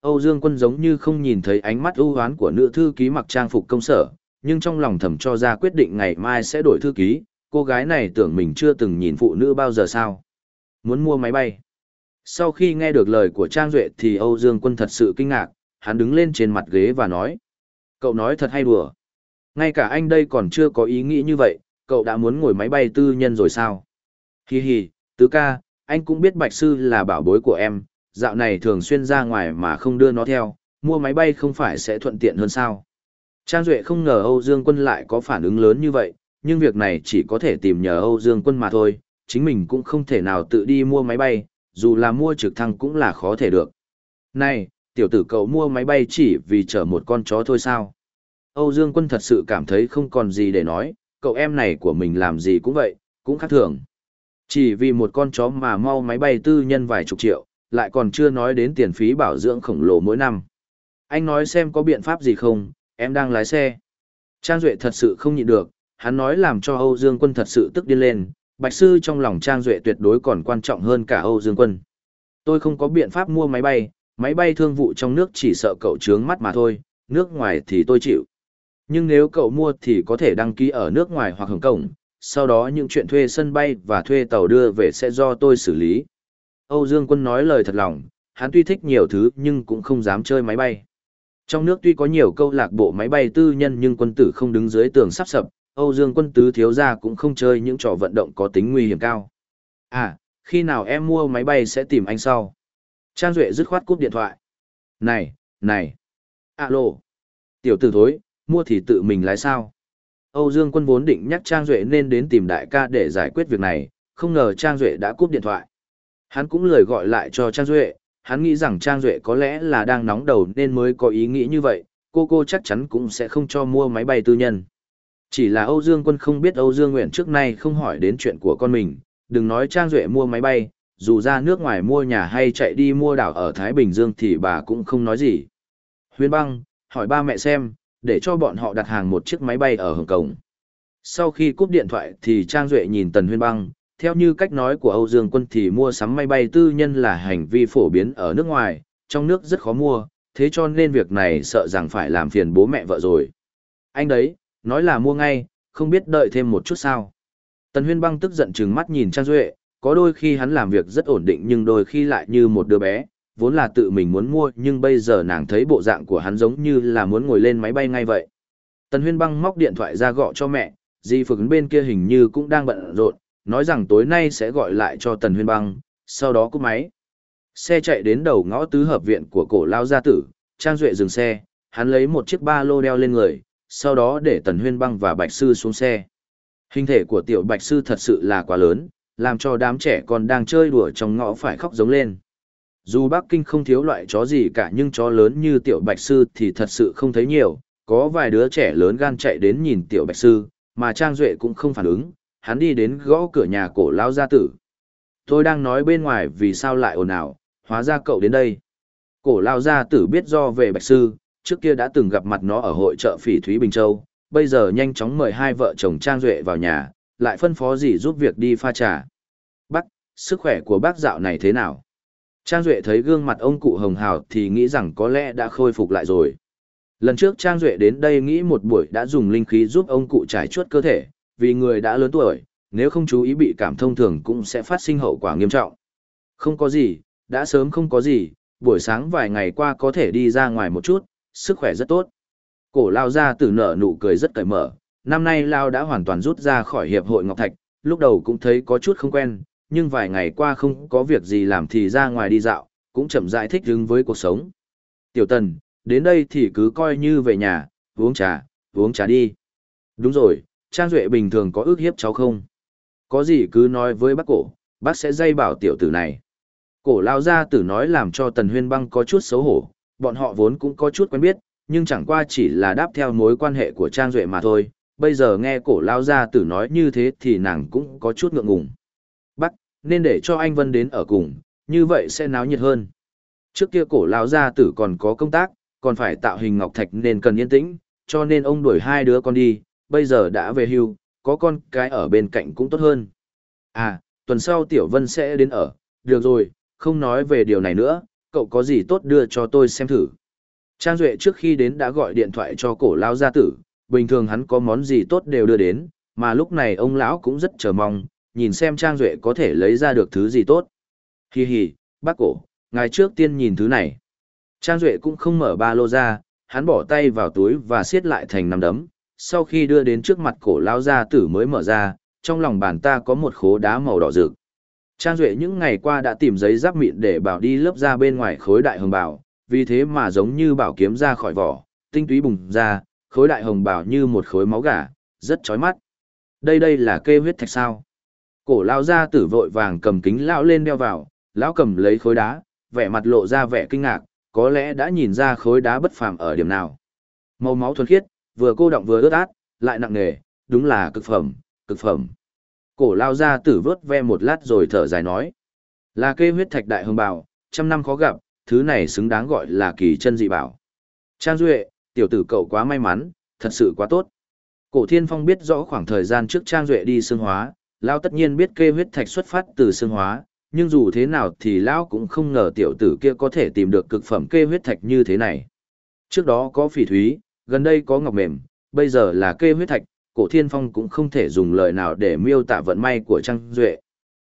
Âu Dương Quân giống như không nhìn thấy ánh mắt ưu hoán của nữ thư ký mặc trang phục công sở, nhưng trong lòng thầm cho ra quyết định ngày mai sẽ đổi thư ký, cô gái này tưởng mình chưa từng nhìn phụ nữ bao giờ sao. Muốn mua máy bay. Sau khi nghe được lời của Trang Duệ thì Âu Dương Quân thật sự kinh ngạc, hắn đứng lên trên mặt ghế và nói. Cậu nói thật hay đùa. Ngay cả anh đây còn chưa có ý nghĩ như vậy, cậu đã muốn ngồi máy bay tư nhân rồi sao? Hi hi, tứ ca, anh cũng biết Bạch Sư là bảo bối của em, dạo này thường xuyên ra ngoài mà không đưa nó theo, mua máy bay không phải sẽ thuận tiện hơn sao? Trang Duệ không ngờ Âu Dương Quân lại có phản ứng lớn như vậy, nhưng việc này chỉ có thể tìm nhờ Âu Dương Quân mà thôi, chính mình cũng không thể nào tự đi mua máy bay, dù là mua trực thăng cũng là khó thể được. Này, tiểu tử cậu mua máy bay chỉ vì chở một con chó thôi sao? Âu Dương Quân thật sự cảm thấy không còn gì để nói, cậu em này của mình làm gì cũng vậy, cũng khác thường. Chỉ vì một con chó mà mau máy bay tư nhân vài chục triệu, lại còn chưa nói đến tiền phí bảo dưỡng khổng lồ mỗi năm. Anh nói xem có biện pháp gì không, em đang lái xe. Trang Duệ thật sự không nhịn được, hắn nói làm cho Âu Dương Quân thật sự tức điên lên, Bạch Sư trong lòng Trang Duệ tuyệt đối còn quan trọng hơn cả Âu Dương Quân. Tôi không có biện pháp mua máy bay, máy bay thương vụ trong nước chỉ sợ cậu trướng mắt mà thôi, nước ngoài thì tôi chịu. Nhưng nếu cậu mua thì có thể đăng ký ở nước ngoài hoặc Hồng Kông, sau đó những chuyện thuê sân bay và thuê tàu đưa về sẽ do tôi xử lý. Âu Dương Quân nói lời thật lòng, hắn tuy thích nhiều thứ nhưng cũng không dám chơi máy bay. Trong nước tuy có nhiều câu lạc bộ máy bay tư nhân nhưng quân tử không đứng dưới tường sắp sập, Âu Dương quân tứ thiếu gia cũng không chơi những trò vận động có tính nguy hiểm cao. À, khi nào em mua máy bay sẽ tìm anh sau. Trang Duệ dứt khoát cúp điện thoại. Này, này. Alo. Tiểu tử thối, mua thì tự mình lái sao. Âu Dương quân vốn định nhắc Trang Duệ nên đến tìm đại ca để giải quyết việc này, không ngờ Trang Duệ đã cúp điện thoại. Hắn cũng lời gọi lại cho Trang Duệ, hắn nghĩ rằng Trang Duệ có lẽ là đang nóng đầu nên mới có ý nghĩ như vậy, cô cô chắc chắn cũng sẽ không cho mua máy bay tư nhân. Chỉ là Âu Dương Quân không biết Âu Dương Nguyện trước nay không hỏi đến chuyện của con mình, đừng nói Trang Duệ mua máy bay, dù ra nước ngoài mua nhà hay chạy đi mua đảo ở Thái Bình Dương thì bà cũng không nói gì. Huyên băng, hỏi ba mẹ xem, để cho bọn họ đặt hàng một chiếc máy bay ở Hồng Kông. Sau khi cúp điện thoại thì Trang Duệ nhìn Tần Huyên băng, theo như cách nói của Âu Dương Quân thì mua sắm máy bay tư nhân là hành vi phổ biến ở nước ngoài, trong nước rất khó mua, thế cho nên việc này sợ rằng phải làm phiền bố mẹ vợ rồi. Anh đấy, nói là mua ngay, không biết đợi thêm một chút sao. Tần Huyên Băng tức giận trừng mắt nhìn Trang Duệ, có đôi khi hắn làm việc rất ổn định nhưng đôi khi lại như một đứa bé, vốn là tự mình muốn mua nhưng bây giờ nàng thấy bộ dạng của hắn giống như là muốn ngồi lên máy bay ngay vậy. Tần Huyên Băng móc điện thoại ra gọi cho mẹ, Di Phực bên kia hình như cũng đang bận rộn, nói rằng tối nay sẽ gọi lại cho Tần Huyên Băng, sau đó cúp máy. Xe chạy đến đầu ngõ tứ hợp viện của cổ lao gia tử, Trang Duệ dừng xe, hắn lấy một chiếc ba lô đeo lên người, sau đó để Tần Huyên Băng và Bạch Sư xuống xe. Hình thể của tiểu Bạch Sư thật sự là quá lớn, làm cho đám trẻ còn đang chơi đùa trong ngõ phải khóc giống lên. Dù Bắc Kinh không thiếu loại chó gì cả nhưng chó lớn như tiểu Bạch Sư thì thật sự không thấy nhiều, có vài đứa trẻ lớn gan chạy đến nhìn tiểu Bạch Sư, mà Trang Duệ cũng không phản ứng, hắn đi đến gõ cửa nhà cổ lão gia tử. Tôi đang nói bên ngoài vì sao lại ồn ào, hóa ra cậu đến đây. Cổ lão gia tử biết do về Bạch Sư, trước kia đã từng gặp mặt nó ở hội chợ phỉ Thúy Bình Châu, bây giờ nhanh chóng mời hai vợ chồng Trang Duệ vào nhà, lại phân phó gì giúp việc đi pha trà. Bác, sức khỏe của bác dạo này thế nào? Trang Duệ thấy gương mặt ông cụ hồng hào thì nghĩ rằng có lẽ đã khôi phục lại rồi. Lần trước Trang Duệ đến đây nghĩ một buổi đã dùng linh khí giúp ông cụ trải chuốt cơ thể, vì người đã lớn tuổi, nếu không chú ý bị cảm thông thường cũng sẽ phát sinh hậu quả nghiêm trọng. Không có gì, đã sớm không có gì, buổi sáng vài ngày qua có thể đi ra ngoài một chút, sức khỏe rất tốt. Cổ lao ra từ nở nụ cười rất cởi mở, năm nay lao đã hoàn toàn rút ra khỏi hiệp hội Ngọc Thạch, lúc đầu cũng thấy có chút không quen, nhưng vài ngày qua không có việc gì làm thì ra ngoài đi dạo, cũng chậm rãi thích ứng với cuộc sống. Tiểu tần, đến đây thì cứ coi như về nhà, uống trà, uống trà đi. Đúng rồi, Trang Duệ bình thường có ước hiếp cháu không? Có gì cứ nói với bác cổ, bác sẽ dây bảo tiểu tử này. Cổ lao ra tử nói làm cho tần huyên băng có chút xấu hổ, bọn họ vốn cũng có chút quen biết, nhưng chẳng qua chỉ là đáp theo mối quan hệ của Trang Duệ mà thôi. Bây giờ nghe cổ lao ra tử nói như thế thì nàng cũng có chút ngượng ngùng. Bác nên để cho anh Vân đến ở cùng, như vậy sẽ náo nhiệt hơn. Trước kia cổ lao Gia tử còn có công tác, còn phải tạo hình ngọc thạch nên cần yên tĩnh, cho nên ông đuổi hai đứa con đi, bây giờ đã về hưu, có con cái ở bên cạnh cũng tốt hơn. À, tuần sau Tiểu Vân sẽ đến ở, được rồi, không nói về điều này nữa, cậu có gì tốt đưa cho tôi xem thử. Trang Duệ trước khi đến đã gọi điện thoại cho cổ lao gia tử, bình thường hắn có món gì tốt đều đưa đến, mà lúc này ông lão cũng rất chờ mong, nhìn xem Trang Duệ có thể lấy ra được thứ gì tốt. Hi hi, bác cổ, ngài trước tiên nhìn thứ này. Trang Duệ cũng không mở ba lô ra, hắn bỏ tay vào túi và siết lại thành nắm đấm. Sau khi đưa đến trước mặt cổ lao gia tử mới mở ra, trong lòng bàn ta có một khố đá màu đỏ rực. Trang Duệ những ngày qua đã tìm giấy giáp mịn để bảo đi lớp ra bên ngoài khối đại hồng bảo, vì thế mà giống như bảo kiếm ra khỏi vỏ, tinh túy bùng ra, khối đại hồng bảo như một khối máu gà, rất chói mắt. Đây đây là kê huyết thạch sao. Cổ lao ra tử vội vàng cầm kính lão lên đeo vào, lão cầm lấy khối đá, vẻ mặt lộ ra vẻ kinh ngạc, có lẽ đã nhìn ra khối đá bất phàm ở điểm nào. Màu máu thuần khiết, vừa cô động vừa ướt át, lại nặng nề, đúng là cực phẩm, cực phẩm. Cổ lao ra tử vớt ve một lát rồi thở dài nói. Là kê huyết thạch đại hồng bảo trăm năm khó gặp, thứ này xứng đáng gọi là kỳ chân dị bảo. Trang Duệ, tiểu tử cậu quá may mắn, thật sự quá tốt. Cổ Thiên Phong biết rõ khoảng thời gian trước Trang Duệ đi xương hóa, Lao tất nhiên biết kê huyết thạch xuất phát từ xương hóa, nhưng dù thế nào thì Lão cũng không ngờ tiểu tử kia có thể tìm được cực phẩm kê huyết thạch như thế này. Trước đó có phỉ thúy, gần đây có ngọc mềm, bây giờ là kê huyết thạch, cổ thiên phong cũng không thể dùng lời nào để miêu tả vận may của Trang Duệ.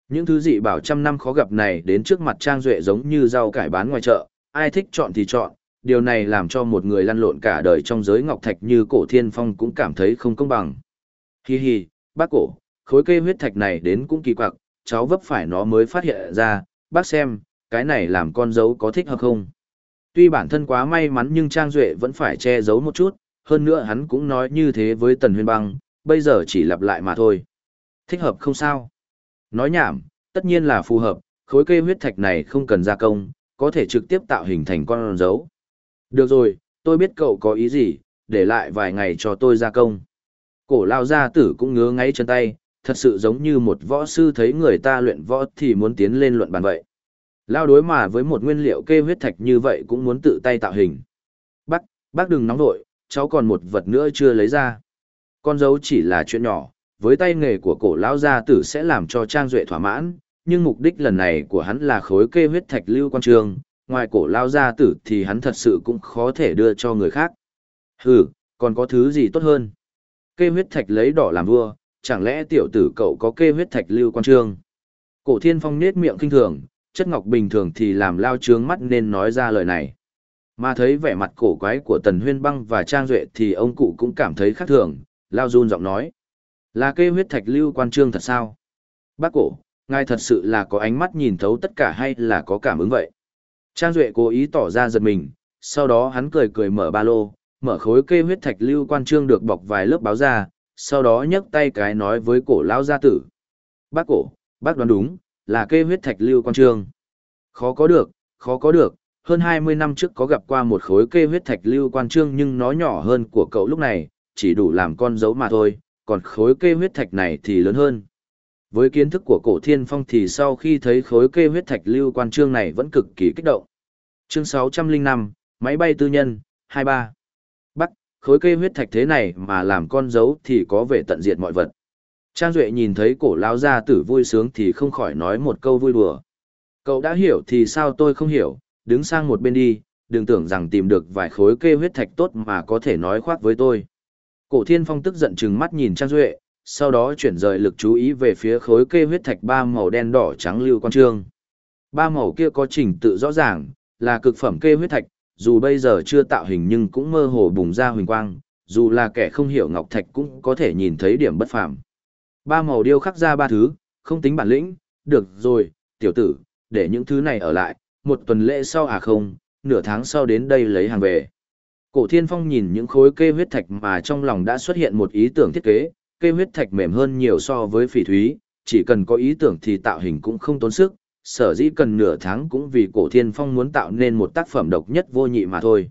Những thứ dị bảo trăm năm khó gặp này đến trước mặt Trang Duệ giống như rau cải bán ngoài chợ, ai thích chọn thì chọn, điều này làm cho một người lăn lộn cả đời trong giới ngọc thạch như cổ thiên phong cũng cảm thấy không công bằng. Hi hi, bác cổ, khối kê huyết thạch này đến cũng kỳ quặc, cháu vấp phải nó mới phát hiện ra, bác xem, cái này làm con dấu có thích hợp không? Tuy bản thân quá may mắn nhưng Trang Duệ vẫn phải che giấu một chút, hơn nữa hắn cũng nói như thế với Tần Huyên Băng, bây giờ chỉ lặp lại mà thôi. Thích hợp không sao? Nói nhảm, tất nhiên là phù hợp, khối cây huyết thạch này không cần gia công, có thể trực tiếp tạo hình thành con dấu. Được rồi, tôi biết cậu có ý gì, để lại vài ngày cho tôi gia công. Cổ lao gia tử cũng ngứa ngáy chân tay, thật sự giống như một võ sư thấy người ta luyện võ thì muốn tiến lên luận bàn vậy. Lao đối mà với một nguyên liệu kê huyết thạch như vậy cũng muốn tự tay tạo hình. Bác, bác đừng nóng nội, cháu còn một vật nữa chưa lấy ra. Con dấu chỉ là chuyện nhỏ, với tay nghề của cổ lão gia tử sẽ làm cho Trang Duệ thỏa mãn, nhưng mục đích lần này của hắn là khối kê huyết thạch lưu quan trường, ngoài cổ lão gia tử thì hắn thật sự cũng khó thể đưa cho người khác. Hừ, còn có thứ gì tốt hơn? Kê huyết thạch lấy đỏ làm vua, chẳng lẽ tiểu tử cậu có kê huyết thạch lưu quan trường? Cổ thiên phong nết miệng kinh thường, chất ngọc bình thường thì làm lao trướng mắt nên nói ra lời này. Mà thấy vẻ mặt cổ quái của Tần Huyên Băng và Trang Duệ thì ông cụ cũng cảm thấy khác thường, lao run giọng nói. Là kê huyết thạch lưu quan trương thật sao? Bác cổ, ngài thật sự là có ánh mắt nhìn thấu tất cả hay là có cảm ứng vậy? Trang Duệ cố ý tỏ ra giật mình, sau đó hắn cười cười mở ba lô, mở khối kê huyết thạch lưu quan trương được bọc vài lớp báo ra, sau đó nhấc tay cái nói với cổ lao gia tử. Bác cổ, bác đoán đúng, là kê huyết thạch lưu quan trương. Khó có được, khó có được, hơn 20 năm trước có gặp qua một khối kê huyết thạch lưu quan trương nhưng nó nhỏ hơn của cậu lúc này, chỉ đủ làm con dấu mà thôi, còn khối kê huyết thạch này thì lớn hơn. Với kiến thức của cổ thiên phong thì sau khi thấy khối kê huyết thạch lưu quan trương này vẫn cực kỳ kích động. Chương 605, máy bay tư nhân, 23. Bắc, khối kê huyết thạch thế này mà làm con dấu thì có vẻ tận diệt mọi vật. Trang Duệ nhìn thấy cổ lao gia tử vui sướng thì không khỏi nói một câu vui đùa. Cậu đã hiểu thì sao tôi không hiểu, đứng sang một bên đi, đừng tưởng rằng tìm được vài khối kê huyết thạch tốt mà có thể nói khoác với tôi. Cổ thiên phong tức giận chừng mắt nhìn Trang Duệ, sau đó chuyển rời lực chú ý về phía khối kê huyết thạch ba màu đen đỏ trắng lưu quan trương. Ba màu kia có trình tự rõ ràng, là cực phẩm kê huyết thạch, dù bây giờ chưa tạo hình nhưng cũng mơ hồ bùng ra huỳnh quang, dù là kẻ không hiểu ngọc thạch cũng có thể nhìn thấy điểm bất phàm. Ba màu điêu khắc ra ba thứ, không tính bản lĩnh, được rồi, tiểu tử, để những thứ này ở lại, một tuần lễ sau à không, nửa tháng sau đến đây lấy hàng về. Cổ thiên phong nhìn những khối kê huyết thạch mà trong lòng đã xuất hiện một ý tưởng thiết kế, kê huyết thạch mềm hơn nhiều so với phỉ thúy, chỉ cần có ý tưởng thì tạo hình cũng không tốn sức, sở dĩ cần nửa tháng cũng vì cổ thiên phong muốn tạo nên một tác phẩm độc nhất vô nhị mà thôi.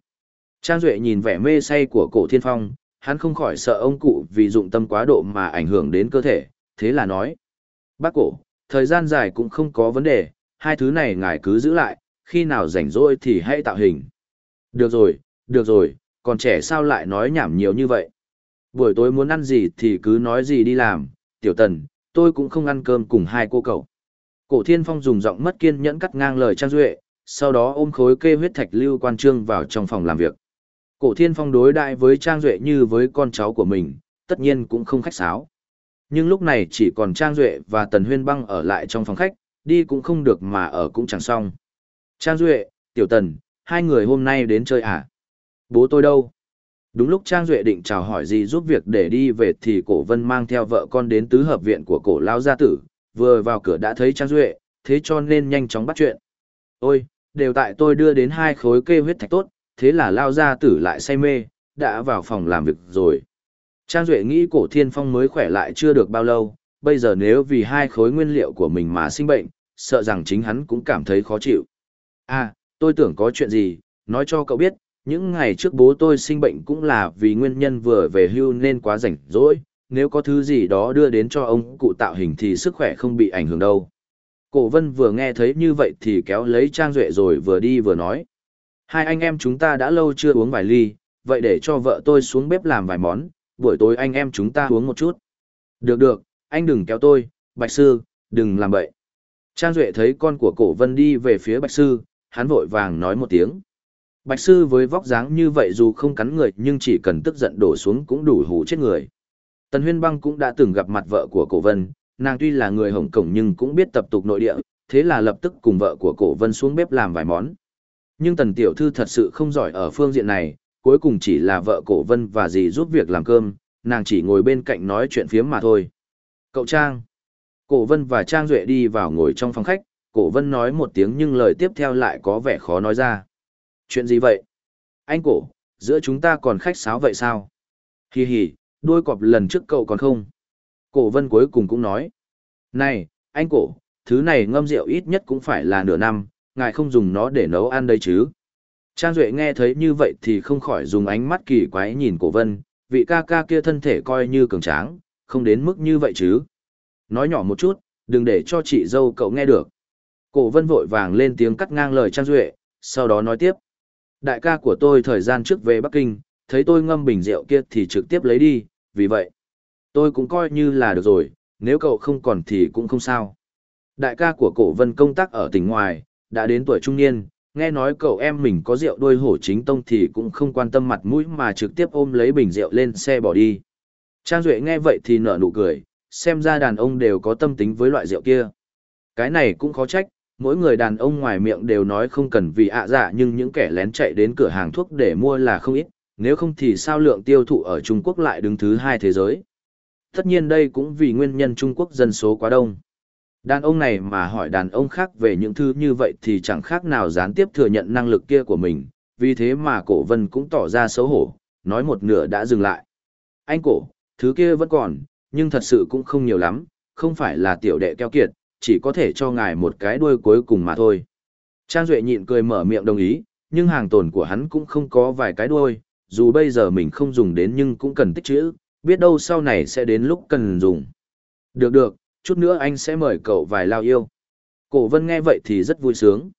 Trang Duệ nhìn vẻ mê say của cổ thiên phong, hắn không khỏi sợ ông cụ vì dụng tâm quá độ mà ảnh hưởng đến cơ thể, thế là nói. Bác cổ, thời gian dài cũng không có vấn đề, hai thứ này ngài cứ giữ lại, khi nào rảnh rỗi thì hãy tạo hình. Được rồi, được rồi, còn trẻ sao lại nói nhảm nhiều như vậy. Buổi tối muốn ăn gì thì cứ nói gì đi làm, tiểu tần, tôi cũng không ăn cơm cùng hai cô cậu. Cổ thiên phong dùng giọng mất kiên nhẫn cắt ngang lời Trang Duệ, sau đó ôm khối kê huyết thạch lưu quan trương vào trong phòng làm việc. Cổ thiên phong đối đại với Trang Duệ như với con cháu của mình, tất nhiên cũng không khách sáo. Nhưng lúc này chỉ còn Trang Duệ và Tần Huyên Băng ở lại trong phòng khách, đi cũng không được mà ở cũng chẳng xong. Trang Duệ, Tiểu Tần, hai người hôm nay đến chơi à? Bố tôi đâu? Đúng lúc Trang Duệ định chào hỏi gì giúp việc để đi về thì cổ vân mang theo vợ con đến tứ hợp viện của cổ lao gia tử, vừa vào cửa đã thấy Trang Duệ, thế cho nên nhanh chóng bắt chuyện. Ôi, đều tại tôi đưa đến hai khối kê huyết thạch tốt, thế là lao gia tử lại say mê, đã vào phòng làm việc rồi. Trang Duệ nghĩ cổ thiên phong mới khỏe lại chưa được bao lâu, bây giờ nếu vì hai khối nguyên liệu của mình mà sinh bệnh, sợ rằng chính hắn cũng cảm thấy khó chịu. À, tôi tưởng có chuyện gì, nói cho cậu biết, những ngày trước bố tôi sinh bệnh cũng là vì nguyên nhân vừa về hưu nên quá rảnh rỗi, nếu có thứ gì đó đưa đến cho ông cụ tạo hình thì sức khỏe không bị ảnh hưởng đâu. Cổ vân vừa nghe thấy như vậy thì kéo lấy Trang Duệ rồi vừa đi vừa nói. Hai anh em chúng ta đã lâu chưa uống vài ly, vậy để cho vợ tôi xuống bếp làm vài món, buổi tối anh em chúng ta uống một chút. Được được, anh đừng kéo tôi, Bạch Sư, đừng làm bậy. Trang Duệ thấy con của cổ vân đi về phía Bạch Sư, hắn vội vàng nói một tiếng. Bạch Sư với vóc dáng như vậy dù không cắn người nhưng chỉ cần tức giận đổ xuống cũng đủ hủ chết người. Tần Huyên Băng cũng đã từng gặp mặt vợ của cổ vân, nàng tuy là người Hồng Cổng nhưng cũng biết tập tục nội địa, thế là lập tức cùng vợ của cổ vân xuống bếp làm vài món. Nhưng tần tiểu thư thật sự không giỏi ở phương diện này, cuối cùng chỉ là vợ cổ vân và dì giúp việc làm cơm, nàng chỉ ngồi bên cạnh nói chuyện phiếm mà thôi. Cậu Trang. Cổ vân và Trang Duệ đi vào ngồi trong phòng khách, cổ vân nói một tiếng nhưng lời tiếp theo lại có vẻ khó nói ra. Chuyện gì vậy? Anh cổ, giữa chúng ta còn khách sáo vậy sao? Hi hi, đôi cọp lần trước cậu còn không? Cổ vân cuối cùng cũng nói. Này, anh cổ, thứ này ngâm rượu ít nhất cũng phải là nửa năm, ngài không dùng nó để nấu ăn đây chứ. Trang Duệ nghe thấy như vậy thì không khỏi dùng ánh mắt kỳ quái nhìn cổ vân, vị ca ca kia thân thể coi như cường tráng, không đến mức như vậy chứ. Nói nhỏ một chút, đừng để cho chị dâu cậu nghe được. Cổ vân vội vàng lên tiếng cắt ngang lời Trang Duệ, sau đó nói tiếp. Đại ca của tôi thời gian trước về Bắc Kinh, thấy tôi ngâm bình rượu kia thì trực tiếp lấy đi, vì vậy, tôi cũng coi như là được rồi, nếu cậu không còn thì cũng không sao. Đại ca của cổ vân công tác ở tỉnh ngoài, đã đến tuổi trung niên, nghe nói cậu em mình có rượu đôi hổ chính tông thì cũng không quan tâm mặt mũi mà trực tiếp ôm lấy bình rượu lên xe bỏ đi. Trang Duệ nghe vậy thì nở nụ cười, xem ra đàn ông đều có tâm tính với loại rượu kia. Cái này cũng khó trách, mỗi người đàn ông ngoài miệng đều nói không cần vì ạ dạ nhưng những kẻ lén chạy đến cửa hàng thuốc để mua là không ít, nếu không thì sao lượng tiêu thụ ở Trung Quốc lại đứng thứ hai thế giới. Tất nhiên đây cũng vì nguyên nhân Trung Quốc dân số quá đông. Đàn ông này mà hỏi đàn ông khác về những thứ như vậy thì chẳng khác nào gián tiếp thừa nhận năng lực kia của mình, vì thế mà cổ vân cũng tỏ ra xấu hổ, nói một nửa đã dừng lại. Anh cổ, thứ kia vẫn còn, nhưng thật sự cũng không nhiều lắm, không phải là tiểu đệ keo kiệt, chỉ có thể cho ngài một cái đuôi cuối cùng mà thôi. Trang Duệ nhịn cười mở miệng đồng ý, nhưng hàng tồn của hắn cũng không có vài cái đuôi, dù bây giờ mình không dùng đến nhưng cũng cần tích trữ, biết đâu sau này sẽ đến lúc cần dùng. Được được, chút nữa anh sẽ mời cậu vài lao yêu. Cổ vân nghe vậy thì rất vui sướng.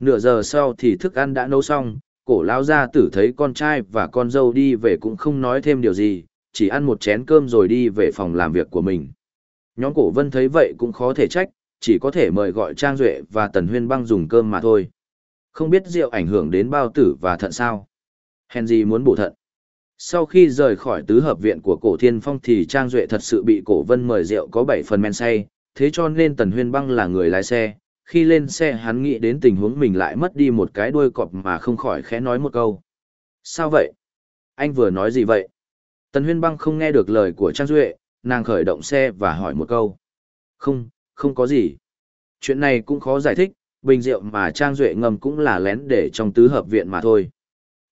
Nửa giờ sau thì thức ăn đã nấu xong, cổ lao ra tử thấy con trai và con dâu đi về cũng không nói thêm điều gì, chỉ ăn một chén cơm rồi đi về phòng làm việc của mình. Nhóm cổ vân thấy vậy cũng khó thể trách, chỉ có thể mời gọi Trang Duệ và Tần Huyên băng dùng cơm mà thôi. Không biết rượu ảnh hưởng đến bao tử và thận sao. Hèn gì muốn bổ thận. Sau khi rời khỏi tứ hợp viện của cổ thiên phong thì Trang Duệ thật sự bị cổ vân mời rượu có 7 phần men say, thế cho nên Tần Huyên băng là người lái xe. Khi lên xe hắn nghĩ đến tình huống mình lại mất đi một cái đuôi cọp mà không khỏi khẽ nói một câu. Sao vậy? Anh vừa nói gì vậy? Tần Huyên băng không nghe được lời của Trang Duệ, nàng khởi động xe và hỏi một câu. Không, không có gì. Chuyện này cũng khó giải thích, bình rượu mà Trang Duệ ngầm cũng là lén để trong tứ hợp viện mà thôi.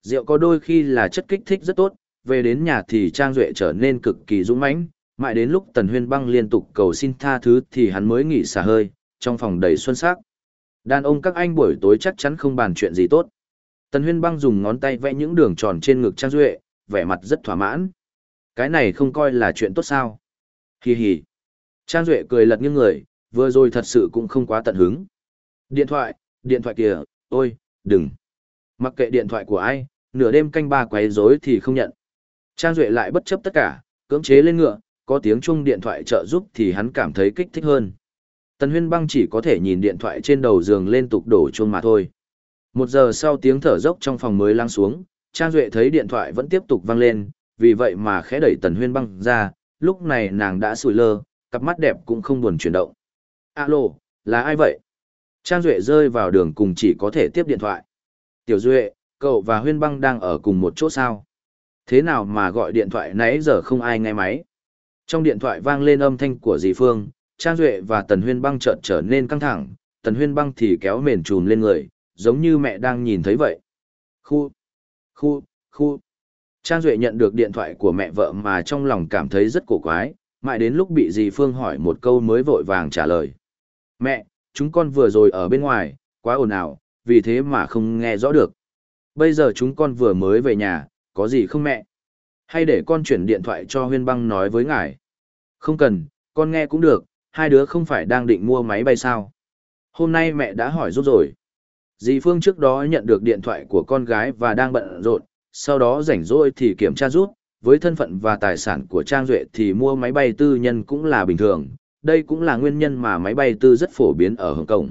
Rượu có đôi khi là chất kích thích rất tốt, về đến nhà thì Trang Duệ trở nên cực kỳ dũng mãnh mãi đến lúc Tần Huyên băng liên tục cầu xin tha thứ thì hắn mới nghỉ xả hơi, trong phòng đầy xuân sắc. Đàn ông các anh buổi tối chắc chắn không bàn chuyện gì tốt. Tần Huyên băng dùng ngón tay vẽ những đường tròn trên ngực Trang Duệ, vẻ mặt rất thỏa mãn. Cái này không coi là chuyện tốt sao. Hì hì. Trang Duệ cười lật nghiêng người, vừa rồi thật sự cũng không quá tận hứng. Điện thoại, điện thoại kìa, ôi, đừng. Mặc kệ điện thoại của ai, nửa đêm canh ba quấy rối thì không nhận. Trang Duệ lại bất chấp tất cả, cưỡng chế lên ngựa, có tiếng chung điện thoại trợ giúp thì hắn cảm thấy kích thích hơn. Tần Huyên Băng chỉ có thể nhìn điện thoại trên đầu giường liên tục đổ chuông mà thôi. Một giờ sau tiếng thở dốc trong phòng mới lắng xuống, Trang Duệ thấy điện thoại vẫn tiếp tục vang lên, vì vậy mà khẽ đẩy Tần Huyên băng ra, lúc này nàng đã sủi lơ, cặp mắt đẹp cũng không buồn chuyển động. Alo, là ai vậy? Trang Duệ rơi vào đường cùng chỉ có thể tiếp điện thoại. Tiểu Duệ, cậu và Huyên băng đang ở cùng một chỗ sao? Thế nào mà gọi điện thoại nãy giờ không ai nghe máy? Trong điện thoại vang lên âm thanh của dì Phương, Trang Duệ và Tần Huyên băng chợt trở nên căng thẳng, Tần Huyên băng thì kéo mền trùm lên người, giống như mẹ đang nhìn thấy vậy. Khu, khu, khu. Trang Duệ nhận được điện thoại của mẹ vợ mà trong lòng cảm thấy rất cổ quái, mãi đến lúc bị dì Phương hỏi một câu mới vội vàng trả lời. Mẹ, chúng con vừa rồi ở bên ngoài, quá ồn ào, vì thế mà không nghe rõ được. Bây giờ chúng con vừa mới về nhà, có gì không mẹ? Hay để con chuyển điện thoại cho huyên băng nói với ngài? Không cần, con nghe cũng được, hai đứa không phải đang định mua máy bay sao? Hôm nay mẹ đã hỏi giúp rồi. Dì Phương trước đó nhận được điện thoại của con gái và đang bận rộn, sau đó rảnh rỗi thì kiểm tra rút, với thân phận và tài sản của Trang Duệ thì mua máy bay tư nhân cũng là bình thường, đây cũng là nguyên nhân mà máy bay tư rất phổ biến ở Hồng Kông.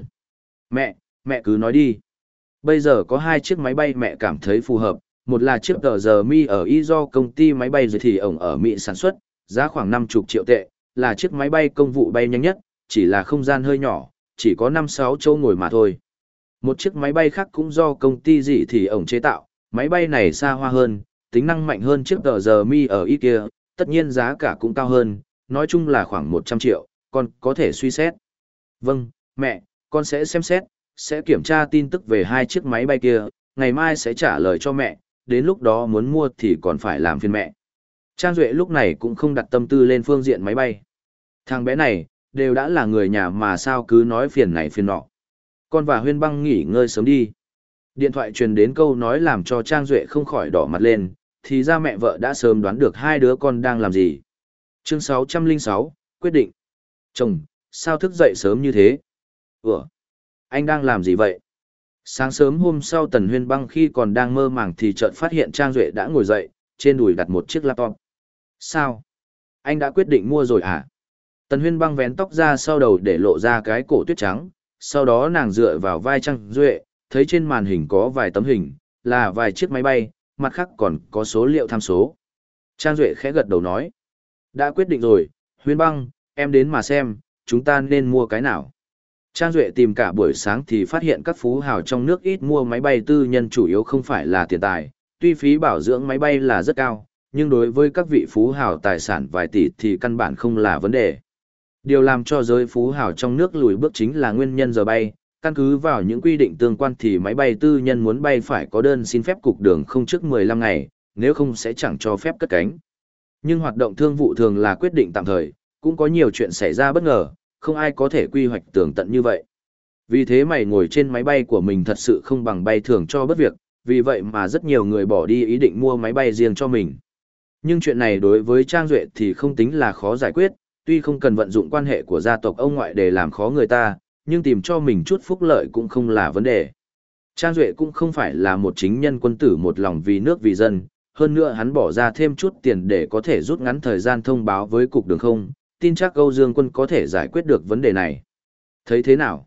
Mẹ, mẹ cứ nói đi. Bây giờ có hai chiếc máy bay mẹ cảm thấy phù hợp, một là chiếc tờ giờ mi ở y do công ty máy bay dưới thì ổng ở Mỹ sản xuất, giá khoảng 50 triệu tệ, là chiếc máy bay công vụ bay nhanh nhất, chỉ là không gian hơi nhỏ, chỉ có 5-6 chỗ ngồi mà thôi. Một chiếc máy bay khác cũng do công ty gì thì ổng chế tạo, máy bay này xa hoa hơn, tính năng mạnh hơn chiếc tờ giờ mi ở y kia, tất nhiên giá cả cũng cao hơn, nói chung là khoảng 100 triệu, con có thể suy xét. Vâng, mẹ, con sẽ xem xét, sẽ kiểm tra tin tức về hai chiếc máy bay kia, ngày mai sẽ trả lời cho mẹ, đến lúc đó muốn mua thì còn phải làm phiền mẹ. Trang Duệ lúc này cũng không đặt tâm tư lên phương diện máy bay. Thằng bé này, đều đã là người nhà mà sao cứ nói phiền này phiền nọ. Con và huyên băng nghỉ ngơi sớm đi. Điện thoại truyền đến câu nói làm cho Trang Duệ không khỏi đỏ mặt lên, thì ra mẹ vợ đã sớm đoán được hai đứa con đang làm gì. Chương 606, quyết định. Chồng, sao thức dậy sớm như thế? Ủa? Anh đang làm gì vậy? Sáng sớm hôm sau Tần Huyên Băng khi còn đang mơ màng thì chợt phát hiện Trang Duệ đã ngồi dậy, trên đùi đặt một chiếc laptop. Sao? Anh đã quyết định mua rồi à? Tần Huyên Băng vén tóc ra sau đầu để lộ ra cái cổ tuyết trắng, sau đó nàng dựa vào vai Trang Duệ, thấy trên màn hình có vài tấm hình, là vài chiếc máy bay, mặt khác còn có số liệu tham số. Trang Duệ khẽ gật đầu nói. Đã quyết định rồi, Huyên Băng, em đến mà xem, chúng ta nên mua cái nào. Trang Duệ tìm cả buổi sáng thì phát hiện các phú hào trong nước ít mua máy bay tư nhân chủ yếu không phải là tiền tài, tuy phí bảo dưỡng máy bay là rất cao, nhưng đối với các vị phú hào tài sản vài tỷ thì căn bản không là vấn đề. Điều làm cho giới phú hào trong nước lùi bước chính là nguyên nhân giờ bay, căn cứ vào những quy định tương quan thì máy bay tư nhân muốn bay phải có đơn xin phép cục đường không trước 15 ngày, nếu không sẽ chẳng cho phép cất cánh. Nhưng hoạt động thương vụ thường là quyết định tạm thời, cũng có nhiều chuyện xảy ra bất ngờ, không ai có thể quy hoạch tường tận như vậy. Vì thế mày ngồi trên máy bay của mình thật sự không bằng bay thường cho bất việc, vì vậy mà rất nhiều người bỏ đi ý định mua máy bay riêng cho mình. Nhưng chuyện này đối với Trang Duệ thì không tính là khó giải quyết, tuy không cần vận dụng quan hệ của gia tộc ông ngoại để làm khó người ta, nhưng tìm cho mình chút phúc lợi cũng không là vấn đề. Trang Duệ cũng không phải là một chính nhân quân tử một lòng vì nước vì dân, hơn nữa hắn bỏ ra thêm chút tiền để có thể rút ngắn thời gian thông báo với cục đường không, tin chắc Âu Dương quân có thể giải quyết được vấn đề này. Thấy thế nào?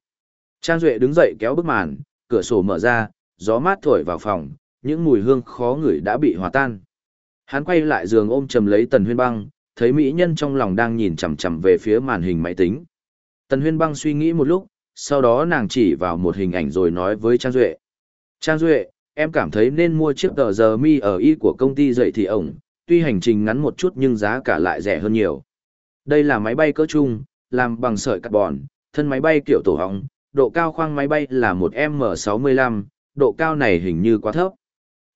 Trang Duệ đứng dậy kéo bức màn, cửa sổ mở ra, gió mát thổi vào phòng, những mùi hương khó ngửi đã bị hòa tan. Hắn quay lại giường ôm chầm lấy Tần Huyên Băng, thấy mỹ nhân trong lòng đang nhìn chằm chằm về phía màn hình máy tính. Tần Huyên Băng suy nghĩ một lúc, sau đó nàng chỉ vào một hình ảnh rồi nói với Trang Duệ. Trang Duệ, em cảm thấy nên mua chiếc tờ giờ mi ở y của công ty dậy thì ổng, tuy hành trình ngắn một chút nhưng giá cả lại rẻ hơn nhiều. Đây là máy bay cỡ trung, làm bằng sợi carbon, thân máy bay kiểu tổ hóng, độ cao khoang máy bay là một M65, độ cao này hình như quá thấp.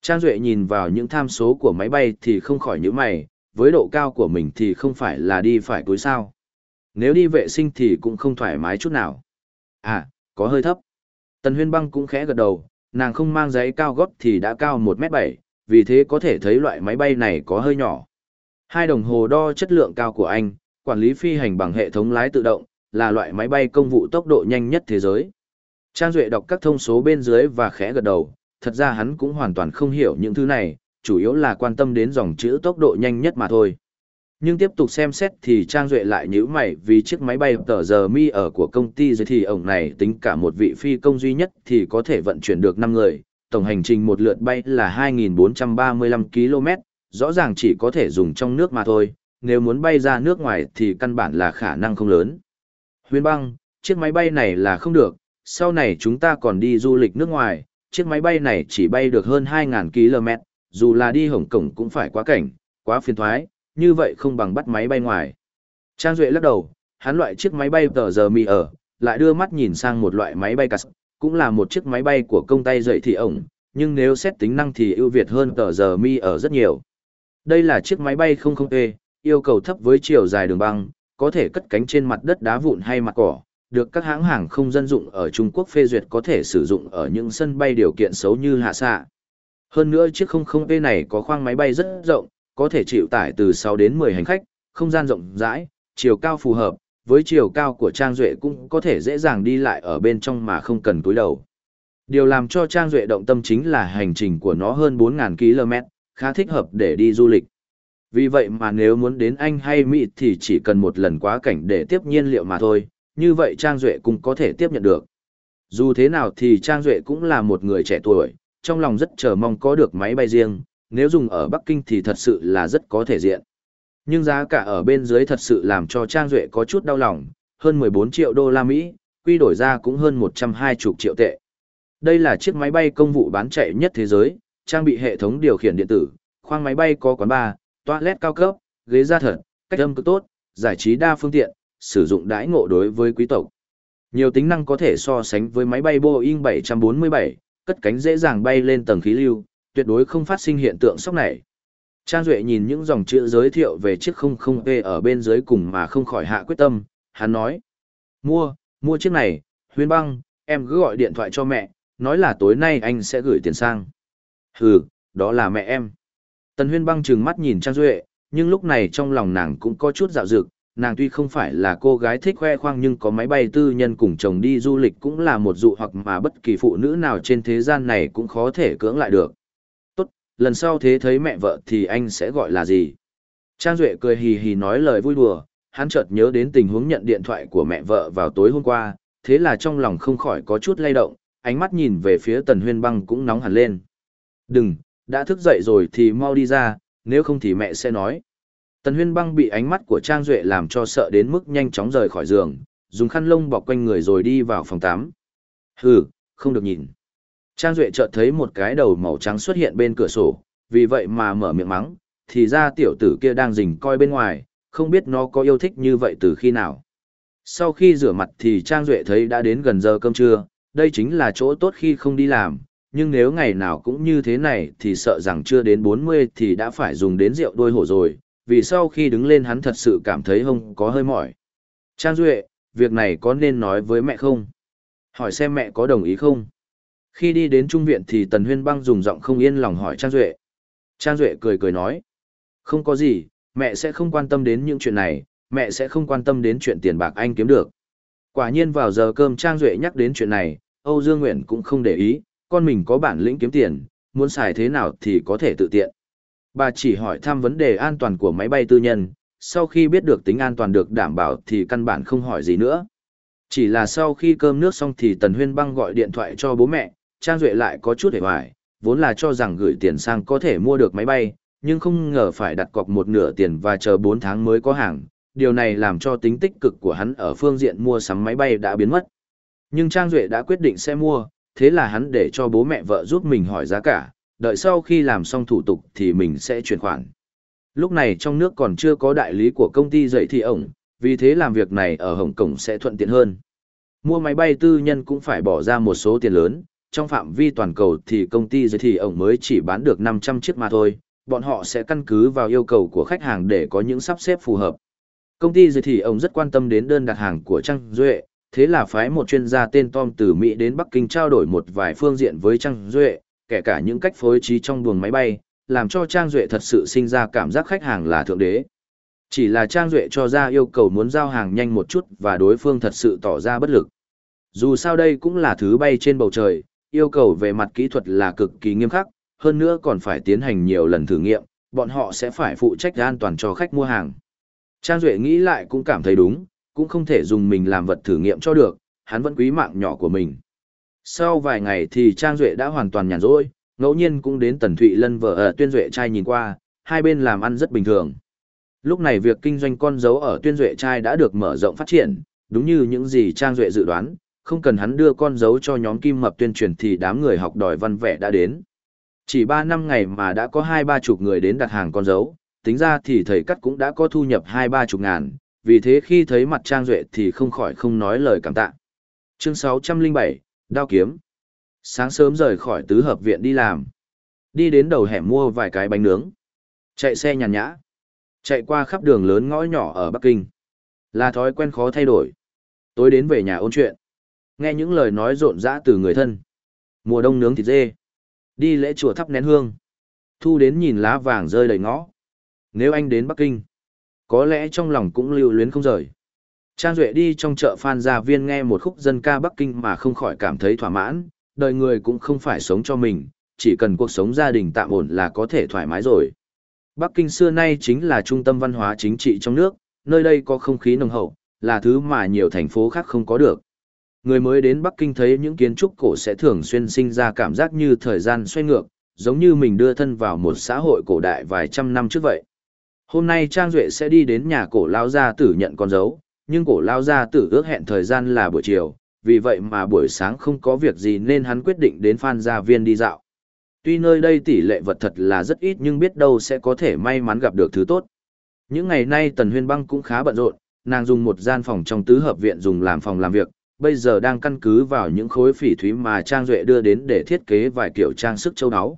Trang Duệ nhìn vào những tham số của máy bay thì không khỏi nhíu mày, với độ cao của mình thì không phải là đi phải cuối sao. Nếu đi vệ sinh thì cũng không thoải mái chút nào. À, có hơi thấp. Tần Huyên Băng cũng khẽ gật đầu, nàng không mang giấy cao gót thì đã cao 1m7, vì thế có thể thấy loại máy bay này có hơi nhỏ. Hai đồng hồ đo chất lượng cao của anh, quản lý phi hành bằng hệ thống lái tự động, là loại máy bay công vụ tốc độ nhanh nhất thế giới. Trang Duệ đọc các thông số bên dưới và khẽ gật đầu, thật ra hắn cũng hoàn toàn không hiểu những thứ này, chủ yếu là quan tâm đến dòng chữ tốc độ nhanh nhất mà thôi. Nhưng tiếp tục xem xét thì Trang Duệ lại nhíu mày vì chiếc máy bay tờ giờ mi ở của công ty dưới thì ổng này tính cả một vị phi công duy nhất thì có thể vận chuyển được 5 người, tổng hành trình một lượt bay là 2.435 km, rõ ràng chỉ có thể dùng trong nước mà thôi, nếu muốn bay ra nước ngoài thì căn bản là khả năng không lớn. Huyền băng, chiếc máy bay này là không được, sau này chúng ta còn đi du lịch nước ngoài, chiếc máy bay này chỉ bay được hơn 2.000 km, dù là đi Hồng Kông cũng phải quá cảnh, quá phiền thoái, như vậy không bằng bắt máy bay ngoài. Trang Duệ lắc đầu, hắn loại chiếc máy bay tờ giờ mì ở, lại đưa mắt nhìn sang một loại máy bay cắt, cũng là một chiếc máy bay của công tay dậy thì ổng, nhưng nếu xét tính năng thì ưu việt hơn tờ giờ mi ở rất nhiều. Đây là chiếc máy bay 00E, yêu cầu thấp với chiều dài đường băng, có thể cất cánh trên mặt đất đá vụn hay mặt cỏ, được các hãng hàng không dân dụng ở Trung Quốc phê duyệt có thể sử dụng ở những sân bay điều kiện xấu như hạ xạ. Hơn nữa chiếc 00P này có khoang máy bay rất rộng, có thể chịu tải từ 6 đến 10 hành khách, không gian rộng rãi, chiều cao phù hợp, với chiều cao của Trang Duệ cũng có thể dễ dàng đi lại ở bên trong mà không cần túi đầu. Điều làm cho Trang Duệ động tâm chính là hành trình của nó hơn 4.000 km, khá thích hợp để đi du lịch. Vì vậy mà nếu muốn đến Anh hay Mỹ thì chỉ cần một lần quá cảnh để tiếp nhiên liệu mà thôi, như vậy Trang Duệ cũng có thể tiếp nhận được. Dù thế nào thì Trang Duệ cũng là một người trẻ tuổi, trong lòng rất chờ mong có được máy bay riêng, nếu dùng ở Bắc Kinh thì thật sự là rất có thể diện. Nhưng giá cả ở bên dưới thật sự làm cho Trang Duệ có chút đau lòng, hơn 14 triệu đô la Mỹ, quy đổi ra cũng hơn 120 triệu tệ. Đây là chiếc máy bay công vụ bán chạy nhất thế giới, trang bị hệ thống điều khiển điện tử, khoang máy bay có quán bar, toilet cao cấp, ghế da thật, cách âm cực tốt, giải trí đa phương tiện, sử dụng đãi ngộ đối với quý tộc. Nhiều tính năng có thể so sánh với máy bay Boeing 747, cất cánh dễ dàng bay lên tầng khí lưu, tuyệt đối không phát sinh hiện tượng sốc này. Trang Duệ nhìn những dòng chữ giới thiệu về chiếc 00E ở bên dưới cùng mà không khỏi hạ quyết tâm, hắn nói. Mua, mua chiếc này, huyên băng, em cứ gọi điện thoại cho mẹ, nói là tối nay anh sẽ gửi tiền sang. Hừ, đó là mẹ em. Tần huyên băng trừng mắt nhìn Trang Duệ, nhưng lúc này trong lòng nàng cũng có chút dạo dực, nàng tuy không phải là cô gái thích khoe khoang nhưng có máy bay tư nhân cùng chồng đi du lịch cũng là một dụ hoặc mà bất kỳ phụ nữ nào trên thế gian này cũng khó thể cưỡng lại được. Tốt, lần sau thế thấy mẹ vợ thì anh sẽ gọi là gì? Trang Duệ cười hì hì nói lời vui đùa, hắn chợt nhớ đến tình huống nhận điện thoại của mẹ vợ vào tối hôm qua, thế là trong lòng không khỏi có chút lay động, ánh mắt nhìn về phía tần huyên băng cũng nóng hẳn lên. Đừng, đã thức dậy rồi thì mau đi ra, nếu không thì mẹ sẽ nói. Tần huyên băng bị ánh mắt của Trang Duệ làm cho sợ đến mức nhanh chóng rời khỏi giường, dùng khăn lông bọc quanh người rồi đi vào phòng 8. Hừ, không được nhìn. Trang Duệ chợt thấy một cái đầu màu trắng xuất hiện bên cửa sổ, vì vậy mà mở miệng mắng, thì ra tiểu tử kia đang rình coi bên ngoài, không biết nó có yêu thích như vậy từ khi nào. Sau khi rửa mặt thì Trang Duệ thấy đã đến gần giờ cơm trưa, đây chính là chỗ tốt khi không đi làm, nhưng nếu ngày nào cũng như thế này thì sợ rằng chưa đến 40 thì đã phải dùng đến rượu đôi hổ rồi, vì sau khi đứng lên hắn thật sự cảm thấy hông có hơi mỏi. Trang Duệ, việc này có nên nói với mẹ không? Hỏi xem mẹ có đồng ý không? Khi đi đến trung viện thì Tần Huyên Băng dùng giọng không yên lòng hỏi Trang Duệ. Trang Duệ cười cười nói. Không có gì, mẹ sẽ không quan tâm đến những chuyện này, mẹ sẽ không quan tâm đến chuyện tiền bạc anh kiếm được. Quả nhiên vào giờ cơm Trang Duệ nhắc đến chuyện này, Âu Dương Nguyện cũng không để ý, con mình có bản lĩnh kiếm tiền, muốn xài thế nào thì có thể tự tiện. Bà chỉ hỏi thăm vấn đề an toàn của máy bay tư nhân, sau khi biết được tính an toàn được đảm bảo thì căn bản không hỏi gì nữa. Chỉ là sau khi cơm nước xong thì Tần Huyên Băng gọi điện thoại cho bố mẹ, Trang Duệ lại có chút hề hoài, vốn là cho rằng gửi tiền sang có thể mua được máy bay, nhưng không ngờ phải đặt cọc một nửa tiền và chờ 4 tháng mới có hàng. Điều này làm cho tính tích cực của hắn ở phương diện mua sắm máy bay đã biến mất. Nhưng Trang Duệ đã quyết định sẽ mua, thế là hắn để cho bố mẹ vợ giúp mình hỏi giá cả, đợi sau khi làm xong thủ tục thì mình sẽ chuyển khoản. Lúc này trong nước còn chưa có đại lý của công ty dạy thị ổng, vì thế làm việc này ở Hồng Kông sẽ thuận tiện hơn. Mua máy bay tư nhân cũng phải bỏ ra một số tiền lớn, trong phạm vi toàn cầu thì công ty dạy thị ổng mới chỉ bán được 500 chiếc mà thôi, bọn họ sẽ căn cứ vào yêu cầu của khách hàng để có những sắp xếp phù hợp. Công ty dạy thị ổng rất quan tâm đến đơn đặt hàng của Trang Duệ, thế là phái một chuyên gia tên Tom từ Mỹ đến Bắc Kinh trao đổi một vài phương diện với Trang Duệ, kể cả những cách phối trí trong buồng máy bay, làm cho Trang Duệ thật sự sinh ra cảm giác khách hàng là thượng đế. Chỉ là Trang Duệ cho ra yêu cầu muốn giao hàng nhanh một chút và đối phương thật sự tỏ ra bất lực. Dù sao đây cũng là thứ bay trên bầu trời, yêu cầu về mặt kỹ thuật là cực kỳ nghiêm khắc, hơn nữa còn phải tiến hành nhiều lần thử nghiệm, bọn họ sẽ phải phụ trách an toàn cho khách mua hàng. Trang Duệ nghĩ lại cũng cảm thấy đúng, cũng không thể dùng mình làm vật thử nghiệm cho được, hắn vẫn quý mạng nhỏ của mình. Sau vài ngày thì Trang Duệ đã hoàn toàn nhàn rỗi, ngẫu nhiên cũng đến Tần Thụy Lân vợ ở Tuyên Duệ trai nhìn qua, hai bên làm ăn rất bình thường. Lúc này việc kinh doanh con dấu ở Tuyên Duệ trai đã được mở rộng phát triển, đúng như những gì Trang Duệ dự đoán, không cần hắn đưa con dấu cho nhóm Kim Mập tuyên truyền thì đám người học đòi văn vẽ đã đến. Chỉ 3 năm ngày mà đã có hai ba chục người đến đặt hàng con dấu, tính ra thì thầy cắt cũng đã có thu nhập hai ba chục ngàn, vì thế khi thấy mặt Trang Duệ thì không khỏi không nói lời cảm tạ. Chương 607, Đao Kiếm Sáng sớm rời khỏi tứ hợp viện đi làm. Đi đến đầu hẻm mua vài cái bánh nướng. Chạy xe nhàn nhã. Chạy qua khắp đường lớn ngõ nhỏ ở Bắc Kinh. Là thói quen khó thay đổi. Tối đến về nhà ôn chuyện. Nghe những lời nói rộn rã từ người thân. Mùa đông nướng thịt dê. Đi lễ chùa thắp nén hương. Thu đến nhìn lá vàng rơi đầy ngõ. Nếu anh đến Bắc Kinh, có lẽ trong lòng cũng lưu luyến không rời. Trang Duệ đi trong chợ Phan Gia Viên nghe một khúc dân ca Bắc Kinh mà không khỏi cảm thấy thỏa mãn, đời người cũng không phải sống cho mình, chỉ cần cuộc sống gia đình tạm ổn là có thể thoải mái rồi. Bắc Kinh xưa nay chính là trung tâm văn hóa chính trị trong nước, nơi đây có không khí nồng hậu, là thứ mà nhiều thành phố khác không có được. Người mới đến Bắc Kinh thấy những kiến trúc cổ sẽ thường xuyên sinh ra cảm giác như thời gian xoay ngược, giống như mình đưa thân vào một xã hội cổ đại vài trăm năm trước vậy. Hôm nay Trang Duệ sẽ đi đến nhà cổ lao gia tử nhận con dấu, nhưng cổ lao gia tử ước hẹn thời gian là buổi chiều, vì vậy mà buổi sáng không có việc gì nên hắn quyết định đến Phan Gia Viên đi dạo. Tuy nơi đây tỷ lệ vật thật là rất ít nhưng biết đâu sẽ có thể may mắn gặp được thứ tốt. Những ngày nay Tần Huyên Băng cũng khá bận rộn, nàng dùng một gian phòng trong tứ hợp viện dùng làm phòng làm việc, bây giờ đang căn cứ vào những khối phỉ thúy mà Trang Duệ đưa đến để thiết kế vài kiểu trang sức châu áo.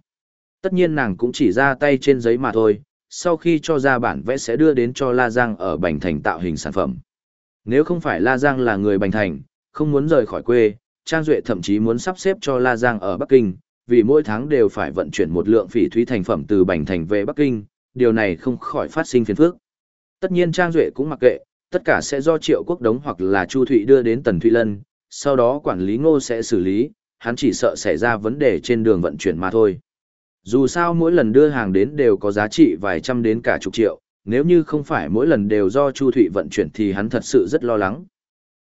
Tất nhiên nàng cũng chỉ ra tay trên giấy mà thôi, sau khi cho ra bản vẽ sẽ đưa đến cho La Giang ở Bành Thành tạo hình sản phẩm. Nếu không phải La Giang là người Bành Thành, không muốn rời khỏi quê, Trang Duệ thậm chí muốn sắp xếp cho La Giang ở Bắc Kinh, vì mỗi tháng đều phải vận chuyển một lượng phỉ thúy thành phẩm từ Bành Thành về Bắc Kinh, điều này không khỏi phát sinh phiền phức. Tất nhiên Trang Duệ cũng mặc kệ, tất cả sẽ do Triệu Quốc Đống hoặc là Chu Thụy đưa đến Tần Thụy Lân, sau đó quản lý ngô sẽ xử lý, hắn chỉ sợ xảy ra vấn đề trên đường vận chuyển mà thôi. Dù sao mỗi lần đưa hàng đến đều có giá trị vài trăm đến cả chục triệu, nếu như không phải mỗi lần đều do Chu Thụy vận chuyển thì hắn thật sự rất lo lắng.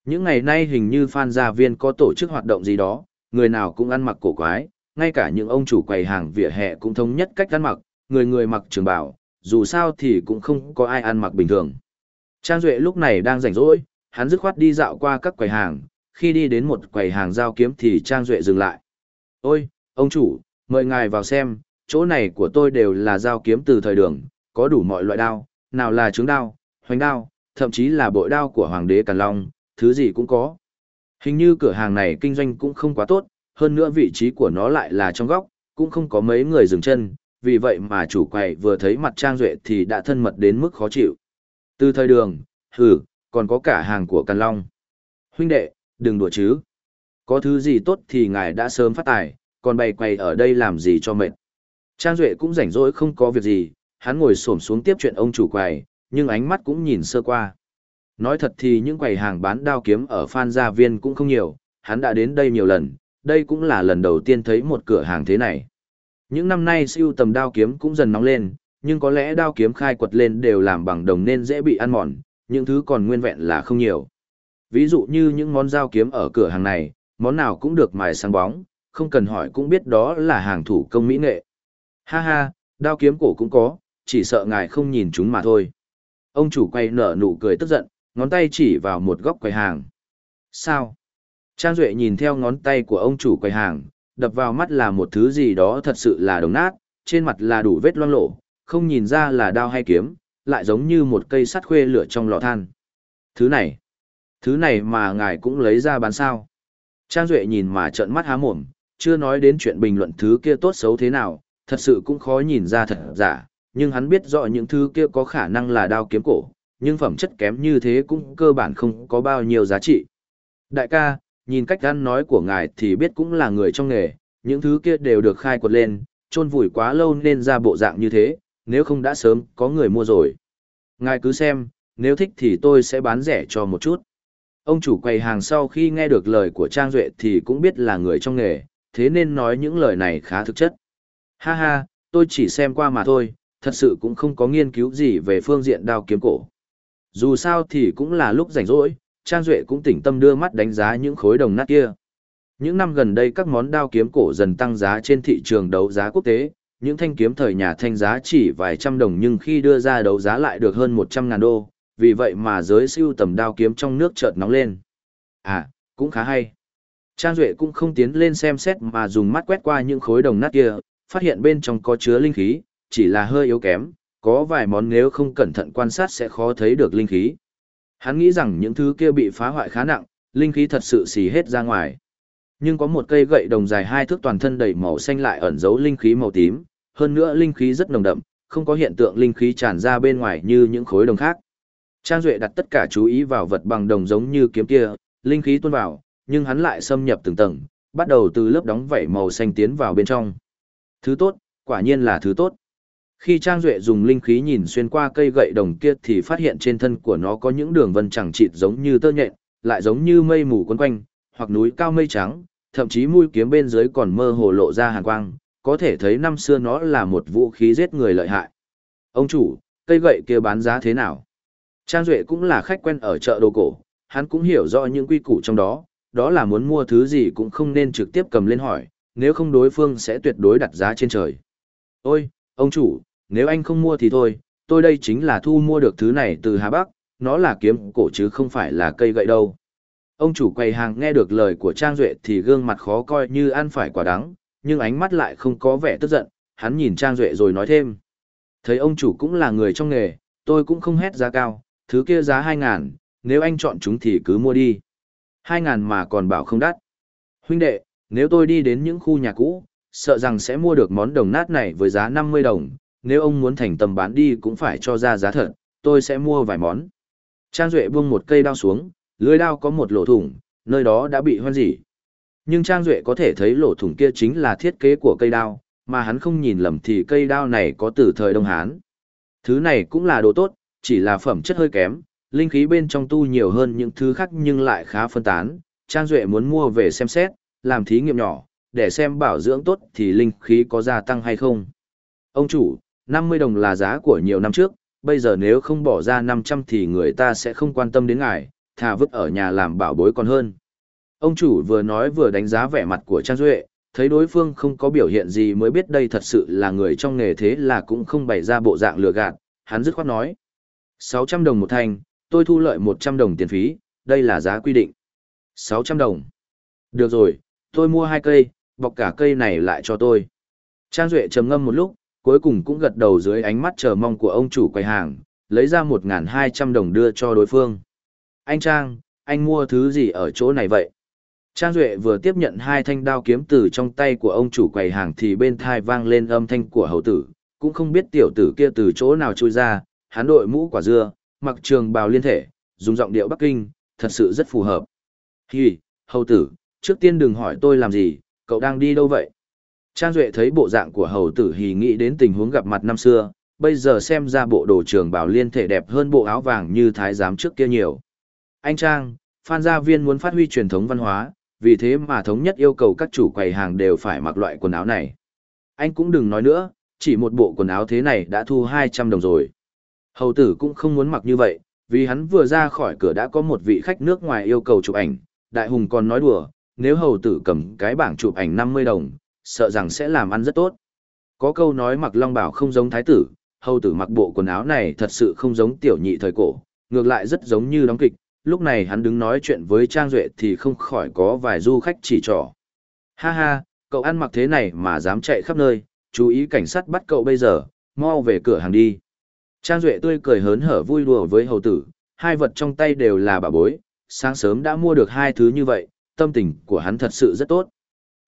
Những ngày nay hình như Phan Gia Viên có tổ chức hoạt động gì đó, người nào cũng ăn mặc cổ quái, ngay cả những ông chủ quầy hàng vỉa hè cũng thống nhất cách ăn mặc, người người mặc trường bào, dù sao thì cũng không có ai ăn mặc bình thường. Trang Duệ lúc này đang rảnh rỗi, hắn dứt khoát đi dạo qua các quầy hàng, khi đi đến một quầy hàng giao kiếm thì Trang Duệ dừng lại. Ôi, ông chủ, mời ngài vào xem, chỗ này của tôi đều là dao kiếm từ thời đường, có đủ mọi loại đao, nào là trứng đao, hoành đao, thậm chí là bội đao của Hoàng đế Càn Long, thứ gì cũng có. Hình như cửa hàng này kinh doanh cũng không quá tốt, hơn nữa vị trí của nó lại là trong góc, cũng không có mấy người dừng chân, vì vậy mà chủ quầy vừa thấy mặt Trang Duệ thì đã thân mật đến mức khó chịu. Từ thời đường, hử, còn có cả hàng của Càn Long. Huynh đệ, đừng đùa chứ. Có thứ gì tốt thì ngài đã sớm phát tài, còn bày quầy ở đây làm gì cho mệt. Trang Duệ cũng rảnh rỗi không có việc gì, hắn ngồi xổm xuống tiếp chuyện ông chủ quầy, nhưng ánh mắt cũng nhìn sơ qua. Nói thật thì những quầy hàng bán đao kiếm ở Phan Gia Viên cũng không nhiều, hắn đã đến đây nhiều lần, đây cũng là lần đầu tiên thấy một cửa hàng thế này. Những năm nay siêu tầm đao kiếm cũng dần nóng lên, nhưng có lẽ đao kiếm khai quật lên đều làm bằng đồng nên dễ bị ăn mòn, những thứ còn nguyên vẹn là không nhiều. Ví dụ như những món dao kiếm ở cửa hàng này, món nào cũng được mài sáng bóng, không cần hỏi cũng biết đó là hàng thủ công mỹ nghệ. Ha ha, đao kiếm cổ cũng có, chỉ sợ ngài không nhìn chúng mà thôi. Ông chủ quay nở nụ cười tức giận, ngón tay chỉ vào một góc quầy hàng. Sao? Trang Duệ nhìn theo ngón tay của ông chủ quầy hàng, đập vào mắt là một thứ gì đó thật sự là đồng nát, trên mặt là đủ vết loang lổ, không nhìn ra là đao hay kiếm, lại giống như một cây sắt khuê lửa trong lò than. Thứ này, thứ này mà ngài cũng lấy ra bán sao. Trang Duệ nhìn mà trợn mắt há mồm, chưa nói đến chuyện bình luận thứ kia tốt xấu thế nào, thật sự cũng khó nhìn ra thật giả, nhưng hắn biết rõ những thứ kia có khả năng là đao kiếm cổ, nhưng phẩm chất kém như thế cũng cơ bản không có bao nhiêu giá trị. Đại ca, nhìn cách ăn nói của ngài thì biết cũng là người trong nghề, những thứ kia đều được khai quật lên, trôn vùi quá lâu nên ra bộ dạng như thế, nếu không đã sớm có người mua rồi. Ngài cứ xem, nếu thích thì tôi sẽ bán rẻ cho một chút. Ông chủ quầy hàng sau khi nghe được lời của Trang Duệ thì cũng biết là người trong nghề, thế nên nói những lời này khá thực chất. Ha ha, tôi chỉ xem qua mà thôi, thật sự cũng không có nghiên cứu gì về phương diện đao kiếm cổ. Dù sao thì cũng là lúc rảnh rỗi, Trang Duệ cũng tỉnh tâm đưa mắt đánh giá những khối đồng nát kia. Những năm gần đây các món đao kiếm cổ dần tăng giá trên thị trường đấu giá quốc tế, những thanh kiếm thời nhà thanh giá chỉ vài trăm đồng nhưng khi đưa ra đấu giá lại được hơn 100 ngàn đô, vì vậy mà giới siêu tầm đao kiếm trong nước chợt nóng lên. À, cũng khá hay. Trang Duệ cũng không tiến lên xem xét mà dùng mắt quét qua những khối đồng nát kia, phát hiện bên trong có chứa linh khí, chỉ là hơi yếu kém, có vài món nếu không cẩn thận quan sát sẽ khó thấy được linh khí. Hắn nghĩ rằng những thứ kia bị phá hoại khá nặng, linh khí thật sự xì hết ra ngoài. Nhưng có một cây gậy đồng dài hai thước toàn thân đầy màu xanh lại ẩn giấu linh khí màu tím, hơn nữa linh khí rất nồng đậm, không có hiện tượng linh khí tràn ra bên ngoài như những khối đồng khác. Trang Duệ đặt tất cả chú ý vào vật bằng đồng giống như kiếm kia, linh khí tuôn vào, nhưng hắn lại xâm nhập từng tầng, bắt đầu từ lớp đóng vảy màu xanh tiến vào bên trong. Thứ tốt, quả nhiên là thứ tốt. Khi Trang Duệ dùng linh khí nhìn xuyên qua cây gậy đồng kia thì phát hiện trên thân của nó có những đường vân chẳng chịt giống như tơ nhện, lại giống như mây mù quấn quanh, hoặc núi cao mây trắng, thậm chí mũi kiếm bên dưới còn mơ hồ lộ ra hàn quang, có thể thấy năm xưa nó là một vũ khí giết người lợi hại. Ông chủ, cây gậy kia bán giá thế nào? Trang Duệ cũng là khách quen ở chợ đồ cổ, hắn cũng hiểu rõ những quy củ trong đó, đó là muốn mua thứ gì cũng không nên trực tiếp cầm lên hỏi, nếu không đối phương sẽ tuyệt đối đặt giá trên trời. Ôi, ông chủ, nếu anh không mua thì thôi, tôi đây chính là thu mua được thứ này từ Hà Bắc, nó là kiếm cổ chứ không phải là cây gậy đâu. Ông chủ quầy hàng nghe được lời của Trang Duệ thì gương mặt khó coi như ăn phải quả đắng, nhưng ánh mắt lại không có vẻ tức giận, hắn nhìn Trang Duệ rồi nói thêm. Thấy ông chủ cũng là người trong nghề, tôi cũng không hét giá cao, thứ kia giá 2 ngàn, nếu anh chọn chúng thì cứ mua đi. 2 ngàn mà còn bảo không đắt. Huynh đệ, nếu tôi đi đến những khu nhà cũ, sợ rằng sẽ mua được món đồng nát này với giá 50 đồng, nếu ông muốn thành tầm bán đi cũng phải cho ra giá thật, tôi sẽ mua vài món. Trang Duệ buông một cây đao xuống, lưới đao có một lỗ thủng, nơi đó đã bị hoen dỉ. Nhưng Trang Duệ có thể thấy lỗ thủng kia chính là thiết kế của cây đao, mà hắn không nhìn lầm thì cây đao này có từ thời Đông Hán. Thứ này cũng là đồ tốt, chỉ là phẩm chất hơi kém, linh khí bên trong tu nhiều hơn những thứ khác nhưng lại khá phân tán. Trang Duệ muốn mua về xem xét, làm thí nghiệm nhỏ, để xem bảo dưỡng tốt thì linh khí có gia tăng hay không. Ông chủ, 50 đồng là giá của nhiều năm trước, bây giờ nếu không bỏ ra 500 thì người ta sẽ không quan tâm đến ngài, thà vứt ở nhà làm bảo bối còn hơn. Ông chủ vừa nói vừa đánh giá vẻ mặt của Trang Duệ, thấy đối phương không có biểu hiện gì mới biết đây thật sự là người trong nghề thế là cũng không bày ra bộ dạng lừa gạt, hắn dứt khoát nói. 600 đồng một thanh, tôi thu lợi 100 đồng tiền phí, đây là giá quy định. 600 đồng. Được rồi, tôi mua hai cây, bọc cả cây này lại cho tôi. Trang Duệ trầm ngâm một lúc, cuối cùng cũng gật đầu dưới ánh mắt chờ mong của ông chủ quầy hàng, lấy ra 1.200 đồng đưa cho đối phương. Anh Trang, anh mua thứ gì ở chỗ này vậy? Trang Duệ vừa tiếp nhận hai thanh đao kiếm từ trong tay của ông chủ quầy hàng thì bên thai vang lên âm thanh của hầu tử, cũng không biết tiểu tử kia từ chỗ nào trôi ra, hắn đội mũ quả dưa, mặc trường bào liên thể, dùng giọng điệu Bắc Kinh, thật sự rất phù hợp. Hì, hầu tử, trước tiên đừng hỏi tôi làm gì, cậu đang đi đâu vậy? Trang Duệ thấy bộ dạng của hầu tử hì nghĩ đến tình huống gặp mặt năm xưa, bây giờ xem ra bộ đồ trường bảo liên thể đẹp hơn bộ áo vàng như thái giám trước kia nhiều. Anh Trang, Phan Gia Viên muốn phát huy truyền thống văn hóa, vì thế mà thống nhất yêu cầu các chủ quầy hàng đều phải mặc loại quần áo này. Anh cũng đừng nói nữa, chỉ một bộ quần áo thế này đã thu 200 đồng rồi. Hầu tử cũng không muốn mặc như vậy, vì hắn vừa ra khỏi cửa đã có một vị khách nước ngoài yêu cầu chụp ảnh, đại hùng còn nói đùa, nếu hầu tử cầm cái bảng chụp ảnh 50 đồng, sợ rằng sẽ làm ăn rất tốt. Có câu nói mặc long bảo không giống thái tử, hầu tử mặc bộ quần áo này thật sự không giống tiểu nhị thời cổ, ngược lại rất giống như đóng kịch, lúc này hắn đứng nói chuyện với Trang Duệ thì không khỏi có vài du khách chỉ trỏ. Ha ha, cậu ăn mặc thế này mà dám chạy khắp nơi, chú ý cảnh sát bắt cậu bây giờ, mau về cửa hàng đi. Trang Duệ tươi cười hớn hở vui đùa với hầu tử, hai vật trong tay đều là bà bối, sáng sớm đã mua được hai thứ như vậy, tâm tình của hắn thật sự rất tốt.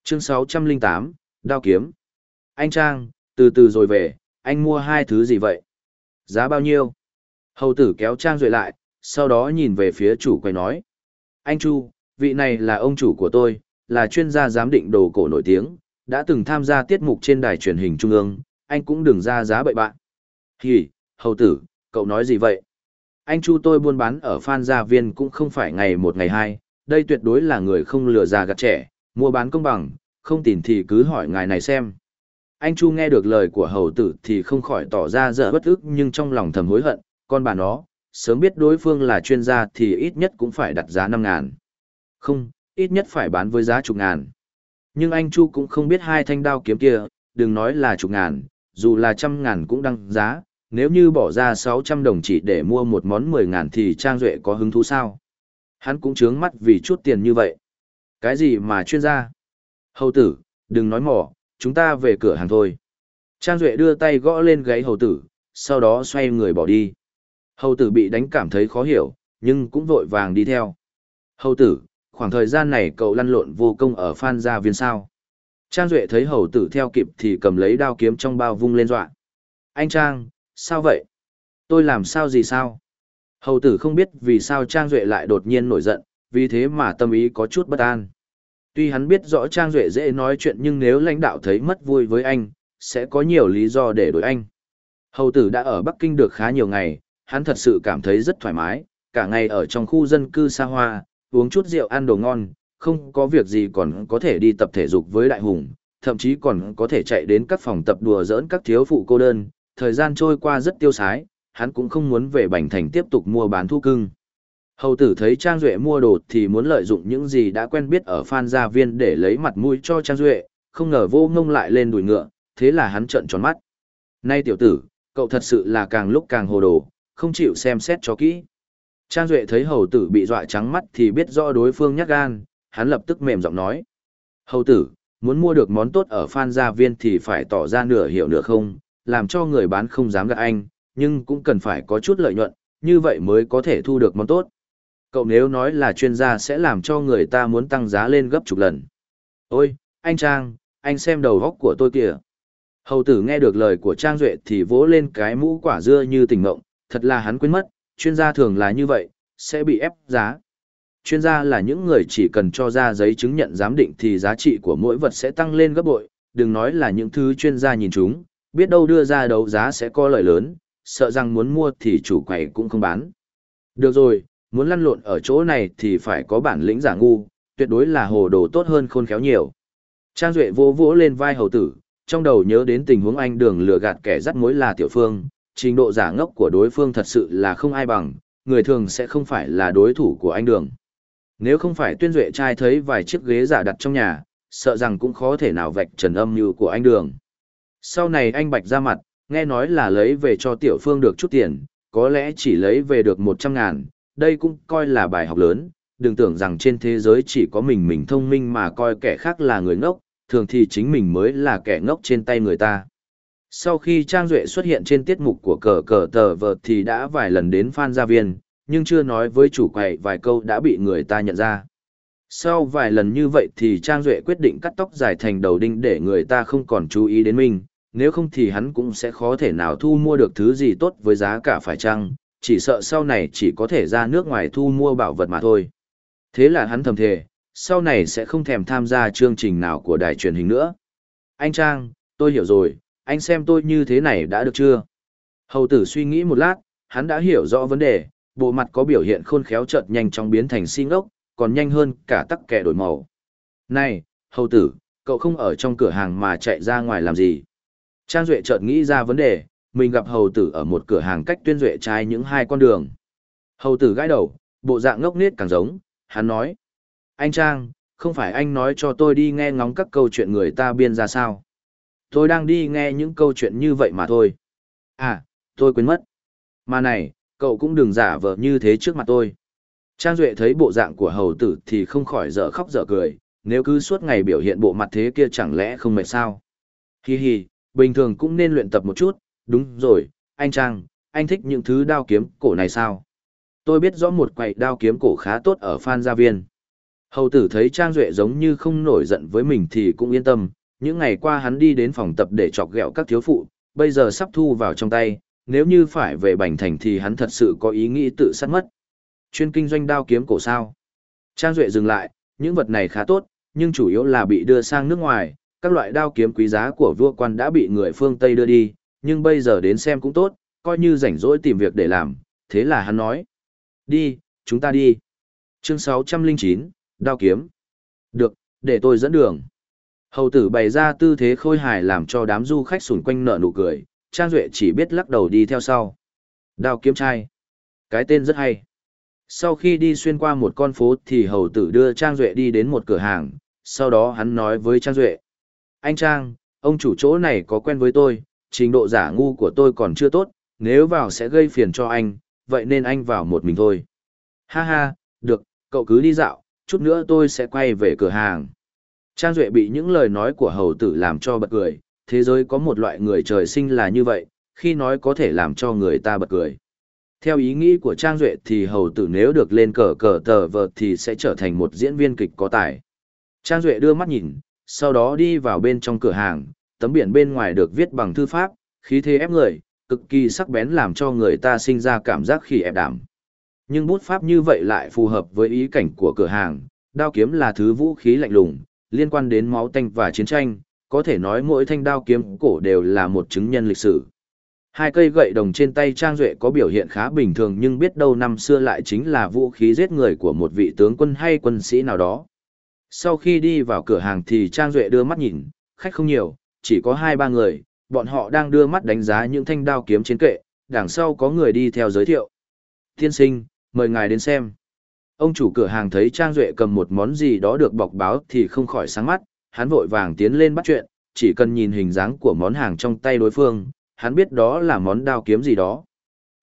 Chương 608, Đao Kiếm. Anh Trang, từ từ rồi về, anh mua hai thứ gì vậy? Giá bao nhiêu? Hầu tử kéo Trang Duệ lại, sau đó nhìn về phía chủ quầy nói. Anh Chu, vị này là ông chủ của tôi, là chuyên gia giám định đồ cổ nổi tiếng, đã từng tham gia tiết mục trên đài truyền hình trung ương, anh cũng đừng ra giá bậy bạn. Hì, hầu tử, cậu nói gì vậy? Anh Chu tôi buôn bán ở Phan Gia Viên cũng không phải ngày một ngày hai, đây tuyệt đối là người không lừa già gạt trẻ, mua bán công bằng, không tìm thì cứ hỏi ngài này xem. Anh Chu nghe được lời của hầu tử thì không khỏi tỏ ra dở bất ức nhưng trong lòng thầm hối hận, con bà nó, sớm biết đối phương là chuyên gia thì ít nhất cũng phải đặt giá năm ngàn. Không, ít nhất phải bán với giá chục ngàn. Nhưng anh Chu cũng không biết hai thanh đao kiếm kia, đừng nói là chục ngàn, dù là trăm ngàn cũng đăng giá, nếu như bỏ ra 600 đồng chỉ để mua một món 10 ngàn thì Trang Duệ có hứng thú sao? Hắn cũng trướng mắt vì chút tiền như vậy. Cái gì mà chuyên gia? Hầu tử, đừng nói mỏ, chúng ta về cửa hàng thôi. Trang Duệ đưa tay gõ lên gáy hầu tử, sau đó xoay người bỏ đi. Hầu tử bị đánh cảm thấy khó hiểu, nhưng cũng vội vàng đi theo. Hầu tử, khoảng thời gian này cậu lăn lộn vô công ở Phan Gia Viên sao. Trang Duệ thấy hầu tử theo kịp thì cầm lấy đao kiếm trong bao vung lên dọa. Anh Trang, sao vậy? Tôi làm sao gì sao? Hầu tử không biết vì sao Trang Duệ lại đột nhiên nổi giận, vì thế mà tâm ý có chút bất an. Tuy hắn biết rõ Trang Duệ dễ nói chuyện nhưng nếu lãnh đạo thấy mất vui với anh, sẽ có nhiều lý do để đổi anh. Hầu tử đã ở Bắc Kinh được khá nhiều ngày, hắn thật sự cảm thấy rất thoải mái, cả ngày ở trong khu dân cư xa hoa, uống chút rượu ăn đồ ngon, không có việc gì còn có thể đi tập thể dục với đại hùng, thậm chí còn có thể chạy đến các phòng tập đùa giỡn các thiếu phụ cô đơn, thời gian trôi qua rất tiêu sái, hắn cũng không muốn về Bành Thành tiếp tục mua bán thu cưng. Hầu tử thấy Trang Duệ mua đồ thì muốn lợi dụng những gì đã quen biết ở Phan Gia Viên để lấy mặt mũi cho Trang Duệ, không ngờ vô ngông lại lên đùi ngựa, thế là hắn trợn tròn mắt. Nay tiểu tử, cậu thật sự là càng lúc càng hồ đồ, không chịu xem xét cho kỹ. Trang Duệ thấy hầu tử bị dọa trắng mắt thì biết rõ đối phương nhát gan, hắn lập tức mềm giọng nói. Hầu tử, muốn mua được món tốt ở Phan Gia Viên thì phải tỏ ra nửa hiểu nửa không, làm cho người bán không dám gạt anh, nhưng cũng cần phải có chút lợi nhuận, như vậy mới có thể thu được món tốt. Cậu nếu nói là chuyên gia sẽ làm cho người ta muốn tăng giá lên gấp chục lần. Ôi, anh Trang, anh xem đầu góc của tôi kìa. Hầu tử nghe được lời của Trang Duệ thì vỗ lên cái mũ quả dưa như tỉnh ngộng, thật là hắn quên mất, chuyên gia thường là như vậy, sẽ bị ép giá. Chuyên gia là những người chỉ cần cho ra giấy chứng nhận giám định thì giá trị của mỗi vật sẽ tăng lên gấp bội, đừng nói là những thứ chuyên gia nhìn chúng, biết đâu đưa ra đấu giá sẽ có lợi lớn, sợ rằng muốn mua thì chủ quầy cũng không bán. Được rồi, muốn lăn lộn ở chỗ này thì phải có bản lĩnh giả ngu, tuyệt đối là hồ đồ tốt hơn khôn khéo nhiều. Trang Duệ vô vỗ lên vai hầu tử, trong đầu nhớ đến tình huống anh đường lừa gạt kẻ dắt mối là tiểu phương, trình độ giả ngốc của đối phương thật sự là không ai bằng, người thường sẽ không phải là đối thủ của anh đường. Nếu không phải tuyên duệ trai thấy vài chiếc ghế giả đặt trong nhà, sợ rằng cũng khó thể nào vạch trần âm như của anh đường. Sau này anh Bạch ra mặt, nghe nói là lấy về cho tiểu phương được chút tiền, có lẽ chỉ lấy về được 100 ngàn, đây cũng coi là bài học lớn, đừng tưởng rằng trên thế giới chỉ có mình mình thông minh mà coi kẻ khác là người ngốc, thường thì chính mình mới là kẻ ngốc trên tay người ta. Sau khi Trang Duệ xuất hiện trên tiết mục của cờ cờ tờ vợt thì đã vài lần đến Phan Gia Viên, nhưng chưa nói với chủ quầy vài câu đã bị người ta nhận ra. Sau vài lần như vậy thì Trang Duệ quyết định cắt tóc dài thành đầu đinh để người ta không còn chú ý đến mình, nếu không thì hắn cũng sẽ khó thể nào thu mua được thứ gì tốt với giá cả phải chăng, chỉ sợ sau này chỉ có thể ra nước ngoài thu mua bảo vật mà thôi. Thế là hắn thầm thề, sau này sẽ không thèm tham gia chương trình nào của đài truyền hình nữa. Anh Trang, tôi hiểu rồi, anh xem tôi như thế này đã được chưa? Hầu tử suy nghĩ một lát, hắn đã hiểu rõ vấn đề, bộ mặt có biểu hiện khôn khéo chợt nhanh chóng biến thành xin ốc, còn nhanh hơn cả tắc kẻ đổi màu. Này, hầu tử, cậu không ở trong cửa hàng mà chạy ra ngoài làm gì? Trang Duệ chợt nghĩ ra vấn đề, mình gặp hầu tử ở một cửa hàng cách tuyên duệ trai những hai con đường. Hầu tử gãi đầu, bộ dạng ngốc nết càng giống, hắn nói. Anh Trang, không phải anh nói cho tôi đi nghe ngóng các câu chuyện người ta biên ra sao? Tôi đang đi nghe những câu chuyện như vậy mà thôi. À, tôi quên mất. Mà này, cậu cũng đừng giả vờ như thế trước mặt tôi. Trang Duệ thấy bộ dạng của hầu tử thì không khỏi dở khóc dở cười, nếu cứ suốt ngày biểu hiện bộ mặt thế kia chẳng lẽ không mệt sao? Hi hi, bình thường cũng nên luyện tập một chút, đúng rồi, anh Trang, anh thích những thứ đao kiếm cổ này sao? Tôi biết rõ một quầy đao kiếm cổ khá tốt ở Phan Gia Viên. Hầu tử thấy Trang Duệ giống như không nổi giận với mình thì cũng yên tâm, những ngày qua hắn đi đến phòng tập để chọc ghẹo các thiếu phụ, bây giờ sắp thu vào trong tay, nếu như phải về Bành Thành thì hắn thật sự có ý nghĩ tự sát mất. Chuyên kinh doanh đao kiếm cổ sao. Trang Duệ dừng lại, những vật này khá tốt, nhưng chủ yếu là bị đưa sang nước ngoài, các loại đao kiếm quý giá của vua quan đã bị người phương Tây đưa đi, nhưng bây giờ đến xem cũng tốt, coi như rảnh rỗi tìm việc để làm, thế là hắn nói. Đi, chúng ta đi. Chương 609, Đao kiếm. Được, để tôi dẫn đường. Hầu tử bày ra tư thế khôi hài làm cho đám du khách xung quanh nở nụ cười, Trang Duệ chỉ biết lắc đầu đi theo sau. Đao kiếm trai. Cái tên rất hay. Sau khi đi xuyên qua một con phố thì hầu tử đưa Trang Duệ đi đến một cửa hàng, sau đó hắn nói với Trang Duệ. Anh Trang, ông chủ chỗ này có quen với tôi, trình độ giả ngu của tôi còn chưa tốt, nếu vào sẽ gây phiền cho anh, vậy nên anh vào một mình thôi. Ha ha, được, cậu cứ đi dạo, chút nữa tôi sẽ quay về cửa hàng. Trang Duệ bị những lời nói của hầu tử làm cho bật cười, thế giới có một loại người trời sinh là như vậy, khi nói có thể làm cho người ta bật cười. Theo ý nghĩ của Trang Duệ thì hầu tử nếu được lên cờ cờ tờ vợt thì sẽ trở thành một diễn viên kịch có tài. Trang Duệ đưa mắt nhìn, sau đó đi vào bên trong cửa hàng, tấm biển bên ngoài được viết bằng thư pháp, khí thế ép người, cực kỳ sắc bén làm cho người ta sinh ra cảm giác khỉ ép đảm. Nhưng bút pháp như vậy lại phù hợp với ý cảnh của cửa hàng, đao kiếm là thứ vũ khí lạnh lùng, liên quan đến máu tanh và chiến tranh, có thể nói mỗi thanh đao kiếm cổ đều là một chứng nhân lịch sử. Hai cây gậy đồng trên tay Trang Duệ có biểu hiện khá bình thường nhưng biết đâu năm xưa lại chính là vũ khí giết người của một vị tướng quân hay quân sĩ nào đó. Sau khi đi vào cửa hàng thì Trang Duệ đưa mắt nhìn, khách không nhiều, chỉ có hai ba người, bọn họ đang đưa mắt đánh giá những thanh đao kiếm chiến kệ, đằng sau có người đi theo giới thiệu. Tiên sinh, mời ngài đến xem. Ông chủ cửa hàng thấy Trang Duệ cầm một món gì đó được bọc báo thì không khỏi sáng mắt, hắn vội vàng tiến lên bắt chuyện, chỉ cần nhìn hình dáng của món hàng trong tay đối phương, hắn biết đó là món đao kiếm gì đó.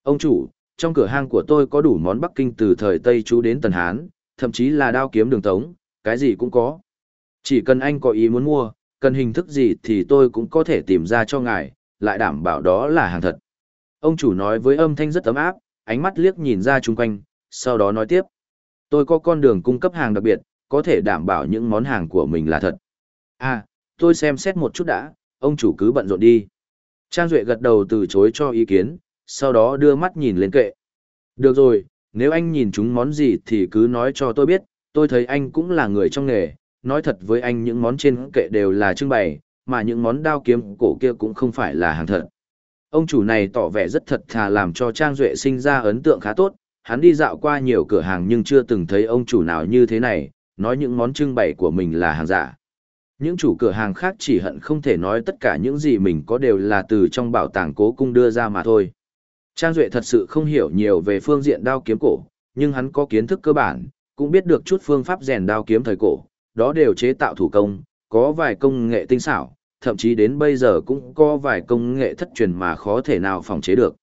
Ông chủ, trong cửa hàng của tôi có đủ món Bắc Kinh từ thời Tây chú đến Tần Hán, thậm chí là đao kiếm đường tống, cái gì cũng có. Chỉ cần anh có ý muốn mua, cần hình thức gì thì tôi cũng có thể tìm ra cho ngài, lại đảm bảo đó là hàng thật. Ông chủ nói với âm thanh rất ấm áp, ánh mắt liếc nhìn ra chung quanh, sau đó nói tiếp. Tôi có con đường cung cấp hàng đặc biệt, có thể đảm bảo những món hàng của mình là thật. À, tôi xem xét một chút đã, ông chủ cứ bận rộn đi. Trang Duệ gật đầu từ chối cho ý kiến, sau đó đưa mắt nhìn lên kệ. Được rồi, nếu anh nhìn chúng món gì thì cứ nói cho tôi biết, tôi thấy anh cũng là người trong nghề, nói thật với anh những món trên kệ đều là trưng bày, mà những món đao kiếm cổ kia cũng không phải là hàng thật. Ông chủ này tỏ vẻ rất thật thà làm cho Trang Duệ sinh ra ấn tượng khá tốt, hắn đi dạo qua nhiều cửa hàng nhưng chưa từng thấy ông chủ nào như thế này, nói những món trưng bày của mình là hàng giả. Những chủ cửa hàng khác chỉ hận không thể nói tất cả những gì mình có đều là từ trong bảo tàng cố cung đưa ra mà thôi. Trang Duệ thật sự không hiểu nhiều về phương diện đao kiếm cổ, nhưng hắn có kiến thức cơ bản, cũng biết được chút phương pháp rèn đao kiếm thời cổ, đó đều chế tạo thủ công, có vài công nghệ tinh xảo, thậm chí đến bây giờ cũng có vài công nghệ thất truyền mà khó thể nào phòng chế được.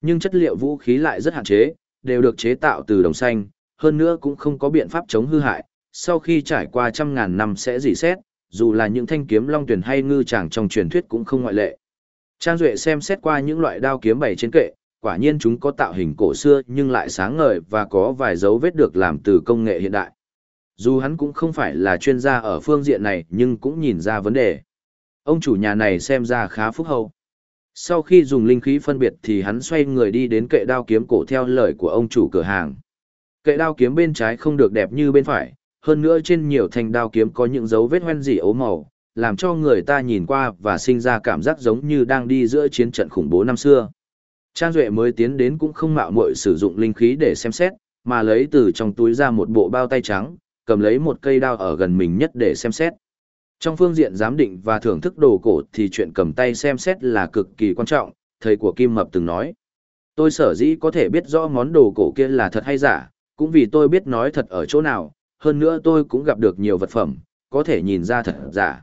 Nhưng chất liệu vũ khí lại rất hạn chế, đều được chế tạo từ đồng xanh, hơn nữa cũng không có biện pháp chống hư hại, sau khi trải qua trăm ngàn năm sẽ dỉ xét, dù là những thanh kiếm long tuyển hay ngư chàng trong truyền thuyết cũng không ngoại lệ. Trang Duệ xem xét qua những loại đao kiếm bày trên kệ, quả nhiên chúng có tạo hình cổ xưa nhưng lại sáng ngời và có vài dấu vết được làm từ công nghệ hiện đại. Dù hắn cũng không phải là chuyên gia ở phương diện này nhưng cũng nhìn ra vấn đề. Ông chủ nhà này xem ra khá phúc hậu. Sau khi dùng linh khí phân biệt thì hắn xoay người đi đến kệ đao kiếm cổ theo lời của ông chủ cửa hàng. Kệ đao kiếm bên trái không được đẹp như bên phải, hơn nữa trên nhiều thanh đao kiếm có những dấu vết hoen dỉ ố màu, làm cho người ta nhìn qua và sinh ra cảm giác giống như đang đi giữa chiến trận khủng bố năm xưa. Trang Duệ mới tiến đến cũng không mạo muội sử dụng linh khí để xem xét, mà lấy từ trong túi ra một bộ bao tay trắng, cầm lấy một cây đao ở gần mình nhất để xem xét. Trong phương diện giám định và thưởng thức đồ cổ thì chuyện cầm tay xem xét là cực kỳ quan trọng, thầy của Kim Mập từng nói. Tôi sở dĩ có thể biết rõ món đồ cổ kia là thật hay giả, cũng vì tôi biết nói thật ở chỗ nào, hơn nữa tôi cũng gặp được nhiều vật phẩm, có thể nhìn ra thật giả.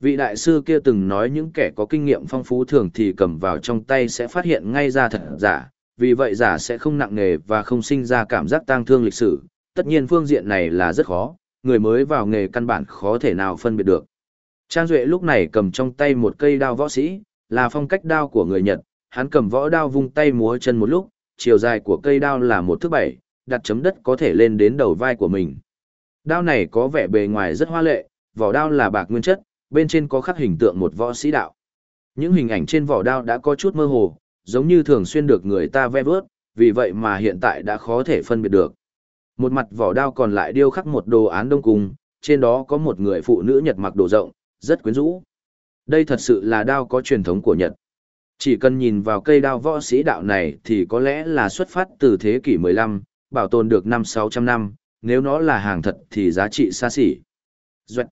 Vị đại sư kia từng nói những kẻ có kinh nghiệm phong phú thường thì cầm vào trong tay sẽ phát hiện ngay ra thật giả, vì vậy giả sẽ không nặng nề và không sinh ra cảm giác tang thương lịch sử. Tất nhiên phương diện này là rất khó, người mới vào nghề căn bản khó thể nào phân biệt được. Trang Duệ lúc này cầm trong tay một cây đao võ sĩ, là phong cách đao của người Nhật, hắn cầm võ đao vung tay múa chân một lúc, chiều dài của cây đao là một thước bảy, đặt chấm đất có thể lên đến đầu vai của mình. Đao này có vẻ bề ngoài rất hoa lệ, vỏ đao là bạc nguyên chất, bên trên có khắc hình tượng một võ sĩ đạo. Những hình ảnh trên vỏ đao đã có chút mơ hồ, giống như thường xuyên được người ta ve vớt, vì vậy mà hiện tại đã khó thể phân biệt được. Một mặt vỏ đao còn lại điêu khắc một đồ án đông cung, trên đó có một người phụ nữ Nhật mặc đồ rộng, rất quyến rũ. Đây thật sự là đao có truyền thống của Nhật. Chỉ cần nhìn vào cây đao võ sĩ đạo này thì có lẽ là xuất phát từ thế kỷ 15, bảo tồn được năm 600 năm, nếu nó là hàng thật thì giá trị xa xỉ. Duệt.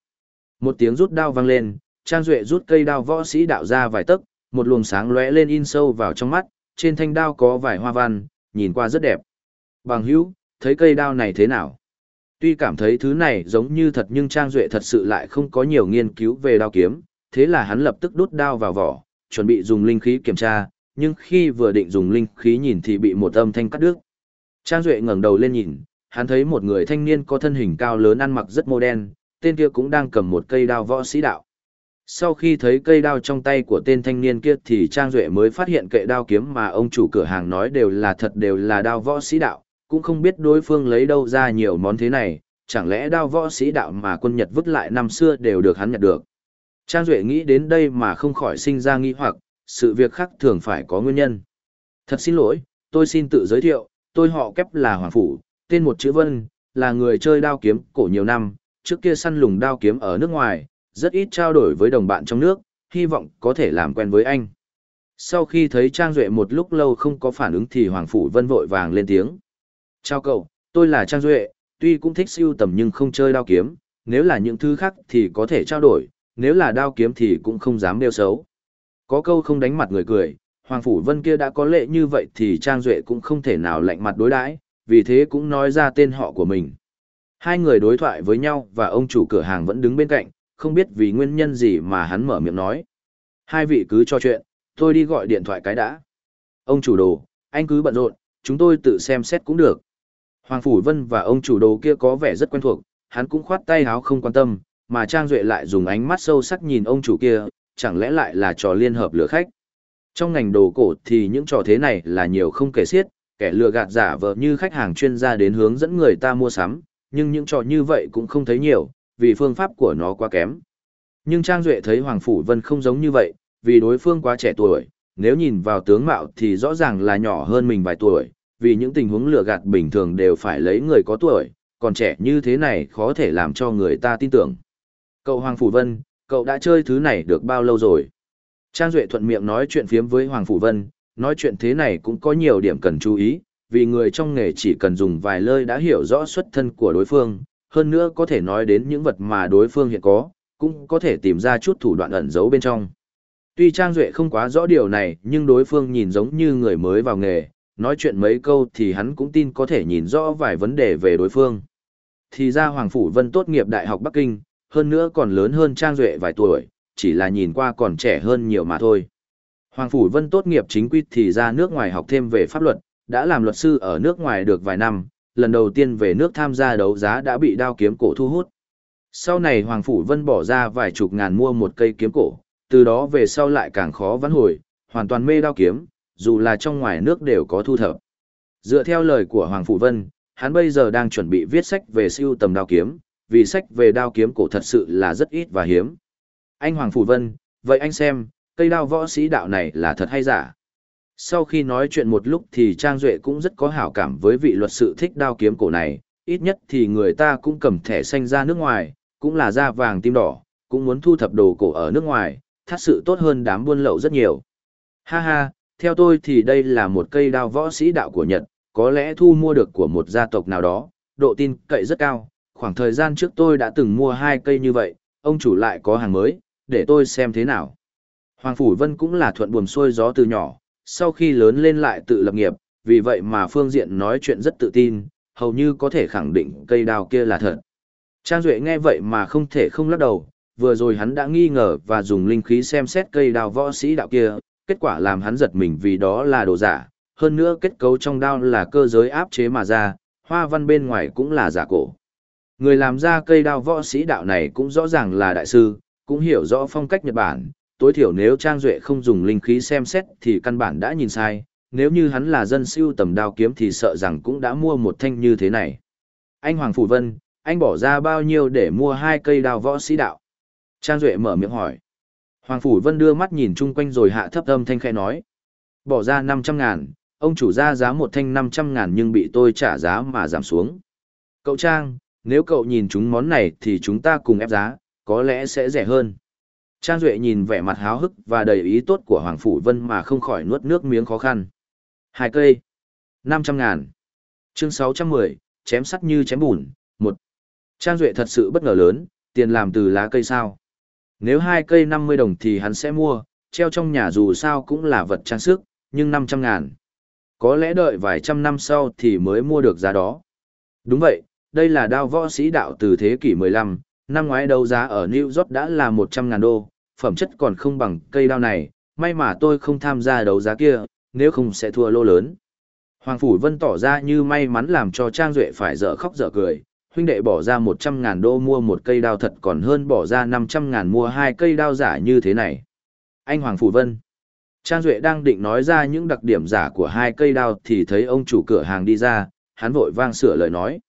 Một tiếng rút đao vang lên, Trang Duệ rút cây đao võ sĩ đạo ra vài tấc, một luồng sáng lóe lên in sâu vào trong mắt, trên thanh đao có vài hoa văn, nhìn qua rất đẹp. Bằng hữu, thấy cây đao này thế nào? Tuy cảm thấy thứ này giống như thật nhưng Trang Duệ thật sự lại không có nhiều nghiên cứu về đao kiếm, thế là hắn lập tức đút đao vào vỏ, chuẩn bị dùng linh khí kiểm tra, nhưng khi vừa định dùng linh khí nhìn thì bị một âm thanh cắt đứt. Trang Duệ ngẩng đầu lên nhìn, hắn thấy một người thanh niên có thân hình cao lớn ăn mặc rất mô đen, tên kia cũng đang cầm một cây đao võ sĩ đạo. Sau khi thấy cây đao trong tay của tên thanh niên kia thì Trang Duệ mới phát hiện kệ đao kiếm mà ông chủ cửa hàng nói đều là thật đều là đao võ sĩ đạo, cũng không biết đối phương lấy đâu ra nhiều món thế này, chẳng lẽ đao võ sĩ đạo mà quân Nhật vứt lại năm xưa đều được hắn nhặt được. Trang Duệ nghĩ đến đây mà không khỏi sinh ra nghi hoặc, sự việc khác thường phải có nguyên nhân. Thật xin lỗi, tôi xin tự giới thiệu, tôi họ kép là Hoàng Phủ, tên một chữ Vân, là người chơi đao kiếm cổ nhiều năm, trước kia săn lùng đao kiếm ở nước ngoài, rất ít trao đổi với đồng bạn trong nước, hy vọng có thể làm quen với anh. Sau khi thấy Trang Duệ một lúc lâu không có phản ứng thì Hoàng Phủ Vân vội vàng lên tiếng. Chào cậu, tôi là Trang Duệ, tuy cũng thích siêu tầm nhưng không chơi đao kiếm, nếu là những thứ khác thì có thể trao đổi, nếu là đao kiếm thì cũng không dám đeo xấu. Có câu không đánh mặt người cười, Hoàng Phủ Vân kia đã có lệ như vậy thì Trang Duệ cũng không thể nào lạnh mặt đối đãi vì thế cũng nói ra tên họ của mình. Hai người đối thoại với nhau và ông chủ cửa hàng vẫn đứng bên cạnh, không biết vì nguyên nhân gì mà hắn mở miệng nói. Hai vị cứ cho chuyện, tôi đi gọi điện thoại cái đã. Ông chủ đồ, anh cứ bận rộn, chúng tôi tự xem xét cũng được. Hoàng Phủ Vân và ông chủ đồ kia có vẻ rất quen thuộc, hắn cũng khoát tay háo không quan tâm, mà Trang Duệ lại dùng ánh mắt sâu sắc nhìn ông chủ kia, chẳng lẽ lại là trò liên hợp lừa khách. Trong ngành đồ cổ thì những trò thế này là nhiều không kể xiết, kẻ lừa gạt giả vờ như khách hàng chuyên gia đến hướng dẫn người ta mua sắm, nhưng những trò như vậy cũng không thấy nhiều, vì phương pháp của nó quá kém. Nhưng Trang Duệ thấy Hoàng Phủ Vân không giống như vậy, vì đối phương quá trẻ tuổi, nếu nhìn vào tướng mạo thì rõ ràng là nhỏ hơn mình vài tuổi, vì những tình huống lừa gạt bình thường đều phải lấy người có tuổi, còn trẻ như thế này khó thể làm cho người ta tin tưởng. Cậu Hoàng Phủ Vân, cậu đã chơi thứ này được bao lâu rồi? Trang Duệ thuận miệng nói chuyện phiếm với Hoàng Phủ Vân, nói chuyện thế này cũng có nhiều điểm cần chú ý, vì người trong nghề chỉ cần dùng vài lời đã hiểu rõ xuất thân của đối phương, hơn nữa có thể nói đến những vật mà đối phương hiện có, cũng có thể tìm ra chút thủ đoạn ẩn giấu bên trong. Tuy Trang Duệ không quá rõ điều này, nhưng đối phương nhìn giống như người mới vào nghề, nói chuyện mấy câu thì hắn cũng tin có thể nhìn rõ vài vấn đề về đối phương. Thì ra Hoàng Phủ Vân tốt nghiệp Đại học Bắc Kinh, hơn nữa còn lớn hơn Trang Duệ vài tuổi, chỉ là nhìn qua còn trẻ hơn nhiều mà thôi. Hoàng Phủ Vân tốt nghiệp chính quy thì ra nước ngoài học thêm về pháp luật, đã làm luật sư ở nước ngoài được vài năm, lần đầu tiên về nước tham gia đấu giá đã bị đao kiếm cổ thu hút. Sau này Hoàng Phủ Vân bỏ ra vài chục ngàn mua một cây kiếm cổ, từ đó về sau lại càng khó vãn hồi, hoàn toàn mê đao kiếm, dù là trong ngoài nước đều có thu thập. Dựa theo lời của Hoàng Phủ Vân, hắn bây giờ đang chuẩn bị viết sách về siêu tầm đao kiếm, vì sách về đao kiếm cổ thật sự là rất ít và hiếm. Anh Hoàng Phủ Vân, vậy anh xem, cây đao võ sĩ đạo này là thật hay giả? Sau khi nói chuyện một lúc thì Trang Duệ cũng rất có hảo cảm với vị luật sự thích đao kiếm cổ này, ít nhất thì người ta cũng cầm thẻ xanh ra nước ngoài, cũng là da vàng tim đỏ, cũng muốn thu thập đồ cổ ở nước ngoài, thật sự tốt hơn đám buôn lậu rất nhiều. Ha ha, theo tôi thì đây là một cây đao võ sĩ đạo của Nhật, có lẽ thu mua được của một gia tộc nào đó, độ tin cậy rất cao. Khoảng thời gian trước tôi đã từng mua hai cây như vậy, ông chủ lại có hàng mới, để tôi xem thế nào. Hoàng Phủ Vân cũng là thuận buồm xuôi gió từ nhỏ, sau khi lớn lên lại tự lập nghiệp, vì vậy mà phương diện nói chuyện rất tự tin, hầu như có thể khẳng định cây đao kia là thật. Trang Duệ nghe vậy mà không thể không lắc đầu, vừa rồi hắn đã nghi ngờ và dùng linh khí xem xét cây đao võ sĩ đạo kia, kết quả làm hắn giật mình vì đó là đồ giả, hơn nữa kết cấu trong đao là cơ giới áp chế mà ra, hoa văn bên ngoài cũng là giả cổ. Người làm ra cây đao võ sĩ đạo này cũng rõ ràng là đại sư, cũng hiểu rõ phong cách Nhật Bản, tối thiểu nếu Trang Duệ không dùng linh khí xem xét thì căn bản đã nhìn sai, nếu như hắn là dân siêu tầm đao kiếm thì sợ rằng cũng đã mua một thanh như thế này. Anh Hoàng Phủ Vân, anh bỏ ra bao nhiêu để mua hai cây đao võ sĩ đạo? Trang Duệ mở miệng hỏi. Hoàng Phủ Vân đưa mắt nhìn chung quanh rồi hạ thấp âm thanh khẽ nói. Bỏ ra 500 ngàn, ông chủ ra giá một thanh 500 ngàn nhưng bị tôi trả giá mà giảm xuống. Cậu Trang, nếu cậu nhìn chúng món này thì chúng ta cùng ép giá, có lẽ sẽ rẻ hơn. Trang Duệ nhìn vẻ mặt háo hức và đầy ý tốt của Hoàng Phủ Vân mà không khỏi nuốt nước miếng khó khăn. Hai cây. 500 ngàn. Chương 610, chém sắt như chém bùn. Một. Trang Duệ thật sự bất ngờ lớn, tiền làm từ lá cây sao. Nếu hai cây 50 đồng thì hắn sẽ mua, treo trong nhà dù sao cũng là vật trang sức, nhưng 500 ngàn. Có lẽ đợi vài trăm năm sau thì mới mua được giá đó. Đúng vậy, đây là đao võ sĩ đạo từ thế kỷ 15, năm ngoái đấu giá ở New York đã là 100.000 đô, phẩm chất còn không bằng cây đao này, may mà tôi không tham gia đấu giá kia, nếu không sẽ thua lô lớn. Hoàng Phủ Vân tỏ ra như may mắn làm cho Trang Duệ phải dở khóc dở cười, huynh đệ bỏ ra 100.000 đô mua một cây đao thật còn hơn bỏ ra 500.000 mua hai cây đao giả như thế này. Anh Hoàng Phủ Vân Trang Duệ đang định nói ra những đặc điểm giả của hai cây đao thì thấy ông chủ cửa hàng đi ra, hắn vội vang sửa lời nói.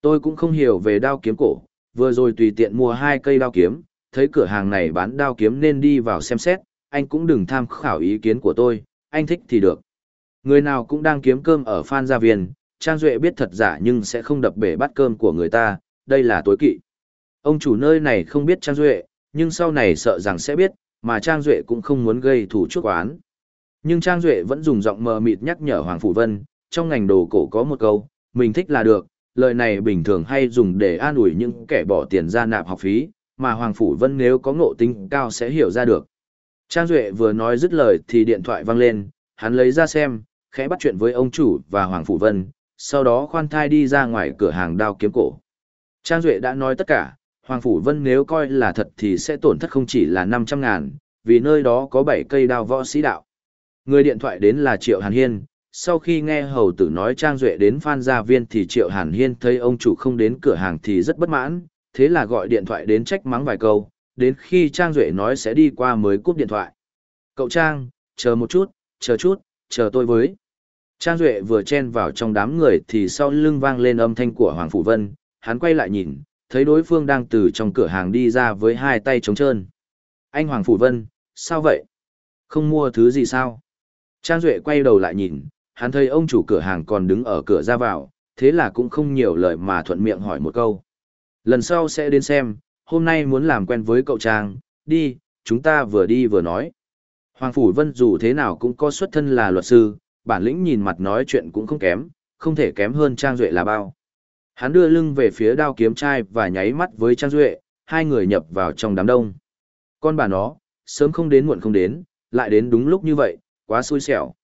Tôi cũng không hiểu về đao kiếm cổ, vừa rồi tùy tiện mua hai cây đao kiếm, thấy cửa hàng này bán đao kiếm nên đi vào xem xét, anh cũng đừng tham khảo ý kiến của tôi, anh thích thì được. Người nào cũng đang kiếm cơm ở Phan Gia Viên, Trang Duệ biết thật giả nhưng sẽ không đập bể bát cơm của người ta, đây là tối kỵ. Ông chủ nơi này không biết Trang Duệ, nhưng sau này sợ rằng sẽ biết, mà Trang Duệ cũng không muốn gây thủ chuốc oán. Nhưng Trang Duệ vẫn dùng giọng mờ mịt nhắc nhở Hoàng Phủ Vân, trong ngành đồ cổ có một câu, mình thích là được, lời này bình thường hay dùng để an ủi những kẻ bỏ tiền ra nạp học phí, mà Hoàng Phủ Vân nếu có ngộ tính cao sẽ hiểu ra được. Trang Duệ vừa nói dứt lời thì điện thoại vang lên, hắn lấy ra xem, khẽ bắt chuyện với ông chủ và Hoàng Phủ Vân, sau đó khoan thai đi ra ngoài cửa hàng đao kiếm cổ. Trang Duệ đã nói tất cả, Hoàng Phủ Vân nếu coi là thật thì sẽ tổn thất không chỉ là 500 ngàn, vì nơi đó có 7 cây đao võ sĩ đạo. Người điện thoại đến là Triệu Hàn Hiên, sau khi nghe hầu tử nói Trang Duệ đến Phan Gia Viên thì Triệu Hàn Hiên thấy ông chủ không đến cửa hàng thì rất bất mãn, thế là gọi điện thoại đến trách mắng vài câu, đến khi Trang Duệ nói sẽ đi qua mới cúp điện thoại. Cậu Trang, chờ một chút, chờ chút, chờ tôi với. Trang Duệ vừa chen vào trong đám người thì sau lưng vang lên âm thanh của Hoàng Phủ Vân, hắn quay lại nhìn, thấy đối phương đang từ trong cửa hàng đi ra với hai tay trống trơn. Anh Hoàng Phủ Vân, sao vậy? Không mua thứ gì sao? Trang Duệ quay đầu lại nhìn, hắn thấy ông chủ cửa hàng còn đứng ở cửa ra vào, thế là cũng không nhiều lời mà thuận miệng hỏi một câu. Lần sau sẽ đến xem, hôm nay muốn làm quen với cậu Trang, đi, chúng ta vừa đi vừa nói. Hoàng Phủ Vân dù thế nào cũng có xuất thân là luật sư, bản lĩnh nhìn mặt nói chuyện cũng không kém, không thể kém hơn Trang Duệ là bao. Hắn đưa lưng về phía đao kiếm trai và nháy mắt với Trang Duệ, hai người nhập vào trong đám đông. Con bà nó, sớm không đến muộn không đến, lại đến đúng lúc như vậy, quá xui xẻo.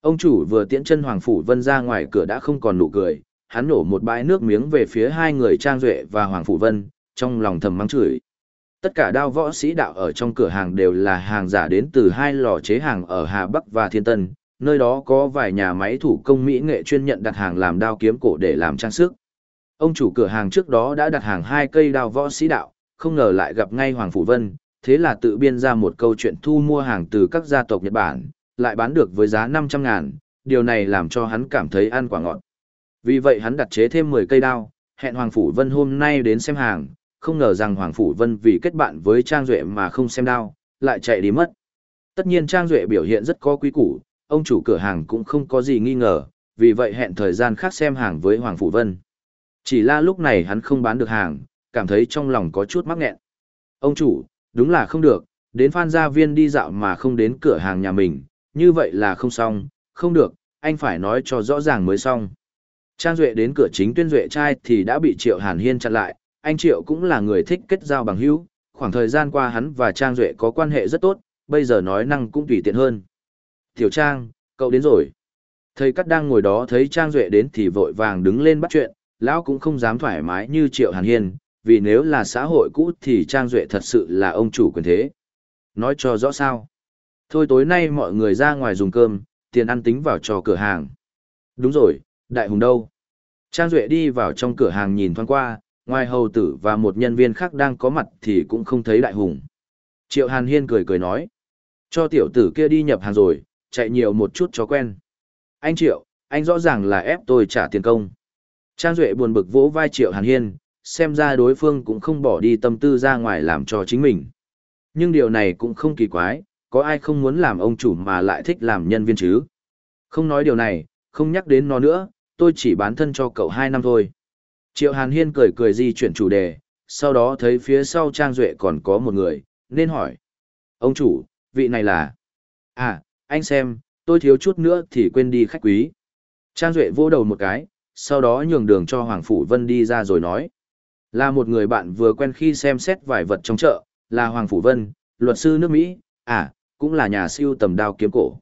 Ông chủ vừa tiễn chân Hoàng Phủ Vân ra ngoài cửa đã không còn nụ cười, hắn nổ một bãi nước miếng về phía hai người Trang Duệ và Hoàng Phủ Vân, trong lòng thầm mắng chửi. Tất cả đao võ sĩ đạo ở trong cửa hàng đều là hàng giả đến từ hai lò chế hàng ở Hà Bắc và Thiên Tân, nơi đó có vài nhà máy thủ công mỹ nghệ chuyên nhận đặt hàng làm đao kiếm cổ để làm trang sức. Ông chủ cửa hàng trước đó đã đặt hàng hai cây đao võ sĩ đạo, không ngờ lại gặp ngay Hoàng Phủ Vân, thế là tự biên ra một câu chuyện thu mua hàng từ các gia tộc Nhật Bản, lại bán được với giá 500 ngàn, điều này làm cho hắn cảm thấy ăn quả ngọt. Vì vậy hắn đặt chế thêm 10 cây đao, hẹn Hoàng Phủ Vân hôm nay đến xem hàng, không ngờ rằng Hoàng Phủ Vân vì kết bạn với Trang Duệ mà không xem đao, lại chạy đi mất. Tất nhiên Trang Duệ biểu hiện rất có quý củ, ông chủ cửa hàng cũng không có gì nghi ngờ, vì vậy hẹn thời gian khác xem hàng với Hoàng Phủ Vân. Chỉ là lúc này hắn không bán được hàng, cảm thấy trong lòng có chút mắc nghẹn. Ông chủ, đúng là không được, đến Phan Gia Viên đi dạo mà không đến cửa hàng nhà mình, như vậy là không xong, không được, anh phải nói cho rõ ràng mới xong. Trang Duệ đến cửa chính tuyên Duệ trai thì đã bị Triệu Hàn Hiên chặn lại, anh Triệu cũng là người thích kết giao bằng hữu, khoảng thời gian qua hắn và Trang Duệ có quan hệ rất tốt, bây giờ nói năng cũng tùy tiện hơn. Tiểu Trang, cậu đến rồi. Thầy Cắt đang ngồi đó thấy Trang Duệ đến thì vội vàng đứng lên bắt chuyện, lão cũng không dám thoải mái như Triệu Hàn Hiên, vì nếu là xã hội cũ thì Trang Duệ thật sự là ông chủ quyền thế. Nói cho rõ sao. Thôi tối nay mọi người ra ngoài dùng cơm, tiền ăn tính vào cho cửa hàng. Đúng rồi, Đại Hùng đâu? Trang Duệ đi vào trong cửa hàng nhìn thoáng qua, ngoài hầu tử và một nhân viên khác đang có mặt thì cũng không thấy Đại Hùng. Triệu Hàn Hiên cười cười nói. Cho tiểu tử kia đi nhập hàng rồi, chạy nhiều một chút cho quen. Anh Triệu, anh rõ ràng là ép tôi trả tiền công. Trang Duệ buồn bực vỗ vai Triệu Hàn Hiên, xem ra đối phương cũng không bỏ đi tâm tư ra ngoài làm cho chính mình. Nhưng điều này cũng không kỳ quái, có ai không muốn làm ông chủ mà lại thích làm nhân viên chứ? Không nói điều này, không nhắc đến nó nữa, tôi chỉ bán thân cho cậu hai năm thôi. Triệu Hàn Hiên cười cười di chuyển chủ đề, sau đó thấy phía sau Trang Duệ còn có một người, nên hỏi. Ông chủ, vị này là... À, anh xem, tôi thiếu chút nữa thì quên đi khách quý. Trang Duệ vỗ đầu một cái, sau đó nhường đường cho Hoàng Phủ Vân đi ra rồi nói. Là một người bạn vừa quen khi xem xét vài vật trong chợ, là Hoàng Phủ Vân, luật sư nước Mỹ, à, cũng là nhà siêu tầm đao kiếm cổ.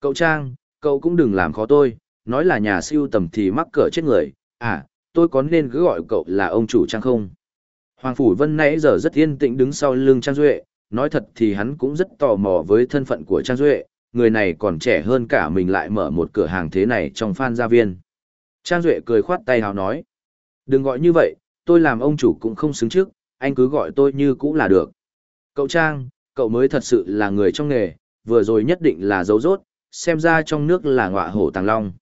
Cậu Trang, cậu cũng đừng làm khó tôi, nói là nhà siêu tầm thì mắc cỡ chết người, à, tôi có nên cứ gọi cậu là ông chủ trang không? Hoàng Phủ Vân nãy giờ rất yên tĩnh đứng sau lưng Trang Duệ, nói thật thì hắn cũng rất tò mò với thân phận của Trang Duệ, người này còn trẻ hơn cả mình lại mở một cửa hàng thế này trong Phan Gia Viên. Trang Duệ cười khoát tay hào nói, đừng gọi như vậy, tôi làm ông chủ cũng không xứng trước, anh cứ gọi tôi như cũng là được. Cậu Trang, cậu mới thật sự là người trong nghề, vừa rồi nhất định là dấu rốt, xem ra trong nước là ngọa hổ tàng long.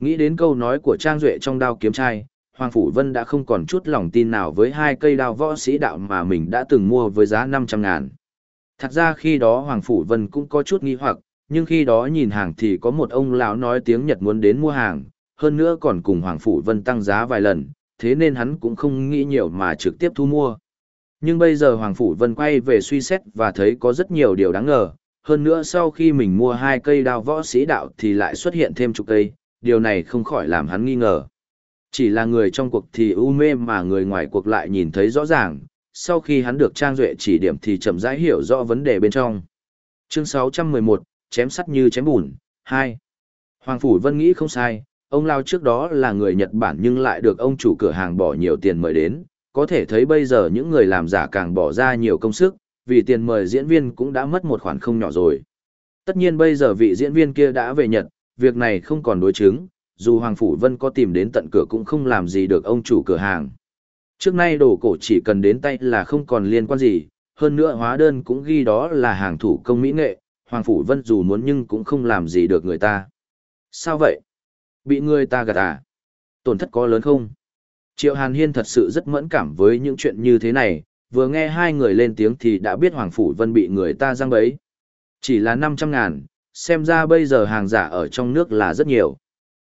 Nghĩ đến câu nói của Trang Duệ trong đao kiếm trai, Hoàng Phủ Vân đã không còn chút lòng tin nào với hai cây đao võ sĩ đạo mà mình đã từng mua với giá 500 ngàn. Thật ra khi đó Hoàng Phủ Vân cũng có chút nghi hoặc, nhưng khi đó nhìn hàng thì có một ông lão nói tiếng Nhật muốn đến mua hàng, hơn nữa còn cùng Hoàng Phủ Vân tăng giá vài lần, thế nên hắn cũng không nghĩ nhiều mà trực tiếp thu mua. Nhưng bây giờ Hoàng Phủ Vân quay về suy xét và thấy có rất nhiều điều đáng ngờ, hơn nữa sau khi mình mua hai cây đao võ sĩ đạo thì lại xuất hiện thêm chục cây, điều này không khỏi làm hắn nghi ngờ. Chỉ là người trong cuộc thì u mê mà người ngoài cuộc lại nhìn thấy rõ ràng, sau khi hắn được Trang Duệ chỉ điểm thì chậm rãi hiểu rõ vấn đề bên trong. Chương 611, chém sắt như chém bùn, 2. Hoàng Phủ Vân nghĩ không sai, ông Lao trước đó là người Nhật Bản nhưng lại được ông chủ cửa hàng bỏ nhiều tiền mời đến, có thể thấy bây giờ những người làm giả càng bỏ ra nhiều công sức, vì tiền mời diễn viên cũng đã mất một khoản không nhỏ rồi. Tất nhiên bây giờ vị diễn viên kia đã về Nhật, việc này không còn đối chứng, dù Hoàng Phủ Vân có tìm đến tận cửa cũng không làm gì được ông chủ cửa hàng. Trước nay đồ cổ chỉ cần đến tay là không còn liên quan gì, hơn nữa hóa đơn cũng ghi đó là hàng thủ công mỹ nghệ, Hoàng Phủ Vân dù muốn nhưng cũng không làm gì được người ta. Sao vậy? Bị người ta gạt à? Tổn thất có lớn không? Triệu Hàn Hiên thật sự rất mẫn cảm với những chuyện như thế này, vừa nghe hai người lên tiếng thì đã biết Hoàng Phủ Vân bị người ta giăng bấy. Chỉ là 500 ngàn, xem ra bây giờ hàng giả ở trong nước là rất nhiều.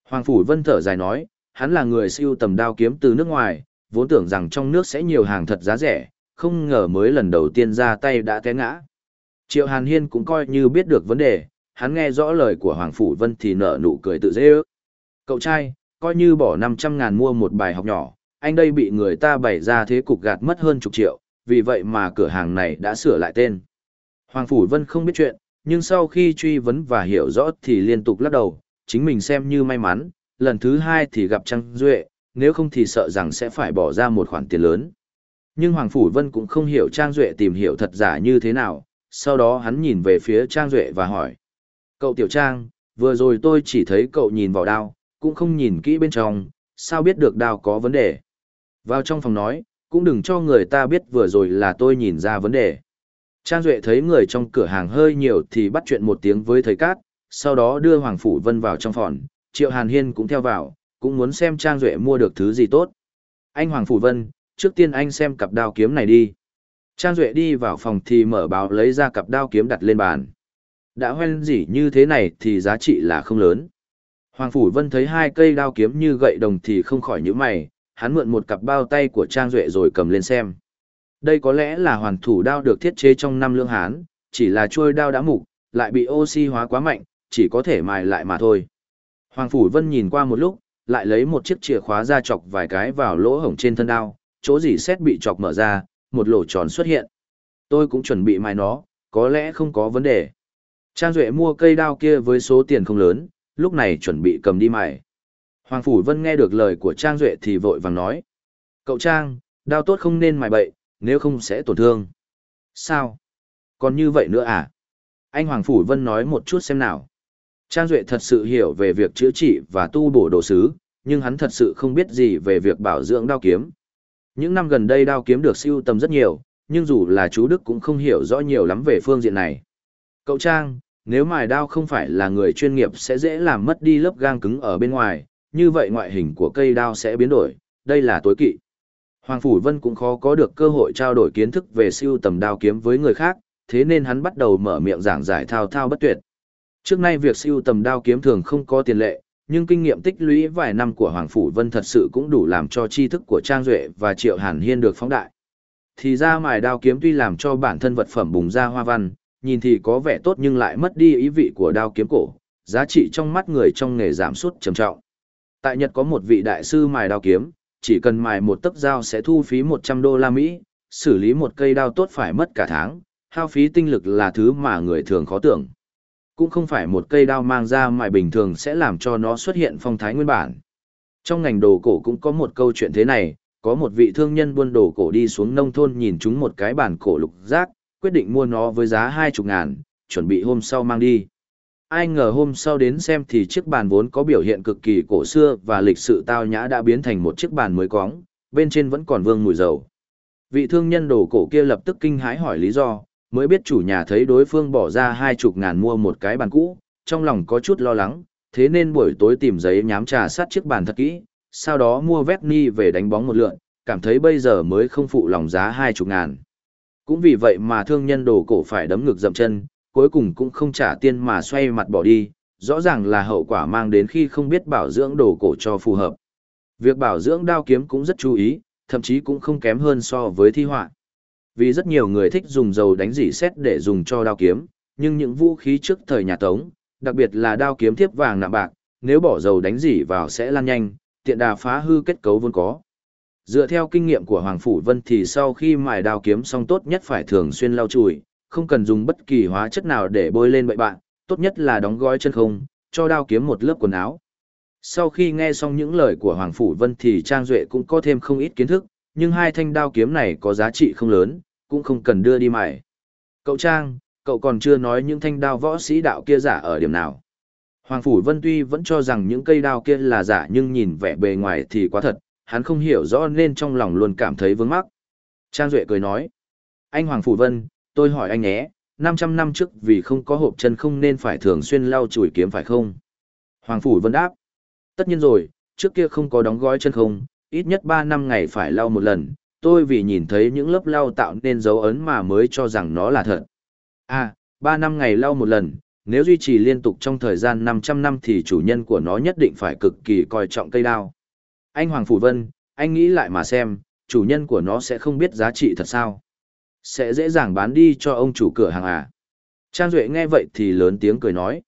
Hoàng Phủ Vân thở dài nói, hắn là người siêu tầm đao kiếm từ nước ngoài, vốn tưởng rằng trong nước sẽ nhiều hàng thật giá rẻ, không ngờ mới lần đầu tiên ra tay đã té ngã. Triệu Hàn Hiên cũng coi như biết được vấn đề, hắn nghe rõ lời của Hoàng Phủ Vân thì nở nụ cười tự dễ ước. Cậu trai, coi như bỏ 500 ngàn mua một bài học nhỏ, anh đây bị người ta bày ra thế cục gạt mất hơn chục triệu, vì vậy mà cửa hàng này đã sửa lại tên. Hoàng Phủ Vân không biết chuyện, nhưng sau khi truy vấn và hiểu rõ thì liên tục lắc đầu, chính mình xem như may mắn, lần thứ hai thì gặp Trang Duệ, nếu không thì sợ rằng sẽ phải bỏ ra một khoản tiền lớn. Nhưng Hoàng Phủ Vân cũng không hiểu Trang Duệ tìm hiểu thật giả như thế nào, sau đó hắn nhìn về phía Trang Duệ và hỏi. Cậu Tiểu Trang, vừa rồi tôi chỉ thấy cậu nhìn vào đao, cũng không nhìn kỹ bên trong, sao biết được đao có vấn đề. Vào trong phòng nói, cũng đừng cho người ta biết vừa rồi là tôi nhìn ra vấn đề. Trang Duệ thấy người trong cửa hàng hơi nhiều thì bắt chuyện một tiếng với thầy Cát, sau đó đưa Hoàng Phủ Vân vào trong phòng, Triệu Hàn Hiên cũng theo vào, cũng muốn xem Trang Duệ mua được thứ gì tốt. Anh Hoàng Phủ Vân, trước tiên anh xem cặp đao kiếm này đi. Trang Duệ đi vào phòng thì mở báo lấy ra cặp đao kiếm đặt lên bàn. Đã hoen gì như thế này thì giá trị là không lớn. Hoàng Phủ Vân thấy hai cây đao kiếm như gậy đồng thì không khỏi những mày, hắn mượn một cặp bao tay của Trang Duệ rồi cầm lên xem. Đây có lẽ là hoàn thủ đao được thiết chế trong năm lương Hán, chỉ là chuôi đao đã mục, lại bị oxy hóa quá mạnh, chỉ có thể mài lại mà thôi. Hoàng Phủ Vân nhìn qua một lúc, lại lấy một chiếc chìa khóa ra chọc vài cái vào lỗ hổng trên thân đao, chỗ gì xét bị chọc mở ra, một lỗ tròn xuất hiện. Tôi cũng chuẩn bị mài nó, có lẽ không có vấn đề. Trang Duệ mua cây đao kia với số tiền không lớn, lúc này chuẩn bị cầm đi mài. Hoàng Phủ Vân nghe được lời của Trang Duệ thì vội vàng nói. Cậu Trang, đao tốt không nên mài bậy, nếu không sẽ tổn thương. Sao? Còn như vậy nữa à? Anh Hoàng Phủ Vân nói một chút xem nào. Trang Duệ thật sự hiểu về việc chữa trị và tu bổ đồ sứ, nhưng hắn thật sự không biết gì về việc bảo dưỡng đao kiếm. Những năm gần đây đao kiếm được siêu tầm rất nhiều, nhưng dù là chú Đức cũng không hiểu rõ nhiều lắm về phương diện này. Cậu Trang, nếu mài đao không phải là người chuyên nghiệp sẽ dễ làm mất đi lớp gang cứng ở bên ngoài, như vậy ngoại hình của cây đao sẽ biến đổi, đây là tối kỵ. Hoàng Phủ Vân cũng khó có được cơ hội trao đổi kiến thức về siêu tầm đao kiếm với người khác, thế nên hắn bắt đầu mở miệng giảng giải thao thao bất tuyệt. Trước nay việc siêu tầm đao kiếm thường không có tiền lệ, nhưng kinh nghiệm tích lũy vài năm của Hoàng Phủ Vân thật sự cũng đủ làm cho tri thức của Trang Duệ và Triệu Hàn Hiên được phóng đại. Thì ra mài đao kiếm tuy làm cho bản thân vật phẩm bùng ra hoa văn, nhìn thì có vẻ tốt nhưng lại mất đi ý vị của đao kiếm cổ, giá trị trong mắt người trong nghề giảm sút trầm trọng. Tại Nhật có một vị đại sư mài đao kiếm, chỉ cần mài một tấc dao sẽ thu phí 100 đô la Mỹ, xử lý một cây đao tốt phải mất cả tháng, hao phí tinh lực là thứ mà người thường khó tưởng. Cũng không phải một cây đao mang ra mài bình thường sẽ làm cho nó xuất hiện phong thái nguyên bản. Trong ngành đồ cổ cũng có một câu chuyện thế này, có một vị thương nhân buôn đồ cổ đi xuống nông thôn nhìn chúng một cái bản cổ lục giác, quyết định mua nó với giá hai chục ngàn, chuẩn bị hôm sau mang đi. Ai ngờ hôm sau đến xem thì chiếc bàn vốn có biểu hiện cực kỳ cổ xưa và lịch sự tao nhã đã biến thành một chiếc bàn mới cóng, bên trên vẫn còn vương mùi dầu. Vị thương nhân đồ cổ kia lập tức kinh hãi hỏi lý do, mới biết chủ nhà thấy đối phương bỏ ra hai chục ngàn mua một cái bàn cũ, trong lòng có chút lo lắng, thế nên buổi tối tìm giấy nhám trà sát chiếc bàn thật kỹ, sau đó mua vét ni về đánh bóng một lượn, cảm thấy bây giờ mới không phụ lòng giá hai chục ngàn. Cũng vì vậy mà thương nhân đồ cổ phải đấm ngực dậm chân, cuối cùng cũng không trả tiền mà xoay mặt bỏ đi, rõ ràng là hậu quả mang đến khi không biết bảo dưỡng đồ cổ cho phù hợp. Việc bảo dưỡng đao kiếm cũng rất chú ý, thậm chí cũng không kém hơn so với thi họa. Vì rất nhiều người thích dùng dầu đánh dỉ xét để dùng cho đao kiếm, nhưng những vũ khí trước thời nhà Tống, đặc biệt là đao kiếm thiếp vàng nạm bạc, nếu bỏ dầu đánh dỉ vào sẽ lan nhanh, tiện đà phá hư kết cấu vốn có. Dựa theo kinh nghiệm của Hoàng Phủ Vân thì sau khi mài đao kiếm xong tốt nhất phải thường xuyên lau chùi, không cần dùng bất kỳ hóa chất nào để bôi lên bậy bạn, tốt nhất là đóng gói chân không, cho đao kiếm một lớp quần áo. Sau khi nghe xong những lời của Hoàng Phủ Vân thì Trang Duệ cũng có thêm không ít kiến thức, nhưng hai thanh đao kiếm này có giá trị không lớn, cũng không cần đưa đi mải Cậu Trang, cậu còn chưa nói những thanh đao võ sĩ đạo kia giả ở điểm nào. Hoàng Phủ Vân tuy vẫn cho rằng những cây đao kia là giả nhưng nhìn vẻ bề ngoài thì quá thật, hắn không hiểu rõ nên trong lòng luôn cảm thấy vướng mắc. Trang Duệ cười nói, anh Hoàng Phủ Vân, tôi hỏi anh nhé, 500 năm trước vì không có hộp chân không nên phải thường xuyên lau chùi kiếm phải không? Hoàng Phủ Vân đáp, tất nhiên rồi, trước kia không có đóng gói chân không, ít nhất 3 năm ngày phải lau một lần, tôi vì nhìn thấy những lớp lau tạo nên dấu ấn mà mới cho rằng nó là thật. À, 3 năm ngày lau một lần, nếu duy trì liên tục trong thời gian 500 năm thì chủ nhân của nó nhất định phải cực kỳ coi trọng cây đao. Anh Hoàng Phủ Vân, anh nghĩ lại mà xem, chủ nhân của nó sẽ không biết giá trị thật sao. Sẽ dễ dàng bán đi cho ông chủ cửa hàng à. Trang Duệ nghe vậy thì lớn tiếng cười nói.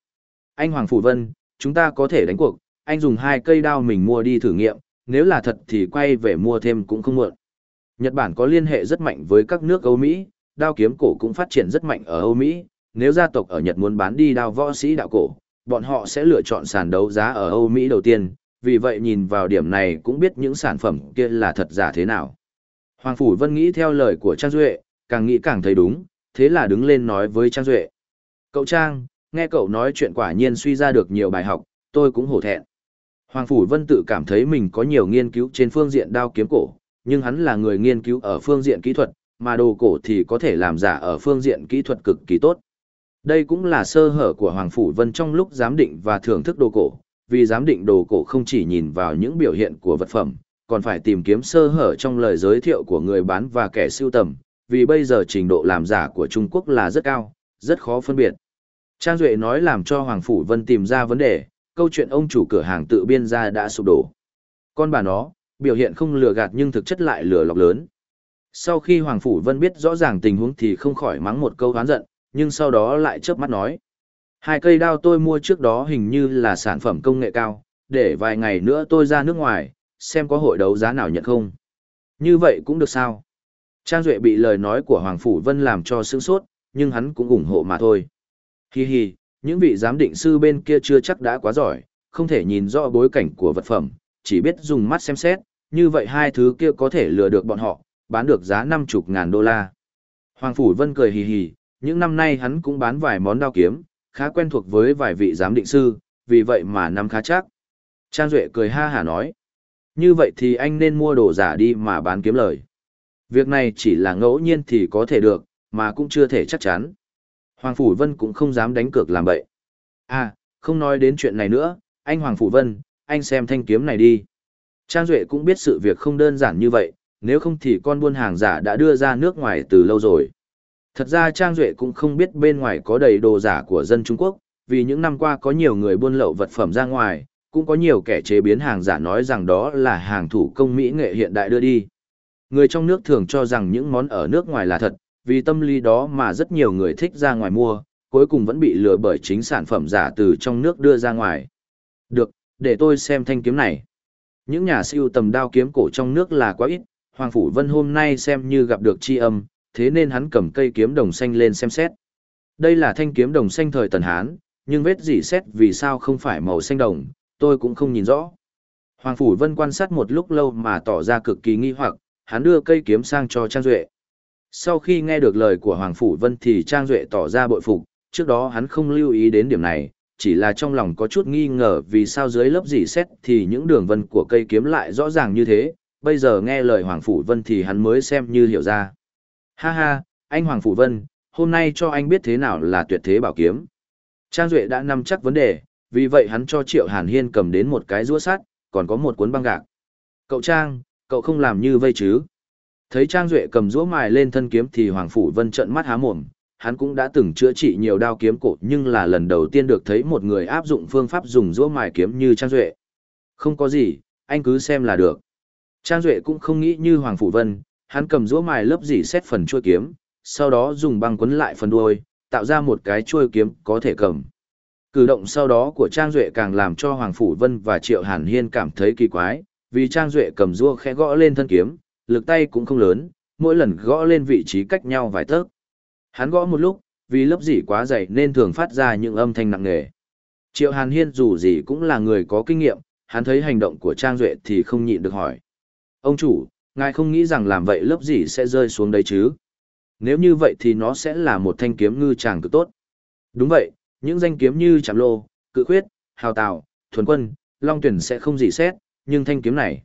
Anh Hoàng Phủ Vân, chúng ta có thể đánh cuộc, anh dùng hai cây đao mình mua đi thử nghiệm, nếu là thật thì quay về mua thêm cũng không muộn. Nhật Bản có liên hệ rất mạnh với các nước Âu Mỹ, đao kiếm cổ cũng phát triển rất mạnh ở Âu Mỹ, nếu gia tộc ở Nhật muốn bán đi đao võ sĩ đạo cổ, bọn họ sẽ lựa chọn sàn đấu giá ở Âu Mỹ đầu tiên, vì vậy nhìn vào điểm này cũng biết những sản phẩm kia là thật giả thế nào. Hoàng Phủ Vân nghĩ theo lời của Trang Duệ, càng nghĩ càng thấy đúng, thế là đứng lên nói với Trang Duệ. Cậu Trang, nghe cậu nói chuyện quả nhiên suy ra được nhiều bài học, tôi cũng hổ thẹn. Hoàng Phủ Vân tự cảm thấy mình có nhiều nghiên cứu trên phương diện đao kiếm cổ, nhưng hắn là người nghiên cứu ở phương diện kỹ thuật, mà đồ cổ thì có thể làm giả ở phương diện kỹ thuật cực kỳ tốt. Đây cũng là sơ hở của Hoàng Phủ Vân trong lúc giám định và thưởng thức đồ cổ, vì giám định đồ cổ không chỉ nhìn vào những biểu hiện của vật phẩm, còn phải tìm kiếm sơ hở trong lời giới thiệu của người bán và kẻ sưu tầm, vì bây giờ trình độ làm giả của Trung Quốc là rất cao, rất khó phân biệt. Trang Duệ nói làm cho Hoàng Phủ Vân tìm ra vấn đề, câu chuyện ông chủ cửa hàng tự biên ra đã sụp đổ. Con bà nó, biểu hiện không lừa gạt nhưng thực chất lại lừa lọc lớn. Sau khi Hoàng Phủ Vân biết rõ ràng tình huống thì không khỏi mắng một câu hán giận, nhưng sau đó lại chớp mắt nói. Hai cây đao tôi mua trước đó hình như là sản phẩm công nghệ cao, để vài ngày nữa tôi ra nước ngoài, xem có hội đấu giá nào nhận không. Như vậy cũng được sao? Trang Duệ bị lời nói của Hoàng Phủ Vân làm cho sướng sốt, nhưng hắn cũng ủng hộ mà thôi. Hi hi, những vị giám định sư bên kia chưa chắc đã quá giỏi, không thể nhìn rõ bối cảnh của vật phẩm, chỉ biết dùng mắt xem xét, như vậy hai thứ kia có thể lừa được bọn họ, bán được giá 50 ngàn đô la. Hoàng Phủ Vân cười hì hì, những năm nay hắn cũng bán vài món đao kiếm, khá quen thuộc với vài vị giám định sư, vì vậy mà năm khá chắc. Trang Duệ cười ha hả nói, như vậy thì anh nên mua đồ giả đi mà bán kiếm lời. Việc này chỉ là ngẫu nhiên thì có thể được, mà cũng chưa thể chắc chắn. Hoàng Phủ Vân cũng không dám đánh cược làm bậy. À, không nói đến chuyện này nữa, anh Hoàng Phủ Vân, anh xem thanh kiếm này đi. Trang Duệ cũng biết sự việc không đơn giản như vậy, nếu không thì con buôn hàng giả đã đưa ra nước ngoài từ lâu rồi. Thật ra Trang Duệ cũng không biết bên ngoài có đầy đồ giả của dân Trung Quốc, vì những năm qua có nhiều người buôn lậu vật phẩm ra ngoài, cũng có nhiều kẻ chế biến hàng giả nói rằng đó là hàng thủ công mỹ nghệ hiện đại đưa đi. Người trong nước thường cho rằng những món ở nước ngoài là thật, vì tâm lý đó mà rất nhiều người thích ra ngoài mua, cuối cùng vẫn bị lừa bởi chính sản phẩm giả từ trong nước đưa ra ngoài. Được, để tôi xem thanh kiếm này. Những nhà siêu tầm đao kiếm cổ trong nước là quá ít, Hoàng Phủ Vân hôm nay xem như gặp được chi âm, thế nên hắn cầm cây kiếm đồng xanh lên xem xét. Đây là thanh kiếm đồng xanh thời Tần Hán, nhưng vết dỉ xét vì sao không phải màu xanh đồng, tôi cũng không nhìn rõ. Hoàng Phủ Vân quan sát một lúc lâu mà tỏ ra cực kỳ nghi hoặc, hắn đưa cây kiếm sang cho Trang Duệ. Sau khi nghe được lời của Hoàng Phủ Vân thì Trang Duệ tỏ ra bội phục, trước đó hắn không lưu ý đến điểm này, chỉ là trong lòng có chút nghi ngờ vì sao dưới lớp dỉ xét thì những đường vân của cây kiếm lại rõ ràng như thế, bây giờ nghe lời Hoàng Phủ Vân thì hắn mới xem như hiểu ra. Ha ha, anh Hoàng Phủ Vân, hôm nay cho anh biết thế nào là tuyệt thế bảo kiếm. Trang Duệ đã nắm chắc vấn đề, vì vậy hắn cho Triệu Hàn Hiên cầm đến một cái rũa sắt, còn có một cuốn băng gạc. Cậu Trang, cậu không làm như vây chứ? Thấy Trang Duệ cầm rũa mài lên thân kiếm thì Hoàng Phủ Vân trợn mắt há mồm, hắn cũng đã từng chữa trị nhiều đao kiếm cổ nhưng là lần đầu tiên được thấy một người áp dụng phương pháp dùng rũa mài kiếm như Trang Duệ. Không có gì, anh cứ xem là được. Trang Duệ cũng không nghĩ như Hoàng Phủ Vân, hắn cầm rũa mài lớp dỉ xét phần chuôi kiếm, sau đó dùng băng quấn lại phần đuôi, tạo ra một cái chuôi kiếm có thể cầm. Cử động sau đó của Trang Duệ càng làm cho Hoàng Phủ Vân và Triệu Hàn Hiên cảm thấy kỳ quái, vì Trang Duệ cầm rua khẽ gõ lên thân kiếm, lực tay cũng không lớn, mỗi lần gõ lên vị trí cách nhau vài tấc. Hắn gõ một lúc, vì lớp dỉ quá dày nên thường phát ra những âm thanh nặng nề. Triệu Hàn Hiên dù gì cũng là người có kinh nghiệm, hắn thấy hành động của Trang Duệ thì không nhịn được hỏi. Ông chủ, ngài không nghĩ rằng làm vậy lớp dỉ sẽ rơi xuống đấy chứ? Nếu như vậy thì nó sẽ là một thanh kiếm ngư chàng cực tốt. Đúng vậy, những danh kiếm như Trạm Lô, Cự Khuyết, Hào Tào, Thuần Quân, Long Tuyển sẽ không dỉ xét, nhưng thanh kiếm này.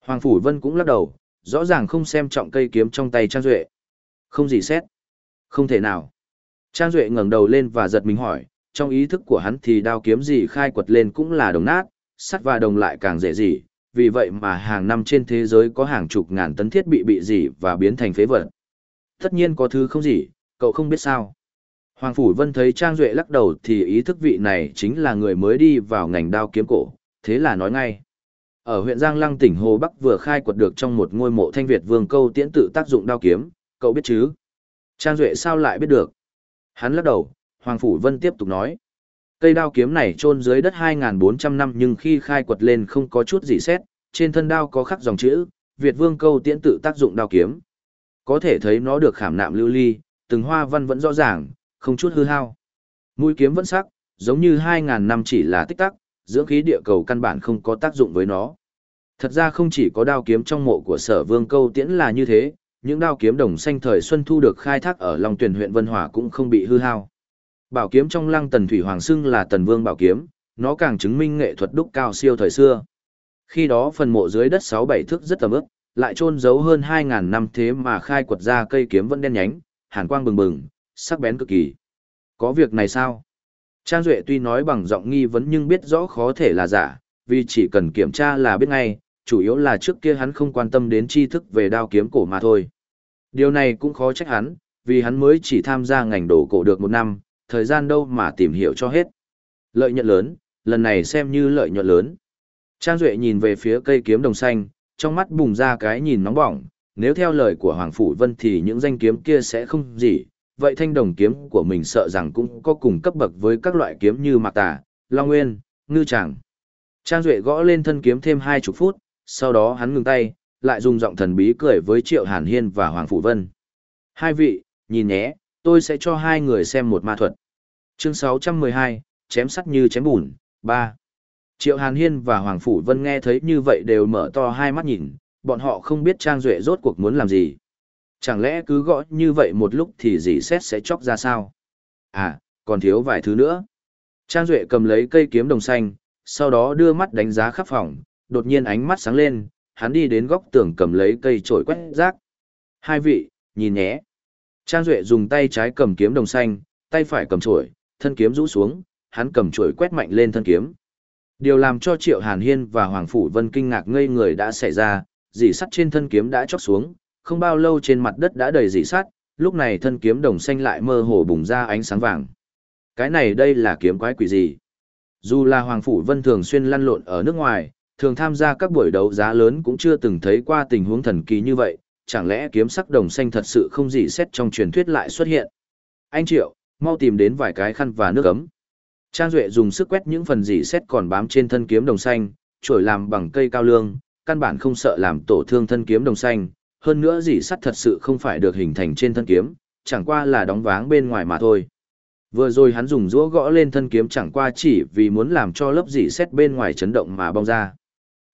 Hoàng Phủ Vân cũng lắc đầu, rõ ràng không xem trọng cây kiếm trong tay Trang Duệ. Không gì xét. Không thể nào. Trang Duệ ngẩng đầu lên và giật mình hỏi, trong ý thức của hắn thì đao kiếm gì khai quật lên cũng là đồng nát, sắt và đồng lại càng dễ gì, vì vậy mà hàng năm trên thế giới có hàng chục ngàn tấn thiết bị bị gì và biến thành phế vật. Tất nhiên có thứ không gì, cậu không biết sao. Hoàng Phủ Vân thấy Trang Duệ lắc đầu thì ý thức vị này chính là người mới đi vào ngành đao kiếm cổ, thế là nói ngay. Ở huyện Giang Lăng tỉnh Hồ Bắc vừa khai quật được trong một ngôi mộ thanh Việt vương câu tiễn tự tác dụng đao kiếm, cậu biết chứ? Trang Duệ sao lại biết được? Hắn lắc đầu, Hoàng Phủ Vân tiếp tục nói. Cây đao kiếm này chôn dưới đất 2.400 năm nhưng khi khai quật lên không có chút gì xét, trên thân đao có khắc dòng chữ, Việt vương câu tiễn tự tác dụng đao kiếm. Có thể thấy nó được khảm nạm lưu ly, từng hoa văn vẫn rõ ràng, không chút hư hao. Mũi kiếm vẫn sắc, giống như 2.000 năm chỉ là tích tắc, dưỡng khí địa cầu căn bản không có tác dụng với nó. Thật ra không chỉ có đao kiếm trong mộ của sở vương câu tiễn là như thế, những đao kiếm đồng xanh thời xuân thu được khai thác ở Long Tuyển huyện Vân Hòa cũng không bị hư hao. Bảo kiếm trong lăng tần thủy hoàng xưng là tần vương bảo kiếm, nó càng chứng minh nghệ thuật đúc cao siêu thời xưa. Khi đó phần mộ dưới đất 6-7 thước rất tầm ướp, lại chôn giấu hơn 2.000 năm thế mà khai quật ra cây kiếm vẫn đen nhánh, hàn quang bừng bừng, sắc bén cực kỳ. Có việc này sao? Trang Duệ tuy nói bằng giọng nghi vấn nhưng biết rõ khó thể là giả, vì chỉ cần kiểm tra là biết ngay, chủ yếu là trước kia hắn không quan tâm đến tri thức về đao kiếm cổ mà thôi. Điều này cũng khó trách hắn, vì hắn mới chỉ tham gia ngành đồ cổ được một năm, thời gian đâu mà tìm hiểu cho hết. Lợi nhuận lớn, lần này xem như lợi nhuận lớn. Trang Duệ nhìn về phía cây kiếm đồng xanh, trong mắt bùng ra cái nhìn nóng bỏng, nếu theo lời của Hoàng Phủ Vân thì những danh kiếm kia sẽ không gì, vậy thanh đồng kiếm của mình sợ rằng cũng có cùng cấp bậc với các loại kiếm như Mạc Tà, Long Nguyên, Ngư Tràng. Trang Duệ gõ lên thân kiếm thêm hai chục phút, sau đó hắn ngừng tay, lại dùng giọng thần bí cười với Triệu Hàn Hiên và Hoàng Phủ Vân. Hai vị, nhìn nhé, tôi sẽ cho hai người xem một ma thuật. Chương 612, chém sắt như chém bùn, 3. Triệu Hàn Hiên và Hoàng Phủ Vân nghe thấy như vậy đều mở to hai mắt nhìn, bọn họ không biết Trang Duệ rốt cuộc muốn làm gì. Chẳng lẽ cứ gõ như vậy một lúc thì dì xét sẽ chóc ra sao? À, còn thiếu vài thứ nữa. Trang Duệ cầm lấy cây kiếm đồng xanh, sau đó đưa mắt đánh giá khắp phòng, đột nhiên ánh mắt sáng lên, hắn đi đến góc tường cầm lấy cây trổi quét rác. Hai vị, nhìn nhé. Trang Duệ dùng tay trái cầm kiếm đồng xanh, tay phải cầm trổi, thân kiếm rũ xuống, hắn cầm trổi quét mạnh lên thân kiếm. Điều làm cho Triệu Hàn Hiên và Hoàng Phủ Vân kinh ngạc ngây người đã xảy ra, dì sắt trên thân kiếm đã chóc xuống, không bao lâu trên mặt đất đã đầy dị sát, lúc này thân kiếm đồng xanh lại mơ hồ bùng ra ánh sáng vàng. Cái này đây là kiếm quái quỷ gì? Dù là Hoàng Phủ Vân thường xuyên lăn lộn ở nước ngoài, thường tham gia các buổi đấu giá lớn cũng chưa từng thấy qua tình huống thần kỳ như vậy, chẳng lẽ kiếm sắc đồng xanh thật sự không gì xét trong truyền thuyết lại xuất hiện. Anh Triệu, mau tìm đến vài cái khăn và nước ấm. Trang Duệ dùng sức quét những phần dỉ xét còn bám trên thân kiếm đồng xanh, trổi làm bằng cây cao lương, căn bản không sợ làm tổ thương thân kiếm đồng xanh, hơn nữa dỉ sắt thật sự không phải được hình thành trên thân kiếm, chẳng qua là đóng váng bên ngoài mà thôi. Vừa rồi hắn dùng rũa gõ lên thân kiếm chẳng qua chỉ vì muốn làm cho lớp dỉ xét bên ngoài chấn động mà bong ra.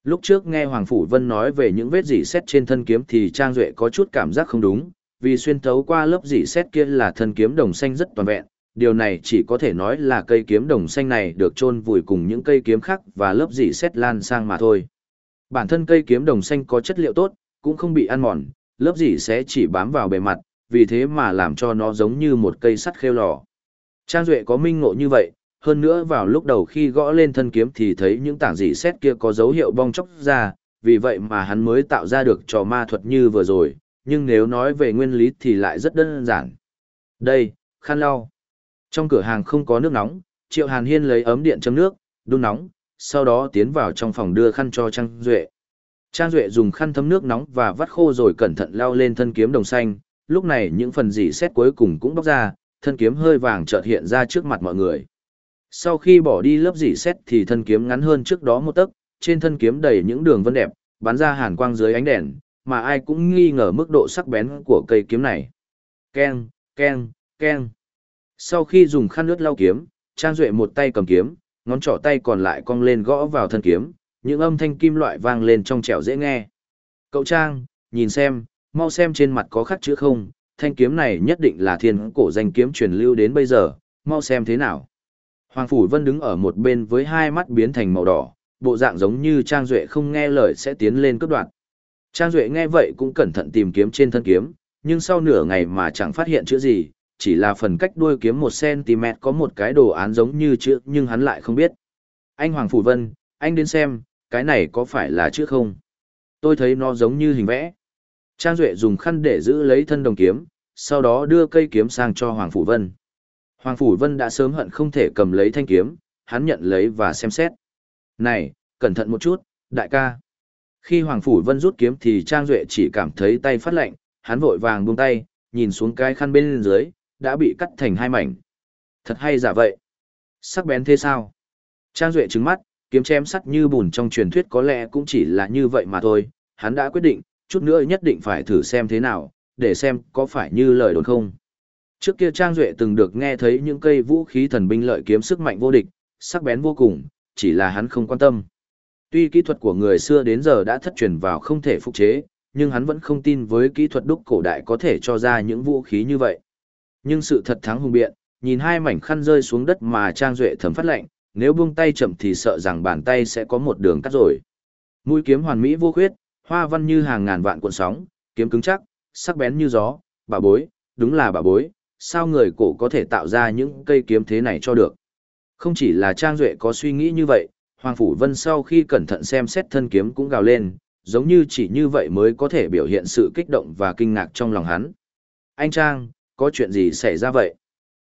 Lúc trước nghe Hoàng Phủ Vân nói về những vết dỉ xét trên thân kiếm thì Trang Duệ có chút cảm giác không đúng, vì xuyên thấu qua lớp dỉ xét kia là thân kiếm đồng xanh rất toàn vẹn, điều này chỉ có thể nói là cây kiếm đồng xanh này được chôn vùi cùng những cây kiếm khác và lớp dỉ xét lan sang mà thôi. Bản thân cây kiếm đồng xanh có chất liệu tốt, cũng không bị ăn mòn, lớp dỉ sẽ chỉ bám vào bề mặt, vì thế mà làm cho nó giống như một cây sắt khêu lò. Trang Duệ có minh ngộ như vậy, hơn nữa vào lúc đầu khi gõ lên thân kiếm thì thấy những tảng dỉ xét kia có dấu hiệu bong chóc ra, vì vậy mà hắn mới tạo ra được trò ma thuật như vừa rồi, nhưng nếu nói về nguyên lý thì lại rất đơn giản. Đây, khăn lau. Trong cửa hàng không có nước nóng, Triệu Hàn Hiên lấy ấm điện chấm nước, đun nóng, sau đó tiến vào trong phòng đưa khăn cho Trang Duệ. Trang Duệ dùng khăn thấm nước nóng và vắt khô rồi cẩn thận lao lên thân kiếm đồng xanh, lúc này những phần dỉ xét cuối cùng cũng bóc ra, thân kiếm hơi vàng chợt hiện ra trước mặt mọi người. Sau khi bỏ đi lớp dỉ xét thì thân kiếm ngắn hơn trước đó một tấc, trên thân kiếm đầy những đường vân đẹp, bắn ra hàn quang dưới ánh đèn, mà ai cũng nghi ngờ mức độ sắc bén của cây kiếm này. Keng, keng, keng. Sau khi dùng khăn nước lau kiếm, Trang Duệ một tay cầm kiếm, ngón trỏ tay còn lại cong lên gõ vào thân kiếm, những âm thanh kim loại vang lên trong trẻo dễ nghe. Cậu Trang, nhìn xem, mau xem trên mặt có khắc chữ không, thanh kiếm này nhất định là thiên cổ danh kiếm truyền lưu đến bây giờ, mau xem thế nào. Hoàng Phủ Vân đứng ở một bên với hai mắt biến thành màu đỏ, bộ dạng giống như Trang Duệ không nghe lời sẽ tiến lên cướp đoạt. Trang Duệ nghe vậy cũng cẩn thận tìm kiếm trên thân kiếm, nhưng sau nửa ngày mà chẳng phát hiện chữ gì, chỉ là phần cách đuôi kiếm 1cm có một cái đồ án giống như chữ nhưng hắn lại không biết. Anh Hoàng Phủ Vân, anh đến xem, cái này có phải là chữ không? Tôi thấy nó giống như hình vẽ. Trang Duệ dùng khăn để giữ lấy thân đồng kiếm, sau đó đưa cây kiếm sang cho Hoàng Phủ Vân. Hoàng Phủ Vân đã sớm hận không thể cầm lấy thanh kiếm, hắn nhận lấy và xem xét. Này, cẩn thận một chút, đại ca. Khi Hoàng Phủ Vân rút kiếm thì Trang Duệ chỉ cảm thấy tay phát lạnh, hắn vội vàng buông tay, nhìn xuống cái khăn bên dưới, đã bị cắt thành hai mảnh. Thật hay giả vậy. Sắc bén thế sao? Trang Duệ trứng mắt, kiếm chém sắt như bùn trong truyền thuyết có lẽ cũng chỉ là như vậy mà thôi, hắn đã quyết định, chút nữa nhất định phải thử xem thế nào, để xem có phải như lời đồn không. Trước kia Trang Duệ từng được nghe thấy những cây vũ khí thần binh lợi kiếm sức mạnh vô địch, sắc bén vô cùng, chỉ là hắn không quan tâm. Tuy kỹ thuật của người xưa đến giờ đã thất truyền vào không thể phục chế, nhưng hắn vẫn không tin với kỹ thuật đúc cổ đại có thể cho ra những vũ khí như vậy. Nhưng sự thật thắng hùng biện, nhìn hai mảnh khăn rơi xuống đất mà Trang Duệ thấm phát lạnh, nếu buông tay chậm thì sợ rằng bàn tay sẽ có một đường cắt rồi. Mũi kiếm hoàn mỹ vô khuyết, hoa văn như hàng ngàn vạn cuộn sóng, kiếm cứng chắc, sắc bén như gió, bà bối, đúng là bà bối, sao người cổ có thể tạo ra những cây kiếm thế này cho được. Không chỉ là Trang Duệ có suy nghĩ như vậy, Hoàng Phủ Vân sau khi cẩn thận xem xét thân kiếm cũng gào lên, giống như chỉ như vậy mới có thể biểu hiện sự kích động và kinh ngạc trong lòng hắn. Anh Trang, có chuyện gì xảy ra vậy?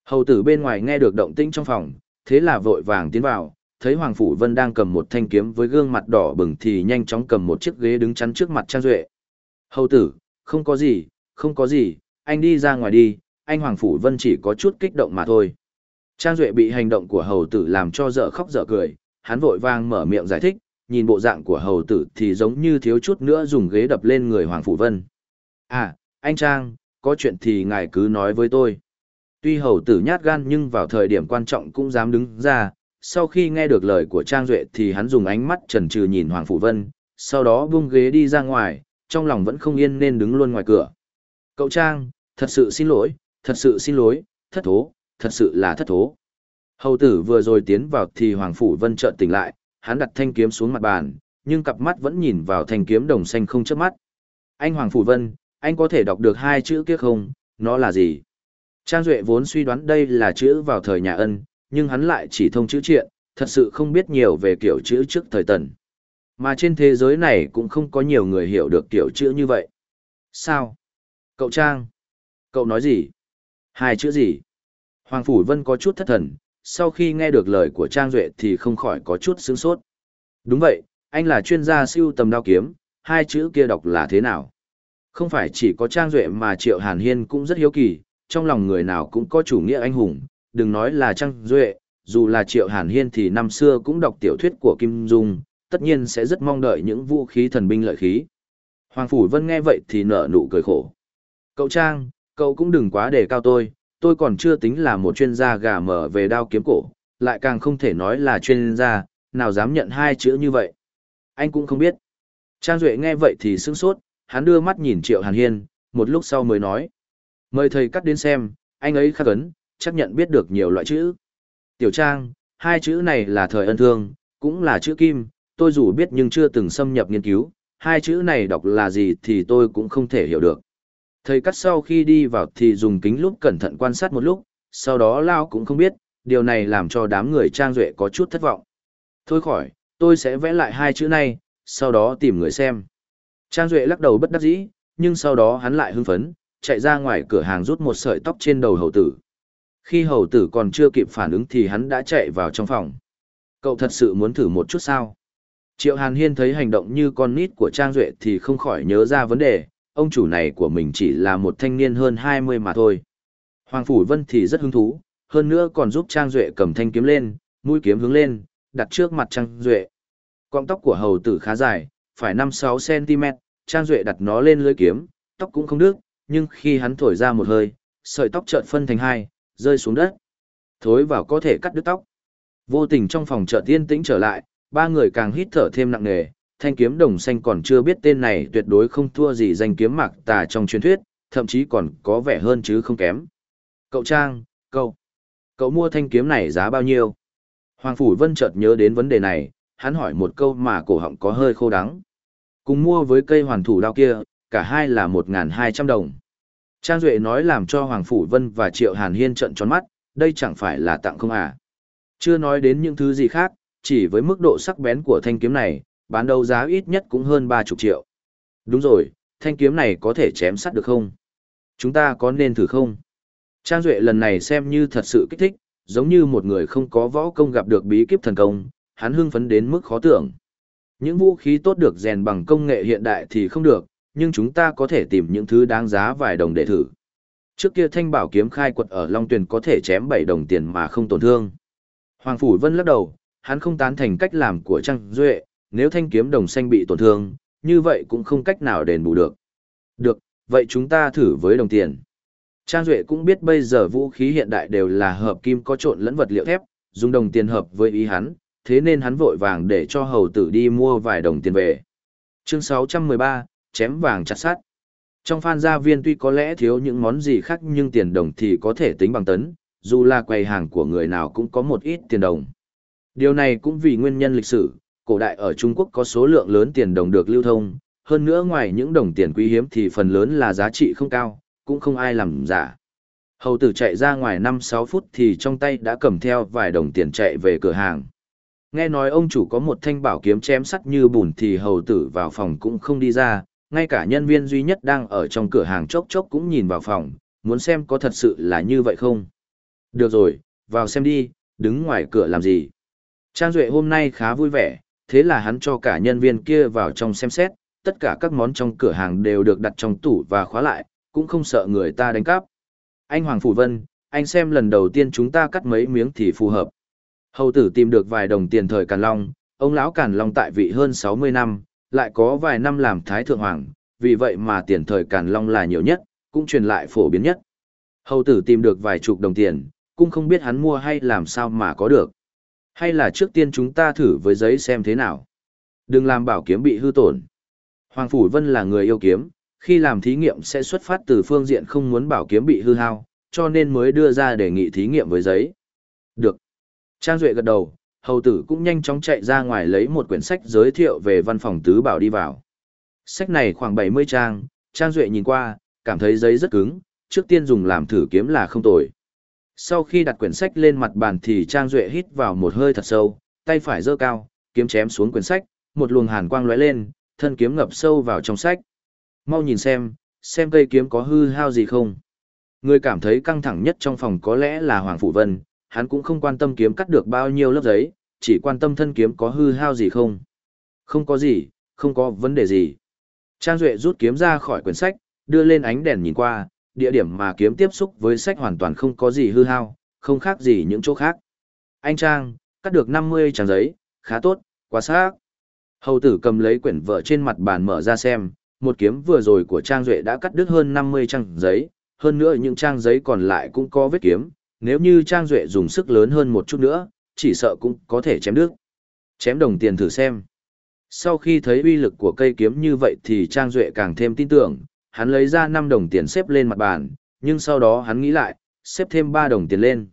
Hầu tử bên ngoài nghe được động tĩnh trong phòng, thế là vội vàng tiến vào, thấy Hoàng Phủ Vân đang cầm một thanh kiếm với gương mặt đỏ bừng thì nhanh chóng cầm một chiếc ghế đứng chắn trước mặt Trang Duệ. Hầu tử, không có gì, không có gì, anh đi ra ngoài đi, anh Hoàng Phủ Vân chỉ có chút kích động mà thôi. Trang Duệ bị hành động của hầu tử làm cho dở khóc dở cười, hắn vội vàng mở miệng giải thích, nhìn bộ dạng của hầu tử thì giống như thiếu chút nữa dùng ghế đập lên người Hoàng Phủ Vân. À, anh Trang, có chuyện thì ngài cứ nói với tôi. Tuy hầu tử nhát gan nhưng vào thời điểm quan trọng cũng dám đứng ra, sau khi nghe được lời của Trang Duệ thì hắn dùng ánh mắt trần trừ nhìn Hoàng Phủ Vân, sau đó buông ghế đi ra ngoài, trong lòng vẫn không yên nên đứng luôn ngoài cửa. Cậu Trang, thật sự xin lỗi, thật sự xin lỗi, thất thố, thật sự là thất thố. Hầu tử vừa rồi tiến vào thì Hoàng Phủ Vân chợt tỉnh lại, hắn đặt thanh kiếm xuống mặt bàn, nhưng cặp mắt vẫn nhìn vào thanh kiếm đồng xanh không chớp mắt. Anh Hoàng Phủ Vân, anh có thể đọc được hai chữ kia không, nó là gì? Trang Duệ vốn suy đoán đây là chữ vào thời nhà ân, nhưng hắn lại chỉ thông chữ triện, thật sự không biết nhiều về kiểu chữ trước thời tần. Mà trên thế giới này cũng không có nhiều người hiểu được kiểu chữ như vậy. Sao? Cậu Trang? Cậu nói gì? Hai chữ gì? Hoàng Phủ Vân có chút thất thần, sau khi nghe được lời của Trang Duệ thì không khỏi có chút sướng sốt. Đúng vậy, anh là chuyên gia siêu tầm đao kiếm, hai chữ kia đọc là thế nào? Không phải chỉ có Trang Duệ mà Triệu Hàn Hiên cũng rất hiếu kỳ, trong lòng người nào cũng có chủ nghĩa anh hùng, đừng nói là Trang Duệ, dù là Triệu Hàn Hiên thì năm xưa cũng đọc tiểu thuyết của Kim Dung, tất nhiên sẽ rất mong đợi những vũ khí thần binh lợi khí. Hoàng Phủ Vân nghe vậy thì nở nụ cười khổ. Cậu Trang, cậu cũng đừng quá đề cao tôi, tôi còn chưa tính là một chuyên gia gà mở về đao kiếm cổ, lại càng không thể nói là chuyên gia, nào dám nhận hai chữ như vậy. Anh cũng không biết. Trang Duệ nghe vậy thì sững sốt, hắn đưa mắt nhìn Triệu Hàn Hiên, một lúc sau mới nói. Mời thầy cắt đến xem, anh ấy khắc ấn, chắc nhận biết được nhiều loại chữ. Tiểu Trang, hai chữ này là thời ân thương, cũng là chữ kim, tôi dù biết nhưng chưa từng xâm nhập nghiên cứu, hai chữ này đọc là gì thì tôi cũng không thể hiểu được. Thầy cắt sau khi đi vào thì dùng kính lúc cẩn thận quan sát một lúc, sau đó Lao cũng không biết, điều này làm cho đám người Trang Duệ có chút thất vọng. Thôi khỏi, tôi sẽ vẽ lại hai chữ này, sau đó tìm người xem. Trang Duệ lắc đầu bất đắc dĩ, nhưng sau đó hắn lại hưng phấn, chạy ra ngoài cửa hàng rút một sợi tóc trên đầu hầu tử. Khi hầu tử còn chưa kịp phản ứng thì hắn đã chạy vào trong phòng. Cậu thật sự muốn thử một chút sao? Triệu Hàn Hiên thấy hành động như con nít của Trang Duệ thì không khỏi nhớ ra vấn đề, ông chủ này của mình chỉ là một thanh niên hơn 20 mà thôi. Hoàng Phủ Vân thì rất hứng thú, hơn nữa còn giúp Trang Duệ cầm thanh kiếm lên, mũi kiếm hướng lên, đặt trước mặt Trang Duệ. Cọng tóc của hầu tử khá dài, phải 5-6 cm, Trang Duệ đặt nó lên lưới kiếm, tóc cũng không đứt, nhưng khi hắn thổi ra một hơi, sợi tóc chợt phân thành hai, rơi xuống đất. Thối vào có thể cắt đứt tóc. Vô tình trong phòng chợt tiên tĩnh trở lại, ba người càng hít thở thêm nặng nề, thanh kiếm đồng xanh còn chưa biết tên này tuyệt đối không thua gì danh kiếm mạc tà trong truyền thuyết, thậm chí còn có vẻ hơn chứ không kém. Cậu Trang, cậu, cậu mua thanh kiếm này giá bao nhiêu? Hoàng Phủ Vân chợt nhớ đến vấn đề này, hắn hỏi một câu mà cổ họng có hơi khô đắng. Cùng mua với cây hoàn thủ đao kia, cả hai là 1.200 đồng. Trang Duệ nói làm cho Hoàng Phủ Vân và Triệu Hàn Hiên trận tròn mắt, đây chẳng phải là tặng không à. Chưa nói đến những thứ gì khác, chỉ với mức độ sắc bén của thanh kiếm này, bán đấu giá ít nhất cũng hơn 30 triệu. Đúng rồi, thanh kiếm này có thể chém sắt được không? Chúng ta có nên thử không? Trang Duệ lần này xem như thật sự kích thích, giống như một người không có võ công gặp được bí kíp thần công, hắn hưng phấn đến mức khó tưởng. Những vũ khí tốt được rèn bằng công nghệ hiện đại thì không được, nhưng chúng ta có thể tìm những thứ đáng giá vài đồng để thử. Trước kia thanh bảo kiếm khai quật ở Long Tuyền có thể chém 7 đồng tiền mà không tổn thương. Hoàng Phủ Vân lắc đầu, hắn không tán thành cách làm của Trang Duệ, nếu thanh kiếm đồng xanh bị tổn thương, như vậy cũng không cách nào đền bù được. Được, vậy chúng ta thử với đồng tiền. Trang Duệ cũng biết bây giờ vũ khí hiện đại đều là hợp kim có trộn lẫn vật liệu thép, dùng đồng tiền hợp với ý hắn, thế nên hắn vội vàng để cho hầu tử đi mua vài đồng tiền về. Chương 613, chém vàng chặt sắt. Trong phan gia viên tuy có lẽ thiếu những món gì khác nhưng tiền đồng thì có thể tính bằng tấn, dù là quầy hàng của người nào cũng có một ít tiền đồng. Điều này cũng vì nguyên nhân lịch sử, cổ đại ở Trung Quốc có số lượng lớn tiền đồng được lưu thông, hơn nữa ngoài những đồng tiền quý hiếm thì phần lớn là giá trị không cao, cũng không ai làm giả. Hầu tử chạy ra ngoài 5-6 phút thì trong tay đã cầm theo vài đồng tiền chạy về cửa hàng. Nghe nói ông chủ có một thanh bảo kiếm chém sắt như bùn thì hầu tử vào phòng cũng không đi ra, ngay cả nhân viên duy nhất đang ở trong cửa hàng chốc chốc cũng nhìn vào phòng, muốn xem có thật sự là như vậy không. Được rồi, vào xem đi, đứng ngoài cửa làm gì. Trang Duệ hôm nay khá vui vẻ, thế là hắn cho cả nhân viên kia vào trong xem xét, tất cả các món trong cửa hàng đều được đặt trong tủ và khóa lại, cũng không sợ người ta đánh cắp. Anh Hoàng Phủ Vân, anh xem lần đầu tiên chúng ta cắt mấy miếng thì phù hợp. Hầu tử tìm được vài đồng tiền thời Càn Long, ông lão Càn Long tại vị hơn 60 năm, lại có vài năm làm Thái Thượng Hoàng, vì vậy mà tiền thời Càn Long là nhiều nhất, cũng truyền lại phổ biến nhất. Hầu tử tìm được vài chục đồng tiền, cũng không biết hắn mua hay làm sao mà có được. Hay là trước tiên chúng ta thử với giấy xem thế nào. Đừng làm bảo kiếm bị hư tổn. Hoàng Phủ Vân là người yêu kiếm, khi làm thí nghiệm sẽ xuất phát từ phương diện không muốn bảo kiếm bị hư hao, cho nên mới đưa ra đề nghị thí nghiệm với giấy. Được. Trang Duệ gật đầu, hầu tử cũng nhanh chóng chạy ra ngoài lấy một quyển sách giới thiệu về văn phòng tứ bảo đi vào. Sách này khoảng 70 trang, Trang Duệ nhìn qua, cảm thấy giấy rất cứng, trước tiên dùng làm thử kiếm là không tồi. Sau khi đặt quyển sách lên mặt bàn thì Trang Duệ hít vào một hơi thật sâu, tay phải giơ cao, kiếm chém xuống quyển sách, một luồng hàn quang lóe lên, thân kiếm ngập sâu vào trong sách. Mau nhìn xem, xem cây kiếm có hư hao gì không. Người cảm thấy căng thẳng nhất trong phòng có lẽ là Hoàng Phụ Vân, hắn cũng không quan tâm kiếm cắt được bao nhiêu lớp giấy, chỉ quan tâm thân kiếm có hư hao gì không. Không có gì, không có vấn đề gì. Trang Duệ rút kiếm ra khỏi quyển sách, đưa lên ánh đèn nhìn qua, địa điểm mà kiếm tiếp xúc với sách hoàn toàn không có gì hư hao, không khác gì những chỗ khác. Anh Trang, cắt được 50 trang giấy, khá tốt, quá xác. Hầu tử cầm lấy quyển vợ trên mặt bàn mở ra xem, một kiếm vừa rồi của Trang Duệ đã cắt đứt hơn 50 trang giấy, hơn nữa những trang giấy còn lại cũng có vết kiếm, nếu như Trang Duệ dùng sức lớn hơn một chút nữa, chỉ sợ cũng có thể chém đứt. Chém đồng tiền thử xem. Sau khi thấy uy lực của cây kiếm như vậy thì Trang Duệ càng thêm tin tưởng, hắn lấy ra 5 đồng tiền xếp lên mặt bàn, nhưng sau đó hắn nghĩ lại, xếp thêm 3 đồng tiền lên.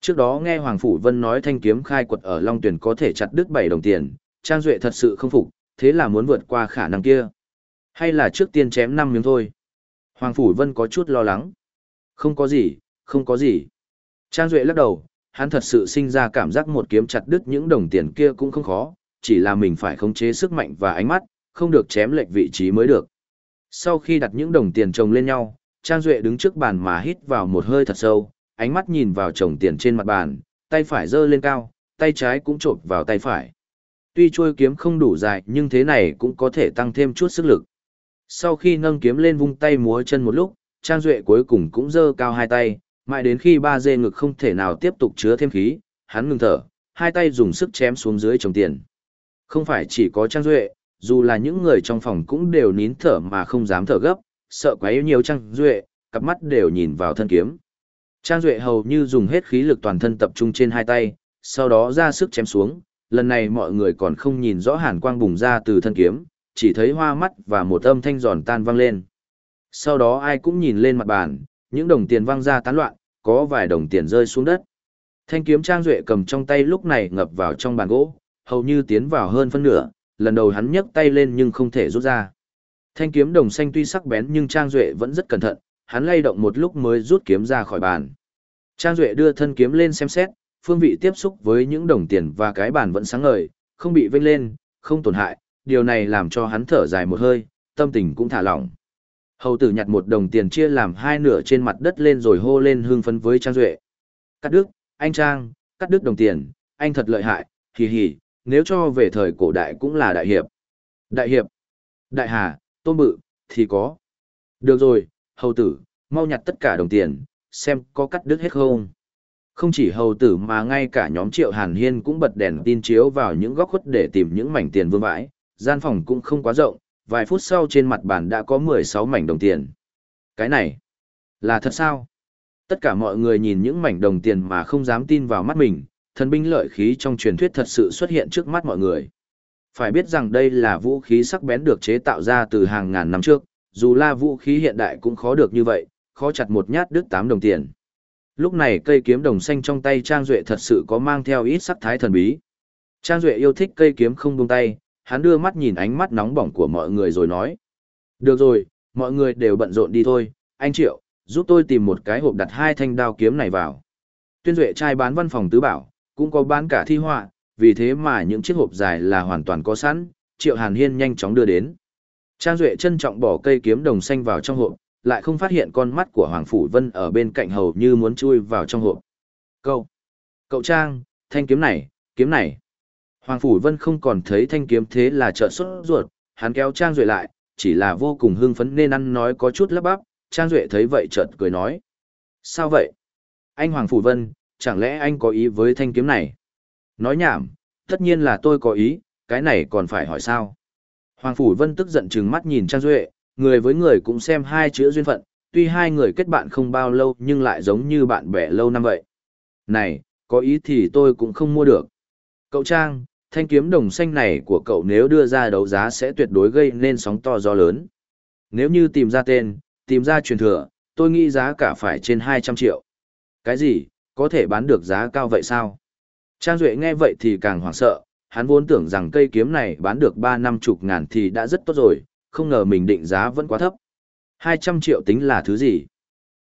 Trước đó nghe Hoàng Phủ Vân nói thanh kiếm khai quật ở Long Tuyển có thể chặt đứt 7 đồng tiền, Trang Duệ thật sự không phục, thế là muốn vượt qua khả năng kia. Hay là trước tiên chém 5 miếng thôi. Hoàng Phủ Vân có chút lo lắng. Không có gì, không có gì. Trang Duệ lắc đầu, hắn thật sự sinh ra cảm giác một kiếm chặt đứt những đồng tiền kia cũng không khó, chỉ là mình phải khống chế sức mạnh và ánh mắt, không được chém lệch vị trí mới được. Sau khi đặt những đồng tiền chồng lên nhau, Trang Duệ đứng trước bàn mà hít vào một hơi thật sâu, ánh mắt nhìn vào chồng tiền trên mặt bàn, tay phải giơ lên cao, tay trái cũng trộn vào tay phải. Tuy chuôi kiếm không đủ dài nhưng thế này cũng có thể tăng thêm chút sức lực. Sau khi nâng kiếm lên vung tay múa chân một lúc, Trang Duệ cuối cùng cũng giơ cao hai tay, mãi đến khi ba dê ngực không thể nào tiếp tục chứa thêm khí, hắn ngừng thở, hai tay dùng sức chém xuống dưới chồng tiền. Không phải chỉ có Trang Duệ, dù là những người trong phòng cũng đều nín thở mà không dám thở gấp, sợ quá yếu nhiều Trang Duệ, cặp mắt đều nhìn vào thân kiếm. Trang Duệ hầu như dùng hết khí lực toàn thân tập trung trên hai tay, sau đó ra sức chém xuống, lần này mọi người còn không nhìn rõ hàn quang bùng ra từ thân kiếm, chỉ thấy hoa mắt và một âm thanh giòn tan vang lên. Sau đó ai cũng nhìn lên mặt bàn, những đồng tiền văng ra tán loạn, có vài đồng tiền rơi xuống đất. Thanh kiếm Trang Duệ cầm trong tay lúc này ngập vào trong bàn gỗ, hầu như tiến vào hơn phân nửa, lần đầu hắn nhấc tay lên nhưng không thể rút ra. Thanh kiếm đồng xanh tuy sắc bén nhưng Trang Duệ vẫn rất cẩn thận, hắn lay động một lúc mới rút kiếm ra khỏi bàn. Trang Duệ đưa thân kiếm lên xem xét, phương vị tiếp xúc với những đồng tiền và cái bàn vẫn sáng ngời, không bị vênh lên, không tổn hại, điều này làm cho hắn thở dài một hơi, tâm tình cũng thả lỏng. Hầu tử nhặt một đồng tiền chia làm hai nửa trên mặt đất lên rồi hô lên hương phấn với Trang Duệ. Cắt đứt, anh Trang, cắt đứt đồng tiền, anh thật lợi hại, hì hì, nếu cho về thời cổ đại cũng là đại hiệp. Đại hiệp, đại hà, tôm bự, thì có. Được rồi, hầu tử, mau nhặt tất cả đồng tiền, xem có cắt đứt hết không. Không chỉ hầu tử mà ngay cả nhóm triệu hàn hiên cũng bật đèn tin chiếu vào những góc khuất để tìm những mảnh tiền vương vãi, gian phòng cũng không quá rộng, vài phút sau trên mặt bàn đã có 16 mảnh đồng tiền. Cái này, là thật sao? Tất cả mọi người nhìn những mảnh đồng tiền mà không dám tin vào mắt mình, thần binh lợi khí trong truyền thuyết thật sự xuất hiện trước mắt mọi người. Phải biết rằng đây là vũ khí sắc bén được chế tạo ra từ hàng ngàn năm trước, dù là vũ khí hiện đại cũng khó được như vậy, khó chặt một nhát đứt 8 đồng tiền. Lúc này cây kiếm đồng xanh trong tay Trang Duệ thật sự có mang theo ít sắc thái thần bí. Trang Duệ yêu thích cây kiếm không buông tay, hắn đưa mắt nhìn ánh mắt nóng bỏng của mọi người rồi nói. Được rồi, mọi người đều bận rộn đi thôi, anh Triệu, giúp tôi tìm một cái hộp đặt hai thanh đao kiếm này vào. Tuyên Duệ trai bán văn phòng tứ bảo, cũng có bán cả thi họa, vì thế mà những chiếc hộp dài là hoàn toàn có sẵn, Triệu Hàn Hiên nhanh chóng đưa đến. Trang Duệ trân trọng bỏ cây kiếm đồng xanh vào trong hộp, lại không phát hiện con mắt của Hoàng Phủ Vân ở bên cạnh hầu như muốn chui vào trong hộp. Cậu! Cậu Trang, thanh kiếm này, kiếm này. Hoàng Phủ Vân không còn thấy thanh kiếm thế là trợ xuất ruột, hắn kéo Trang Duệ lại, chỉ là vô cùng hưng phấn nên ăn nói có chút lấp bắp, Trang Duệ thấy vậy chợt cười nói. Sao vậy? Anh Hoàng Phủ Vân, chẳng lẽ anh có ý với thanh kiếm này? Nói nhảm, tất nhiên là tôi có ý, cái này còn phải hỏi sao? Hoàng Phủ Vân tức giận trừng mắt nhìn Trang Duệ, người với người cũng xem hai chữ duyên phận, tuy hai người kết bạn không bao lâu nhưng lại giống như bạn bè lâu năm vậy. Này, có ý thì tôi cũng không mua được. Cậu Trang, thanh kiếm đồng xanh này của cậu nếu đưa ra đấu giá sẽ tuyệt đối gây nên sóng to gió lớn. Nếu như tìm ra tên, tìm ra truyền thừa, tôi nghĩ giá cả phải trên 200 triệu. Cái gì, có thể bán được giá cao vậy sao? Trang Duệ nghe vậy thì càng hoảng sợ, hắn vốn tưởng rằng cây kiếm này bán được 3 năm chục ngàn thì đã rất tốt rồi, không ngờ mình định giá vẫn quá thấp. 200 triệu tính là thứ gì?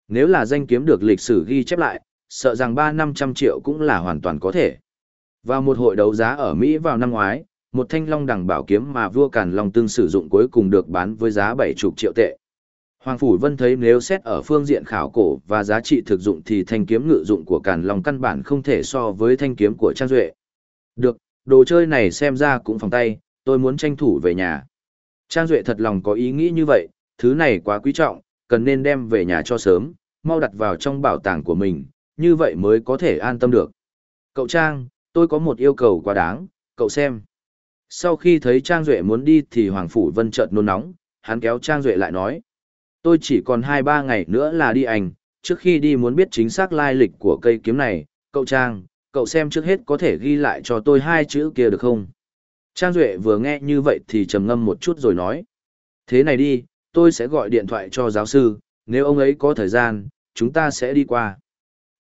Nếu là danh kiếm được lịch sử ghi chép lại, sợ rằng 3-500 triệu cũng là hoàn toàn có thể. Vào một hội đấu giá ở Mỹ vào năm ngoái, một thanh long đằng bảo kiếm mà vua Càn Long Tương sử dụng cuối cùng được bán với giá 70 triệu tệ. Hoàng Phủ Vân thấy nếu xét ở phương diện khảo cổ và giá trị thực dụng thì thanh kiếm ngự dụng của Càn Long căn bản không thể so với thanh kiếm của Trang Duệ. Được, đồ chơi này xem ra cũng phòng tay, tôi muốn tranh thủ về nhà. Trang Duệ thật lòng có ý nghĩ như vậy, thứ này quá quý trọng, cần nên đem về nhà cho sớm, mau đặt vào trong bảo tàng của mình, như vậy mới có thể an tâm được. Cậu Trang, tôi có một yêu cầu quá đáng, cậu xem. Sau khi thấy Trang Duệ muốn đi thì Hoàng Phủ Vân chợt nôn nóng, hắn kéo Trang Duệ lại nói. tôi chỉ còn 2-3 ngày nữa là đi ảnh, trước khi đi muốn biết chính xác lai lịch của cây kiếm này, cậu Trang, cậu xem trước hết có thể ghi lại cho tôi hai chữ kia được không? Trang Duệ vừa nghe như vậy thì trầm ngâm một chút rồi nói. Thế này đi, tôi sẽ gọi điện thoại cho giáo sư, nếu ông ấy có thời gian, chúng ta sẽ đi qua.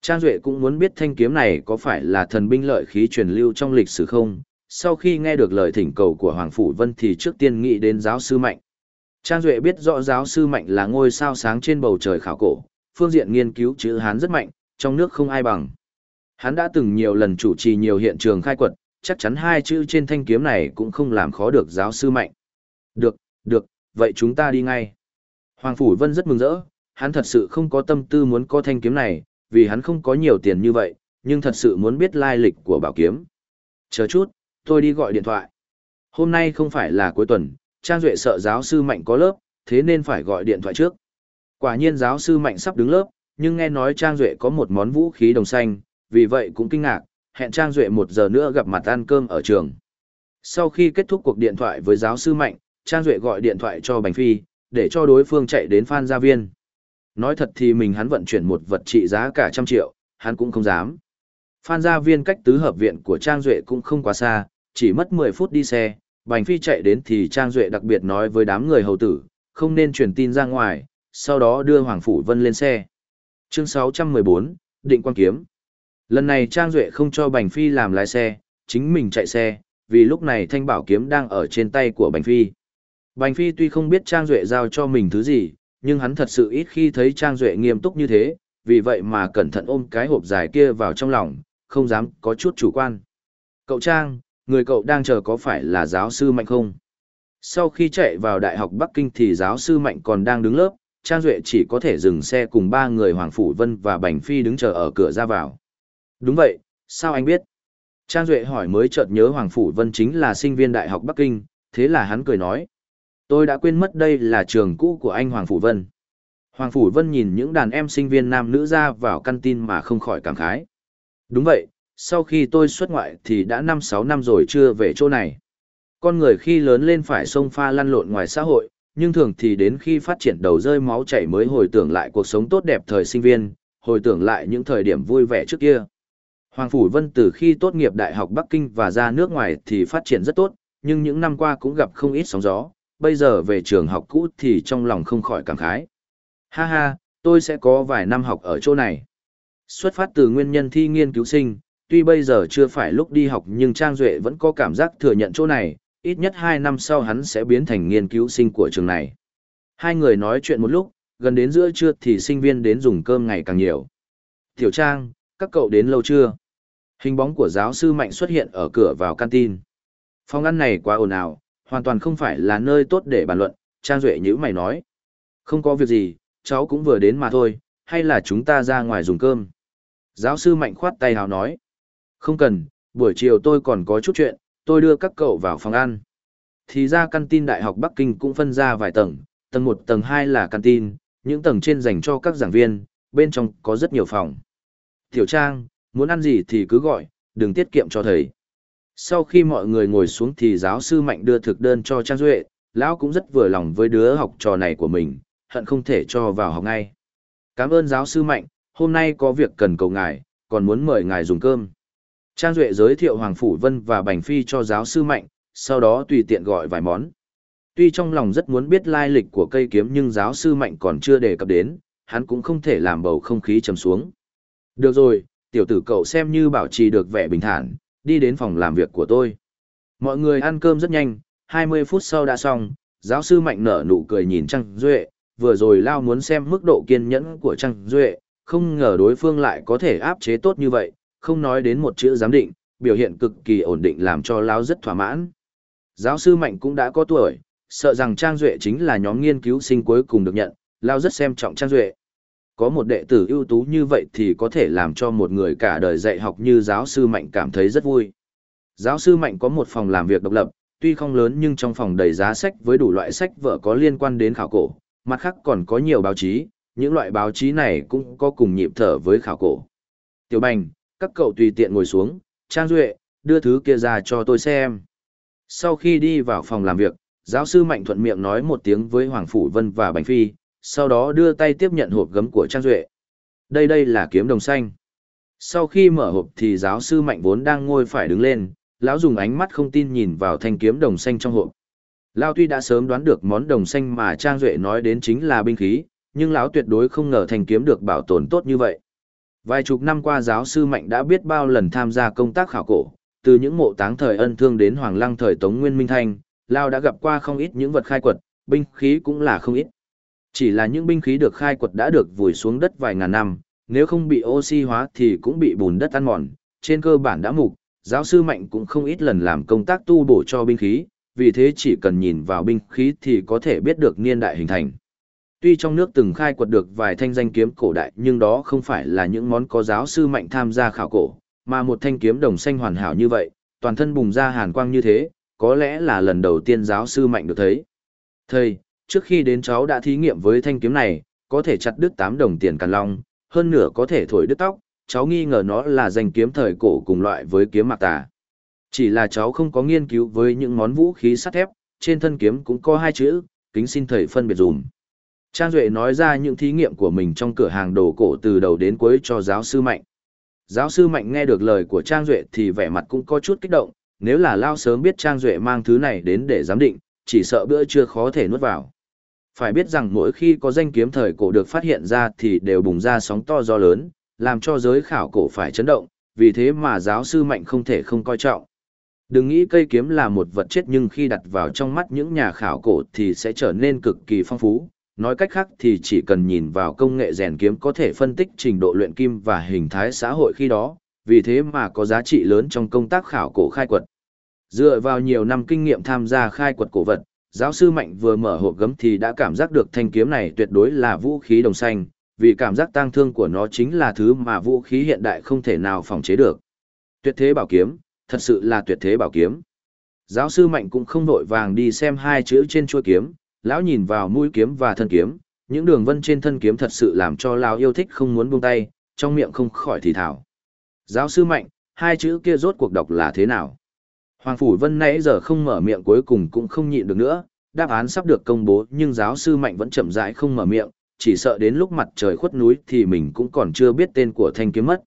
Trang Duệ cũng muốn biết thanh kiếm này có phải là thần binh lợi khí truyền lưu trong lịch sử không. Sau khi nghe được lời thỉnh cầu của Hoàng Phủ Vân thì trước tiên nghĩ đến giáo sư Mạnh. Trang Duệ biết rõ giáo sư Mạnh là ngôi sao sáng trên bầu trời khảo cổ, phương diện nghiên cứu chữ Hán rất mạnh, trong nước không ai bằng. Hắn đã từng nhiều lần chủ trì nhiều hiện trường khai quật, chắc chắn hai chữ trên thanh kiếm này cũng không làm khó được giáo sư Mạnh. Được, được, vậy chúng ta đi ngay. Hoàng Phủ Vân rất mừng rỡ, hắn thật sự không có tâm tư muốn có thanh kiếm này, vì hắn không có nhiều tiền như vậy, nhưng thật sự muốn biết lai lịch của bảo kiếm. Chờ chút, tôi đi gọi điện thoại. Hôm nay không phải là cuối tuần, Trang Duệ sợ giáo sư Mạnh có lớp, thế nên phải gọi điện thoại trước. Quả nhiên giáo sư Mạnh sắp đứng lớp, nhưng nghe nói Trang Duệ có một món vũ khí đồng xanh, vì vậy cũng kinh ngạc, hẹn Trang Duệ một giờ nữa gặp mặt ăn cơm ở trường. Sau khi kết thúc cuộc điện thoại với giáo sư Mạnh, Trang Duệ gọi điện thoại cho Bành Phi, để cho đối phương chạy đến Phan Gia Viên. Nói thật thì mình hắn vận chuyển một vật trị giá cả trăm triệu, hắn cũng không dám. Phan Gia Viên cách tứ hợp viện của Trang Duệ cũng không quá xa, chỉ mất 10 phút đi xe, Bành Phi chạy đến thì Trang Duệ đặc biệt nói với đám người hầu tử, không nên truyền tin ra ngoài, sau đó đưa Hoàng Phủ Vân lên xe. Chương 614, Định Quan Kiếm Lần này Trang Duệ không cho Bành Phi làm lái xe, chính mình chạy xe, vì lúc này thanh bảo kiếm đang ở trên tay của Bành Phi. Bành Phi tuy không biết Trang Duệ giao cho mình thứ gì, nhưng hắn thật sự ít khi thấy Trang Duệ nghiêm túc như thế, vì vậy mà cẩn thận ôm cái hộp dài kia vào trong lòng, không dám có chút chủ quan. Cậu Trang, người cậu đang chờ có phải là giáo sư Mạnh không? Sau khi chạy vào Đại học Bắc Kinh thì giáo sư Mạnh còn đang đứng lớp, Trang Duệ chỉ có thể dừng xe cùng ba người Hoàng Phủ Vân và Bành Phi đứng chờ ở cửa ra vào. Đúng vậy, sao anh biết? Trang Duệ hỏi mới chợt nhớ Hoàng Phủ Vân chính là sinh viên Đại học Bắc Kinh, thế là hắn cười nói. Tôi đã quên mất đây là trường cũ của anh Hoàng Phủ Vân. Hoàng Phủ Vân nhìn những đàn em sinh viên nam nữ ra vào căn tin mà không khỏi cảm khái. Đúng vậy, sau khi tôi xuất ngoại thì đã 5-6 năm rồi chưa về chỗ này. Con người khi lớn lên phải xông pha lăn lộn ngoài xã hội, nhưng thường thì đến khi phát triển đầu rơi máu chảy mới hồi tưởng lại cuộc sống tốt đẹp thời sinh viên, hồi tưởng lại những thời điểm vui vẻ trước kia. Hoàng Phủ Vân từ khi tốt nghiệp Đại học Bắc Kinh và ra nước ngoài thì phát triển rất tốt, nhưng những năm qua cũng gặp không ít sóng gió, bây giờ về trường học cũ thì trong lòng không khỏi cảm khái. Ha ha, tôi sẽ có vài năm học ở chỗ này. Xuất phát từ nguyên nhân thi nghiên cứu sinh, tuy bây giờ chưa phải lúc đi học nhưng Trang Duệ vẫn có cảm giác thừa nhận chỗ này, ít nhất 2 năm sau hắn sẽ biến thành nghiên cứu sinh của trường này. Hai người nói chuyện một lúc, gần đến giữa trưa thì sinh viên đến dùng cơm ngày càng nhiều. Tiểu Trang, các cậu đến lâu chưa? Hình bóng của giáo sư Mạnh xuất hiện ở cửa vào canteen. Phòng ăn này quá ồn ào, hoàn toàn không phải là nơi tốt để bàn luận, Trang Duệ như mày nói. Không có việc gì, cháu cũng vừa đến mà thôi, hay là chúng ta ra ngoài dùng cơm. Giáo sư Mạnh khoát tay hào nói. Không cần, buổi chiều tôi còn có chút chuyện, tôi đưa các cậu vào phòng ăn. Thì ra căn tin Đại học Bắc Kinh cũng phân ra vài tầng, tầng 1 tầng 2 là căn tin, những tầng trên dành cho các giảng viên, bên trong có rất nhiều phòng. Tiểu Trang, muốn ăn gì thì cứ gọi, đừng tiết kiệm cho thầy. Sau khi mọi người ngồi xuống thì giáo sư Mạnh đưa thực đơn cho Trang Duệ, lão cũng rất vừa lòng với đứa học trò này của mình, hận không thể cho vào học ngay. Cảm ơn giáo sư Mạnh, hôm nay có việc cần cầu ngài, còn muốn mời ngài dùng cơm. Trang Duệ giới thiệu Hoàng Phủ Vân và Bành Phi cho giáo sư Mạnh, sau đó tùy tiện gọi vài món. Tuy trong lòng rất muốn biết lai lịch của cây kiếm nhưng giáo sư Mạnh còn chưa đề cập đến, hắn cũng không thể làm bầu không khí trầm xuống. Được rồi, tiểu tử cậu xem như bảo trì được vẻ bình thản, đi đến phòng làm việc của tôi. Mọi người ăn cơm rất nhanh, 20 phút sau đã xong, giáo sư Mạnh nở nụ cười nhìn Trang Duệ, vừa rồi Lao muốn xem mức độ kiên nhẫn của Trang Duệ, không ngờ đối phương lại có thể áp chế tốt như vậy, không nói đến một chữ giám định, biểu hiện cực kỳ ổn định làm cho Lao rất thỏa mãn. Giáo sư Mạnh cũng đã có tuổi, sợ rằng Trang Duệ chính là nhóm nghiên cứu sinh cuối cùng được nhận, Lao rất xem trọng Trang Duệ. Có một đệ tử ưu tú như vậy thì có thể làm cho một người cả đời dạy học như giáo sư Mạnh cảm thấy rất vui. Giáo sư Mạnh có một phòng làm việc độc lập, tuy không lớn nhưng trong phòng đầy giá sách với đủ loại sách vở có liên quan đến khảo cổ, mặt khác còn có nhiều báo chí, những loại báo chí này cũng có cùng nhịp thở với khảo cổ. Tiểu Bành, các cậu tùy tiện ngồi xuống, Trang Duệ, đưa thứ kia ra cho tôi xem. Sau khi đi vào phòng làm việc, giáo sư Mạnh thuận miệng nói một tiếng với Hoàng Phủ Vân và Bành Phi, sau đó đưa tay tiếp nhận hộp gấm của Trang Duệ. Đây đây là kiếm đồng xanh. Sau khi mở hộp thì giáo sư Mạnh vốn đang ngồi phải đứng lên, lão dùng ánh mắt không tin nhìn vào thanh kiếm đồng xanh trong hộp. Lão tuy đã sớm đoán được món đồng xanh mà Trang Duệ nói đến chính là binh khí, nhưng lão tuyệt đối không ngờ thanh kiếm được bảo tồn tốt như vậy. Vài chục năm qua giáo sư Mạnh đã biết bao lần tham gia công tác khảo cổ, từ những mộ táng thời ân thương đến hoàng lăng thời Tống Nguyên Minh Thanh, Lao đã gặp qua không ít những vật khai quật, binh khí cũng là không ít. Chỉ là những binh khí được khai quật đã được vùi xuống đất vài ngàn năm, nếu không bị oxy hóa thì cũng bị bùn đất ăn mòn, trên cơ bản đã mục, giáo sư Mạnh cũng không ít lần làm công tác tu bổ cho binh khí, vì thế chỉ cần nhìn vào binh khí thì có thể biết được niên đại hình thành. Tuy trong nước từng khai quật được vài thanh danh kiếm cổ đại nhưng đó không phải là những món có giáo sư Mạnh tham gia khảo cổ, mà một thanh kiếm đồng xanh hoàn hảo như vậy, toàn thân bùng ra hàn quang như thế, có lẽ là lần đầu tiên giáo sư Mạnh được thấy. Thầy, trước khi đến cháu đã thí nghiệm với thanh kiếm này, có thể chặt đứt 8 đồng tiền càn long, hơn nửa có thể thổi đứt tóc, cháu nghi ngờ nó là danh kiếm thời cổ cùng loại với kiếm mạc tà. Chỉ là cháu không có nghiên cứu với những món vũ khí sắt thép, trên thân kiếm cũng có hai chữ, kính xin thầy phân biệt dùm. Trang Duệ nói ra những thí nghiệm của mình trong cửa hàng đồ cổ từ đầu đến cuối cho giáo sư Mạnh. Giáo sư Mạnh nghe được lời của Trang Duệ thì vẻ mặt cũng có chút kích động, nếu là Lao sớm biết Trang Duệ mang thứ này đến để giám định, chỉ sợ bữa trưa khó thể nuốt vào. Phải biết rằng mỗi khi có danh kiếm thời cổ được phát hiện ra thì đều bùng ra sóng to gió lớn, làm cho giới khảo cổ phải chấn động, vì thế mà giáo sư Mạnh không thể không coi trọng. Đừng nghĩ cây kiếm là một vật chết nhưng khi đặt vào trong mắt những nhà khảo cổ thì sẽ trở nên cực kỳ phong phú. Nói cách khác thì chỉ cần nhìn vào công nghệ rèn kiếm có thể phân tích trình độ luyện kim và hình thái xã hội khi đó, vì thế mà có giá trị lớn trong công tác khảo cổ khai quật. Dựa vào nhiều năm kinh nghiệm tham gia khai quật cổ vật, giáo sư Mạnh vừa mở hộp gấm thì đã cảm giác được thanh kiếm này tuyệt đối là vũ khí đồng xanh, vì cảm giác tang thương của nó chính là thứ mà vũ khí hiện đại không thể nào phòng chế được. Tuyệt thế bảo kiếm, thật sự là tuyệt thế bảo kiếm. Giáo sư Mạnh cũng không vội vàng đi xem hai chữ trên chuôi kiếm, lão nhìn vào mũi kiếm và thân kiếm, những đường vân trên thân kiếm thật sự làm cho lão yêu thích không muốn buông tay, trong miệng không khỏi thì thảo. Giáo sư Mạnh, hai chữ kia rốt cuộc đọc là thế nào? Hoàng Phủ Vân nãy giờ không mở miệng cuối cùng cũng không nhịn được nữa, đáp án sắp được công bố nhưng giáo sư Mạnh vẫn chậm rãi không mở miệng, chỉ sợ đến lúc mặt trời khuất núi thì mình cũng còn chưa biết tên của thanh kiếm mất.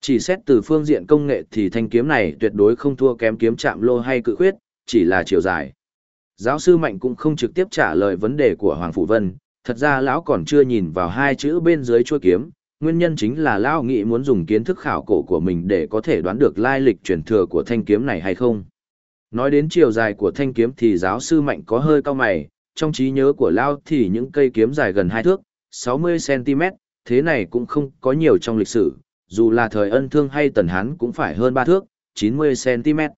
Chỉ xét từ phương diện công nghệ thì thanh kiếm này tuyệt đối không thua kém kiếm chạm lô hay cự khuyết, chỉ là chiều dài. Giáo sư Mạnh cũng không trực tiếp trả lời vấn đề của Hoàng Phủ Vân, thật ra lão còn chưa nhìn vào hai chữ bên dưới chuôi kiếm, nguyên nhân chính là lão Nghị muốn dùng kiến thức khảo cổ của mình để có thể đoán được lai lịch truyền thừa của thanh kiếm này hay không. Nói đến chiều dài của thanh kiếm thì giáo sư Mạnh có hơi cao mày, trong trí nhớ của lão thì những cây kiếm dài gần hai thước, 60cm, thế này cũng không có nhiều trong lịch sử, dù là thời ân thương hay tần hán cũng phải hơn ba thước, 90cm.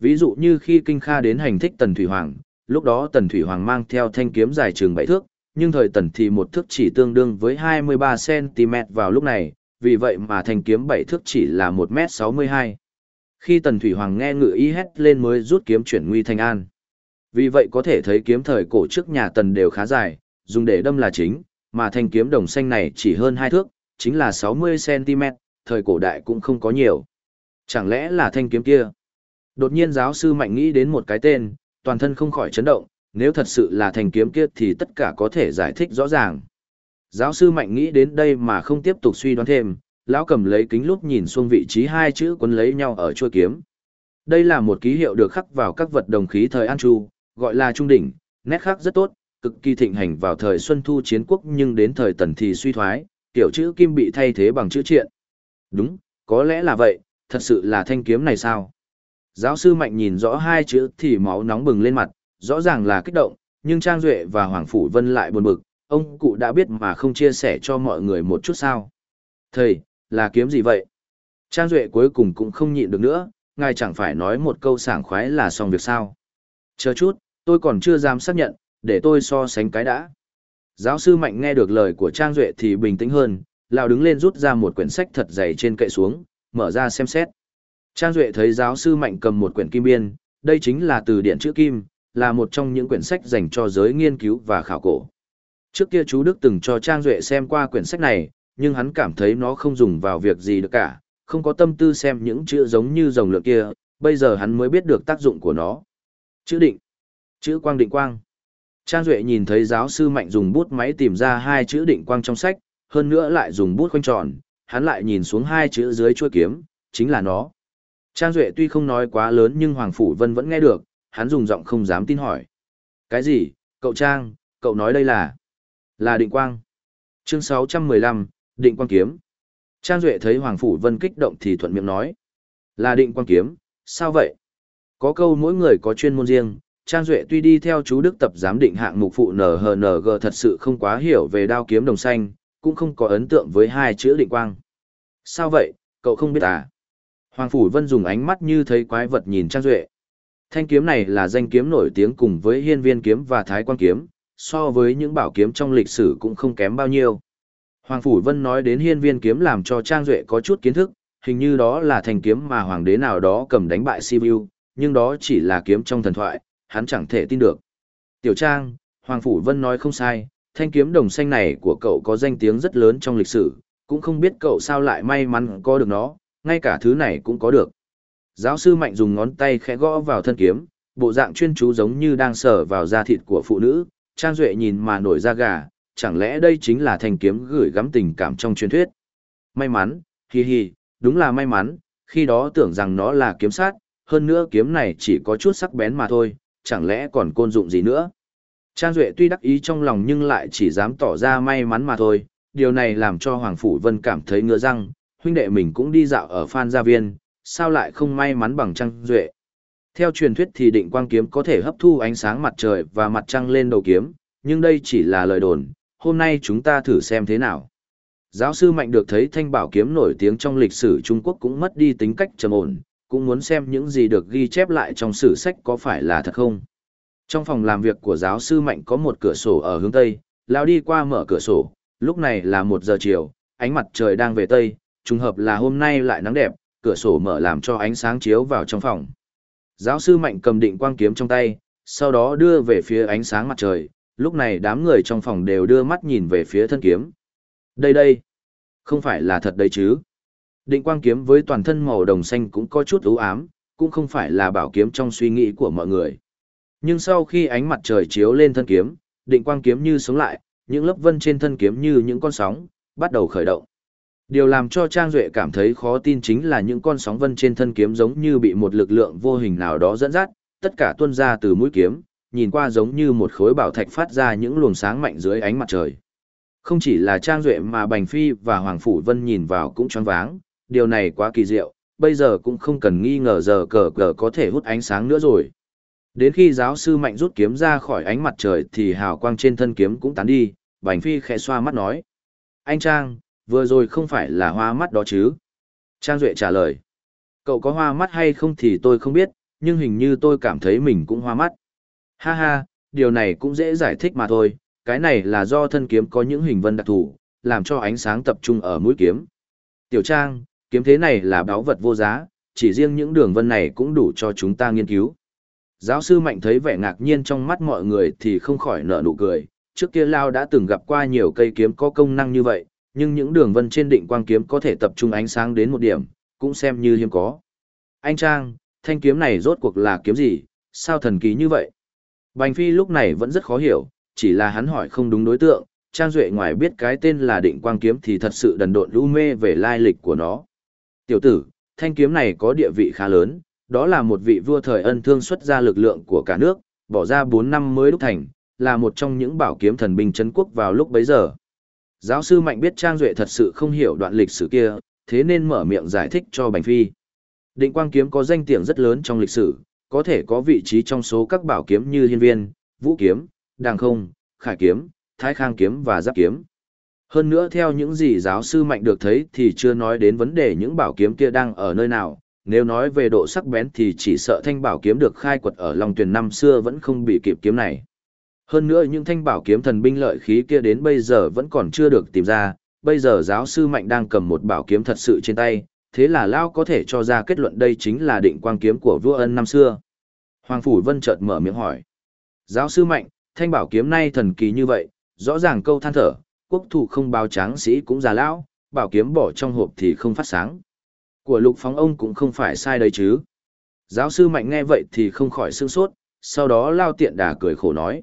Ví dụ như khi Kinh Kha đến hành thích tần Thủy Hoàng, lúc đó tần Thủy Hoàng mang theo thanh kiếm dài chừng bảy thước, nhưng thời tần thì một thước chỉ tương đương với 23cm vào lúc này, vì vậy mà thanh kiếm bảy thước chỉ là 1m62. Khi tần thủy hoàng nghe ngự ý hét lên mới rút kiếm chuyển nguy thành an. Vì vậy có thể thấy kiếm thời cổ trước nhà tần đều khá dài, dùng để đâm là chính, mà thanh kiếm đồng xanh này chỉ hơn hai thước, chính là 60cm, thời cổ đại cũng không có nhiều. Chẳng lẽ là thanh kiếm kia? Đột nhiên giáo sư mạnh nghĩ đến một cái tên, toàn thân không khỏi chấn động, nếu thật sự là thanh kiếm kia thì tất cả có thể giải thích rõ ràng. Giáo sư mạnh nghĩ đến đây mà không tiếp tục suy đoán thêm, lão cầm lấy kính lúc nhìn xuống vị trí hai chữ quấn lấy nhau ở chuôi kiếm. Đây là một ký hiệu được khắc vào các vật đồng khí thời An Chu, gọi là trung đỉnh, nét khắc rất tốt, cực kỳ thịnh hành vào thời Xuân Thu chiến quốc nhưng đến thời Tần thì suy thoái, kiểu chữ kim bị thay thế bằng chữ triện. Đúng, có lẽ là vậy, thật sự là thanh kiếm này sao? Giáo sư Mạnh nhìn rõ hai chữ thì máu nóng bừng lên mặt, rõ ràng là kích động, nhưng Trang Duệ và Hoàng Phủ Vân lại buồn bực, ông cụ đã biết mà không chia sẻ cho mọi người một chút sao. Thầy, là kiếm gì vậy? Trang Duệ cuối cùng cũng không nhịn được nữa, ngài chẳng phải nói một câu sảng khoái là xong việc sao. Chờ chút, tôi còn chưa dám xác nhận, để tôi so sánh cái đã. Giáo sư Mạnh nghe được lời của Trang Duệ thì bình tĩnh hơn, lao đứng lên rút ra một quyển sách thật dày trên kệ xuống, mở ra xem xét. Trang Duệ thấy giáo sư Mạnh cầm một quyển kim biên, đây chính là từ điển chữ kim, là một trong những quyển sách dành cho giới nghiên cứu và khảo cổ. Trước kia chú Đức từng cho Trang Duệ xem qua quyển sách này, nhưng hắn cảm thấy nó không dùng vào việc gì được cả, không có tâm tư xem những chữ giống như dòng lượng kia, bây giờ hắn mới biết được tác dụng của nó. Chữ định, chữ quang định quang. Trang Duệ nhìn thấy giáo sư Mạnh dùng bút máy tìm ra hai chữ định quang trong sách, hơn nữa lại dùng bút khoanh tròn, hắn lại nhìn xuống hai chữ dưới chuôi kiếm, chính là nó. Trang Duệ tuy không nói quá lớn nhưng Hoàng Phủ Vân vẫn nghe được, hắn dùng giọng không dám tin hỏi. Cái gì, cậu Trang, cậu nói đây là... Là định quang. Chương 615, định quang kiếm. Trang Duệ thấy Hoàng Phủ Vân kích động thì thuận miệng nói. Là định quang kiếm, sao vậy? Có câu mỗi người có chuyên môn riêng, Trang Duệ tuy đi theo chú Đức tập giám định hạng mục phụ NHNG thật sự không quá hiểu về đao kiếm đồng xanh, cũng không có ấn tượng với hai chữ định quang. Sao vậy, cậu không biết à? Hoàng Phủ Vân dùng ánh mắt như thấy quái vật nhìn Trang Duệ. Thanh kiếm này là danh kiếm nổi tiếng cùng với hiên viên kiếm và thái quan kiếm, so với những bảo kiếm trong lịch sử cũng không kém bao nhiêu. Hoàng Phủ Vân nói đến hiên viên kiếm làm cho Trang Duệ có chút kiến thức, hình như đó là thanh kiếm mà hoàng đế nào đó cầm đánh bại Sibiu, nhưng đó chỉ là kiếm trong thần thoại, hắn chẳng thể tin được. Tiểu Trang, Hoàng Phủ Vân nói không sai, thanh kiếm đồng xanh này của cậu có danh tiếng rất lớn trong lịch sử, cũng không biết cậu sao lại may mắn có được nó, ngay cả thứ này cũng có được. Giáo sư Mạnh dùng ngón tay khẽ gõ vào thân kiếm, bộ dạng chuyên chú giống như đang sờ vào da thịt của phụ nữ, Trang Duệ nhìn mà nổi da gà, chẳng lẽ đây chính là thanh kiếm gửi gắm tình cảm trong truyền thuyết. May mắn, hi hi, đúng là may mắn, khi đó tưởng rằng nó là kiếm sát, hơn nữa kiếm này chỉ có chút sắc bén mà thôi, chẳng lẽ còn côn dụng gì nữa. Trang Duệ tuy đắc ý trong lòng nhưng lại chỉ dám tỏ ra may mắn mà thôi, điều này làm cho Hoàng Phủ Vân cảm thấy ngứa răng, huynh đệ mình cũng đi dạo ở Phan Gia Viên, sao lại không may mắn bằng trăng Duệ. Theo truyền thuyết thì định quang kiếm có thể hấp thu ánh sáng mặt trời và mặt trăng lên đầu kiếm, nhưng đây chỉ là lời đồn, hôm nay chúng ta thử xem thế nào. Giáo sư Mạnh được thấy thanh bảo kiếm nổi tiếng trong lịch sử Trung Quốc cũng mất đi tính cách trầm ổn, cũng muốn xem những gì được ghi chép lại trong sử sách có phải là thật không. Trong phòng làm việc của giáo sư Mạnh có một cửa sổ ở hướng Tây, lao đi qua mở cửa sổ, lúc này là một giờ chiều, ánh mặt trời đang về Tây, trùng hợp là hôm nay lại nắng đẹp, cửa sổ mở làm cho ánh sáng chiếu vào trong phòng. Giáo sư Mạnh cầm định quang kiếm trong tay, sau đó đưa về phía ánh sáng mặt trời, lúc này đám người trong phòng đều đưa mắt nhìn về phía thân kiếm. Đây đây, không phải là thật đấy chứ. Định quang kiếm với toàn thân màu đồng xanh cũng có chút ưu ám, cũng không phải là bảo kiếm trong suy nghĩ của mọi người. Nhưng sau khi ánh mặt trời chiếu lên thân kiếm, định quang kiếm như sống lại, những lớp vân trên thân kiếm như những con sóng, bắt đầu khởi động. Điều làm cho Trang Duệ cảm thấy khó tin chính là những con sóng vân trên thân kiếm giống như bị một lực lượng vô hình nào đó dẫn dắt, tất cả tuôn ra từ mũi kiếm, nhìn qua giống như một khối bảo thạch phát ra những luồng sáng mạnh dưới ánh mặt trời. Không chỉ là Trang Duệ mà Bành Phi và Hoàng Phủ Vân nhìn vào cũng choáng váng, điều này quá kỳ diệu, bây giờ cũng không cần nghi ngờ giờ cờ cờ có thể hút ánh sáng nữa rồi. Đến khi giáo sư mạnh rút kiếm ra khỏi ánh mặt trời thì hào quang trên thân kiếm cũng tán đi, Bành Phi khẽ xoa mắt nói. Anh Trang, vừa rồi không phải là hoa mắt đó chứ? Trang Duệ trả lời. Cậu có hoa mắt hay không thì tôi không biết, nhưng hình như tôi cảm thấy mình cũng hoa mắt. Ha ha, điều này cũng dễ giải thích mà thôi, cái này là do thân kiếm có những hình vân đặc thù, làm cho ánh sáng tập trung ở mũi kiếm. Tiểu Trang, kiếm thế này là báo vật vô giá, chỉ riêng những đường vân này cũng đủ cho chúng ta nghiên cứu. Giáo sư Mạnh thấy vẻ ngạc nhiên trong mắt mọi người thì không khỏi nở nụ cười, trước kia Lao đã từng gặp qua nhiều cây kiếm có công năng như vậy, nhưng những đường vân trên định quang kiếm có thể tập trung ánh sáng đến một điểm, cũng xem như hiếm có. Anh Trang, thanh kiếm này rốt cuộc là kiếm gì, sao thần kỳ như vậy? Bành Phi lúc này vẫn rất khó hiểu, chỉ là hắn hỏi không đúng đối tượng, Trang Duệ ngoài biết cái tên là định quang kiếm thì thật sự đần độn lưu mê về lai lịch của nó. Tiểu tử, thanh kiếm này có địa vị khá lớn, đó là một vị vua thời ân thương xuất ra lực lượng của cả nước, bỏ ra 4 năm mới đúc thành, là một trong những bảo kiếm thần binh chấn quốc vào lúc bấy giờ. Giáo sư Mạnh biết Trang Duệ thật sự không hiểu đoạn lịch sử kia, thế nên mở miệng giải thích cho Bành Phi. Định quang kiếm có danh tiếng rất lớn trong lịch sử, có thể có vị trí trong số các bảo kiếm như hiên viên, vũ kiếm, đàng không, khải kiếm, thái khang kiếm và giáp kiếm. Hơn nữa theo những gì giáo sư Mạnh được thấy thì chưa nói đến vấn đề những bảo kiếm kia đang ở nơi nào, nếu nói về độ sắc bén thì chỉ sợ thanh bảo kiếm được khai quật ở Long Tuyền năm xưa vẫn không bị kịp kiếm này. Hơn nữa những thanh bảo kiếm thần binh lợi khí kia đến bây giờ vẫn còn chưa được tìm ra, bây giờ giáo sư Mạnh đang cầm một bảo kiếm thật sự trên tay, thế là Lao có thể cho ra kết luận đây chính là định quang kiếm của vua ân năm xưa. Hoàng Phủ Vân chợt mở miệng hỏi. Giáo sư Mạnh, thanh bảo kiếm nay thần kỳ như vậy, rõ ràng câu than thở, quốc thủ không báo tráng sĩ cũng già lão, bảo kiếm bỏ trong hộp thì không phát sáng. Của lục phóng ông cũng không phải sai đấy chứ. Giáo sư Mạnh nghe vậy thì không khỏi sương sốt, sau đó lao tiện đà cười khổ nói.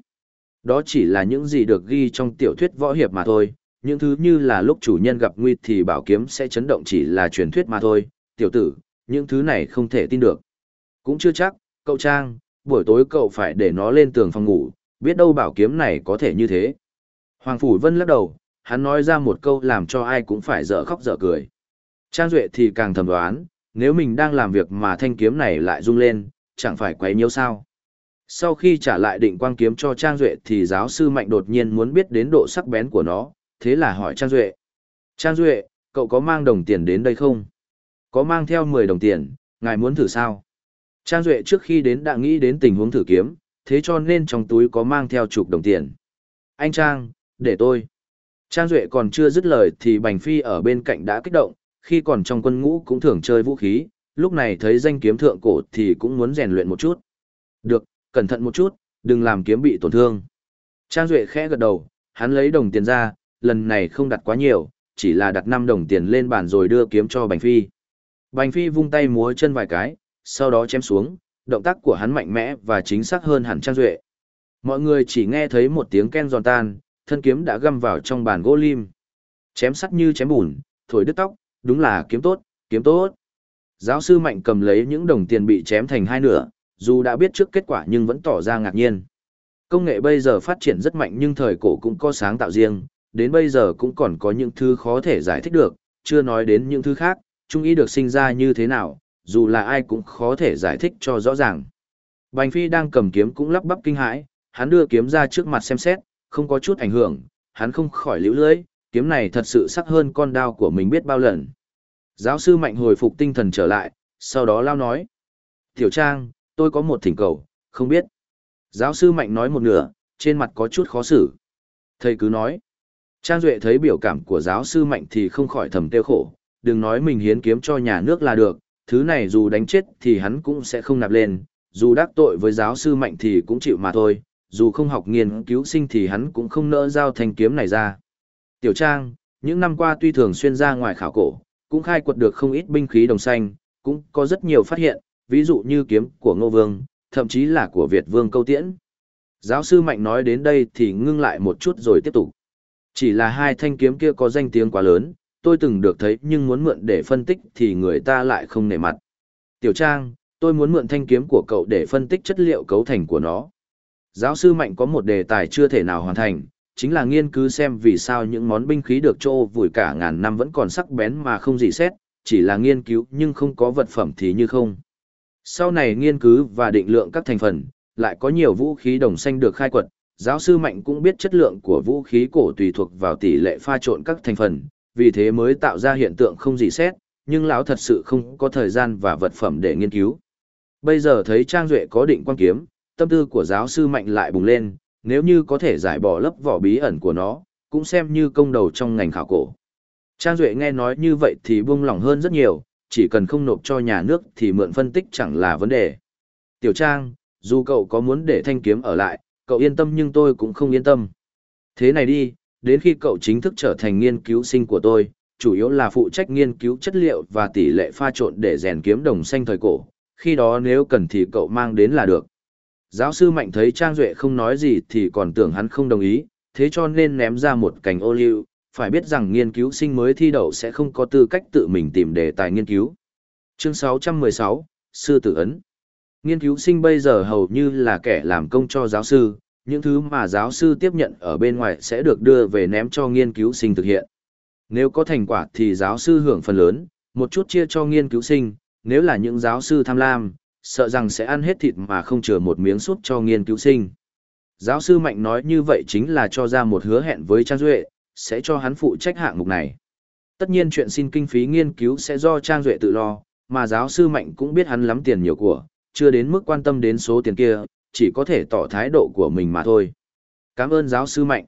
Đó chỉ là những gì được ghi trong tiểu thuyết võ hiệp mà thôi, những thứ như là lúc chủ nhân gặp nguy thì bảo kiếm sẽ chấn động chỉ là truyền thuyết mà thôi, tiểu tử, những thứ này không thể tin được. Cũng chưa chắc, cậu Trang, buổi tối cậu phải để nó lên tường phòng ngủ, biết đâu bảo kiếm này có thể như thế. Hoàng Phủ Vân lắc đầu, hắn nói ra một câu làm cho ai cũng phải dở khóc dở cười. Trang Duệ thì càng thầm đoán, nếu mình đang làm việc mà thanh kiếm này lại rung lên, chẳng phải quấy nhiêu sao. Sau khi trả lại định quang kiếm cho Trang Duệ thì giáo sư Mạnh đột nhiên muốn biết đến độ sắc bén của nó, thế là hỏi Trang Duệ. Trang Duệ, cậu có mang đồng tiền đến đây không? Có mang theo 10 đồng tiền, ngài muốn thử sao? Trang Duệ trước khi đến đã nghĩ đến tình huống thử kiếm, thế cho nên trong túi có mang theo chục đồng tiền. Anh Trang, để tôi. Trang Duệ còn chưa dứt lời thì Bành Phi ở bên cạnh đã kích động, khi còn trong quân ngũ cũng thường chơi vũ khí, lúc này thấy danh kiếm thượng cổ thì cũng muốn rèn luyện một chút. Được, cẩn thận một chút, đừng làm kiếm bị tổn thương. Trang Duệ khẽ gật đầu, hắn lấy đồng tiền ra, lần này không đặt quá nhiều, chỉ là đặt 5 đồng tiền lên bàn rồi đưa kiếm cho Bành Phi. Bành Phi vung tay múa chân vài cái, sau đó chém xuống, động tác của hắn mạnh mẽ và chính xác hơn hẳn Trang Duệ. Mọi người chỉ nghe thấy một tiếng ken giòn tan, thân kiếm đã găm vào trong bàn gỗ lim. Chém sắt như chém bùn, thổi đứt tóc, đúng là kiếm tốt, kiếm tốt. Giáo sư Mạnh cầm lấy những đồng tiền bị chém thành hai nửa, dù đã biết trước kết quả nhưng vẫn tỏ ra ngạc nhiên. Công nghệ bây giờ phát triển rất mạnh nhưng thời cổ cũng có sáng tạo riêng, đến bây giờ cũng còn có những thứ khó thể giải thích được, chưa nói đến những thứ khác, trung ý được sinh ra như thế nào, dù là ai cũng khó thể giải thích cho rõ ràng. Bành Phi đang cầm kiếm cũng lắp bắp kinh hãi, hắn đưa kiếm ra trước mặt xem xét, không có chút ảnh hưởng, hắn không khỏi liễu lưỡi, kiếm này thật sự sắc hơn con đao của mình biết bao lần. Giáo sư mạnh hồi phục tinh thần trở lại, sau đó lao nói. Tiểu Trang, tôi có một thỉnh cầu, không biết. Giáo sư mạnh nói một nửa, trên mặt có chút khó xử. Thầy cứ nói. Trang Duệ thấy biểu cảm của giáo sư mạnh thì không khỏi thầm tiêu khổ, đừng nói mình hiến kiếm cho nhà nước là được, thứ này dù đánh chết thì hắn cũng sẽ không nạp lên, dù đắc tội với giáo sư mạnh thì cũng chịu mà thôi, dù không học nghiên cứu sinh thì hắn cũng không nỡ giao thanh kiếm này ra. Tiểu Trang, những năm qua tuy thường xuyên ra ngoài khảo cổ, cũng khai quật được không ít binh khí đồng xanh, cũng có rất nhiều phát hiện, ví dụ như kiếm của Ngô Vương, thậm chí là của Việt Vương Câu Tiễn. Giáo sư Mạnh nói đến đây thì ngưng lại một chút rồi tiếp tục. Chỉ là hai thanh kiếm kia có danh tiếng quá lớn, tôi từng được thấy nhưng muốn mượn để phân tích thì người ta lại không nể mặt. Tiểu Trang, tôi muốn mượn thanh kiếm của cậu để phân tích chất liệu cấu thành của nó. Giáo sư Mạnh có một đề tài chưa thể nào hoàn thành, chính là nghiên cứu xem vì sao những món binh khí được trô vùi cả ngàn năm vẫn còn sắc bén mà không gì xét, chỉ là nghiên cứu nhưng không có vật phẩm thì như không. Sau này nghiên cứu và định lượng các thành phần, lại có nhiều vũ khí đồng xanh được khai quật, giáo sư Mạnh cũng biết chất lượng của vũ khí cổ tùy thuộc vào tỷ lệ pha trộn các thành phần, vì thế mới tạo ra hiện tượng không gì xét, nhưng lão thật sự không có thời gian và vật phẩm để nghiên cứu. Bây giờ thấy Trang Duệ có định quan kiếm, tâm tư của giáo sư Mạnh lại bùng lên, nếu như có thể giải bỏ lớp vỏ bí ẩn của nó, cũng xem như công đầu trong ngành khảo cổ. Trang Duệ nghe nói như vậy thì buông lòng hơn rất nhiều, chỉ cần không nộp cho nhà nước thì mượn phân tích chẳng là vấn đề. Tiểu Trang, dù cậu có muốn để thanh kiếm ở lại, cậu yên tâm nhưng tôi cũng không yên tâm. Thế này đi, đến khi cậu chính thức trở thành nghiên cứu sinh của tôi, chủ yếu là phụ trách nghiên cứu chất liệu và tỷ lệ pha trộn để rèn kiếm đồng xanh thời cổ, khi đó nếu cần thì cậu mang đến là được. Giáo sư Mạnh thấy Trang Duệ không nói gì thì còn tưởng hắn không đồng ý, thế cho nên ném ra một cành ô liu, phải biết rằng nghiên cứu sinh mới thi đậu sẽ không có tư cách tự mình tìm đề tài nghiên cứu. Chương 616, Sư Tử Ấn Nghiên cứu sinh bây giờ hầu như là kẻ làm công cho giáo sư, những thứ mà giáo sư tiếp nhận ở bên ngoài sẽ được đưa về ném cho nghiên cứu sinh thực hiện. Nếu có thành quả thì giáo sư hưởng phần lớn, một chút chia cho nghiên cứu sinh, nếu là những giáo sư tham lam, sợ rằng sẽ ăn hết thịt mà không chừa một miếng súp cho nghiên cứu sinh. Giáo sư Mạnh nói như vậy chính là cho ra một hứa hẹn với Trang Duệ, sẽ cho hắn phụ trách hạng mục này. Tất nhiên chuyện xin kinh phí nghiên cứu sẽ do Trang Duệ tự lo, mà giáo sư Mạnh cũng biết hắn lắm tiền nhiều của, chưa đến mức quan tâm đến số tiền kia, chỉ có thể tỏ thái độ của mình mà thôi. Cảm ơn giáo sư Mạnh.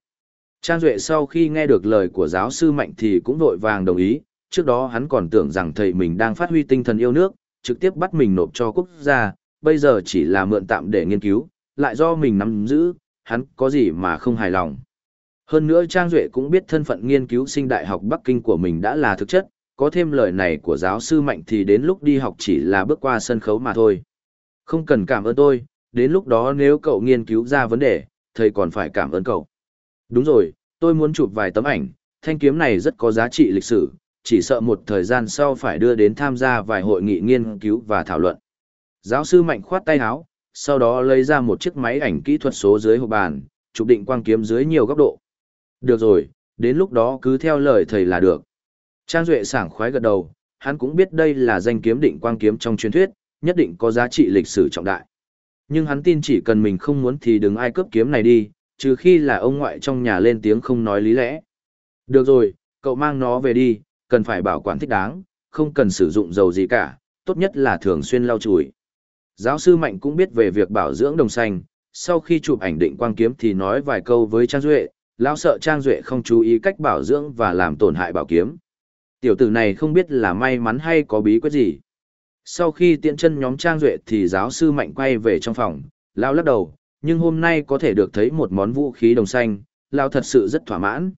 Trang Duệ sau khi nghe được lời của giáo sư Mạnh thì cũng vội vàng đồng ý, trước đó hắn còn tưởng rằng thầy mình đang phát huy tinh thần yêu nước, trực tiếp bắt mình nộp cho quốc gia, bây giờ chỉ là mượn tạm để nghiên cứu, lại do mình nắm giữ, hắn có gì mà không hài lòng. Hơn nữa Trang Duệ cũng biết thân phận nghiên cứu sinh đại học Bắc Kinh của mình đã là thực chất, có thêm lời này của giáo sư Mạnh thì đến lúc đi học chỉ là bước qua sân khấu mà thôi. Không cần cảm ơn tôi, đến lúc đó nếu cậu nghiên cứu ra vấn đề, thầy còn phải cảm ơn cậu. Đúng rồi, tôi muốn chụp vài tấm ảnh, thanh kiếm này rất có giá trị lịch sử, chỉ sợ một thời gian sau phải đưa đến tham gia vài hội nghị nghiên cứu và thảo luận. Giáo sư Mạnh khoát tay áo, sau đó lấy ra một chiếc máy ảnh kỹ thuật số dưới hộp bàn, chụp định quang kiếm dưới nhiều góc độ. Được rồi, đến lúc đó cứ theo lời thầy là được. Trang Duệ sảng khoái gật đầu, hắn cũng biết đây là danh kiếm định quang kiếm trong truyền thuyết, nhất định có giá trị lịch sử trọng đại. Nhưng hắn tin chỉ cần mình không muốn thì đừng ai cướp kiếm này đi, trừ khi là ông ngoại trong nhà lên tiếng không nói lý lẽ. Được rồi, cậu mang nó về đi, cần phải bảo quản thích đáng, không cần sử dụng dầu gì cả, tốt nhất là thường xuyên lau chùi. Giáo sư Mạnh cũng biết về việc bảo dưỡng đồng xanh, sau khi chụp ảnh định quang kiếm thì nói vài câu với Trang Duệ, lão sợ Trang Duệ không chú ý cách bảo dưỡng và làm tổn hại bảo kiếm. Tiểu tử này không biết là may mắn hay có bí quyết gì. Sau khi tiện chân nhóm Trang Duệ thì giáo sư Mạnh quay về trong phòng, lão lắc đầu, nhưng hôm nay có thể được thấy một món vũ khí đồng xanh, lão thật sự rất thỏa mãn.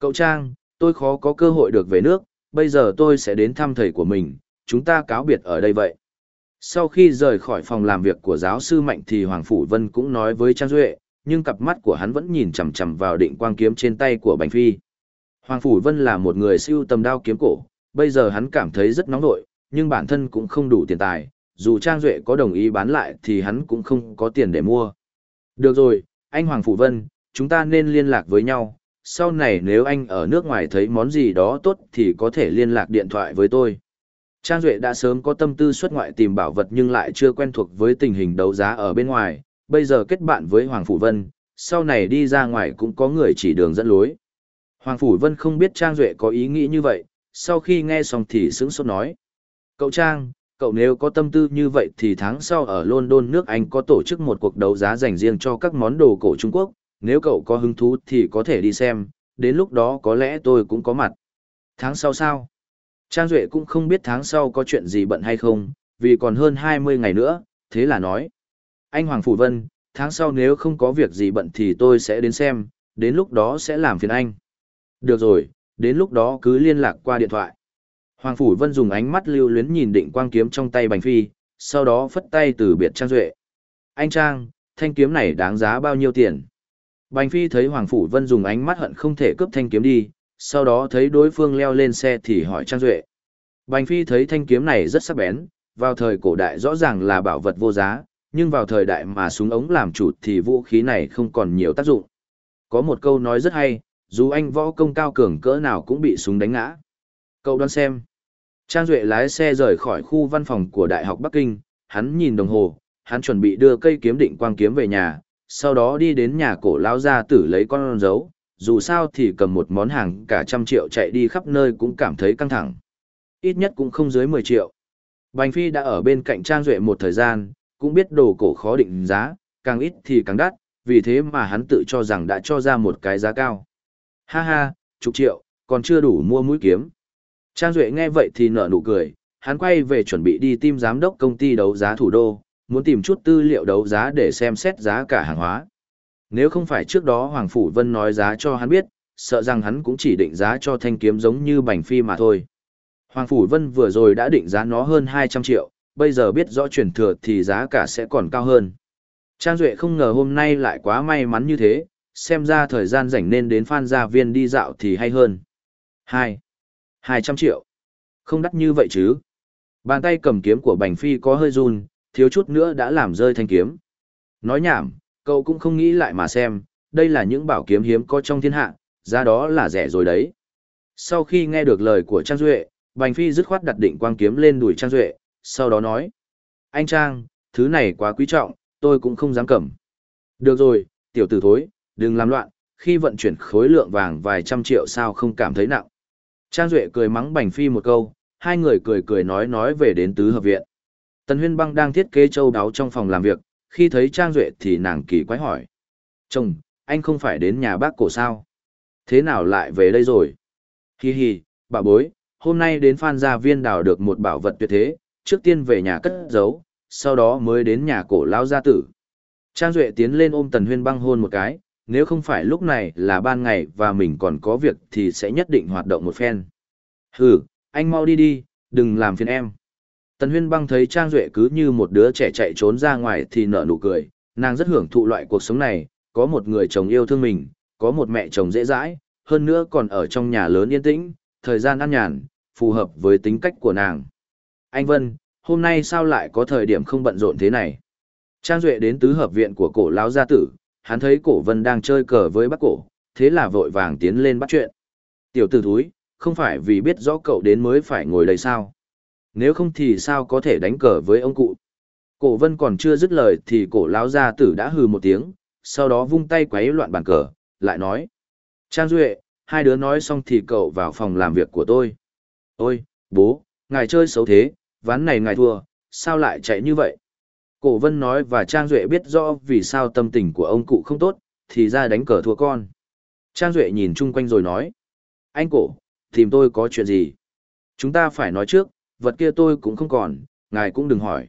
Cậu Trang, tôi khó có cơ hội được về nước, bây giờ tôi sẽ đến thăm thầy của mình, chúng ta cáo biệt ở đây vậy. Sau khi rời khỏi phòng làm việc của giáo sư Mạnh thì Hoàng Phủ Vân cũng nói với Trang Duệ, nhưng cặp mắt của hắn vẫn nhìn chằm chằm vào định quang kiếm trên tay của Bành Phi. Hoàng Phủ Vân là một người siêu tầm đao kiếm cổ, bây giờ hắn cảm thấy rất nóng nội, nhưng bản thân cũng không đủ tiền tài, dù Trang Duệ có đồng ý bán lại thì hắn cũng không có tiền để mua. Được rồi, anh Hoàng Phủ Vân, chúng ta nên liên lạc với nhau, sau này nếu anh ở nước ngoài thấy món gì đó tốt thì có thể liên lạc điện thoại với tôi. Trang Duệ đã sớm có tâm tư xuất ngoại tìm bảo vật nhưng lại chưa quen thuộc với tình hình đấu giá ở bên ngoài, bây giờ kết bạn với Hoàng Phủ Vân, sau này đi ra ngoài cũng có người chỉ đường dẫn lối. Hoàng Phủ Vân không biết Trang Duệ có ý nghĩ như vậy, sau khi nghe xong thì sững sốt nói. Cậu Trang, cậu nếu có tâm tư như vậy thì tháng sau ở London nước Anh có tổ chức một cuộc đấu giá dành riêng cho các món đồ cổ Trung Quốc, nếu cậu có hứng thú thì có thể đi xem, đến lúc đó có lẽ tôi cũng có mặt. Tháng sau sao? Trang Duệ cũng không biết tháng sau có chuyện gì bận hay không, vì còn hơn 20 ngày nữa, thế là nói. Anh Hoàng Phủ Vân, tháng sau nếu không có việc gì bận thì tôi sẽ đến xem, đến lúc đó sẽ làm phiền anh. Được rồi, đến lúc đó cứ liên lạc qua điện thoại. Hoàng Phủ Vân dùng ánh mắt lưu luyến nhìn định quang kiếm trong tay Bành Phi, sau đó phất tay từ biệt Trang Duệ. Anh Trang, thanh kiếm này đáng giá bao nhiêu tiền? Bành Phi thấy Hoàng Phủ Vân dùng ánh mắt hận không thể cướp thanh kiếm đi, sau đó thấy đối phương leo lên xe thì hỏi Trang Duệ. Bành Phi thấy thanh kiếm này rất sắc bén, vào thời cổ đại rõ ràng là bảo vật vô giá, nhưng vào thời đại mà súng ống làm chủ thì vũ khí này không còn nhiều tác dụng. Có một câu nói rất hay, dù anh võ công cao cường cỡ nào cũng bị súng đánh ngã. Cậu đoán xem. Trang Duệ lái xe rời khỏi khu văn phòng của Đại học Bắc Kinh, hắn nhìn đồng hồ, hắn chuẩn bị đưa cây kiếm định quang kiếm về nhà, sau đó đi đến nhà cổ lão gia tử lấy con dấu, dù sao thì cầm một món hàng cả trăm triệu chạy đi khắp nơi cũng cảm thấy căng thẳng. Ít nhất cũng không dưới 10 triệu. Bành Phi đã ở bên cạnh Trang Duệ một thời gian, cũng biết đồ cổ khó định giá, càng ít thì càng đắt, vì thế mà hắn tự cho rằng đã cho ra một cái giá cao. Ha ha, chục triệu, còn chưa đủ mua mũi kiếm. Trang Duệ nghe vậy thì nở nụ cười, hắn quay về chuẩn bị đi tìm giám đốc công ty đấu giá thủ đô, muốn tìm chút tư liệu đấu giá để xem xét giá cả hàng hóa. Nếu không phải trước đó Hoàng Phủ Vân nói giá cho hắn biết, sợ rằng hắn cũng chỉ định giá cho thanh kiếm giống như bành phi mà thôi. Hoàng Phủ Vân vừa rồi đã định giá nó hơn 200 triệu, bây giờ biết rõ chuyển thừa thì giá cả sẽ còn cao hơn. Trang Duệ không ngờ hôm nay lại quá may mắn như thế, xem ra thời gian rảnh nên đến Phan Gia Viên đi dạo thì hay hơn. 2. 200 triệu. Không đắt như vậy chứ. Bàn tay cầm kiếm của Bành Phi có hơi run, thiếu chút nữa đã làm rơi thanh kiếm. Nói nhảm, cậu cũng không nghĩ lại mà xem, đây là những bảo kiếm hiếm có trong thiên hạ, giá đó là rẻ rồi đấy. Sau khi nghe được lời của Trang Duệ, Bành Phi dứt khoát đặt định quang kiếm lên đùi Trang Duệ, sau đó nói. Anh Trang, thứ này quá quý trọng, tôi cũng không dám cầm. Được rồi, tiểu tử thối, đừng làm loạn, khi vận chuyển khối lượng vàng vài trăm triệu sao không cảm thấy nặng. Trang Duệ cười mắng Bành Phi một câu, hai người cười cười nói nói về đến tứ hợp viện. Tần Huyên Băng đang thiết kế châu đáo trong phòng làm việc, khi thấy Trang Duệ thì nàng kỳ quái hỏi. Chồng, anh không phải đến nhà bác cổ sao? Thế nào lại về đây rồi? Hi hi, bà bối, hôm nay đến Phan Gia Viên đào được một bảo vật tuyệt thế, trước tiên về nhà cất giấu, sau đó mới đến nhà cổ lão gia tử. Trang Duệ tiến lên ôm Tần Huyên Băng hôn một cái, nếu không phải lúc này là ban ngày và mình còn có việc thì sẽ nhất định hoạt động một phen. Hừ, anh mau đi đi, đừng làm phiền em. Tần Huyên Băng thấy Trang Duệ cứ như một đứa trẻ chạy trốn ra ngoài thì nở nụ cười, nàng rất hưởng thụ loại cuộc sống này, có một người chồng yêu thương mình, có một mẹ chồng dễ dãi, hơn nữa còn ở trong nhà lớn yên tĩnh, thời gian ăn nhàn, phù hợp với tính cách của nàng. Anh Vân, hôm nay sao lại có thời điểm không bận rộn thế này? Trang Duệ đến tứ hợp viện của cổ lão gia tử, hắn thấy cổ vân đang chơi cờ với bác cổ, thế là vội vàng tiến lên bắt chuyện. Tiểu tử thúi, không phải vì biết rõ cậu đến mới phải ngồi đây sao? Nếu không thì sao có thể đánh cờ với ông cụ? Cổ vân còn chưa dứt lời thì cổ lão gia tử đã hừ một tiếng, sau đó vung tay quấy loạn bàn cờ, lại nói. Trang Duệ, hai đứa nói xong thì cậu vào phòng làm việc của tôi. Ôi, bố, ngài chơi xấu thế, ván này ngài thua, sao lại chạy như vậy? Cổ vân nói và Trang Duệ biết rõ vì sao tâm tình của ông cụ không tốt, thì ra đánh cờ thua con. Trang Duệ nhìn chung quanh rồi nói. Anh cổ, tìm tôi có chuyện gì? Chúng ta phải nói trước, vật kia tôi cũng không còn, ngài cũng đừng hỏi.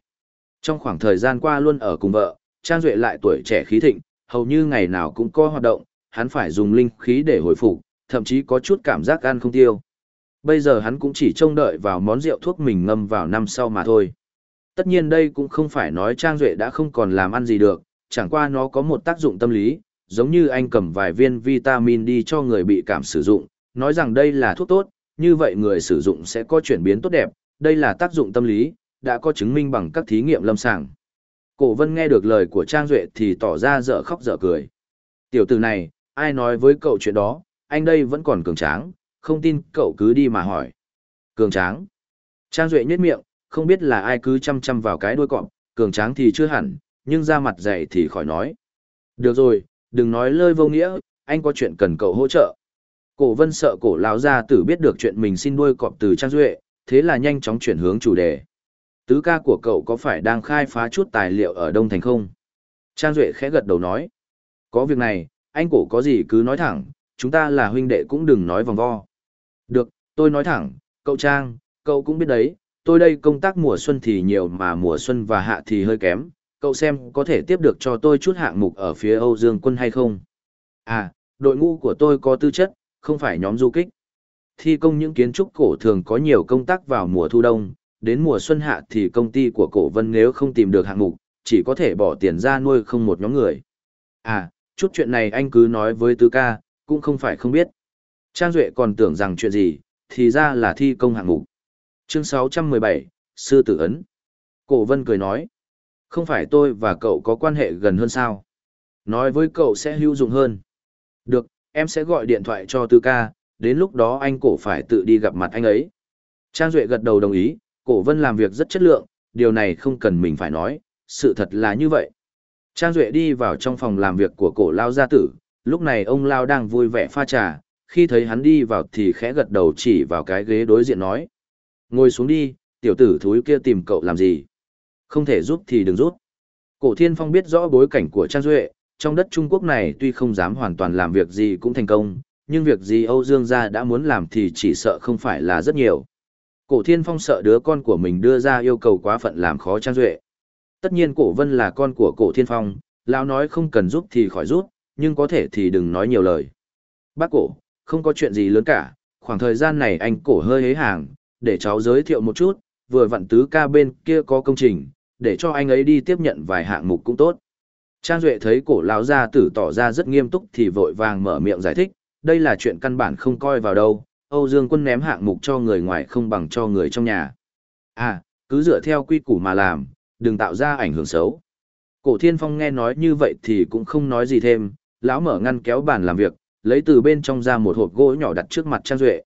Trong khoảng thời gian qua luôn ở cùng vợ, Trang Duệ lại tuổi trẻ khí thịnh, hầu như ngày nào cũng có hoạt động, hắn phải dùng linh khí để hồi phục, thậm chí có chút cảm giác ăn không tiêu. Bây giờ hắn cũng chỉ trông đợi vào món rượu thuốc mình ngâm vào năm sau mà thôi. Tất nhiên đây cũng không phải nói Trang Duệ đã không còn làm ăn gì được, chẳng qua nó có một tác dụng tâm lý, giống như anh cầm vài viên vitamin đi cho người bị cảm sử dụng, nói rằng đây là thuốc tốt, như vậy người sử dụng sẽ có chuyển biến tốt đẹp, đây là tác dụng tâm lý, đã có chứng minh bằng các thí nghiệm lâm sàng. Cổ vân nghe được lời của Trang Duệ thì tỏ ra dở khóc dở cười. Tiểu tử này, ai nói với cậu chuyện đó, anh đây vẫn còn cường tráng, không tin cậu cứ đi mà hỏi. Cường tráng. Trang Duệ nhếch miệng, không biết là ai cứ chăm chăm vào cái đuôi cọp, cường tráng thì chưa hẳn, nhưng ra mặt dày thì khỏi nói. Được rồi, đừng nói lơi vô nghĩa, anh có chuyện cần cậu hỗ trợ. Cổ vân sợ cổ lão gia tử biết được chuyện mình xin đuôi cọp từ Trang Duệ, thế là nhanh chóng chuyển hướng chủ đề. Tứ ca của cậu có phải đang khai phá chút tài liệu ở Đông Thành không? Trang Duệ khẽ gật đầu nói. Có việc này, anh cổ có gì cứ nói thẳng, chúng ta là huynh đệ cũng đừng nói vòng vo. Được, tôi nói thẳng, cậu Trang, cậu cũng biết đấy, tôi đây công tác mùa xuân thì nhiều mà mùa xuân và hạ thì hơi kém, cậu xem có thể tiếp được cho tôi chút hạng mục ở phía Âu Dương quân hay không? À, đội ngũ của tôi có tư chất, không phải nhóm du kích. Thi công những kiến trúc cổ thường có nhiều công tác vào mùa thu đông, đến mùa xuân hạ thì công ty của cổ vân nếu không tìm được hạng mục, chỉ có thể bỏ tiền ra nuôi không một nhóm người. À, chút chuyện này anh cứ nói với tứ ca, cũng không phải không biết. Trang Duệ còn tưởng rằng chuyện gì, thì ra là thi công hạng mục. Chương 617, Sư Tử Ấn. Cổ vân cười nói, không phải tôi và cậu có quan hệ gần hơn sao? Nói với cậu sẽ hữu dụng hơn. Được, em sẽ gọi điện thoại cho Tư ca, đến lúc đó anh cổ phải tự đi gặp mặt anh ấy. Trang Duệ gật đầu đồng ý, cổ vân làm việc rất chất lượng, điều này không cần mình phải nói, sự thật là như vậy. Trang Duệ đi vào trong phòng làm việc của cổ Lao gia tử, lúc này ông Lao đang vui vẻ pha trà, khi thấy hắn đi vào thì khẽ gật đầu chỉ vào cái ghế đối diện nói. Ngồi xuống đi, tiểu tử thúi kia tìm cậu làm gì? Không thể giúp thì đừng giúp. Cổ Thiên Phong biết rõ bối cảnh của Trang Duệ, trong đất Trung Quốc này tuy không dám hoàn toàn làm việc gì cũng thành công, nhưng việc gì Âu Dương gia đã muốn làm thì chỉ sợ không phải là rất nhiều. Cổ Thiên Phong sợ đứa con của mình đưa ra yêu cầu quá phận làm khó Trang Duệ. Tất nhiên Cổ Vân là con của Cổ Thiên Phong, lão nói không cần giúp thì khỏi giúp, nhưng có thể thì đừng nói nhiều lời. Bác Cổ, không có chuyện gì lớn cả, khoảng thời gian này anh Cổ hơi hế hàng, để cháu giới thiệu một chút, vừa vặn tứ ca bên kia có công trình, để cho anh ấy đi tiếp nhận vài hạng mục cũng tốt. Trang Duệ thấy cổ lão gia tử tỏ ra rất nghiêm túc thì vội vàng mở miệng giải thích, đây là chuyện căn bản không coi vào đâu, Âu Dương quân ném hạng mục cho người ngoài không bằng cho người trong nhà. À, cứ dựa theo quy củ mà làm, đừng tạo ra ảnh hưởng xấu. Cổ Thiên Phong nghe nói như vậy thì cũng không nói gì thêm, lão mở ngăn kéo bàn làm việc, lấy từ bên trong ra một hộp gỗ nhỏ đặt trước mặt Trang Duệ.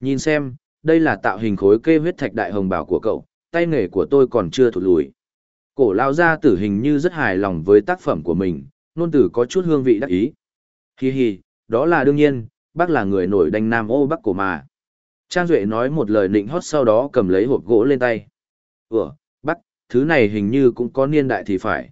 Nhìn xem, đây là tạo hình khối kê huyết thạch đại hồng bảo của cậu, tay nghề của tôi còn chưa thụt lùi. Cổ lao ra tử hình như rất hài lòng với tác phẩm của mình, nôn tử có chút hương vị đắc ý. Hi hi, đó là đương nhiên, bác là người nổi danh nam ô bắc cổ mà. Trang Duệ nói một lời nịnh hót sau đó cầm lấy hộp gỗ lên tay. Ủa, bác, thứ này hình như cũng có niên đại thì phải.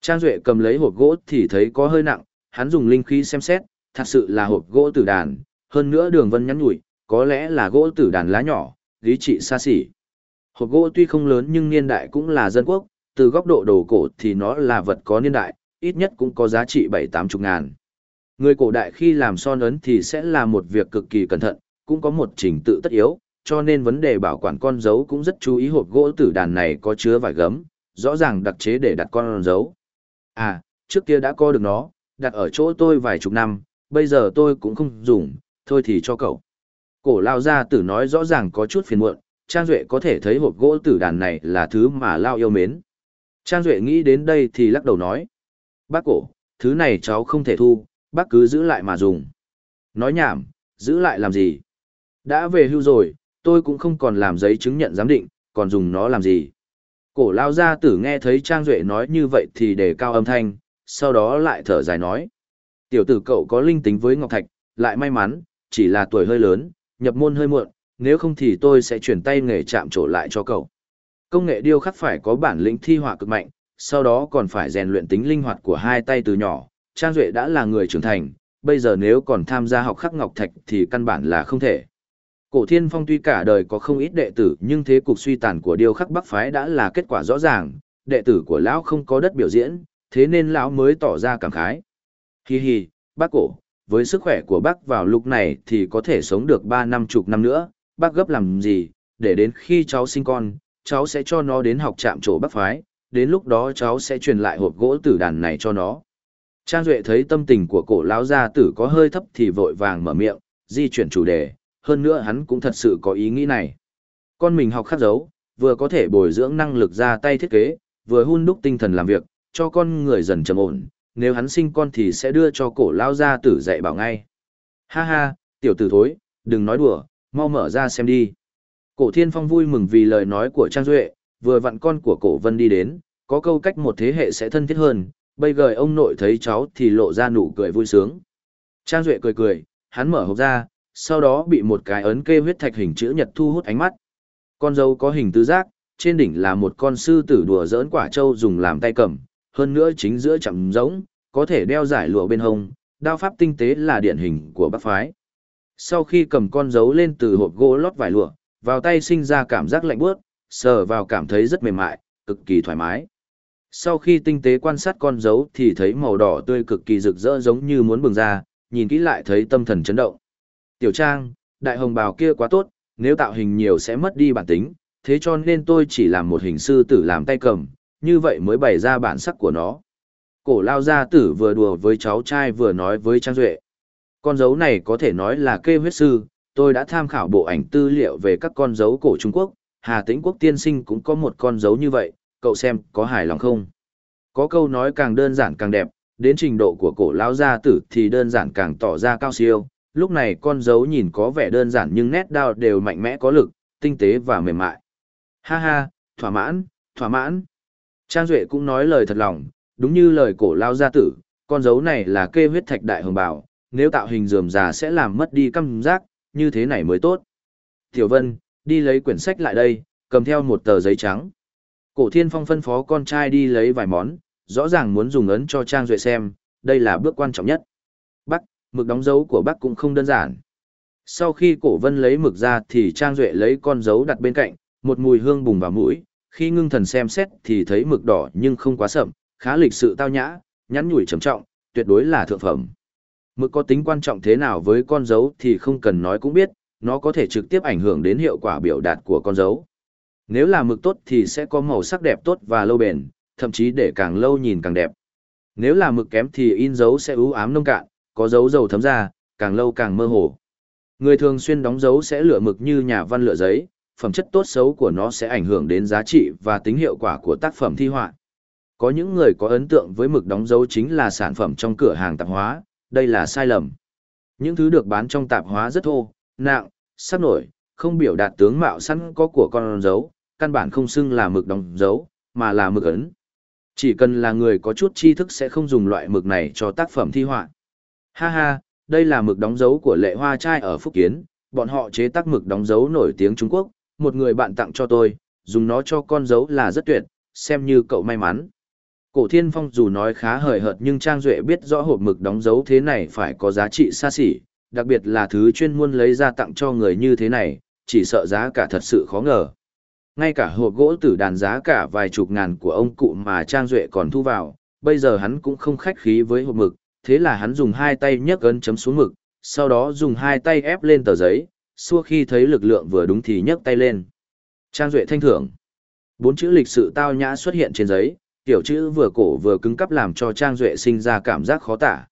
Trang Duệ cầm lấy hộp gỗ thì thấy có hơi nặng, hắn dùng linh khí xem xét, thật sự là hộp gỗ tử đàn, hơn nữa đường vân nhắn nhủi, có lẽ là gỗ tử đàn lá nhỏ, lý trị xa xỉ. Hộp gỗ tuy không lớn nhưng niên đại cũng là dân quốc, từ góc độ đồ cổ thì nó là vật có niên đại, ít nhất cũng có giá trị bảy tám chục ngàn. Người cổ đại khi làm son ấn thì sẽ là một việc cực kỳ cẩn thận, cũng có một trình tự tất yếu, cho nên vấn đề bảo quản con dấu cũng rất chú ý hộp gỗ tử đàn này có chứa vải gấm, rõ ràng đặc chế để đặt con dấu. À, trước kia đã có được nó, đặt ở chỗ tôi vài chục năm, bây giờ tôi cũng không dùng, thôi thì cho cậu. Cổ lao gia tử nói rõ ràng có chút phiền muộn, Trang Duệ có thể thấy hộp gỗ tử đàn này là thứ mà lao yêu mến. Trang Duệ nghĩ đến đây thì lắc đầu nói. Bác cổ, thứ này cháu không thể thu, bác cứ giữ lại mà dùng. Nói nhảm, giữ lại làm gì? Đã về hưu rồi, tôi cũng không còn làm giấy chứng nhận giám định, còn dùng nó làm gì? Cổ lao gia tử nghe thấy Trang Duệ nói như vậy thì đề cao âm thanh, sau đó lại thở dài nói. Tiểu tử cậu có linh tính với Ngọc Thạch, lại may mắn, chỉ là tuổi hơi lớn, nhập môn hơi muộn, nếu không thì tôi sẽ chuyển tay nghề chạm trổ lại cho cậu. Công nghệ điêu khắc phải có bản lĩnh thi họa cực mạnh, sau đó còn phải rèn luyện tính linh hoạt của hai tay từ nhỏ. Trang Duệ đã là người trưởng thành, bây giờ nếu còn tham gia học khắc ngọc thạch thì căn bản là không thể. Cổ Thiên Phong tuy cả đời có không ít đệ tử nhưng thế cục suy tàn của điêu khắc Bắc phái đã là kết quả rõ ràng, đệ tử của lão không có đất biểu diễn, thế nên lão mới tỏ ra cảm khái. Hi hi, bác cổ, với sức khỏe của bác vào lúc này thì có thể sống được 3 năm chục năm nữa, bác gấp làm gì, để đến khi cháu sinh con, cháu sẽ cho nó đến học trạm chỗ bác phái, đến lúc đó cháu sẽ truyền lại hộp gỗ tử đàn này cho nó. Trang Duệ thấy tâm tình của cổ lão gia tử có hơi thấp thì vội vàng mở miệng, di chuyển chủ đề, hơn nữa hắn cũng thật sự có ý nghĩ này. Con mình học khắc dấu, vừa có thể bồi dưỡng năng lực ra tay thiết kế, vừa hun đúc tinh thần làm việc, cho con người dần trầm ổn, nếu hắn sinh con thì sẽ đưa cho cổ lão gia tử dạy bảo ngay. Ha ha, tiểu tử thối, đừng nói đùa, mau mở ra xem đi. Cổ thiên phong vui mừng vì lời nói của Trang Duệ, vừa vặn con của cổ vân đi đến, có câu cách một thế hệ sẽ thân thiết hơn, bây giờ ông nội thấy cháu thì lộ ra nụ cười vui sướng. Trang Duệ cười cười, hắn mở hộp ra, sau đó bị một cái ấn kê huyết thạch hình chữ nhật thu hút ánh mắt. Con dâu có hình tứ giác, trên đỉnh là một con sư tử đùa dỡn quả trâu dùng làm tay cầm, hơn nữa chính giữa chậm giống, có thể đeo giải lụa bên hông, đao pháp tinh tế là điển hình của bác phái. Sau khi cầm con dấu lên từ hộp gỗ lót vải lụa, vào tay sinh ra cảm giác lạnh bước, sờ vào cảm thấy rất mềm mại, cực kỳ thoải mái. Sau khi tinh tế quan sát con dấu thì thấy màu đỏ tươi cực kỳ rực rỡ giống như muốn bừng ra, nhìn kỹ lại thấy tâm thần chấn động. Tiểu Trang, đại hồng bào kia quá tốt, nếu tạo hình nhiều sẽ mất đi bản tính, thế cho nên tôi chỉ làm một hình sư tử làm tay cầm, như vậy mới bày ra bản sắc của nó. Cổ lao gia tử vừa đùa với cháu trai vừa nói với Trang Duệ. Con dấu này có thể nói là kê huyết sư, tôi đã tham khảo bộ ảnh tư liệu về các con dấu cổ Trung Quốc, Hà Tĩnh Quốc tiên sinh cũng có một con dấu như vậy, cậu xem có hài lòng không? Có câu nói càng đơn giản càng đẹp, đến trình độ của cổ lao gia tử thì đơn giản càng tỏ ra cao siêu, lúc này con dấu nhìn có vẻ đơn giản nhưng nét đao đều mạnh mẽ có lực, tinh tế và mềm mại. Ha ha, thỏa mãn, thỏa mãn. Trang Duệ cũng nói lời thật lòng, đúng như lời cổ lao gia tử, con dấu này là kê huyết thạch đại hồng bảo, nếu tạo hình rườm già sẽ làm mất đi cảm giác, như thế này mới tốt. Tiểu Vân, đi lấy quyển sách lại đây, cầm theo một tờ giấy trắng. Cổ Thiên Phong phân phó con trai đi lấy vài món, rõ ràng muốn dùng ấn cho Trang Duệ xem, đây là bước quan trọng nhất. Bắc, mực đóng dấu của bác cũng không đơn giản. Sau khi cổ vân lấy mực ra thì Trang Duệ lấy con dấu đặt bên cạnh, một mùi hương bùng vào mũi, khi ngưng thần xem xét thì thấy mực đỏ nhưng không quá sậm, khá lịch sự tao nhã, nhắn nhủi trầm trọng, tuyệt đối là thượng phẩm. Mực có tính quan trọng thế nào với con dấu thì không cần nói cũng biết, nó có thể trực tiếp ảnh hưởng đến hiệu quả biểu đạt của con dấu. Nếu là mực tốt thì sẽ có màu sắc đẹp tốt và lâu bền, thậm chí để càng lâu nhìn càng đẹp. Nếu là mực kém thì in dấu sẽ ưu ám nông cạn, có dấu dầu thấm ra, càng lâu càng mơ hồ. Người thường xuyên đóng dấu sẽ lựa mực như nhà văn lựa giấy, phẩm chất tốt xấu của nó sẽ ảnh hưởng đến giá trị và tính hiệu quả của tác phẩm thi họa. Có những người có ấn tượng với mực đóng dấu chính là sản phẩm trong cửa hàng tạp hóa, đây là sai lầm. Những thứ được bán trong tạp hóa rất thô, nặng, sắc nổi, không biểu đạt tướng mạo sẵn có của con dấu, căn bản không xưng là mực đóng dấu, mà là mực ấn. Chỉ cần là người có chút tri thức sẽ không dùng loại mực này cho tác phẩm thi họa. Ha ha, đây là mực đóng dấu của lệ hoa trai ở Phúc Kiến, bọn họ chế tác mực đóng dấu nổi tiếng Trung Quốc, một người bạn tặng cho tôi, dùng nó cho con dấu là rất tuyệt, xem như cậu may mắn. Cổ Thiên Phong dù nói khá hời hợt nhưng Trang Duệ biết rõ hộp mực đóng dấu thế này phải có giá trị xa xỉ, đặc biệt là thứ chuyên môn lấy ra tặng cho người như thế này, chỉ sợ giá cả thật sự khó ngờ. Ngay cả hộp gỗ tử đàn giá cả vài chục ngàn của ông cụ mà Trang Duệ còn thu vào, bây giờ hắn cũng không khách khí với hộp mực, thế là hắn dùng hai tay nhấc ấn chấm xuống mực, sau đó dùng hai tay ép lên tờ giấy, xua khi thấy lực lượng vừa đúng thì nhấc tay lên. Trang Duệ thanh thưởng. Bốn chữ lịch sự tao nhã xuất hiện trên giấy, tiểu chữ vừa cổ vừa cứng cắp làm cho Trang Duệ sinh ra cảm giác khó tả,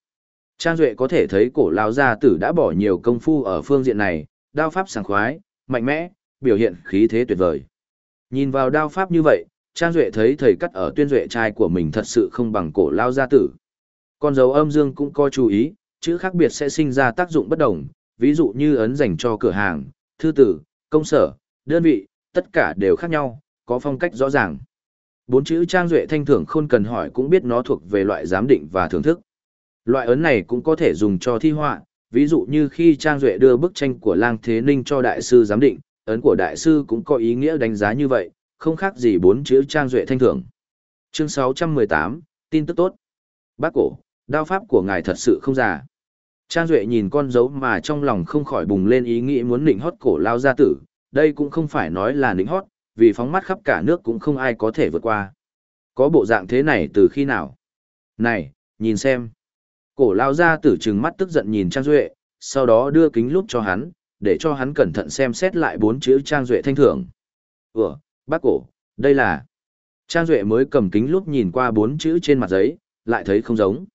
Trang Duệ có thể thấy cổ lao gia tử đã bỏ nhiều công phu ở phương diện này, đao pháp sảng khoái, mạnh mẽ, biểu hiện khí thế tuyệt vời. Nhìn vào đao pháp như vậy, Trang Duệ thấy thầy cắt ở tuyên duệ trai của mình thật sự không bằng cổ lao gia tử. Con dấu âm dương cũng coi chú ý, chữ khác biệt sẽ sinh ra tác dụng bất đồng, ví dụ như ấn dành cho cửa hàng, thư tử, công sở, đơn vị, tất cả đều khác nhau, có phong cách rõ ràng. Bốn chữ Trang Duệ thanh thưởng không cần hỏi cũng biết nó thuộc về loại giám định và thưởng thức. Loại ấn này cũng có thể dùng cho thi họa, ví dụ như khi Trang Duệ đưa bức tranh của Lang Thế Ninh cho đại sư giám định, ấn của đại sư cũng có ý nghĩa đánh giá như vậy, không khác gì bốn chữ Trang Duệ thanh thưởng. Chương 618, tin tức tốt. Bác cổ, đao pháp của ngài thật sự không già. Trang Duệ nhìn con dấu mà trong lòng không khỏi bùng lên ý nghĩ muốn nịnh hót cổ lao gia tử, đây cũng không phải nói là nịnh hót, vì phóng mắt khắp cả nước cũng không ai có thể vượt qua. Có bộ dạng thế này từ khi nào? Này, nhìn xem. Cổ lao gia tử trừng mắt tức giận nhìn Trang Duệ, sau đó đưa kính lúp cho hắn, để cho hắn cẩn thận xem xét lại bốn chữ Trang Duệ thanh thưởng. Ủa, bác cổ, đây là... Trang Duệ mới cầm kính lúp nhìn qua bốn chữ trên mặt giấy, lại thấy không giống.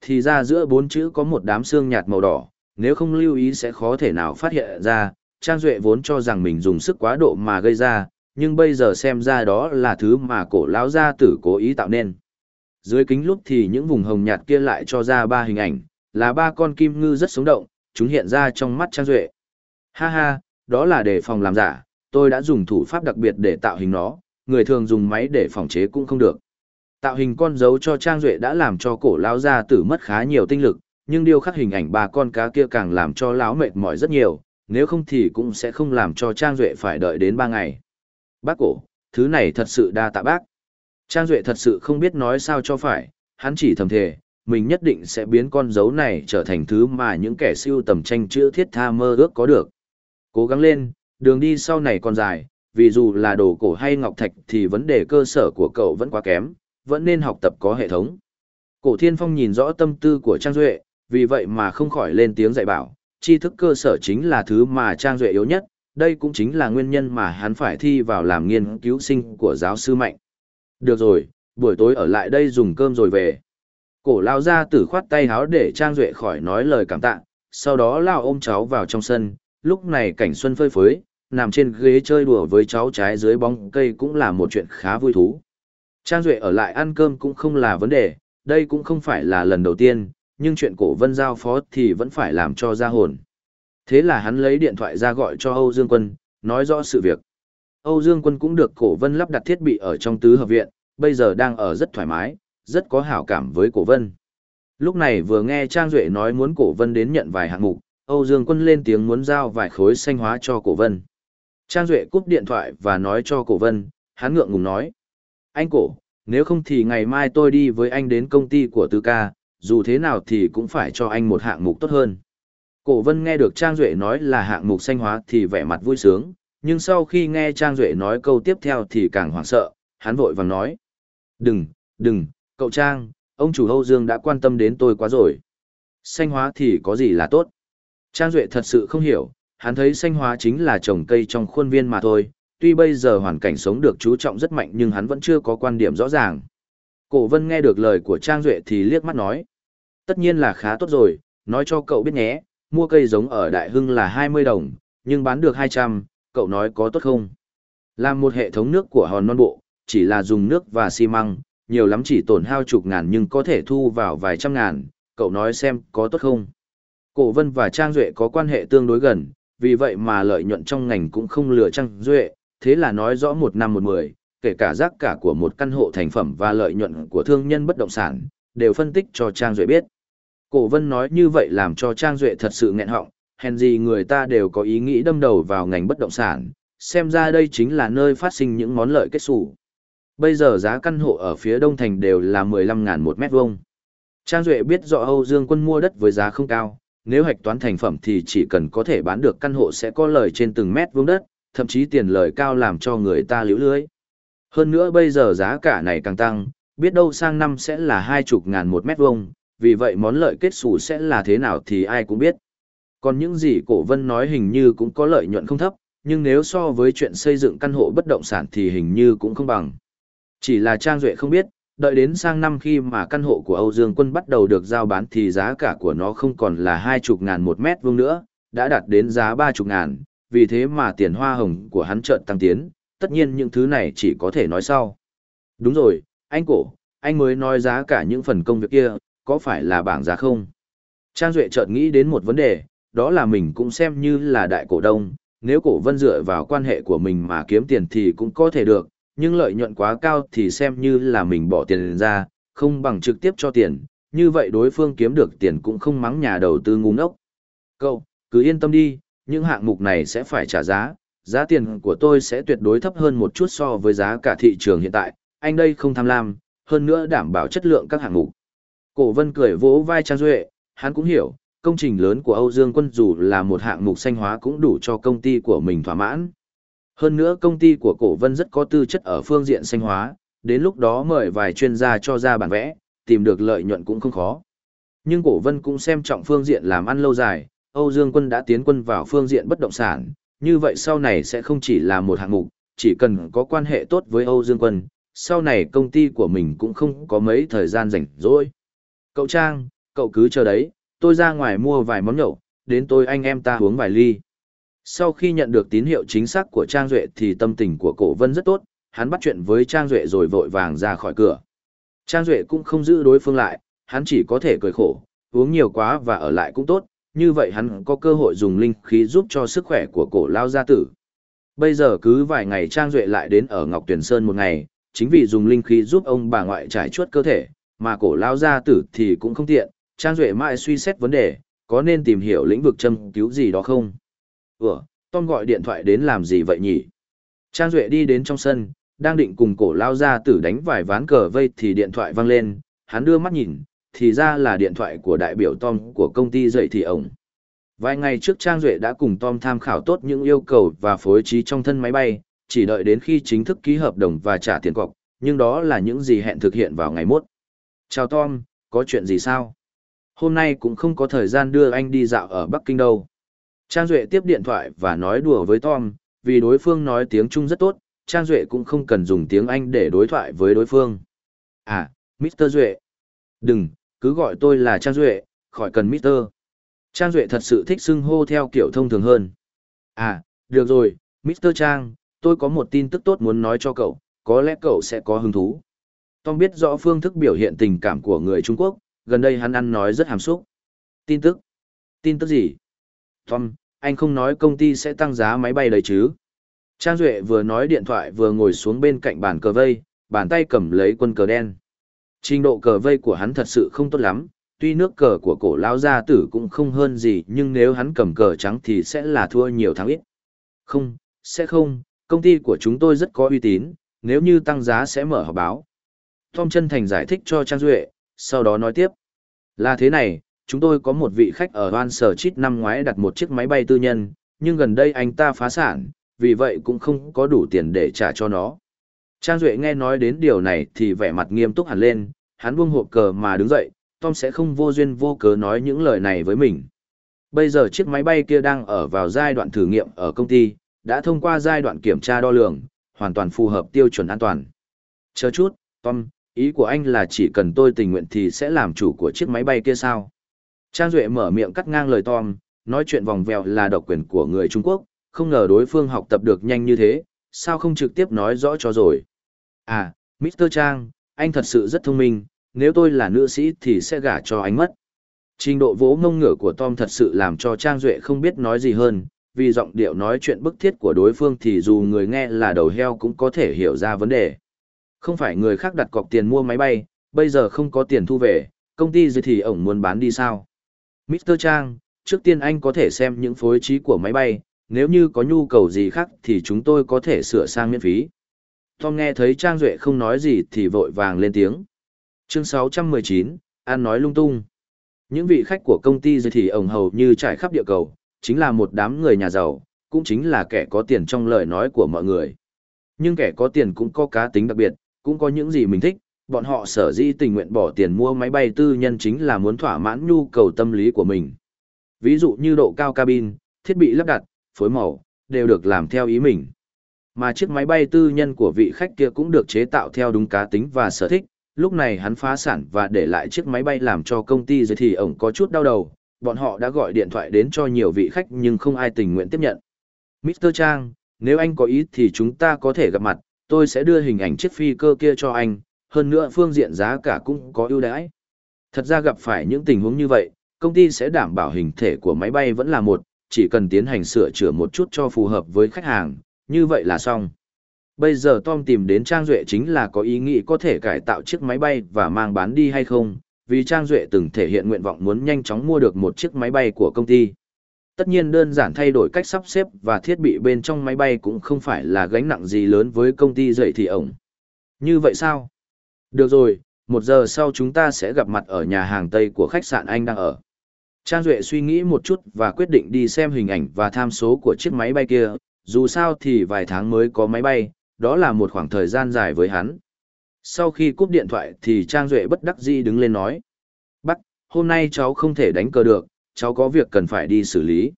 Thì ra giữa bốn chữ có một đám xương nhạt màu đỏ, nếu không lưu ý sẽ khó thể nào phát hiện ra. Trang Duệ vốn cho rằng mình dùng sức quá độ mà gây ra, nhưng bây giờ xem ra đó là thứ mà cổ lão gia tử cố ý tạo nên. Dưới kính lúc thì những vùng hồng nhạt kia lại cho ra ba hình ảnh, là ba con kim ngư rất sống động, chúng hiện ra trong mắt Trang Duệ. Ha ha, đó là để phòng làm giả, tôi đã dùng thủ pháp đặc biệt để tạo hình nó, người thường dùng máy để phòng chế cũng không được. Tạo hình con dấu cho Trang Duệ đã làm cho cổ lão gia tử mất khá nhiều tinh lực, nhưng điều khắc hình ảnh ba con cá kia càng làm cho lão mệt mỏi rất nhiều, nếu không thì cũng sẽ không làm cho Trang Duệ phải đợi đến ba ngày. Bác cổ, thứ này thật sự đa tạ bác. Trang Duệ thật sự không biết nói sao cho phải, hắn chỉ thầm thề, mình nhất định sẽ biến con dấu này trở thành thứ mà những kẻ siêu tầm tranh chữ thiết tha mơ ước có được. Cố gắng lên, đường đi sau này còn dài, vì dù là đồ cổ hay ngọc thạch thì vấn đề cơ sở của cậu vẫn quá kém, vẫn nên học tập có hệ thống. Cổ Thiên Phong nhìn rõ tâm tư của Trang Duệ, vì vậy mà không khỏi lên tiếng dạy bảo, tri thức cơ sở chính là thứ mà Trang Duệ yếu nhất, đây cũng chính là nguyên nhân mà hắn phải thi vào làm nghiên cứu sinh của giáo sư Mạnh. Được rồi, buổi tối ở lại đây dùng cơm rồi về. Cổ lao ra tử khoát tay háo để Trang Duệ khỏi nói lời cảm tạ, sau đó lao ôm cháu vào trong sân, lúc này cảnh xuân phơi phới, nằm trên ghế chơi đùa với cháu trái dưới bóng cây cũng là một chuyện khá vui thú. Trang Duệ ở lại ăn cơm cũng không là vấn đề, đây cũng không phải là lần đầu tiên, nhưng chuyện cổ vân giao phó thì vẫn phải làm cho ra hồn. Thế là hắn lấy điện thoại ra gọi cho Âu Dương Quân, nói rõ sự việc. Âu Dương Quân cũng được cổ vân lắp đặt thiết bị ở trong tứ hợp viện, bây giờ đang ở rất thoải mái, rất có hảo cảm với cổ vân. Lúc này vừa nghe Trang Duệ nói muốn cổ vân đến nhận vài hạng mục, Âu Dương Quân lên tiếng muốn giao vài khối xanh hóa cho cổ vân. Trang Duệ cúp điện thoại và nói cho cổ vân, hắn ngượng ngùng nói. Anh cổ, nếu không thì ngày mai tôi đi với anh đến công ty của Tư ca, dù thế nào thì cũng phải cho anh một hạng mục tốt hơn. Cổ vân nghe được Trang Duệ nói là hạng mục xanh hóa thì vẻ mặt vui sướng, nhưng sau khi nghe Trang Duệ nói câu tiếp theo thì càng hoảng sợ, hắn vội vàng nói. Đừng, đừng, cậu Trang, ông chủ Âu Dương đã quan tâm đến tôi quá rồi. Xanh hóa thì có gì là tốt? Trang Duệ thật sự không hiểu, hắn thấy xanh hóa chính là trồng cây trong khuôn viên mà thôi, tuy bây giờ hoàn cảnh sống được chú trọng rất mạnh nhưng hắn vẫn chưa có quan điểm rõ ràng. Cổ vân nghe được lời của Trang Duệ thì liếc mắt nói. Tất nhiên là khá tốt rồi, nói cho cậu biết nhé, mua cây giống ở Đại Hưng là 20 đồng, nhưng bán được 200, cậu nói có tốt không? Làm một hệ thống nước của hòn non bộ, chỉ là dùng nước và xi măng, nhiều lắm chỉ tổn hao chục ngàn nhưng có thể thu vào vài trăm ngàn, cậu nói xem có tốt không? Cổ Vân và Trang Duệ có quan hệ tương đối gần, vì vậy mà lợi nhuận trong ngành cũng không lừa Trang Duệ, thế là nói rõ một năm một mười, kể cả rác cả của một căn hộ thành phẩm và lợi nhuận của thương nhân bất động sản, đều phân tích cho Trang Duệ biết. Cổ vân nói như vậy làm cho Trang Duệ thật sự nghẹn họng, hèn gì người ta đều có ý nghĩ đâm đầu vào ngành bất động sản, xem ra đây chính là nơi phát sinh những món lợi kết xù. Bây giờ giá căn hộ ở phía đông thành đều là 15.000 một mét vuông. Trang Duệ biết rõ Âu Dương quân mua đất với giá không cao, nếu hạch toán thành phẩm thì chỉ cần có thể bán được căn hộ sẽ có lời trên từng mét vuông đất, thậm chí tiền lời cao làm cho người ta liễu lưới. Hơn nữa bây giờ giá cả này càng tăng, biết đâu sang năm sẽ là hai chục ngàn một mét vuông, vì vậy món lợi kết xù sẽ là thế nào thì ai cũng biết. Còn những gì cổ vân nói hình như cũng có lợi nhuận không thấp, nhưng nếu so với chuyện xây dựng căn hộ bất động sản thì hình như cũng không bằng. Chỉ là Trang Duệ không biết, đợi đến sang năm khi mà căn hộ của Âu Dương Quân bắt đầu được giao bán thì giá cả của nó không còn là hai chục ngàn một mét vuông nữa, đã đạt đến giá ba chục ngàn, vì thế mà tiền hoa hồng của hắn chợt tăng tiến, tất nhiên những thứ này chỉ có thể nói sau. Đúng rồi, anh cổ, anh mới nói giá cả những phần công việc kia, có phải là bảng giá không? Trang Duệ chợt nghĩ đến một vấn đề, đó là mình cũng xem như là đại cổ đông, nếu cổ vân dựa vào quan hệ của mình mà kiếm tiền thì cũng có thể được, nhưng lợi nhuận quá cao thì xem như là mình bỏ tiền ra, không bằng trực tiếp cho tiền, như vậy đối phương kiếm được tiền cũng không mắng nhà đầu tư ngu ngốc. Cậu, cứ yên tâm đi, những hạng mục này sẽ phải trả giá, giá tiền của tôi sẽ tuyệt đối thấp hơn một chút so với giá cả thị trường hiện tại, anh đây không tham lam, hơn nữa đảm bảo chất lượng các hạng mục. Cổ vân cười vỗ vai Trang Duệ, hắn cũng hiểu, công trình lớn của Âu Dương Quân dù là một hạng mục xanh hóa cũng đủ cho công ty của mình thỏa mãn. Hơn nữa công ty của cổ vân rất có tư chất ở phương diện xanh hóa, đến lúc đó mời vài chuyên gia cho ra bản vẽ, tìm được lợi nhuận cũng không khó. Nhưng cổ vân cũng xem trọng phương diện làm ăn lâu dài, Âu Dương Quân đã tiến quân vào phương diện bất động sản, như vậy sau này sẽ không chỉ là một hạng mục, chỉ cần có quan hệ tốt với Âu Dương Quân, sau này công ty của mình cũng không có mấy thời gian rảnh rỗi. Cậu Trang, cậu cứ chờ đấy, tôi ra ngoài mua vài món nhậu, đến tôi anh em ta uống vài ly. Sau khi nhận được tín hiệu chính xác của Trang Duệ thì tâm tình của cổ vân rất tốt, hắn bắt chuyện với Trang Duệ rồi vội vàng ra khỏi cửa. Trang Duệ cũng không giữ đối phương lại, hắn chỉ có thể cười khổ, uống nhiều quá và ở lại cũng tốt, như vậy hắn có cơ hội dùng linh khí giúp cho sức khỏe của cổ lao gia tử. Bây giờ cứ vài ngày Trang Duệ lại đến ở Ngọc Tuyền Sơn một ngày, chính vì dùng linh khí giúp ông bà ngoại trải chuốt cơ thể, mà cổ lao gia tử thì cũng không tiện, Trang Duệ mãi suy xét vấn đề, có nên tìm hiểu lĩnh vực châm cứu gì đó không? Ủa, Tom gọi điện thoại đến làm gì vậy nhỉ? Trang Duệ đi đến trong sân, đang định cùng cổ lao gia tử đánh vài ván cờ vây thì điện thoại vang lên, hắn đưa mắt nhìn, thì ra là điện thoại của đại biểu Tom của công ty dậy thì ổng. Vài ngày trước Trang Duệ đã cùng Tom tham khảo tốt những yêu cầu và phối trí trong thân máy bay, chỉ đợi đến khi chính thức ký hợp đồng và trả tiền cọc, nhưng đó là những gì hẹn thực hiện vào ngày mốt. Chào Tom, có chuyện gì sao? Hôm nay cũng không có thời gian đưa anh đi dạo ở Bắc Kinh đâu. Trang Duệ tiếp điện thoại và nói đùa với Tom, vì đối phương nói tiếng Trung rất tốt, Trang Duệ cũng không cần dùng tiếng Anh để đối thoại với đối phương. À, Mr. Duệ. Đừng, cứ gọi tôi là Trang Duệ, khỏi cần Mr. Trang Duệ thật sự thích xưng hô theo kiểu thông thường hơn. À, được rồi, Mr. Trang, tôi có một tin tức tốt muốn nói cho cậu, có lẽ cậu sẽ có hứng thú. Tom biết rõ phương thức biểu hiện tình cảm của người Trung Quốc, gần đây hắn ăn nói rất hàm xúc. Tin tức? Tin tức gì? Tom, anh không nói công ty sẽ tăng giá máy bay đấy chứ? Trang Duệ vừa nói điện thoại vừa ngồi xuống bên cạnh bàn cờ vây, bàn tay cầm lấy quân cờ đen. Trình độ cờ vây của hắn thật sự không tốt lắm, tuy nước cờ của cổ lão gia tử cũng không hơn gì nhưng nếu hắn cầm cờ trắng thì sẽ là thua nhiều thắng ít. Không, sẽ không, công ty của chúng tôi rất có uy tín, nếu như tăng giá sẽ mở họp báo. Tom chân thành giải thích cho Trang Duệ, sau đó nói tiếp. Là thế này, chúng tôi có một vị khách ở Hoan Sở Chít năm ngoái đặt một chiếc máy bay tư nhân, nhưng gần đây anh ta phá sản, vì vậy cũng không có đủ tiền để trả cho nó. Trang Duệ nghe nói đến điều này thì vẻ mặt nghiêm túc hẳn lên, hắn buông hộp cờ mà đứng dậy, Tom sẽ không vô duyên vô cớ nói những lời này với mình. Bây giờ chiếc máy bay kia đang ở vào giai đoạn thử nghiệm ở công ty, đã thông qua giai đoạn kiểm tra đo lường, hoàn toàn phù hợp tiêu chuẩn an toàn. Chờ chút, Tom, ý của anh là chỉ cần tôi tình nguyện thì sẽ làm chủ của chiếc máy bay kia sao? Trang Duệ mở miệng cắt ngang lời Tom, nói chuyện vòng vèo là độc quyền của người Trung Quốc, không ngờ đối phương học tập được nhanh như thế, sao không trực tiếp nói rõ cho rồi. À, Mr. Trang, anh thật sự rất thông minh, nếu tôi là nữ sĩ thì sẽ gả cho anh mất. Trình độ vỗ ngông ngửa của Tom thật sự làm cho Trang Duệ không biết nói gì hơn, vì giọng điệu nói chuyện bức thiết của đối phương thì dù người nghe là đầu heo cũng có thể hiểu ra vấn đề. Không phải người khác đặt cọc tiền mua máy bay, bây giờ không có tiền thu về, công ty gì thì ổng muốn bán đi sao. Mr. Trang, trước tiên anh có thể xem những phối trí của máy bay, nếu như có nhu cầu gì khác thì chúng tôi có thể sửa sang miễn phí. Tom nghe thấy Trang Duệ không nói gì thì vội vàng lên tiếng. Chương 619, An nói lung tung. Những vị khách của công ty gì thì ổng hầu như trải khắp địa cầu, chính là một đám người nhà giàu, cũng chính là kẻ có tiền trong lời nói của mọi người. Nhưng kẻ có tiền cũng có cá tính đặc biệt, cũng có những gì mình thích, bọn họ sở dĩ tình nguyện bỏ tiền mua máy bay tư nhân chính là muốn thỏa mãn nhu cầu tâm lý của mình. Ví dụ như độ cao cabin, thiết bị lắp đặt, phối màu, đều được làm theo ý mình. Mà chiếc máy bay tư nhân của vị khách kia cũng được chế tạo theo đúng cá tính và sở thích, Lúc này hắn phá sản và để lại chiếc máy bay làm cho công ty giới thì ổng có chút đau đầu, bọn họ đã gọi điện thoại đến cho nhiều vị khách nhưng không ai tình nguyện tiếp nhận. Mr. Trang, nếu anh có ý thì chúng ta có thể gặp mặt, tôi sẽ đưa hình ảnh chiếc phi cơ kia cho anh, hơn nữa phương diện giá cả cũng có ưu đãi. Thật ra gặp phải những tình huống như vậy, công ty sẽ đảm bảo hình thể của máy bay vẫn là một, chỉ cần tiến hành sửa chữa một chút cho phù hợp với khách hàng, như vậy là xong. Bây giờ Tom tìm đến Trang Duệ chính là có ý nghĩ có thể cải tạo chiếc máy bay và mang bán đi hay không, vì Trang Duệ từng thể hiện nguyện vọng muốn nhanh chóng mua được một chiếc máy bay của công ty. Tất nhiên đơn giản thay đổi cách sắp xếp và thiết bị bên trong máy bay cũng không phải là gánh nặng gì lớn với công ty dậy thì ổng. Như vậy sao? Được rồi, một giờ sau chúng ta sẽ gặp mặt ở nhà hàng Tây của khách sạn anh đang ở. Trang Duệ suy nghĩ một chút và quyết định đi xem hình ảnh và tham số của chiếc máy bay kia, dù sao thì vài tháng mới có máy bay, đó là một khoảng thời gian dài với hắn. Sau khi cúp điện thoại thì Trang Duệ bất đắc dĩ đứng lên nói. Bắt, hôm nay cháu không thể đánh cờ được, cháu có việc cần phải đi xử lý.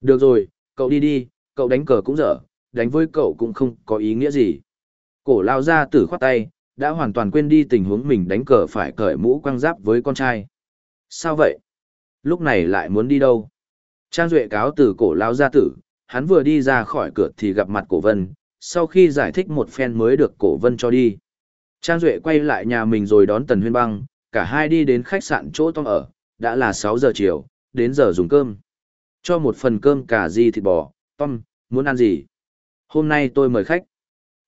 Được rồi, cậu đi đi, cậu đánh cờ cũng dở, đánh với cậu cũng không có ý nghĩa gì. Cổ lao ra tử khoát tay, đã hoàn toàn quên đi tình huống mình đánh cờ phải cởi mũ quăng giáp với con trai. Sao vậy? Lúc này lại muốn đi đâu? Trang Duệ cáo từ cổ lao gia tử, hắn vừa đi ra khỏi cửa thì gặp mặt cổ vân, sau khi giải thích một phen mới được cổ vân cho đi. Trang Duệ quay lại nhà mình rồi đón Tần Huyên Băng, cả hai đi đến khách sạn chỗ Tom ở, đã là 6 giờ chiều, đến giờ dùng cơm. Cho một phần cơm cà ri thịt bò, Tom, muốn ăn gì? Hôm nay tôi mời khách.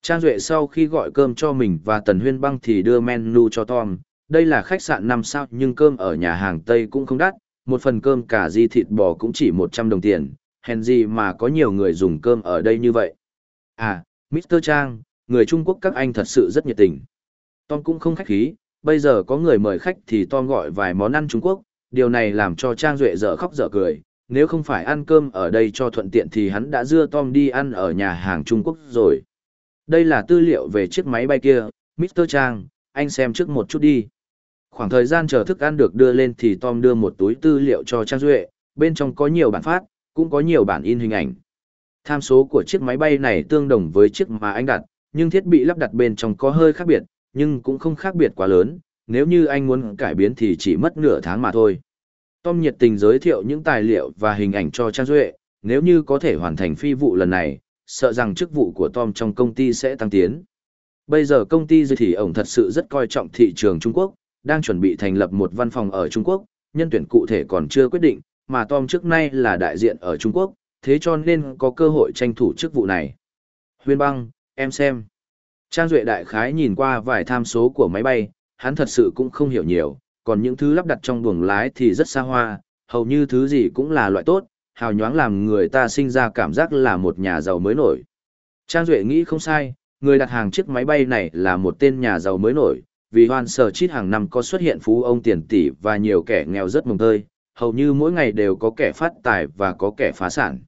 Trang Duệ sau khi gọi cơm cho mình và Tần Huyên Băng thì đưa menu cho Tom. Đây là khách sạn 5 sao nhưng cơm ở nhà hàng Tây cũng không đắt, một phần cơm cà ri thịt bò cũng chỉ 100 đồng tiền, hèn gì mà có nhiều người dùng cơm ở đây như vậy. À, Mr. Trang, người Trung Quốc các anh thật sự rất nhiệt tình. Tom cũng không khách khí, bây giờ có người mời khách thì Tom gọi vài món ăn Trung Quốc, điều này làm cho Trang Duệ dở khóc dở cười. Nếu không phải ăn cơm ở đây cho thuận tiện thì hắn đã đưa Tom đi ăn ở nhà hàng Trung Quốc rồi. Đây là tư liệu về chiếc máy bay kia, Mr. Trang, anh xem trước một chút đi. Khoảng thời gian chờ thức ăn được đưa lên thì Tom đưa một túi tư liệu cho Trang Duệ, bên trong có nhiều bản phát, cũng có nhiều bản in hình ảnh. Tham số của chiếc máy bay này tương đồng với chiếc mà anh đặt, nhưng thiết bị lắp đặt bên trong có hơi khác biệt, nhưng cũng không khác biệt quá lớn, nếu như anh muốn cải biến thì chỉ mất nửa tháng mà thôi. Tom nhiệt tình giới thiệu những tài liệu và hình ảnh cho Trang Duệ, nếu như có thể hoàn thành phi vụ lần này, sợ rằng chức vụ của Tom trong công ty sẽ tăng tiến. Bây giờ công ty Duy thì ổng thật sự rất coi trọng thị trường Trung Quốc, đang chuẩn bị thành lập một văn phòng ở Trung Quốc, nhân tuyển cụ thể còn chưa quyết định, mà Tom trước nay là đại diện ở Trung Quốc, thế cho nên có cơ hội tranh thủ chức vụ này. Huyên băng, em xem. Trang Duệ đại khái nhìn qua vài tham số của máy bay, hắn thật sự cũng không hiểu nhiều, còn những thứ lắp đặt trong buồng lái thì rất xa hoa, hầu như thứ gì cũng là loại tốt, hào nhoáng làm người ta sinh ra cảm giác là một nhà giàu mới nổi. Trang Duệ nghĩ không sai, người đặt hàng chiếc máy bay này là một tên nhà giàu mới nổi, vì hoan sở chít hàng năm có xuất hiện phú ông tiền tỷ và nhiều kẻ nghèo rất mồng tơi, hầu như mỗi ngày đều có kẻ phát tài và có kẻ phá sản.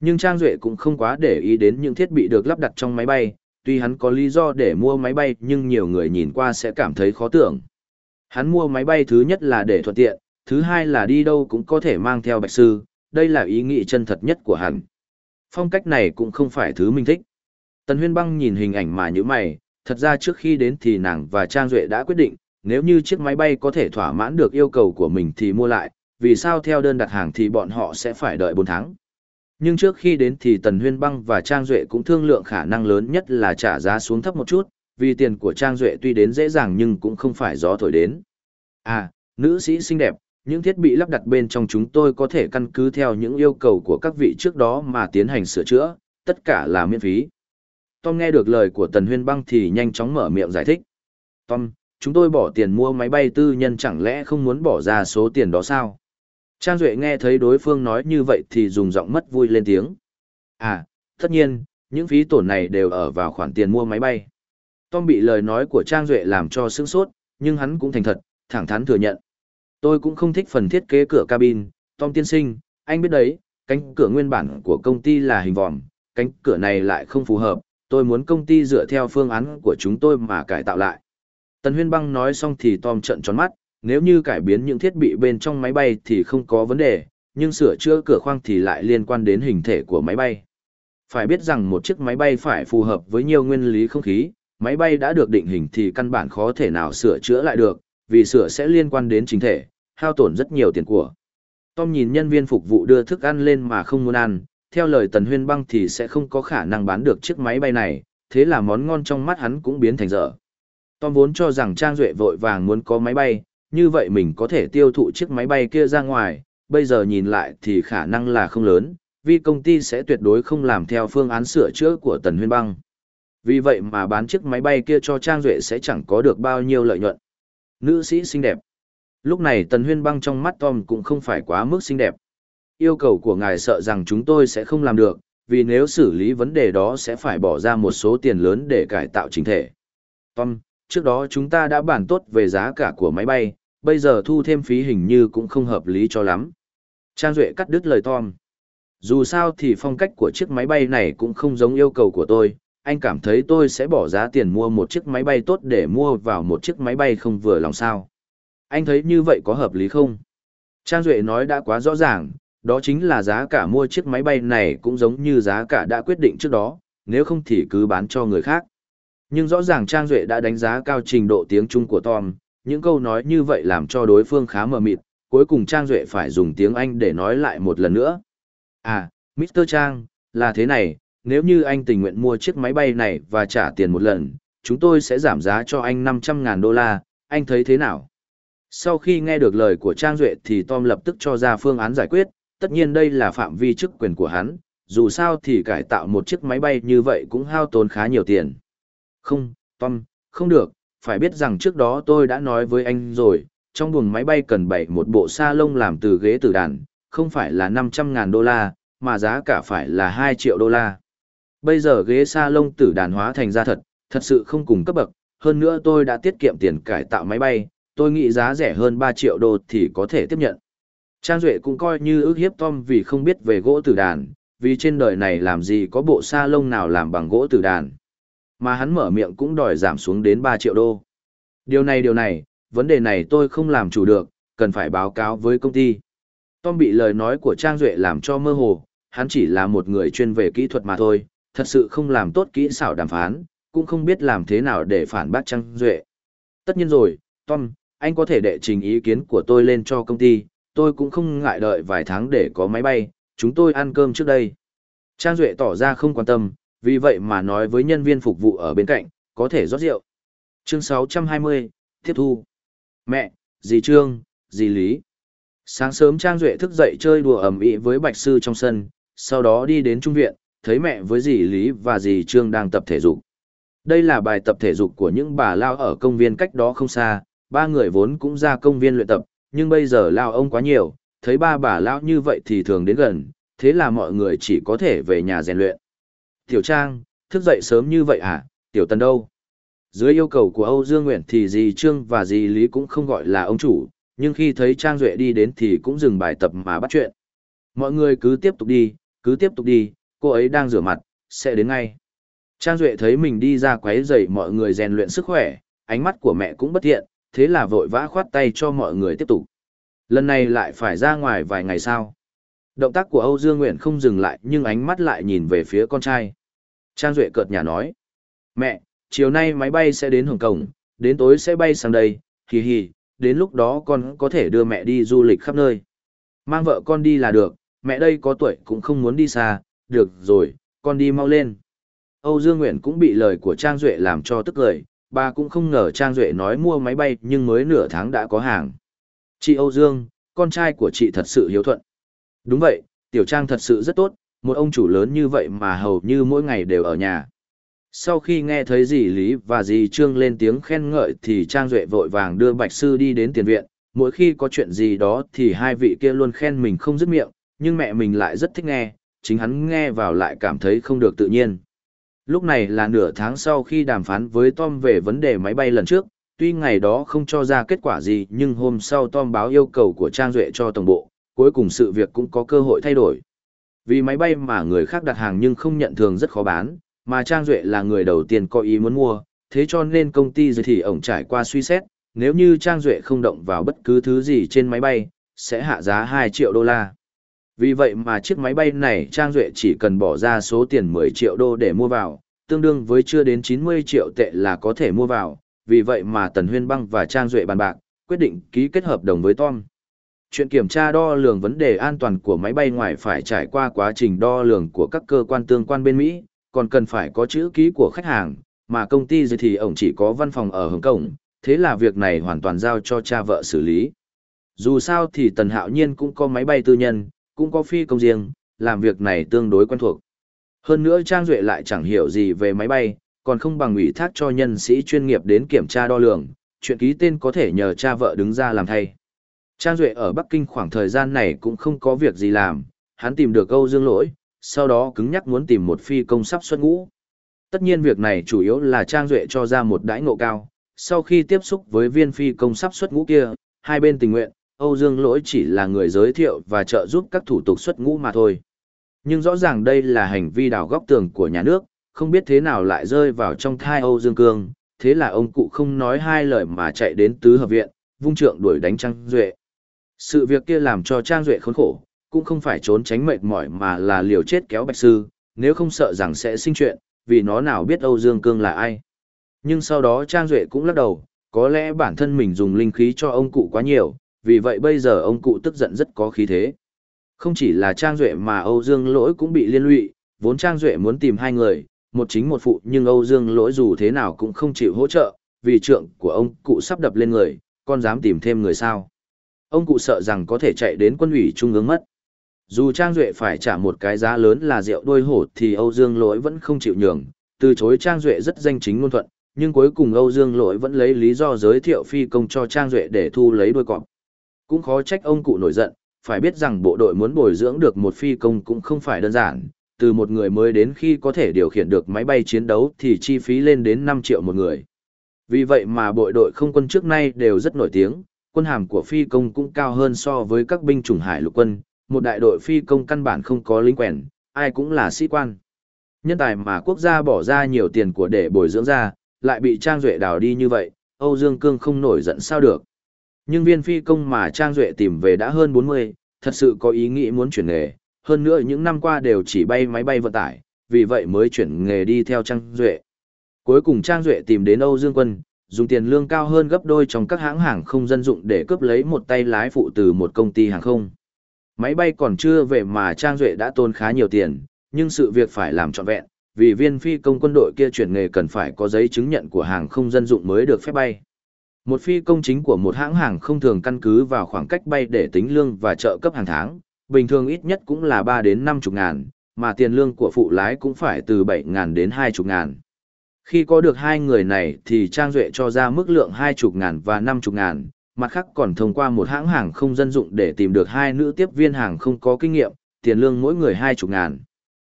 Nhưng Trang Duệ cũng không quá để ý đến những thiết bị được lắp đặt trong máy bay, tuy hắn có lý do để mua máy bay nhưng nhiều người nhìn qua sẽ cảm thấy khó tưởng. Hắn mua máy bay thứ nhất là để thuận tiện, thứ hai là đi đâu cũng có thể mang theo bạch sư, đây là ý nghĩ chân thật nhất của hắn. Phong cách này cũng không phải thứ mình thích. Tần Huyên Băng nhìn hình ảnh mà như mày, thật ra trước khi đến thì nàng và Trang Duệ đã quyết định, nếu như chiếc máy bay có thể thỏa mãn được yêu cầu của mình thì mua lại, vì sao theo đơn đặt hàng thì bọn họ sẽ phải đợi 4 tháng. Nhưng trước khi đến thì Tần Huyên Băng và Trang Duệ cũng thương lượng khả năng lớn nhất là trả giá xuống thấp một chút, vì tiền của Trang Duệ tuy đến dễ dàng nhưng cũng không phải gió thổi đến. À, nữ sĩ xinh đẹp, những thiết bị lắp đặt bên trong chúng tôi có thể căn cứ theo những yêu cầu của các vị trước đó mà tiến hành sửa chữa, tất cả là miễn phí. Tom nghe được lời của Tần Huyên Băng thì nhanh chóng mở miệng giải thích. Tom, chúng tôi bỏ tiền mua máy bay tư nhân chẳng lẽ không muốn bỏ ra số tiền đó sao? Trang Duệ nghe thấy đối phương nói như vậy thì dùng giọng mất vui lên tiếng. À, tất nhiên, những phí tổn này đều ở vào khoản tiền mua máy bay. Tom bị lời nói của Trang Duệ làm cho sướng sốt, nhưng hắn cũng thành thật, thẳng thắn thừa nhận. Tôi cũng không thích phần thiết kế cửa cabin, Tom tiên sinh, anh biết đấy, cánh cửa nguyên bản của công ty là hình vòm, cánh cửa này lại không phù hợp, tôi muốn công ty dựa theo phương án của chúng tôi mà cải tạo lại. Tần Huyên Băng nói xong thì Tom trận tròn mắt, nếu như cải biến những thiết bị bên trong máy bay thì không có vấn đề, nhưng sửa chữa cửa khoang thì lại liên quan đến hình thể của máy bay. Phải biết rằng một chiếc máy bay phải phù hợp với nhiều nguyên lý không khí, máy bay đã được định hình thì căn bản khó thể nào sửa chữa lại được, vì sửa sẽ liên quan đến chính thể, hao tổn rất nhiều tiền của. Tom nhìn nhân viên phục vụ đưa thức ăn lên mà không muốn ăn, theo lời Tần Huyên Băng thì sẽ không có khả năng bán được chiếc máy bay này, thế là món ngon trong mắt hắn cũng biến thành dở. Tom vốn cho rằng Trang Duệ vội vàng muốn có máy bay, như vậy mình có thể tiêu thụ chiếc máy bay kia ra ngoài, bây giờ nhìn lại thì khả năng là không lớn, vì công ty sẽ tuyệt đối không làm theo phương án sửa chữa của Tần Huyên Băng. Vì vậy mà bán chiếc máy bay kia cho Trang Duệ sẽ chẳng có được bao nhiêu lợi nhuận. Nữ sĩ xinh đẹp. Lúc này Tần Huyên Băng trong mắt Tom cũng không phải quá mức xinh đẹp. Yêu cầu của ngài sợ rằng chúng tôi sẽ không làm được, vì nếu xử lý vấn đề đó sẽ phải bỏ ra một số tiền lớn để cải tạo chính thể. Tom, trước đó chúng ta đã bàn tốt về giá cả của máy bay, bây giờ thu thêm phí hình như cũng không hợp lý cho lắm. Trang Duệ cắt đứt lời Tom. Dù sao thì phong cách của chiếc máy bay này cũng không giống yêu cầu của tôi, anh cảm thấy tôi sẽ bỏ giá tiền mua một chiếc máy bay tốt để mua vào một chiếc máy bay không vừa lòng sao. Anh thấy như vậy có hợp lý không? Trang Duệ nói đã quá rõ ràng, đó chính là giá cả mua chiếc máy bay này cũng giống như giá cả đã quyết định trước đó, nếu không thì cứ bán cho người khác. Nhưng rõ ràng Trang Duệ đã đánh giá cao trình độ tiếng Trung của Tom, những câu nói như vậy làm cho đối phương khá mờ mịt, cuối cùng Trang Duệ phải dùng tiếng Anh để nói lại một lần nữa. À, Mr. Trang, là thế này, nếu như anh tình nguyện mua chiếc máy bay này và trả tiền một lần, chúng tôi sẽ giảm giá cho anh 500.000 đô la, anh thấy thế nào? Sau khi nghe được lời của Trang Duệ thì Tom lập tức cho ra phương án giải quyết, tất nhiên đây là phạm vi chức quyền của hắn, dù sao thì cải tạo một chiếc máy bay như vậy cũng hao tốn khá nhiều tiền. Không, Tom, không được, phải biết rằng trước đó tôi đã nói với anh rồi, trong buồng máy bay cần bày một bộ sa lông làm từ ghế từ đàn, không phải là 500.000 đô la, mà giá cả phải là 2 triệu đô la. Bây giờ ghế sa lông tử đàn hóa thành ra thật, thật sự không cùng cấp bậc, hơn nữa tôi đã tiết kiệm tiền cải tạo máy bay, tôi nghĩ giá rẻ hơn 3 triệu đô thì có thể tiếp nhận. Trang Duệ cũng coi như ước hiếp Tom vì không biết về gỗ tử đàn, vì trên đời này làm gì có bộ sa lông nào làm bằng gỗ tử đàn. Mà hắn mở miệng cũng đòi giảm xuống đến 3 triệu đô. Điều này điều này, vấn đề này tôi không làm chủ được, cần phải báo cáo với công ty. Tom bị lời nói của Trang Duệ làm cho mơ hồ, hắn chỉ là một người chuyên về kỹ thuật mà thôi, thật sự không làm tốt kỹ xảo đàm phán, cũng không biết làm thế nào để phản bác Trang Duệ. Tất nhiên rồi, Tom, anh có thể đệ trình ý kiến của tôi lên cho công ty, tôi cũng không ngại đợi vài tháng để có máy bay, chúng tôi ăn cơm trước đây. Trang Duệ tỏ ra không quan tâm, vì vậy mà nói với nhân viên phục vụ ở bên cạnh, có thể rót rượu. Chương 620, tiếp thu. Mẹ, dì Trương, dì Lý. Sáng sớm Trang Duệ thức dậy chơi đùa ẩm ĩ với Bạch Sư trong sân, sau đó đi đến trung viện, thấy mẹ với dì Lý và dì Trương đang tập thể dục. Đây là bài tập thể dục của những bà lao ở công viên cách đó không xa, ba người vốn cũng ra công viên luyện tập, nhưng bây giờ lao ông quá nhiều, thấy ba bà lao như vậy thì thường đến gần, thế là mọi người chỉ có thể về nhà rèn luyện. Tiểu Trang, thức dậy sớm như vậy à, Tiểu Tần đâu? Dưới yêu cầu của Âu Dương Nguyện thì dì Trương và dì Lý cũng không gọi là ông chủ, nhưng khi thấy Trang Duệ đi đến thì cũng dừng bài tập mà bắt chuyện. Mọi người cứ tiếp tục đi, cứ tiếp tục đi, cô ấy đang rửa mặt, sẽ đến ngay. Trang Duệ thấy mình đi ra quấy rầy mọi người rèn luyện sức khỏe, ánh mắt của mẹ cũng bất thiện, thế là vội vã khoát tay cho mọi người tiếp tục. Lần này lại phải ra ngoài vài ngày sau. Động tác của Âu Dương Nguyện không dừng lại nhưng ánh mắt lại nhìn về phía con trai. Trang Duệ cợt nhà nói. Mẹ, chiều nay máy bay sẽ đến Hồng Kông, đến tối sẽ bay sang đây, hì hì, đến lúc đó con có thể đưa mẹ đi du lịch khắp nơi. Mang vợ con đi là được, mẹ đây có tuổi cũng không muốn đi xa, được rồi, con đi mau lên. Âu Dương Nguyện cũng bị lời của Trang Duệ làm cho tức lời, bà cũng không ngờ Trang Duệ nói mua máy bay nhưng mới nửa tháng đã có hàng. Chị Âu Dương, con trai của chị thật sự hiếu thuận. Đúng vậy, Tiểu Trang thật sự rất tốt, một ông chủ lớn như vậy mà hầu như mỗi ngày đều ở nhà. Sau khi nghe thấy dì Lý và dì Trương lên tiếng khen ngợi thì Trang Duệ vội vàng đưa Bạch Sư đi đến tiền viện, mỗi khi có chuyện gì đó thì hai vị kia luôn khen mình không dứt miệng, nhưng mẹ mình lại rất thích nghe, chính hắn nghe vào lại cảm thấy không được tự nhiên. Lúc này là nửa tháng sau khi đàm phán với Tom về vấn đề máy bay lần trước, tuy ngày đó không cho ra kết quả gì nhưng hôm sau Tom báo yêu cầu của Trang Duệ cho tổng bộ, cuối cùng sự việc cũng có cơ hội thay đổi. Vì máy bay mà người khác đặt hàng nhưng không nhận thường rất khó bán, mà Trang Duệ là người đầu tiên có ý muốn mua, thế cho nên công ty giới thì ổng trải qua suy xét, nếu như Trang Duệ không động vào bất cứ thứ gì trên máy bay, sẽ hạ giá 2 triệu đô la. Vì vậy mà chiếc máy bay này Trang Duệ chỉ cần bỏ ra số tiền 10 triệu đô để mua vào, tương đương với chưa đến 90 triệu tệ là có thể mua vào, vì vậy mà Tần Huyên Băng và Trang Duệ bàn bạc, quyết định ký kết hợp đồng với Tom. Chuyện kiểm tra đo lường vấn đề an toàn của máy bay ngoài phải trải qua quá trình đo lường của các cơ quan tương quan bên Mỹ, còn cần phải có chữ ký của khách hàng, mà công ty gì thì ổng chỉ có văn phòng ở Hồng Kông, thế là việc này hoàn toàn giao cho cha vợ xử lý. Dù sao thì Tần Hạo Nhiên cũng có máy bay tư nhân, cũng có phi công riêng, làm việc này tương đối quen thuộc. Hơn nữa Trang Duệ lại chẳng hiểu gì về máy bay, còn không bằng ủy thác cho nhân sĩ chuyên nghiệp đến kiểm tra đo lường, chuyện ký tên có thể nhờ cha vợ đứng ra làm thay. Trang Duệ ở Bắc Kinh khoảng thời gian này cũng không có việc gì làm, hắn tìm được Âu Dương Lỗi, sau đó cứng nhắc muốn tìm một phi công sắp xuất ngũ. Tất nhiên việc này chủ yếu là Trang Duệ cho ra một đãi ngộ cao, sau khi tiếp xúc với viên phi công sắp xuất ngũ kia, hai bên tình nguyện, Âu Dương Lỗi chỉ là người giới thiệu và trợ giúp các thủ tục xuất ngũ mà thôi. Nhưng rõ ràng đây là hành vi đào góc tường của nhà nước, không biết thế nào lại rơi vào trong thai Âu Dương Cương, thế là ông cụ không nói hai lời mà chạy đến tứ hợp viện, vung trượng đuổi đánh Trang Duệ. Sự việc kia làm cho Trang Duệ khốn khổ, cũng không phải trốn tránh mệt mỏi mà là liều chết kéo Bạch Sư, nếu không sợ rằng sẽ sinh chuyện, vì nó nào biết Âu Dương Cương là ai. Nhưng sau đó Trang Duệ cũng lắc đầu, có lẽ bản thân mình dùng linh khí cho ông cụ quá nhiều, vì vậy bây giờ ông cụ tức giận rất có khí thế. Không chỉ là Trang Duệ mà Âu Dương Lỗi cũng bị liên lụy, vốn Trang Duệ muốn tìm hai người, một chính một phụ nhưng Âu Dương Lỗi dù thế nào cũng không chịu hỗ trợ, vì trượng của ông cụ sắp đập lên người, con dám tìm thêm người sao. Ông cụ sợ rằng có thể chạy đến quân ủy trung ương mất. Dù Trang Duệ phải trả một cái giá lớn là rượu đôi hổ thì Âu Dương Lỗi vẫn không chịu nhường, từ chối Trang Duệ rất danh chính ngôn thuận, nhưng cuối cùng Âu Dương Lỗi vẫn lấy lý do giới thiệu phi công cho Trang Duệ để thu lấy đôi cọp. Cũng khó trách ông cụ nổi giận, phải biết rằng bộ đội muốn bồi dưỡng được một phi công cũng không phải đơn giản, từ một người mới đến khi có thể điều khiển được máy bay chiến đấu thì chi phí lên đến 5 triệu một người. Vì vậy mà bộ đội không quân trước nay đều rất nổi tiếng, quân hàm của phi công cũng cao hơn so với các binh chủng hải lục quân, một đại đội phi công căn bản không có lính quèn, ai cũng là sĩ quan. Nhân tài mà quốc gia bỏ ra nhiều tiền của để bồi dưỡng ra, lại bị Trang Duệ đào đi như vậy, Âu Dương Cương không nổi giận sao được. Nhưng viên phi công mà Trang Duệ tìm về đã hơn 40, thật sự có ý nghĩ muốn chuyển nghề, hơn nữa những năm qua đều chỉ bay máy bay vận tải, vì vậy mới chuyển nghề đi theo Trang Duệ. Cuối cùng Trang Duệ tìm đến Âu Dương Quân, dùng tiền lương cao hơn gấp đôi trong các hãng hàng không dân dụng để cướp lấy một tay lái phụ từ một công ty hàng không. Máy bay còn chưa về mà Trang Duệ đã tốn khá nhiều tiền, nhưng sự việc phải làm trọn vẹn, vì viên phi công quân đội kia chuyển nghề cần phải có giấy chứng nhận của hàng không dân dụng mới được phép bay. Một phi công chính của một hãng hàng không thường căn cứ vào khoảng cách bay để tính lương và trợ cấp hàng tháng, bình thường ít nhất cũng là 3 đến 50 ngàn, mà tiền lương của phụ lái cũng phải từ 7 ngàn đến 20 ngàn. Khi có được hai người này thì Trang Duệ cho ra mức lượng 20 ngàn và 50 ngàn, mặt khác còn thông qua một hãng hàng không dân dụng để tìm được hai nữ tiếp viên hàng không có kinh nghiệm, tiền lương mỗi người 20 ngàn.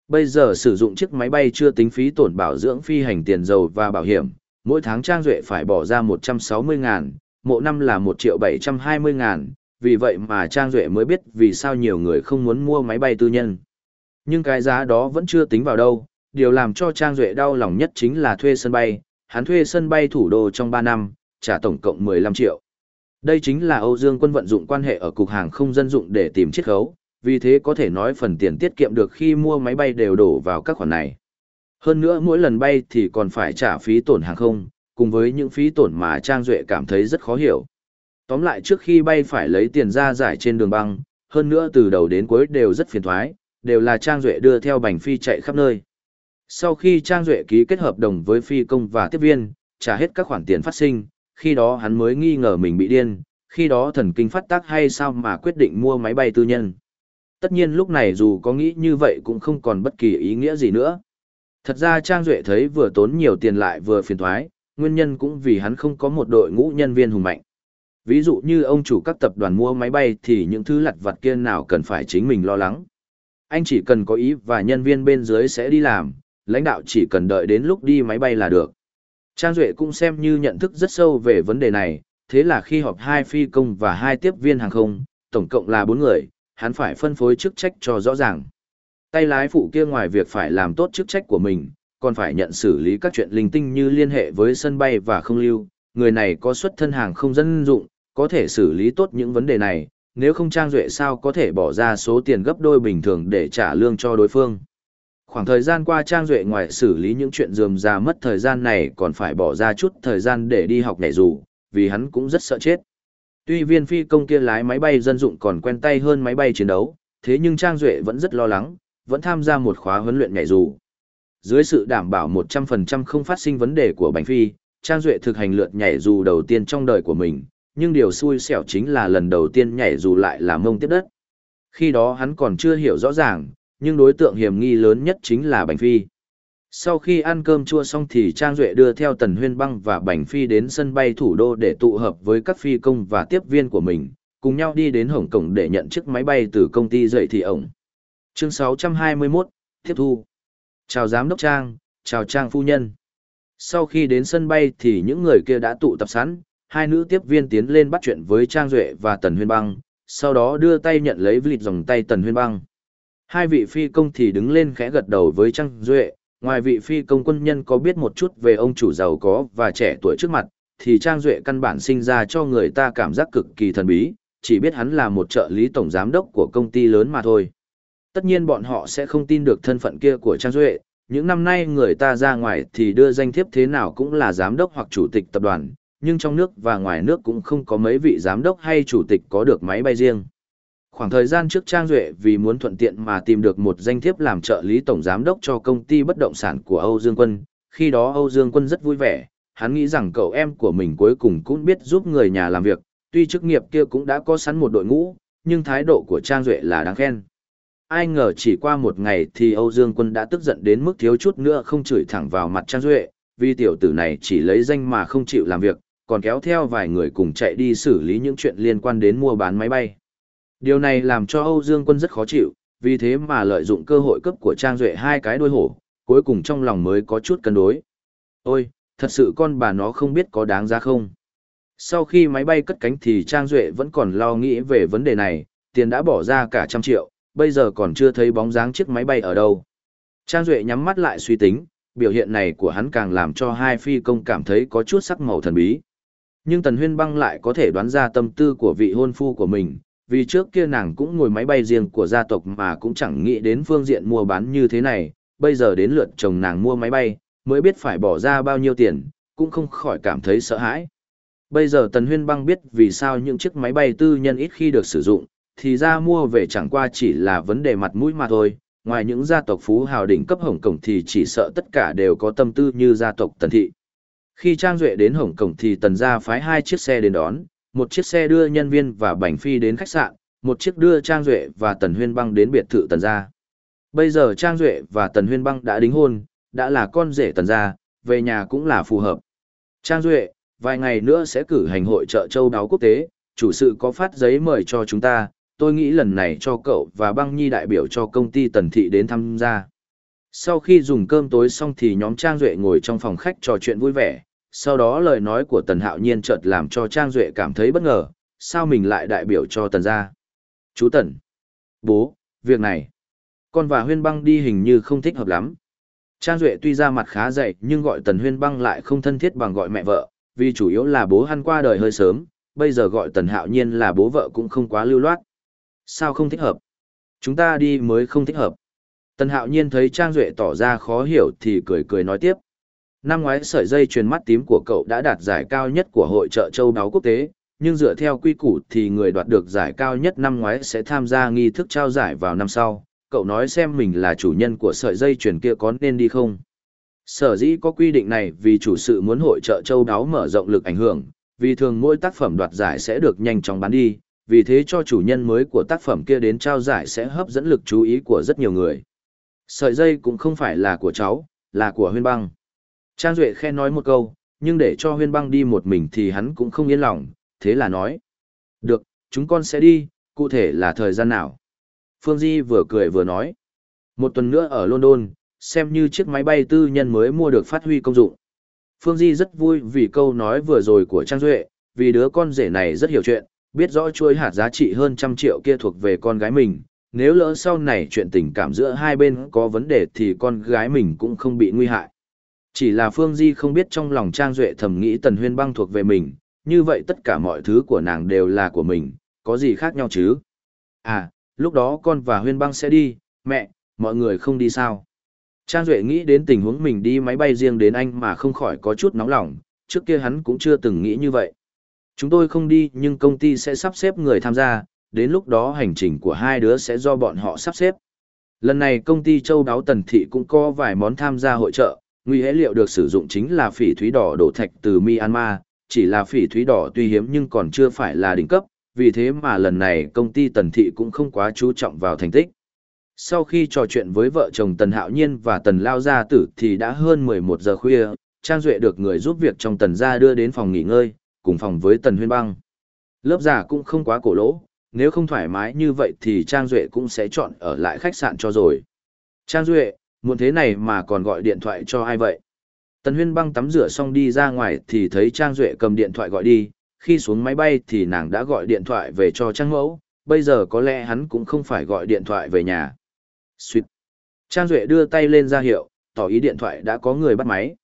Bây giờ sử dụng chiếc máy bay chưa tính phí tổn bảo dưỡng phi hành tiền dầu và bảo hiểm, mỗi tháng Trang Duệ phải bỏ ra 160 ngàn, mộ năm là 1 triệu 720 ngàn, vì vậy mà Trang Duệ mới biết vì sao nhiều người không muốn mua máy bay tư nhân. Nhưng cái giá đó vẫn chưa tính vào đâu, điều làm cho Trang Duệ đau lòng nhất chính là thuê sân bay, hắn thuê sân bay thủ đô trong 3 năm, trả tổng cộng 15 triệu. Đây chính là Âu Dương quân vận dụng quan hệ ở cục hàng không dân dụng để tìm chiết khấu, vì thế có thể nói phần tiền tiết kiệm được khi mua máy bay đều đổ vào các khoản này. Hơn nữa mỗi lần bay thì còn phải trả phí tổn hàng không, cùng với những phí tổn mà Trang Duệ cảm thấy rất khó hiểu. Tóm lại trước khi bay phải lấy tiền ra giải trên đường băng, hơn nữa từ đầu đến cuối đều rất phiền thoái, đều là Trang Duệ đưa theo bành phi chạy khắp nơi. Sau khi Trang Duệ ký kết hợp đồng với phi công và tiếp viên, trả hết các khoản tiền phát sinh, khi đó hắn mới nghi ngờ mình bị điên, khi đó thần kinh phát tác hay sao mà quyết định mua máy bay tư nhân. Tất nhiên lúc này dù có nghĩ như vậy cũng không còn bất kỳ ý nghĩa gì nữa. Thật ra Trang Duệ thấy vừa tốn nhiều tiền lại vừa phiền thoái, nguyên nhân cũng vì hắn không có một đội ngũ nhân viên hùng mạnh. Ví dụ như ông chủ các tập đoàn mua máy bay thì những thứ lặt vặt kia nào cần phải chính mình lo lắng. Anh chỉ cần có ý và nhân viên bên dưới sẽ đi làm, lãnh đạo chỉ cần đợi đến lúc đi máy bay là được. Trang Duệ cũng xem như nhận thức rất sâu về vấn đề này, thế là khi họp hai phi công và hai tiếp viên hàng không, tổng cộng là bốn người, hắn phải phân phối chức trách cho rõ ràng. Tay lái phụ kia ngoài việc phải làm tốt chức trách của mình, còn phải nhận xử lý các chuyện linh tinh như liên hệ với sân bay và không lưu, người này có xuất thân hàng không dân dụng, có thể xử lý tốt những vấn đề này, nếu không Trang Duệ sao có thể bỏ ra số tiền gấp đôi bình thường để trả lương cho đối phương. Khoảng thời gian qua Trang Duệ ngoài xử lý những chuyện dườm ra mất thời gian này còn phải bỏ ra chút thời gian để đi học nhảy dù, vì hắn cũng rất sợ chết. Tuy viên phi công kia lái máy bay dân dụng còn quen tay hơn máy bay chiến đấu, thế nhưng Trang Duệ vẫn rất lo lắng, vẫn tham gia một khóa huấn luyện nhảy dù. Dưới sự đảm bảo 100% không phát sinh vấn đề của Bánh Phi, Trang Duệ thực hành lượt nhảy dù đầu tiên trong đời của mình, nhưng điều xui xẻo chính là lần đầu tiên nhảy dù lại là mông tiếp đất. Khi đó hắn còn chưa hiểu rõ ràng, nhưng đối tượng hiểm nghi lớn nhất chính là Bành Phi. Sau khi ăn cơm chua xong thì Trang Duệ đưa theo Tần Huyên Băng và Bành Phi đến sân bay thủ đô để tụ hợp với các phi công và tiếp viên của mình, cùng nhau đi đến Hồng Kông để nhận chiếc máy bay từ công ty dậy thì ổng. Chương 621, Tiếp thu. Chào Giám đốc Trang, chào Trang Phu Nhân. Sau khi đến sân bay thì những người kia đã tụ tập sẵn, hai nữ tiếp viên tiến lên bắt chuyện với Trang Duệ và Tần Huyên Băng, sau đó đưa tay nhận lấy vịt dòng tay Tần Huyên Băng. Hai vị phi công thì đứng lên khẽ gật đầu với Trang Duệ, ngoài vị phi công quân nhân có biết một chút về ông chủ giàu có và trẻ tuổi trước mặt, thì Trang Duệ căn bản sinh ra cho người ta cảm giác cực kỳ thần bí, chỉ biết hắn là một trợ lý tổng giám đốc của công ty lớn mà thôi. Tất nhiên bọn họ sẽ không tin được thân phận kia của Trang Duệ, những năm nay người ta ra ngoài thì đưa danh thiếp thế nào cũng là giám đốc hoặc chủ tịch tập đoàn, nhưng trong nước và ngoài nước cũng không có mấy vị giám đốc hay chủ tịch có được máy bay riêng. Khoảng thời gian trước Trang Duệ vì muốn thuận tiện mà tìm được một danh thiếp làm trợ lý tổng giám đốc cho công ty bất động sản của Âu Dương Quân, khi đó Âu Dương Quân rất vui vẻ, hắn nghĩ rằng cậu em của mình cuối cùng cũng biết giúp người nhà làm việc, tuy chức nghiệp kia cũng đã có sẵn một đội ngũ, nhưng thái độ của Trang Duệ là đáng khen. Ai ngờ chỉ qua một ngày thì Âu Dương Quân đã tức giận đến mức thiếu chút nữa không chửi thẳng vào mặt Trang Duệ, vì tiểu tử này chỉ lấy danh mà không chịu làm việc, còn kéo theo vài người cùng chạy đi xử lý những chuyện liên quan đến mua bán máy bay. Điều này làm cho Âu Dương Quân rất khó chịu, vì thế mà lợi dụng cơ hội cấp của Trang Duệ hai cái đuôi hổ, cuối cùng trong lòng mới có chút cân đối. Ôi, thật sự con bà nó không biết có đáng giá không? Sau khi máy bay cất cánh thì Trang Duệ vẫn còn lo nghĩ về vấn đề này, tiền đã bỏ ra cả trăm triệu, bây giờ còn chưa thấy bóng dáng chiếc máy bay ở đâu. Trang Duệ nhắm mắt lại suy tính, biểu hiện này của hắn càng làm cho hai phi công cảm thấy có chút sắc màu thần bí. Nhưng Tần Huyên Băng lại có thể đoán ra tâm tư của vị hôn phu của mình, vì trước kia nàng cũng ngồi máy bay riêng của gia tộc mà cũng chẳng nghĩ đến phương diện mua bán như thế này, bây giờ đến lượt chồng nàng mua máy bay, mới biết phải bỏ ra bao nhiêu tiền, cũng không khỏi cảm thấy sợ hãi. Bây giờ Tần Huyên Băng biết vì sao những chiếc máy bay tư nhân ít khi được sử dụng, thì ra mua về chẳng qua chỉ là vấn đề mặt mũi mà thôi, ngoài những gia tộc phú hào đỉnh cấp Hồng Cổng thì chỉ sợ tất cả đều có tâm tư như gia tộc Tần Thị. Khi Trang Duệ đến Hồng Cổng thì Tần gia phái hai chiếc xe đến đón, một chiếc xe đưa nhân viên và Bành Phi đến khách sạn, một chiếc đưa Trang Duệ và Tần Huyên Băng đến biệt thự Tần gia. Bây giờ Trang Duệ và Tần Huyên Băng đã đính hôn, đã là con rể Tần gia, về nhà cũng là phù hợp. Trang Duệ, vài ngày nữa sẽ cử hành hội trợ châu đáo quốc tế, chủ sự có phát giấy mời cho chúng ta, tôi nghĩ lần này cho cậu và băng nhi đại biểu cho công ty tần thị đến tham gia. Sau khi dùng cơm tối xong thì nhóm Trang Duệ ngồi trong phòng khách trò chuyện vui vẻ, sau đó lời nói của Tần Hạo Nhiên chợt làm cho Trang Duệ cảm thấy bất ngờ, sao mình lại đại biểu cho Tần gia? Chú Tần. Bố, việc này. Con và Huyên Băng đi hình như không thích hợp lắm. Trang Duệ tuy ra mặt khá dậy nhưng gọi Tần Huyên Băng lại không thân thiết bằng gọi mẹ vợ, vì chủ yếu là bố hắn qua đời hơi sớm, bây giờ gọi Tần Hạo Nhiên là bố vợ cũng không quá lưu loát. Sao không thích hợp? Chúng ta đi mới không thích hợp. Tần Hạo Nhiên thấy Trang Duệ tỏ ra khó hiểu thì cười cười nói tiếp. Năm ngoái sợi dây chuyền mắt tím của cậu đã đạt giải cao nhất của hội trợ châu đáo quốc tế, nhưng dựa theo quy củ thì người đoạt được giải cao nhất năm ngoái sẽ tham gia nghi thức trao giải vào năm sau. Cậu nói xem mình là chủ nhân của sợi dây chuyền kia có nên đi không? Sở dĩ có quy định này vì chủ sự muốn hội trợ châu đáo mở rộng lực ảnh hưởng, vì thường mỗi tác phẩm đoạt giải sẽ được nhanh chóng bán đi, vì thế cho chủ nhân mới của tác phẩm kia đến trao giải sẽ hấp dẫn lực chú ý của rất nhiều người. Sợi dây cũng không phải là của cháu, là của huyên băng. Trang Duệ khen nói một câu, nhưng để cho huyên băng đi một mình thì hắn cũng không yên lòng, thế là nói. Được, chúng con sẽ đi, cụ thể là thời gian nào? Phương Di vừa cười vừa nói. Một tuần nữa ở London, xem như chiếc máy bay tư nhân mới mua được phát huy công dụng. Phương Di rất vui vì câu nói vừa rồi của Trang Duệ, vì đứa con rể này rất hiểu chuyện, biết rõ chuối hạt giá trị hơn trăm triệu kia thuộc về con gái mình. Nếu lỡ sau này chuyện tình cảm giữa hai bên có vấn đề thì con gái mình cũng không bị nguy hại. Chỉ là Phương Di không biết trong lòng Trang Duệ thầm nghĩ Tần Huyên băng thuộc về mình, như vậy tất cả mọi thứ của nàng đều là của mình, có gì khác nhau chứ? À, lúc đó con và Huyên băng sẽ đi, mẹ, mọi người không đi sao? Trang Duệ nghĩ đến tình huống mình đi máy bay riêng đến Anh mà không khỏi có chút nóng lòng, trước kia hắn cũng chưa từng nghĩ như vậy. Chúng tôi không đi nhưng công ty sẽ sắp xếp người tham gia, đến lúc đó hành trình của hai đứa sẽ do bọn họ sắp xếp. Lần này công ty châu đáo tần thị cũng có vài món tham gia hội trợ, nguy hế liệu được sử dụng chính là phỉ thúy đỏ đổ thạch từ Myanmar, chỉ là phỉ thúy đỏ tuy hiếm nhưng còn chưa phải là đỉnh cấp, vì thế mà lần này công ty tần thị cũng không quá chú trọng vào thành tích. Sau khi trò chuyện với vợ chồng Tần Hạo Nhiên và Tần Lao Gia Tử thì đã hơn 11 giờ khuya, Trang Duệ được người giúp việc trong Tần Gia đưa đến phòng nghỉ ngơi, cùng phòng với Tần Huyên Băng. Lớp giả cũng không quá cổ lỗ, nếu không thoải mái như vậy thì Trang Duệ cũng sẽ chọn ở lại khách sạn cho rồi. Trang Duệ, muộn thế này mà còn gọi điện thoại cho ai vậy? Tần Huyên Băng tắm rửa xong đi ra ngoài thì thấy Trang Duệ cầm điện thoại gọi đi, khi xuống máy bay thì nàng đã gọi điện thoại về cho Trang Mẫu, bây giờ có lẽ hắn cũng không phải gọi điện thoại về nhà. Xuyệt. Trang Duệ đưa tay lên ra hiệu, tỏ ý điện thoại đã có người bắt máy.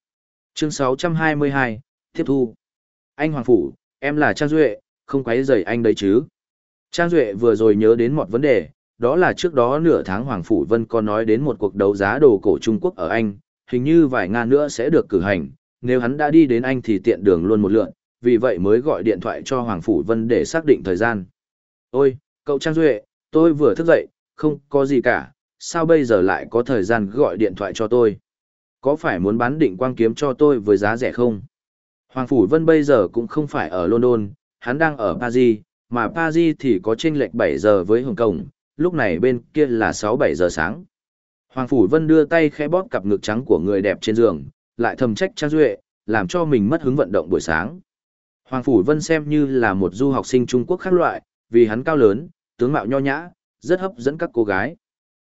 Chương 622, tiếp thu. Anh Hoàng Phủ, em là Trang Duệ, không quấy rầy anh đấy chứ. Trang Duệ vừa rồi nhớ đến một vấn đề, đó là trước đó nửa tháng Hoàng Phủ Vân có nói đến một cuộc đấu giá đồ cổ Trung Quốc ở Anh, hình như vài ngàn nữa sẽ được cử hành, nếu hắn đã đi đến Anh thì tiện đường luôn một lượn, vì vậy mới gọi điện thoại cho Hoàng Phủ Vân để xác định thời gian. Ôi, cậu Trang Duệ, tôi vừa thức dậy, không có gì cả, sao bây giờ lại có thời gian gọi điện thoại cho tôi? Có phải muốn bán định quang kiếm cho tôi với giá rẻ không? Hoàng Phủ Vân bây giờ cũng không phải ở London, hắn đang ở Paris, mà Paris thì có chênh lệch 7 giờ với Hồng Kông, lúc này bên kia là 6-7 giờ sáng. Hoàng Phủ Vân đưa tay khẽ bóp cặp ngực trắng của người đẹp trên giường, lại thầm trách Trang Duệ, làm cho mình mất hứng vận động buổi sáng. Hoàng Phủ Vân xem như là một du học sinh Trung Quốc khác loại, vì hắn cao lớn, tướng mạo nho nhã, rất hấp dẫn các cô gái.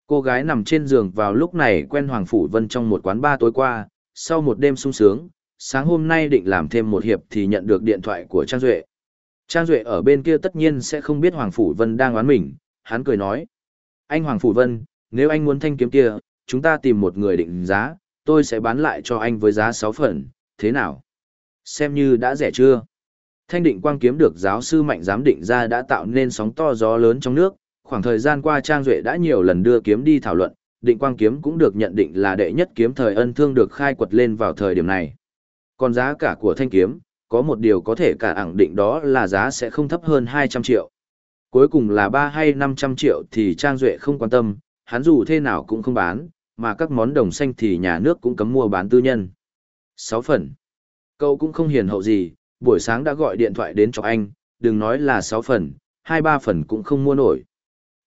Cô gái nằm trên giường vào lúc này quen Hoàng Phủ Vân trong một quán ba tối qua, sau một đêm sung sướng, sáng hôm nay định làm thêm một hiệp thì nhận được điện thoại của Trang Duệ. Trang Duệ ở bên kia tất nhiên sẽ không biết Hoàng Phủ Vân đang oán mình, hắn cười nói. Anh Hoàng Phủ Vân, nếu anh muốn thanh kiếm kia, chúng ta tìm một người định giá, tôi sẽ bán lại cho anh với giá 6 phần, thế nào? Xem như đã rẻ chưa? Thanh định quang kiếm được giáo sư mạnh giám định ra đã tạo nên sóng to gió lớn trong nước, khoảng thời gian qua Trang Duệ đã nhiều lần đưa kiếm đi thảo luận, định quang kiếm cũng được nhận định là đệ nhất kiếm thời ân thương được khai quật lên vào thời điểm này. Còn giá cả của thanh kiếm, có một điều có thể cả ẳng định đó là giá sẽ không thấp hơn 200 triệu. Cuối cùng là 3 hay 500 triệu thì Trang Duệ không quan tâm, hắn dù thế nào cũng không bán, mà các món đồng xanh thì nhà nước cũng cấm mua bán tư nhân. 6 phần. Cậu cũng không hiền hậu gì, buổi sáng đã gọi điện thoại đến cho anh, đừng nói là 6 phần, 2-3 phần cũng không mua nổi.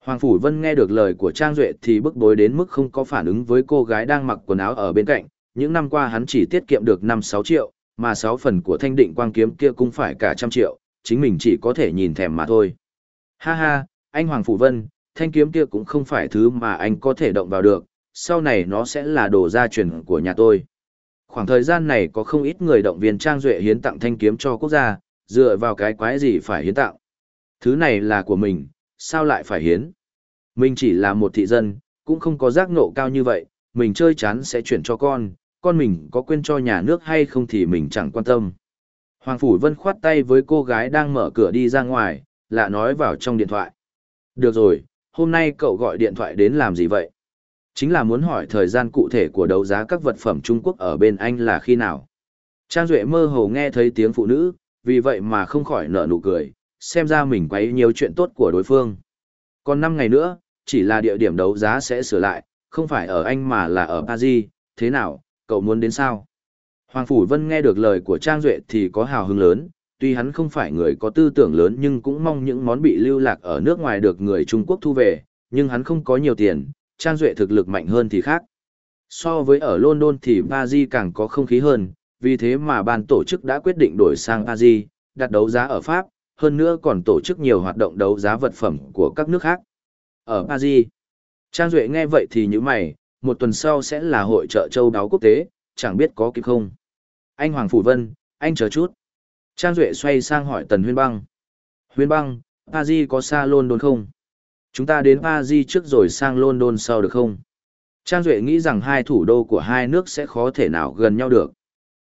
Hoàng Phủ Vân nghe được lời của Trang Duệ thì bức bối đến mức không có phản ứng với cô gái đang mặc quần áo ở bên cạnh. Những năm qua hắn chỉ tiết kiệm được 5-6 triệu, mà 6 phần của thanh định quang kiếm kia cũng phải cả trăm triệu, chính mình chỉ có thể nhìn thèm mà thôi. Ha ha, anh Hoàng Phủ Vân, thanh kiếm kia cũng không phải thứ mà anh có thể động vào được, sau này nó sẽ là đồ gia truyền của nhà tôi. Khoảng thời gian này có không ít người động viên Trang Duệ hiến tặng thanh kiếm cho quốc gia, dựa vào cái quái gì phải hiến tặng. Thứ này là của mình, sao lại phải hiến? Mình chỉ là một thị dân, cũng không có giác ngộ cao như vậy, mình chơi chán sẽ chuyển cho con, con mình có quên cho nhà nước hay không thì mình chẳng quan tâm. Hoàng Phủ Vân khoát tay với cô gái đang mở cửa đi ra ngoài, lạ nói vào trong điện thoại. Được rồi, hôm nay cậu gọi điện thoại đến làm gì vậy? Chính là muốn hỏi thời gian cụ thể của đấu giá các vật phẩm Trung Quốc ở bên Anh là khi nào? Trang Duệ mơ hồ nghe thấy tiếng phụ nữ, vì vậy mà không khỏi nở nụ cười, xem ra mình quấy nhiều chuyện tốt của đối phương. Còn 5 ngày nữa, chỉ là địa điểm đấu giá sẽ sửa lại, không phải ở Anh mà là ở Paris, thế nào, cậu muốn đến sao? Hoàng Phủ Vân nghe được lời của Trang Duệ thì có hào hứng lớn, tuy hắn không phải người có tư tưởng lớn nhưng cũng mong những món bị lưu lạc ở nước ngoài được người Trung Quốc thu về, nhưng hắn không có nhiều tiền, Trang Duệ thực lực mạnh hơn thì khác. So với ở London thì Paris càng có không khí hơn, vì thế mà ban tổ chức đã quyết định đổi sang Paris, đặt đấu giá ở Pháp, hơn nữa còn tổ chức nhiều hoạt động đấu giá vật phẩm của các nước khác. Ở Paris, Trang Duệ nghe vậy thì như mày, một tuần sau sẽ là hội trợ châu đáo quốc tế, chẳng biết có kịp không. Anh Hoàng Phủ Vân, anh chờ chút. Trang Duệ xoay sang hỏi Tần Huyên Băng. Huyên Băng, Paris có xa London không? Chúng ta đến Paris trước rồi sang London sau được không? Trang Duệ nghĩ rằng hai thủ đô của hai nước sẽ khó thể nào gần nhau được.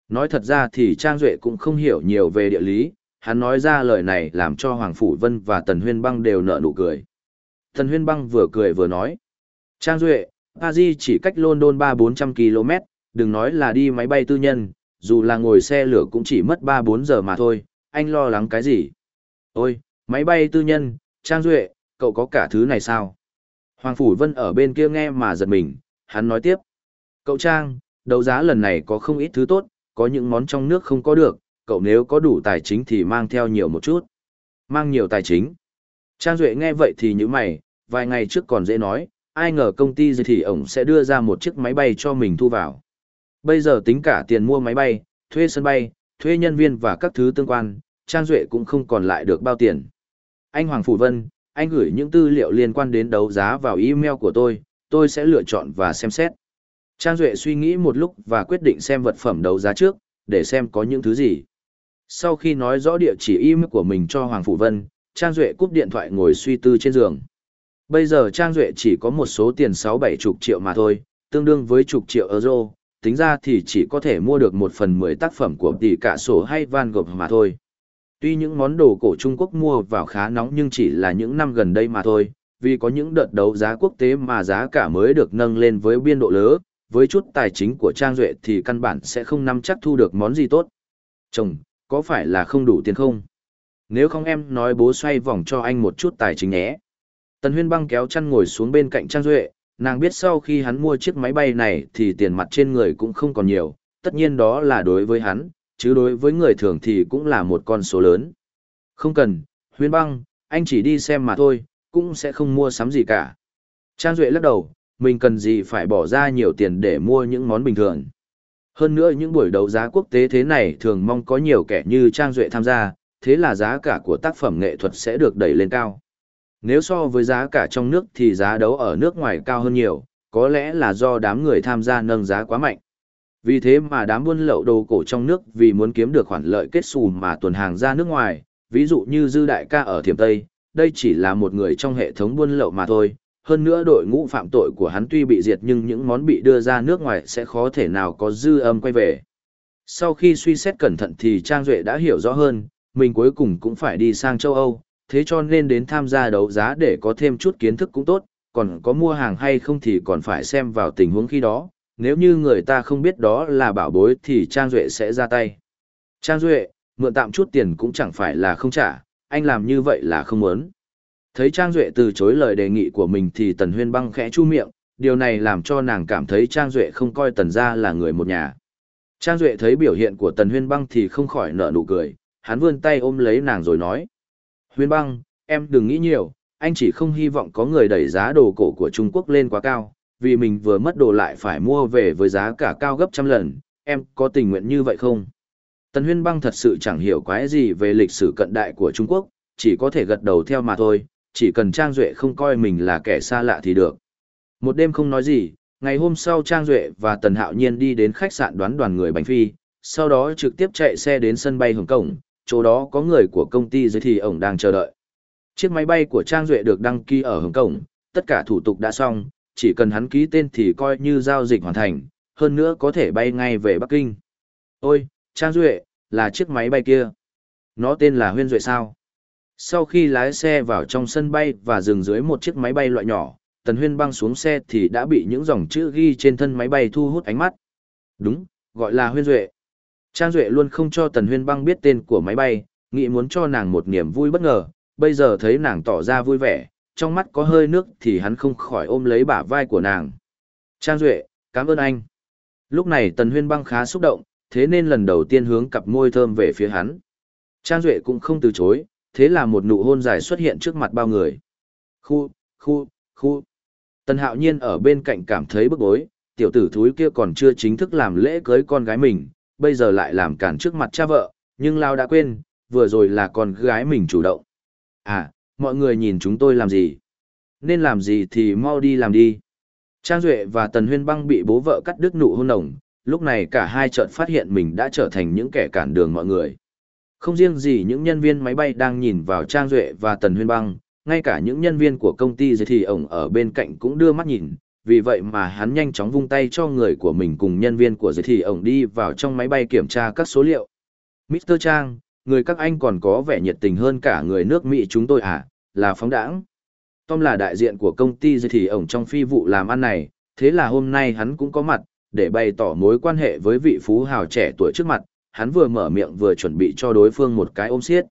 Nói thật ra thì Trang Duệ cũng không hiểu nhiều về địa lý, hắn nói ra lời này làm cho Hoàng Phủ Vân và Tần Huyên Băng đều nở nụ cười. Tần Huyên Băng vừa cười vừa nói. Trang Duệ, Paris chỉ cách London 3-400 km, đừng nói là đi máy bay tư nhân, dù là ngồi xe lửa cũng chỉ mất 3-4 giờ mà thôi, anh lo lắng cái gì? Ôi, máy bay tư nhân, Trang Duệ, cậu có cả thứ này sao? Hoàng Phủ Vân ở bên kia nghe mà giật mình, hắn nói tiếp. Cậu Trang, đấu giá lần này có không ít thứ tốt, có những món trong nước không có được, cậu nếu có đủ tài chính thì mang theo nhiều một chút. Mang nhiều tài chính. Trang Duệ nghe vậy thì như mày, vài ngày trước còn dễ nói, ai ngờ công ty gì thì ổng sẽ đưa ra một chiếc máy bay cho mình thu vào. Bây giờ tính cả tiền mua máy bay, thuê sân bay, thuê nhân viên và các thứ tương quan, Trang Duệ cũng không còn lại được bao tiền. Anh Hoàng Phủ Vân, anh gửi những tư liệu liên quan đến đấu giá vào email của tôi, tôi sẽ lựa chọn và xem xét. Trang Duệ suy nghĩ một lúc và quyết định xem vật phẩm đấu giá trước, để xem có những thứ gì. Sau khi nói rõ địa chỉ email của mình cho Hoàng Phủ Vân, Trang Duệ cúp điện thoại ngồi suy tư trên giường. Bây giờ Trang Duệ chỉ có một số tiền 6-7 chục triệu mà thôi, tương đương với chục triệu euro, tính ra thì chỉ có thể mua được một phần 10 tác phẩm của tỷ cả sổ hay Van Gogh mà thôi. Tuy những món đồ cổ Trung Quốc mua vào khá nóng nhưng chỉ là những năm gần đây mà thôi, vì có những đợt đấu giá quốc tế mà giá cả mới được nâng lên với biên độ lớn, với chút tài chính của Trang Duệ thì căn bản sẽ không nắm chắc thu được món gì tốt. Chồng, có phải là không đủ tiền không? Nếu không em nói bố xoay vòng cho anh một chút tài chính nhé. Tần Huyên băng kéo chăn ngồi xuống bên cạnh Trang Duệ, nàng biết sau khi hắn mua chiếc máy bay này thì tiền mặt trên người cũng không còn nhiều, tất nhiên đó là đối với hắn, chứ đối với người thường thì cũng là một con số lớn. Không cần, Huyên băng, anh chỉ đi xem mà thôi, cũng sẽ không mua sắm gì cả. Trang Duệ lắc đầu, mình cần gì phải bỏ ra nhiều tiền để mua những món bình thường. Hơn nữa những buổi đấu giá quốc tế thế này thường mong có nhiều kẻ như Trang Duệ tham gia, thế là giá cả của tác phẩm nghệ thuật sẽ được đẩy lên cao. Nếu so với giá cả trong nước thì giá đấu ở nước ngoài cao hơn nhiều, có lẽ là do đám người tham gia nâng giá quá mạnh. Vì thế mà đám buôn lậu đồ cổ trong nước vì muốn kiếm được khoản lợi kết xù mà tuần hàng ra nước ngoài, ví dụ như Dư Đại ca ở Thiểm Tây, đây chỉ là một người trong hệ thống buôn lậu mà thôi. Hơn nữa đội ngũ phạm tội của hắn tuy bị diệt nhưng những món bị đưa ra nước ngoài sẽ khó thể nào có dư âm quay về. Sau khi suy xét cẩn thận thì Trang Duệ đã hiểu rõ hơn, mình cuối cùng cũng phải đi sang châu Âu, thế cho nên đến tham gia đấu giá để có thêm chút kiến thức cũng tốt, còn có mua hàng hay không thì còn phải xem vào tình huống khi đó, nếu như người ta không biết đó là bảo bối thì Trang Duệ sẽ ra tay. Trang Duệ, mượn tạm chút tiền cũng chẳng phải là không trả, anh làm như vậy là không muốn. Thấy Trang Duệ từ chối lời đề nghị của mình thì Tần Huyên băng khẽ chu miệng, điều này làm cho nàng cảm thấy Trang Duệ không coi Tần ra là người một nhà. Trang Duệ thấy biểu hiện của Tần Huyên băng thì không khỏi nở nụ cười, hắn vươn tay ôm lấy nàng rồi nói. Huyên băng, em đừng nghĩ nhiều, anh chỉ không hy vọng có người đẩy giá đồ cổ của Trung Quốc lên quá cao, vì mình vừa mất đồ lại phải mua về với giá cả cao gấp trăm lần, em có tình nguyện như vậy không? Tần Huyên băng thật sự chẳng hiểu quái gì về lịch sử cận đại của Trung Quốc, chỉ có thể gật đầu theo mà thôi, chỉ cần Trang Duệ không coi mình là kẻ xa lạ thì được. Một đêm không nói gì, ngày hôm sau Trang Duệ và Tần Hạo Nhiên đi đến khách sạn đoán đoàn người Bánh Phi, sau đó trực tiếp chạy xe đến sân bay Hồng Cổng, chỗ đó có người của công ty dưới thì ổng đang chờ đợi. Chiếc máy bay của Trang Duệ được đăng ký ở Hồng Kông, tất cả thủ tục đã xong, chỉ cần hắn ký tên thì coi như giao dịch hoàn thành, hơn nữa có thể bay ngay về Bắc Kinh. Ôi, Trang Duệ, là chiếc máy bay kia. Nó tên là Huyên Duệ sao? Sau khi lái xe vào trong sân bay và dừng dưới một chiếc máy bay loại nhỏ, Tần Huyên băng xuống xe thì đã bị những dòng chữ ghi trên thân máy bay thu hút ánh mắt. Đúng, gọi là Huyên Duệ. Trang Duệ luôn không cho Tần Huyên băng biết tên của máy bay, nghĩ muốn cho nàng một niềm vui bất ngờ, bây giờ thấy nàng tỏ ra vui vẻ, trong mắt có hơi nước thì hắn không khỏi ôm lấy bả vai của nàng. Trang Duệ, cảm ơn anh. Lúc này Tần Huyên băng khá xúc động, thế nên lần đầu tiên hướng cặp môi thơm về phía hắn. Trang Duệ cũng không từ chối, thế là một nụ hôn dài xuất hiện trước mặt bao người. Khu, khu, khu. Tần Hạo Nhiên ở bên cạnh cảm thấy bức bối, tiểu tử thúi kia còn chưa chính thức làm lễ cưới con gái mình, bây giờ lại làm cản trước mặt cha vợ, nhưng Lao đã quên, vừa rồi là con gái mình chủ động. À, mọi người nhìn chúng tôi làm gì? Nên làm gì thì mau đi làm đi. Trang Duệ và Tần Huyên Băng bị bố vợ cắt đứt nụ hôn nồng, lúc này cả hai chợt phát hiện mình đã trở thành những kẻ cản đường mọi người. Không riêng gì những nhân viên máy bay đang nhìn vào Trang Duệ và Tần Huyên Băng, ngay cả những nhân viên của công ty giới thì ổng ở bên cạnh cũng đưa mắt nhìn, vì vậy mà hắn nhanh chóng vung tay cho người của mình cùng nhân viên của giới thì ổng đi vào trong máy bay kiểm tra các số liệu. Mr. Trang, người các anh còn có vẻ nhiệt tình hơn cả người nước Mỹ chúng tôi à, là phóng đảng. Tom là đại diện của công ty giới thì ổng trong phi vụ làm ăn này, thế là hôm nay hắn cũng có mặt, để bày tỏ mối quan hệ với vị phú hào trẻ tuổi trước mặt, hắn vừa mở miệng vừa chuẩn bị cho đối phương một cái ôm xiết.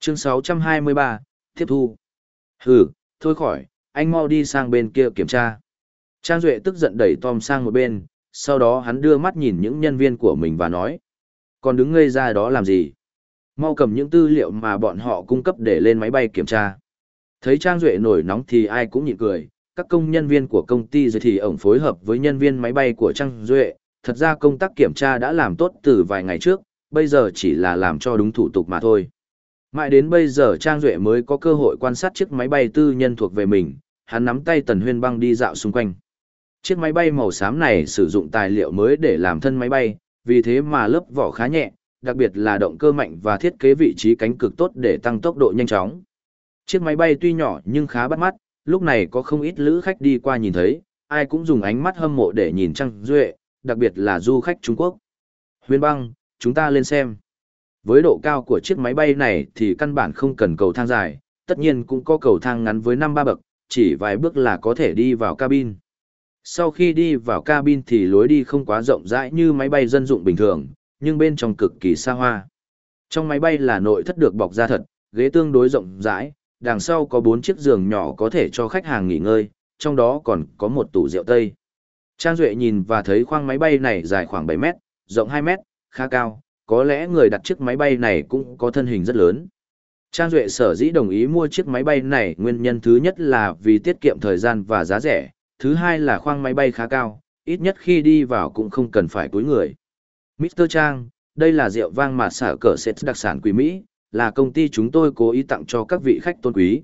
Chương 623, tiếp thu. Hừ, thôi khỏi, anh mau đi sang bên kia kiểm tra. Trang Duệ tức giận đẩy Tom sang một bên, sau đó hắn đưa mắt nhìn những nhân viên của mình và nói. Còn đứng ngây ra đó làm gì? Mau cầm những tư liệu mà bọn họ cung cấp để lên máy bay kiểm tra. Thấy Trang Duệ nổi nóng thì ai cũng nhịn cười, các công nhân viên của công ty rồi thì ổng phối hợp với nhân viên máy bay của Trang Duệ, thật ra công tác kiểm tra đã làm tốt từ vài ngày trước, bây giờ chỉ là làm cho đúng thủ tục mà thôi. Mãi đến bây giờ Trang Duệ mới có cơ hội quan sát chiếc máy bay tư nhân thuộc về mình, hắn nắm tay Tần Huyên băng đi dạo xung quanh. Chiếc máy bay màu xám này sử dụng tài liệu mới để làm thân máy bay, vì thế mà lớp vỏ khá nhẹ, đặc biệt là động cơ mạnh và thiết kế vị trí cánh cực tốt để tăng tốc độ nhanh chóng. Chiếc máy bay tuy nhỏ nhưng khá bắt mắt, lúc này có không ít lữ khách đi qua nhìn thấy, ai cũng dùng ánh mắt hâm mộ để nhìn Trăng Duệ, đặc biệt là du khách Trung Quốc. Huyền băng, chúng ta lên xem. Với độ cao của chiếc máy bay này thì căn bản không cần cầu thang dài, tất nhiên cũng có cầu thang ngắn với năm ba bậc, chỉ vài bước là có thể đi vào cabin. Sau khi đi vào cabin thì lối đi không quá rộng rãi như máy bay dân dụng bình thường, nhưng bên trong cực kỳ xa hoa. Trong máy bay là nội thất được bọc da thật, ghế tương đối rộng rãi, đằng sau có bốn chiếc giường nhỏ có thể cho khách hàng nghỉ ngơi, trong đó còn có một tủ rượu tây. Trang Duệ nhìn và thấy khoang máy bay này dài khoảng 7 mét, rộng 2 mét, khá cao, có lẽ người đặt chiếc máy bay này cũng có thân hình rất lớn. Trang Duệ sở dĩ đồng ý mua chiếc máy bay này nguyên nhân thứ nhất là vì tiết kiệm thời gian và giá rẻ, thứ hai là khoang máy bay khá cao, ít nhất khi đi vào cũng không cần phải cúi người. Mr. Trang, đây là rượu vang mà sở cỡ sẽ đặc sản quý Mỹ, là công ty chúng tôi cố ý tặng cho các vị khách tôn quý.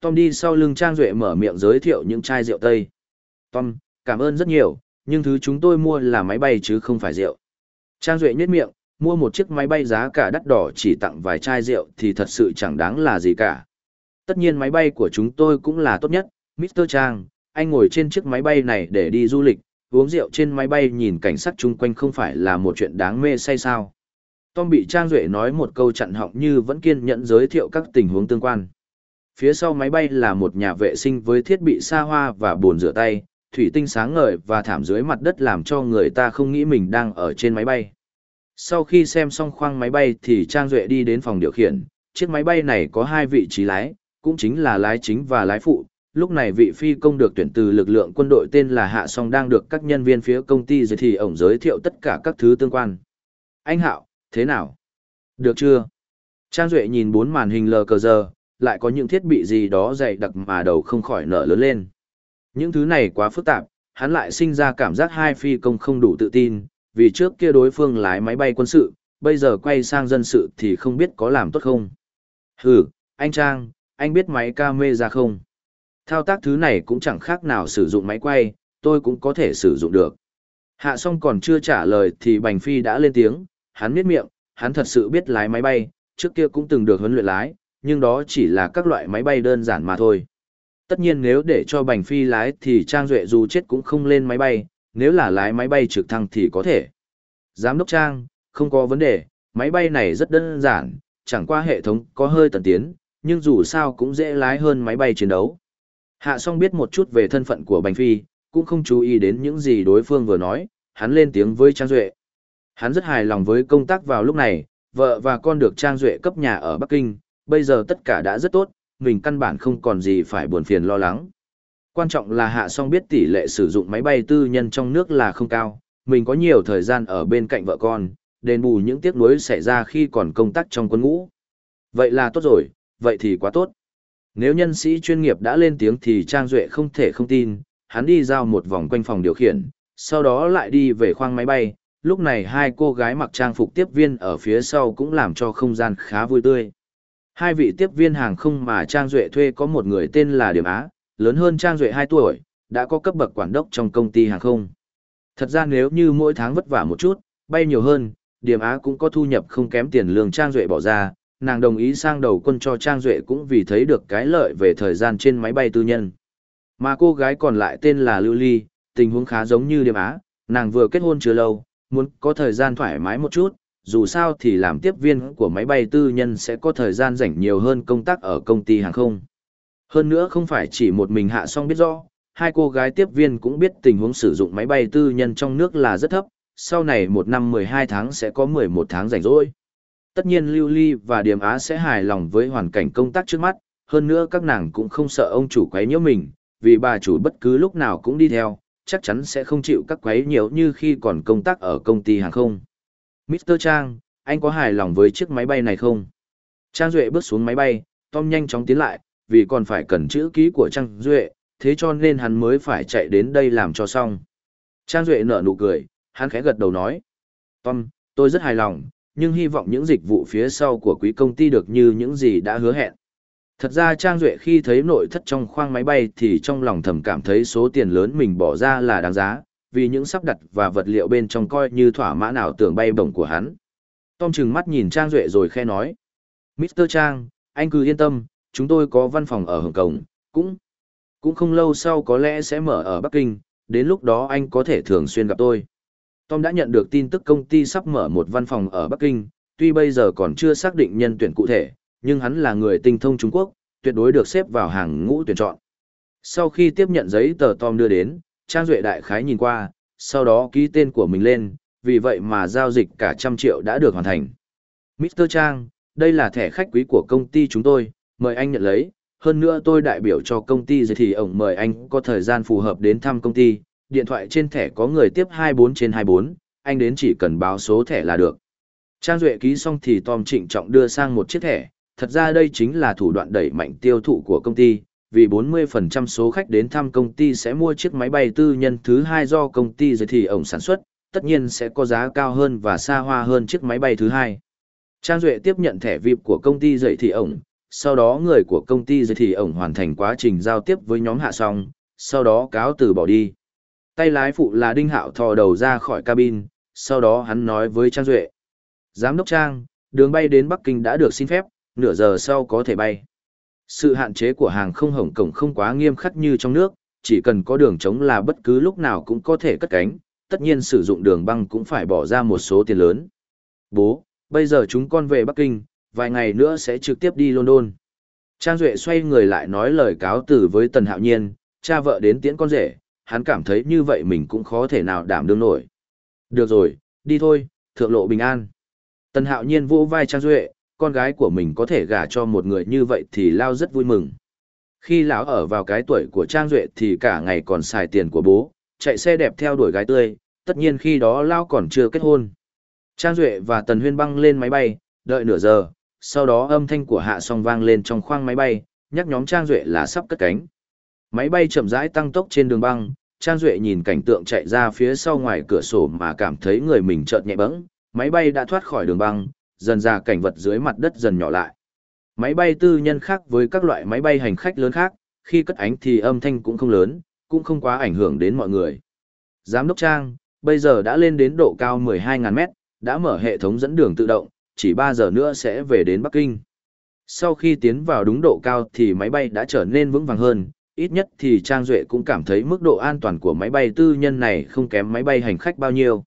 Tom đi sau lưng Trang Duệ mở miệng giới thiệu những chai rượu Tây. Tom, cảm ơn rất nhiều, nhưng thứ chúng tôi mua là máy bay chứ không phải rượu. Trang Duệ nhếch miệng, mua một chiếc máy bay giá cả đắt đỏ chỉ tặng vài chai rượu thì thật sự chẳng đáng là gì cả. Tất nhiên máy bay của chúng tôi cũng là tốt nhất, Mr. Trang, anh ngồi trên chiếc máy bay này để đi du lịch, uống rượu trên máy bay nhìn cảnh sắc chung quanh không phải là một chuyện đáng mê say sao. Tom bị Trang Duệ nói một câu chặn họng như vẫn kiên nhẫn giới thiệu các tình huống tương quan. Phía sau máy bay là một nhà vệ sinh với thiết bị xa hoa và bồn rửa tay, thủy tinh sáng ngời và thảm dưới mặt đất làm cho người ta không nghĩ mình đang ở trên máy bay. Sau khi xem xong khoang máy bay thì Trang Duệ đi đến phòng điều khiển, chiếc máy bay này có hai vị trí lái, cũng chính là lái chính và lái phụ. Lúc này vị phi công được tuyển từ lực lượng quân đội tên là Hạ Song đang được các nhân viên phía công ty giới thì ổng giới thiệu tất cả các thứ tương quan. Anh Hạo, thế nào? Được chưa? Trang Duệ nhìn bốn màn hình lờ cờ giờ, lại có những thiết bị gì đó dày đặc mà đầu không khỏi nở lớn lên. Những thứ này quá phức tạp, hắn lại sinh ra cảm giác hai phi công không đủ tự tin, vì trước kia đối phương lái máy bay quân sự, bây giờ quay sang dân sự thì không biết có làm tốt không. Hừ, anh Trang, anh biết máy ca mê ra không? Thao tác thứ này cũng chẳng khác nào sử dụng máy quay, tôi cũng có thể sử dụng được. Hạ Song còn chưa trả lời thì Bành Phi đã lên tiếng, hắn miết miệng, hắn thật sự biết lái máy bay, trước kia cũng từng được huấn luyện lái, nhưng đó chỉ là các loại máy bay đơn giản mà thôi. Tất nhiên nếu để cho Bành Phi lái thì Trang Duệ dù chết cũng không lên máy bay, nếu là lái máy bay trực thăng thì có thể. Giám đốc Trang, không có vấn đề, máy bay này rất đơn giản, chẳng qua hệ thống có hơi tần tiến, nhưng dù sao cũng dễ lái hơn máy bay chiến đấu. Hạ song biết một chút về thân phận của Bành Phi, cũng không chú ý đến những gì đối phương vừa nói, hắn lên tiếng với Trang Duệ. Hắn rất hài lòng với công tác vào lúc này, vợ và con được Trang Duệ cấp nhà ở Bắc Kinh, bây giờ tất cả đã rất tốt, mình căn bản không còn gì phải buồn phiền lo lắng. Quan trọng là Hạ Song biết tỷ lệ sử dụng máy bay tư nhân trong nước là không cao, mình có nhiều thời gian ở bên cạnh vợ con, đền bù những tiếc nuối xảy ra khi còn công tác trong quân ngũ. Vậy là tốt rồi, vậy thì quá tốt. Nếu nhân sĩ chuyên nghiệp đã lên tiếng thì Trang Duệ không thể không tin, hắn đi giao một vòng quanh phòng điều khiển, sau đó lại đi về khoang máy bay, lúc này hai cô gái mặc trang phục tiếp viên ở phía sau cũng làm cho không gian khá vui tươi. Hai vị tiếp viên hàng không mà Trang Duệ thuê có một người tên là Điểm Á, lớn hơn Trang Duệ 2 tuổi, đã có cấp bậc quản đốc trong công ty hàng không. Thật ra nếu như mỗi tháng vất vả một chút, bay nhiều hơn, Điểm Á cũng có thu nhập không kém tiền lương Trang Duệ bỏ ra, nàng đồng ý sang đầu quân cho Trang Duệ cũng vì thấy được cái lợi về thời gian trên máy bay tư nhân. Mà cô gái còn lại tên là Lưu Ly, tình huống khá giống như Điểm Á, nàng vừa kết hôn chưa lâu, muốn có thời gian thoải mái một chút, dù sao thì làm tiếp viên của máy bay tư nhân sẽ có thời gian rảnh nhiều hơn công tác ở công ty hàng không. Hơn nữa không phải chỉ một mình hạ song biết rõ, hai cô gái tiếp viên cũng biết tình huống sử dụng máy bay tư nhân trong nước là rất thấp, sau này một năm 12 tháng sẽ có 11 tháng rảnh rỗi. Tất nhiên Lưu Ly và Điềm Á sẽ hài lòng với hoàn cảnh công tác trước mắt, hơn nữa các nàng cũng không sợ ông chủ quấy nhiễu mình, vì bà chủ bất cứ lúc nào cũng đi theo, chắc chắn sẽ không chịu các quấy nhiễu như khi còn công tác ở công ty hàng không. Mr. Trang, anh có hài lòng với chiếc máy bay này không? Trang Duệ bước xuống máy bay, Tom nhanh chóng tiến lại, vì còn phải cần chữ ký của Trang Duệ, thế cho nên hắn mới phải chạy đến đây làm cho xong. Trang Duệ nở nụ cười, hắn khẽ gật đầu nói. Tom, tôi rất hài lòng, nhưng hy vọng những dịch vụ phía sau của quý công ty được như những gì đã hứa hẹn. Thật ra Trang Duệ khi thấy nội thất trong khoang máy bay thì trong lòng thầm cảm thấy số tiền lớn mình bỏ ra là đáng giá, vì những sắp đặt và vật liệu bên trong coi như thỏa mãn ảo tưởng bay bổng của hắn. Tom trừng mắt nhìn Trang Duệ rồi khe nói. Mr. Trang, anh cứ yên tâm, chúng tôi có văn phòng ở Hồng Kông, cũng cũng không lâu sau có lẽ sẽ mở ở Bắc Kinh, đến lúc đó anh có thể thường xuyên gặp tôi. Tom đã nhận được tin tức công ty sắp mở một văn phòng ở Bắc Kinh, tuy bây giờ còn chưa xác định nhân tuyển cụ thể, nhưng hắn là người tinh thông Trung Quốc, tuyệt đối được xếp vào hàng ngũ tuyển chọn. Sau khi tiếp nhận giấy tờ Tom đưa đến, Trang Duệ đại khái nhìn qua, sau đó ký tên của mình lên, vì vậy mà giao dịch cả trăm triệu đã được hoàn thành. Mr. Trang, đây là thẻ khách quý của công ty chúng tôi, mời anh nhận lấy. Hơn nữa tôi đại biểu cho công ty gì thì ổng mời anh có thời gian phù hợp đến thăm công ty. Điện thoại trên thẻ có người tiếp 24 trên 24, anh đến chỉ cần báo số thẻ là được. Trang Duệ ký xong thì Tom trịnh trọng đưa sang một chiếc thẻ. Thật ra đây chính là thủ đoạn đẩy mạnh tiêu thụ của công ty, vì 40% số khách đến thăm công ty sẽ mua chiếc máy bay tư nhân thứ hai do công ty giới thì ổng sản xuất, tất nhiên sẽ có giá cao hơn và xa hoa hơn chiếc máy bay thứ hai. Trang Duệ tiếp nhận thẻ VIP của công ty dạy thị ổng, sau đó người của công ty dạy thị ổng hoàn thành quá trình giao tiếp với nhóm hạ xong, sau đó cáo từ bỏ đi. Tay lái phụ là Đinh Hạo thò đầu ra khỏi cabin, sau đó hắn nói với Trang Duệ. Giám đốc Trang, đường bay đến Bắc Kinh đã được xin phép, nửa giờ sau có thể bay. Sự hạn chế của hàng không Hồng Kông không quá nghiêm khắc như trong nước, chỉ cần có đường trống là bất cứ lúc nào cũng có thể cất cánh, tất nhiên sử dụng đường băng cũng phải bỏ ra một số tiền lớn. Bố, bây giờ chúng con về Bắc Kinh, vài ngày nữa sẽ trực tiếp đi London. Trang Duệ xoay người lại nói lời cáo từ với Tần Hạo Nhiên, cha vợ đến tiễn con rể, hắn cảm thấy như vậy mình cũng khó thể nào đảm đương nổi. Được rồi, đi thôi, thượng lộ bình an. Tần Hạo Nhiên vỗ vai Trang Duệ, con gái của mình có thể gả cho một người như vậy thì Lao rất vui mừng. Khi lão ở vào cái tuổi của Trang Duệ thì cả ngày còn xài tiền của bố, chạy xe đẹp theo đuổi gái tươi, tất nhiên khi đó Lao còn chưa kết hôn. Trang Duệ và Tần Huyên băng lên máy bay, đợi nửa giờ, sau đó âm thanh của hạ song vang lên trong khoang máy bay, nhắc nhóm Trang Duệ là sắp cất cánh. Máy bay chậm rãi tăng tốc trên đường băng, Trang Duệ nhìn cảnh tượng chạy ra phía sau ngoài cửa sổ mà cảm thấy người mình chợt nhẹ bẫng, máy bay đã thoát khỏi đường băng, dần ra cảnh vật dưới mặt đất dần nhỏ lại. Máy bay tư nhân khác với các loại máy bay hành khách lớn khác, khi cất ánh thì âm thanh cũng không lớn, cũng không quá ảnh hưởng đến mọi người. Giám đốc Trang, bây giờ đã lên đến độ cao 12.000 mét, đã mở hệ thống dẫn đường tự động, chỉ 3 giờ nữa sẽ về đến Bắc Kinh. Sau khi tiến vào đúng độ cao thì máy bay đã trở nên vững vàng hơn, ít nhất thì Trang Duệ cũng cảm thấy mức độ an toàn của máy bay tư nhân này không kém máy bay hành khách bao nhiêu.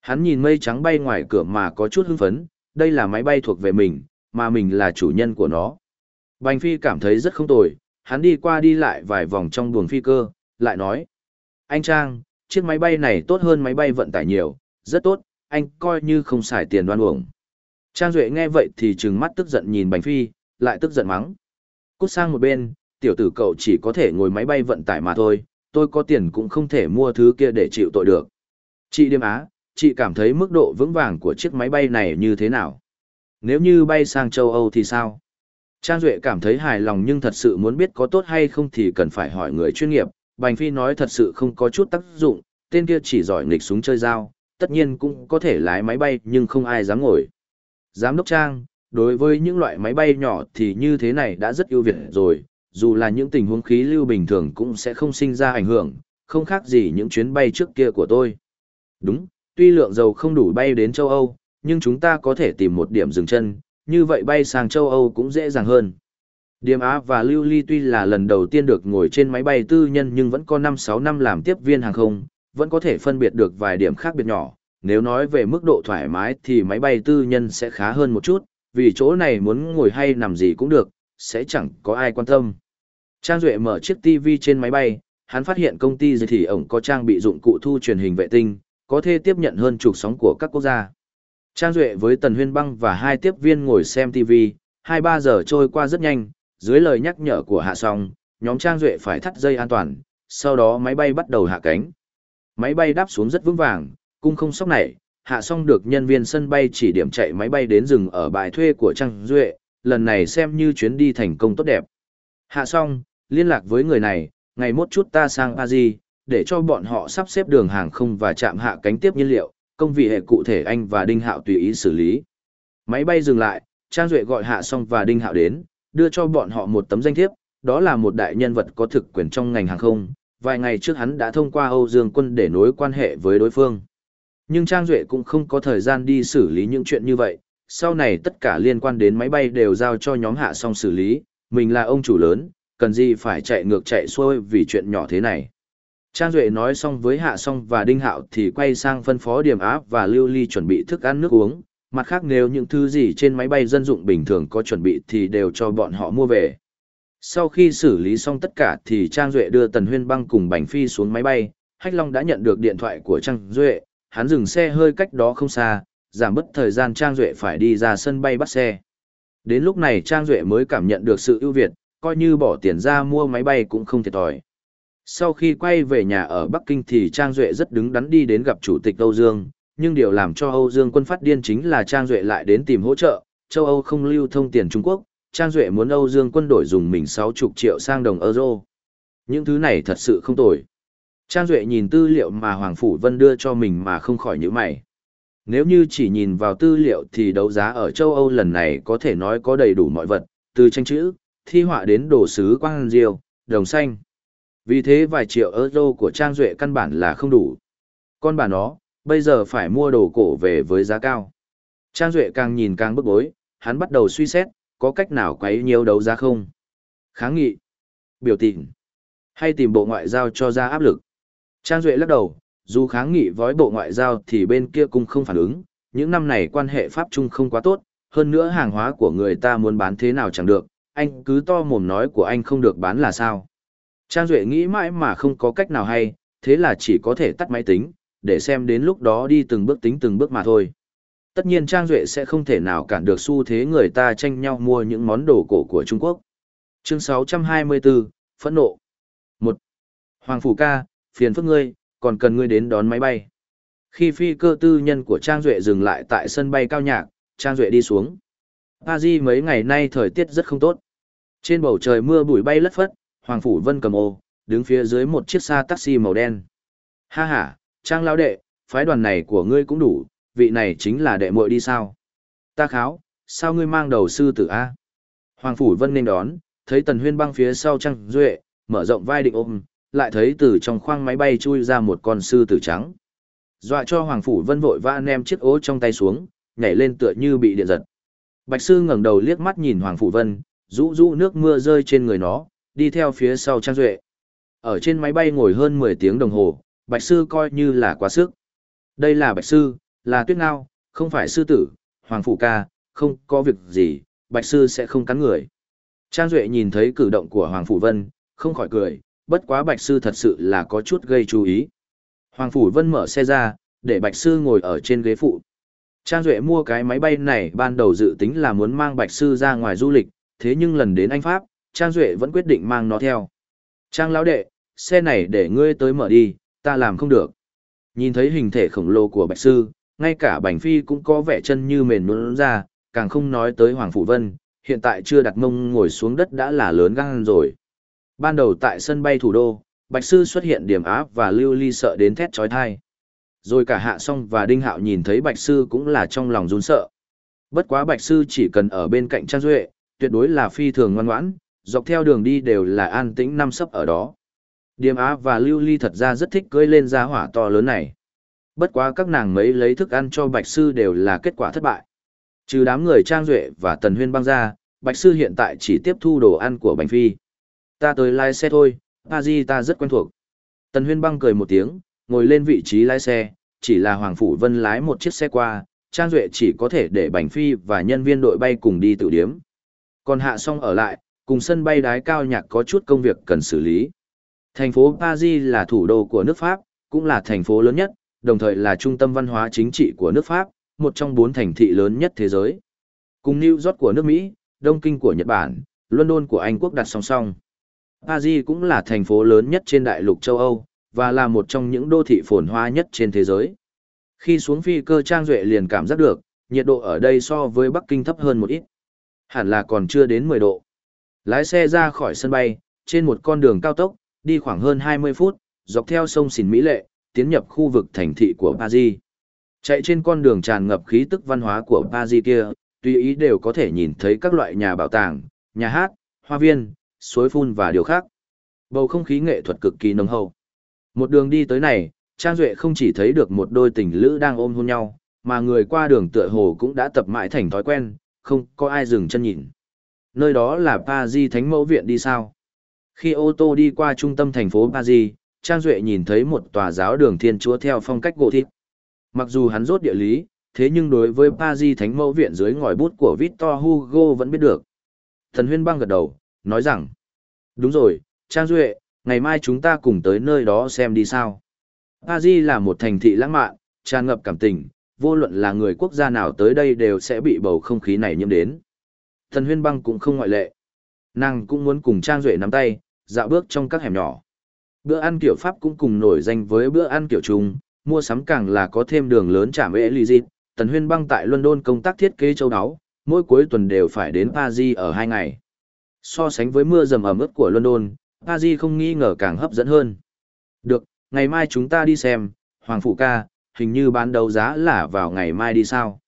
Hắn nhìn mây trắng bay ngoài cửa mà có chút hưng phấn, đây là máy bay thuộc về mình, mà mình là chủ nhân của nó. Bành Phi cảm thấy rất không tồi, hắn đi qua đi lại vài vòng trong buồng phi cơ, lại nói. Anh Trang, chiếc máy bay này tốt hơn máy bay vận tải nhiều, rất tốt, anh coi như không xài tiền đoan uổng. Trang Duệ nghe vậy thì trừng mắt tức giận nhìn Bành Phi, lại tức giận mắng. Cút sang một bên, tiểu tử cậu chỉ có thể ngồi máy bay vận tải mà thôi, tôi có tiền cũng không thể mua thứ kia để chịu tội được. Chị Điềm Á, chị cảm thấy mức độ vững vàng của chiếc máy bay này như thế nào? Nếu như bay sang châu Âu thì sao? Trang Duệ cảm thấy hài lòng nhưng thật sự muốn biết có tốt hay không thì cần phải hỏi người chuyên nghiệp. Bành Phi nói thật sự không có chút tác dụng, tên kia chỉ giỏi nghịch súng chơi dao, tất nhiên cũng có thể lái máy bay nhưng không ai dám ngồi. Giám đốc Trang, đối với những loại máy bay nhỏ thì như thế này đã rất ưu việt rồi, dù là những tình huống khí lưu bình thường cũng sẽ không sinh ra ảnh hưởng, không khác gì những chuyến bay trước kia của tôi. Đúng, tuy lượng dầu không đủ bay đến châu Âu, nhưng chúng ta có thể tìm một điểm dừng chân, như vậy bay sang châu Âu cũng dễ dàng hơn. Điềm Á và Lưu Ly tuy là lần đầu tiên được ngồi trên máy bay tư nhân nhưng vẫn có 5-6 năm làm tiếp viên hàng không, vẫn có thể phân biệt được vài điểm khác biệt nhỏ. Nếu nói về mức độ thoải mái thì máy bay tư nhân sẽ khá hơn một chút, vì chỗ này muốn ngồi hay nằm gì cũng được, sẽ chẳng có ai quan tâm. Trang Duệ mở chiếc TV trên máy bay, hắn phát hiện công ty gì thì ổng có trang bị dụng cụ thu truyền hình vệ tinh, có thể tiếp nhận hơn chục sóng của các quốc gia. Trang Duệ với Tần Huyên Băng và hai tiếp viên ngồi xem TV, 2-3 giờ trôi qua rất nhanh, dưới lời nhắc nhở của Hạ Song, nhóm Trang Duệ phải thắt dây an toàn, sau đó máy bay bắt đầu hạ cánh. Máy bay đáp xuống rất vững vàng, cung không sóc nảy, hạ Song được nhân viên sân bay chỉ điểm chạy máy bay đến rừng ở bãi thuê của Trang Duệ, lần này xem như chuyến đi thành công tốt đẹp. Hạ Song liên lạc với người này, ngày mốt chút ta sang Paris, để cho bọn họ sắp xếp đường hàng không và chạm hạ cánh tiếp nhiên liệu, công vị hệ cụ thể anh và Đinh Hạo tùy ý xử lý. Máy bay dừng lại, Trang Duệ gọi Hạ Song và Đinh Hạo đến, đưa cho bọn họ một tấm danh thiếp, đó là một đại nhân vật có thực quyền trong ngành hàng không. Vài ngày trước hắn đã thông qua Âu Dương quân để nối quan hệ với đối phương. Nhưng Trang Duệ cũng không có thời gian đi xử lý những chuyện như vậy, sau này tất cả liên quan đến máy bay đều giao cho nhóm Hạ Song xử lý, mình là ông chủ lớn, cần gì phải chạy ngược chạy xuôi vì chuyện nhỏ thế này. Trang Duệ nói xong với Hạ Song và Đinh Hạo thì quay sang phân phó Điểm Áp và Lưu Ly chuẩn bị thức ăn nước uống, mặt khác nếu những thứ gì trên máy bay dân dụng bình thường có chuẩn bị thì đều cho bọn họ mua về. Sau khi xử lý xong tất cả thì Trang Duệ đưa Tần Huyên Băng cùng Bành Phi xuống máy bay, Hách Long đã nhận được điện thoại của Trang Duệ, hắn dừng xe hơi cách đó không xa, giảm bớt thời gian Trang Duệ phải đi ra sân bay bắt xe. Đến lúc này Trang Duệ mới cảm nhận được sự ưu việt, coi như bỏ tiền ra mua máy bay cũng không thiệt thòi. Sau khi quay về nhà ở Bắc Kinh thì Trang Duệ rất đứng đắn đi đến gặp Chủ tịch Âu Dương, nhưng điều làm cho Âu Dương quân phát điên chính là Trang Duệ lại đến tìm hỗ trợ, châu Âu không lưu thông tiền Trung Quốc, Trang Duệ muốn Âu Dương quân đổi dùng mình 60 triệu sang đồng euro. Những thứ này thật sự không tồi. Trang Duệ nhìn tư liệu mà Hoàng Phủ Vân đưa cho mình mà không khỏi nhíu mày. Nếu như chỉ nhìn vào tư liệu thì đấu giá ở châu Âu lần này có thể nói có đầy đủ mọi vật, từ tranh chữ, thi họa đến đồ sứ quang diêu, đồng xanh. Vì thế vài triệu euro của Trang Duệ căn bản là không đủ. Con bà nó, bây giờ phải mua đồ cổ về với giá cao. Trang Duệ càng nhìn càng bức bối, hắn bắt đầu suy xét, có cách nào quấy nhiều đấu giá không? Kháng nghị, biểu tình, hay tìm bộ ngoại giao cho ra áp lực. Trang Duệ lắc đầu, dù kháng nghị với bộ ngoại giao thì bên kia cũng không phản ứng, những năm này quan hệ Pháp Trung không quá tốt, hơn nữa hàng hóa của người ta muốn bán thế nào chẳng được, anh cứ to mồm nói của anh không được bán là sao. Trang Duệ nghĩ mãi mà không có cách nào hay, thế là chỉ có thể tắt máy tính, để xem đến lúc đó đi từng bước tính từng bước mà thôi. Tất nhiên Trang Duệ sẽ không thể nào cản được xu thế người ta tranh nhau mua những món đồ cổ của Trung Quốc. Chương 624, Phẫn nộ 1. Hoàng Phủ Ca, phiền phức ngươi, còn cần ngươi đến đón máy bay. Khi phi cơ tư nhân của Trang Duệ dừng lại tại sân bay cao nhạc, Trang Duệ đi xuống. Paris mấy ngày nay thời tiết rất không tốt. Trên bầu trời mưa bụi bay lất phất, Hoàng Phủ Vân cầm ô, đứng phía dưới một chiếc xa taxi màu đen. Ha ha, Trang lão đệ, phái đoàn này của ngươi cũng đủ, vị này chính là đệ muội đi sao? Ta kháo, sao ngươi mang đầu sư tử A? Hoàng Phủ Vân nên đón, thấy Tần Huyên băng phía sau Trang Duệ, mở rộng vai định ôm, lại thấy từ trong khoang máy bay chui ra một con sư tử trắng. Dọa cho Hoàng Phủ Vân vội vã ném chiếc ố trong tay xuống, nhảy lên tựa như bị điện giật. Bạch sư ngẩng đầu liếc mắt nhìn Hoàng Phủ Vân, rũ rũ nước mưa rơi trên người nó, đi theo phía sau Trang Duệ. Ở trên máy bay ngồi hơn 10 tiếng đồng hồ, Bạch Sư coi như là quá sức. Đây là Bạch Sư, là tuyết ngao, không phải sư tử, Hoàng Phủ Ca, không có việc gì, Bạch Sư sẽ không cắn người. Trang Duệ nhìn thấy cử động của Hoàng Phủ Vân, không khỏi cười, bất quá Bạch Sư thật sự là có chút gây chú ý. Hoàng Phủ Vân mở xe ra, để Bạch Sư ngồi ở trên ghế phụ. Trang Duệ mua cái máy bay này ban đầu dự tính là muốn mang Bạch Sư ra ngoài du lịch, thế nhưng lần đến Anh Pháp, Trang Duệ vẫn quyết định mang nó theo. Trang lão đệ, xe này để ngươi tới mở đi, ta làm không được. Nhìn thấy hình thể khổng lồ của Bạch Sư, ngay cả Bành Phi cũng có vẻ chân như mền nôn ra, càng không nói tới Hoàng Phụ Vân, hiện tại chưa đặt mông ngồi xuống đất đã là lớn gan rồi. Ban đầu tại sân bay thủ đô, Bạch Sư xuất hiện điểm áp và lưu ly sợ đến thét trói thai. Rồi cả Hạ Song và Đinh Hạo nhìn thấy Bạch Sư cũng là trong lòng run sợ. Bất quá Bạch Sư chỉ cần ở bên cạnh Trang Duệ, tuyệt đối là phi thường ngoan ngoãn, dọc theo đường đi đều là an tĩnh năm sấp ở đó. Điềm Á và Lưu Ly thật ra rất thích cưỡi lên giá hỏa to lớn này. Bất quá các nàng mấy lấy thức ăn cho Bạch Sư đều là kết quả thất bại. Trừ đám người Trang Duệ và Tần Huyên băng ra, Bạch Sư hiện tại chỉ tiếp thu đồ ăn của Bành Phi. Ta tới lái xe thôi, a di ta rất quen thuộc. Tần Huyên băng cười một tiếng, ngồi lên vị trí lái xe, chỉ là Hoàng Phủ Vân lái một chiếc xe qua, Trang Duệ chỉ có thể để Bành Phi và nhân viên đội bay cùng đi tự điếm. Còn hạ xong ở lại, cùng sân bay đái cao nhạc có chút công việc cần xử lý. Thành phố Paris là thủ đô của nước Pháp, cũng là thành phố lớn nhất, đồng thời là trung tâm văn hóa chính trị của nước Pháp, một trong bốn thành thị lớn nhất thế giới. Cùng New York của nước Mỹ, Đông Kinh của Nhật Bản, London của Anh quốc đặt song song. Paris cũng là thành phố lớn nhất trên đại lục châu Âu, và là một trong những đô thị phồn hoa nhất trên thế giới. Khi xuống phi cơ Trang Duệ liền cảm giác được, nhiệt độ ở đây so với Bắc Kinh thấp hơn một ít. Hẳn là còn chưa đến 10 độ. Lái xe ra khỏi sân bay, trên một con đường cao tốc, đi khoảng hơn 20 phút, dọc theo sông Xìn Mỹ Lệ, tiến nhập khu vực thành thị của Paris. Chạy trên con đường tràn ngập khí tức văn hóa của Paris kia, tùy ý đều có thể nhìn thấy các loại nhà bảo tàng, nhà hát, hoa viên, suối phun và điều khác. Bầu không khí nghệ thuật cực kỳ nồng hậu. Một đường đi tới này, Trang Duệ không chỉ thấy được một đôi tình lữ đang ôm hôn nhau, mà người qua đường tựa hồ cũng đã tập mãi thành thói quen, không có ai dừng chân nhìn. Nơi đó là Paris Thánh Mẫu Viện đi sao? Khi ô tô đi qua trung tâm thành phố Paris, Trang Duệ nhìn thấy một tòa giáo đường thiên chúa theo phong cách gỗ thịt. Mặc dù hắn rốt địa lý, thế nhưng đối với Paris Thánh Mẫu Viện dưới ngòi bút của Victor Hugo vẫn biết được. Thần huyên băng gật đầu, nói rằng, đúng rồi, Trang Duệ, ngày mai chúng ta cùng tới nơi đó xem đi sao. Paris là một thành thị lãng mạn, tràn ngập cảm tình, vô luận là người quốc gia nào tới đây đều sẽ bị bầu không khí này nhiễm đến. Thần huyên băng cũng không ngoại lệ. Nàng cũng muốn cùng Trang Duệ nắm tay, dạo bước trong các hẻm nhỏ. Bữa ăn kiểu Pháp cũng cùng nổi danh với bữa ăn kiểu Trung, mua sắm càng là có thêm đường lớn chạm dịp. Tần huyên băng tại London công tác thiết kế châu đáo, mỗi cuối tuần đều phải đến Paris ở hai ngày. So sánh với mưa dầm ẩm ướt của London, Paris không nghi ngờ càng hấp dẫn hơn. Được, ngày mai chúng ta đi xem, Hoàng Phụ ca, hình như bán đấu giá là vào ngày mai đi sao.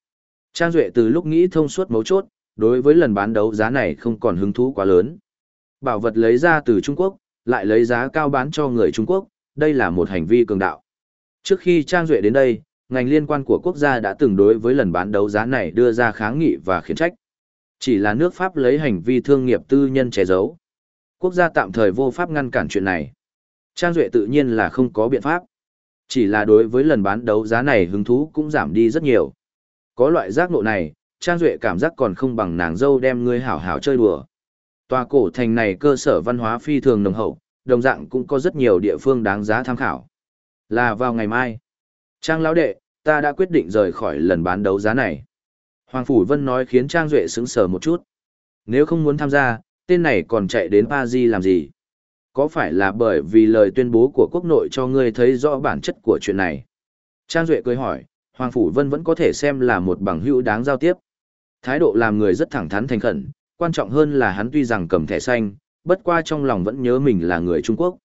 Trang Duệ từ lúc nghĩ thông suốt mấu chốt, đối với lần bán đấu giá này không còn hứng thú quá lớn. Bảo vật lấy ra từ Trung Quốc, lại lấy giá cao bán cho người Trung Quốc, đây là một hành vi cường đạo. Trước khi Trang Duệ đến đây, ngành liên quan của quốc gia đã từng đối với lần bán đấu giá này đưa ra kháng nghị và khiển trách. Chỉ là nước Pháp lấy hành vi thương nghiệp tư nhân che giấu. Quốc gia tạm thời vô pháp ngăn cản chuyện này. Trang Duệ tự nhiên là không có biện pháp. Chỉ là đối với lần bán đấu giá này hứng thú cũng giảm đi rất nhiều. Có loại giác ngộ này, Trang Duệ cảm giác còn không bằng nàng dâu đem ngươi hảo hảo chơi đùa. Tòa cổ thành này cơ sở văn hóa phi thường nồng hậu, đồng dạng cũng có rất nhiều địa phương đáng giá tham khảo. Là vào ngày mai. Trang lão đệ, ta đã quyết định rời khỏi lần bán đấu giá này. Hoàng Phủ Vân nói khiến Trang Duệ sững sờ một chút. Nếu không muốn tham gia, tên này còn chạy đến Paris làm gì? Có phải là bởi vì lời tuyên bố của quốc nội cho ngươi thấy rõ bản chất của chuyện này? Trang Duệ cười hỏi, Hoàng Phủ Vân vẫn có thể xem là một bằng hữu đáng giao tiếp. Thái độ làm người rất thẳng thắn thành khẩn, quan trọng hơn là hắn tuy rằng cầm thẻ xanh, bất qua trong lòng vẫn nhớ mình là người Trung Quốc.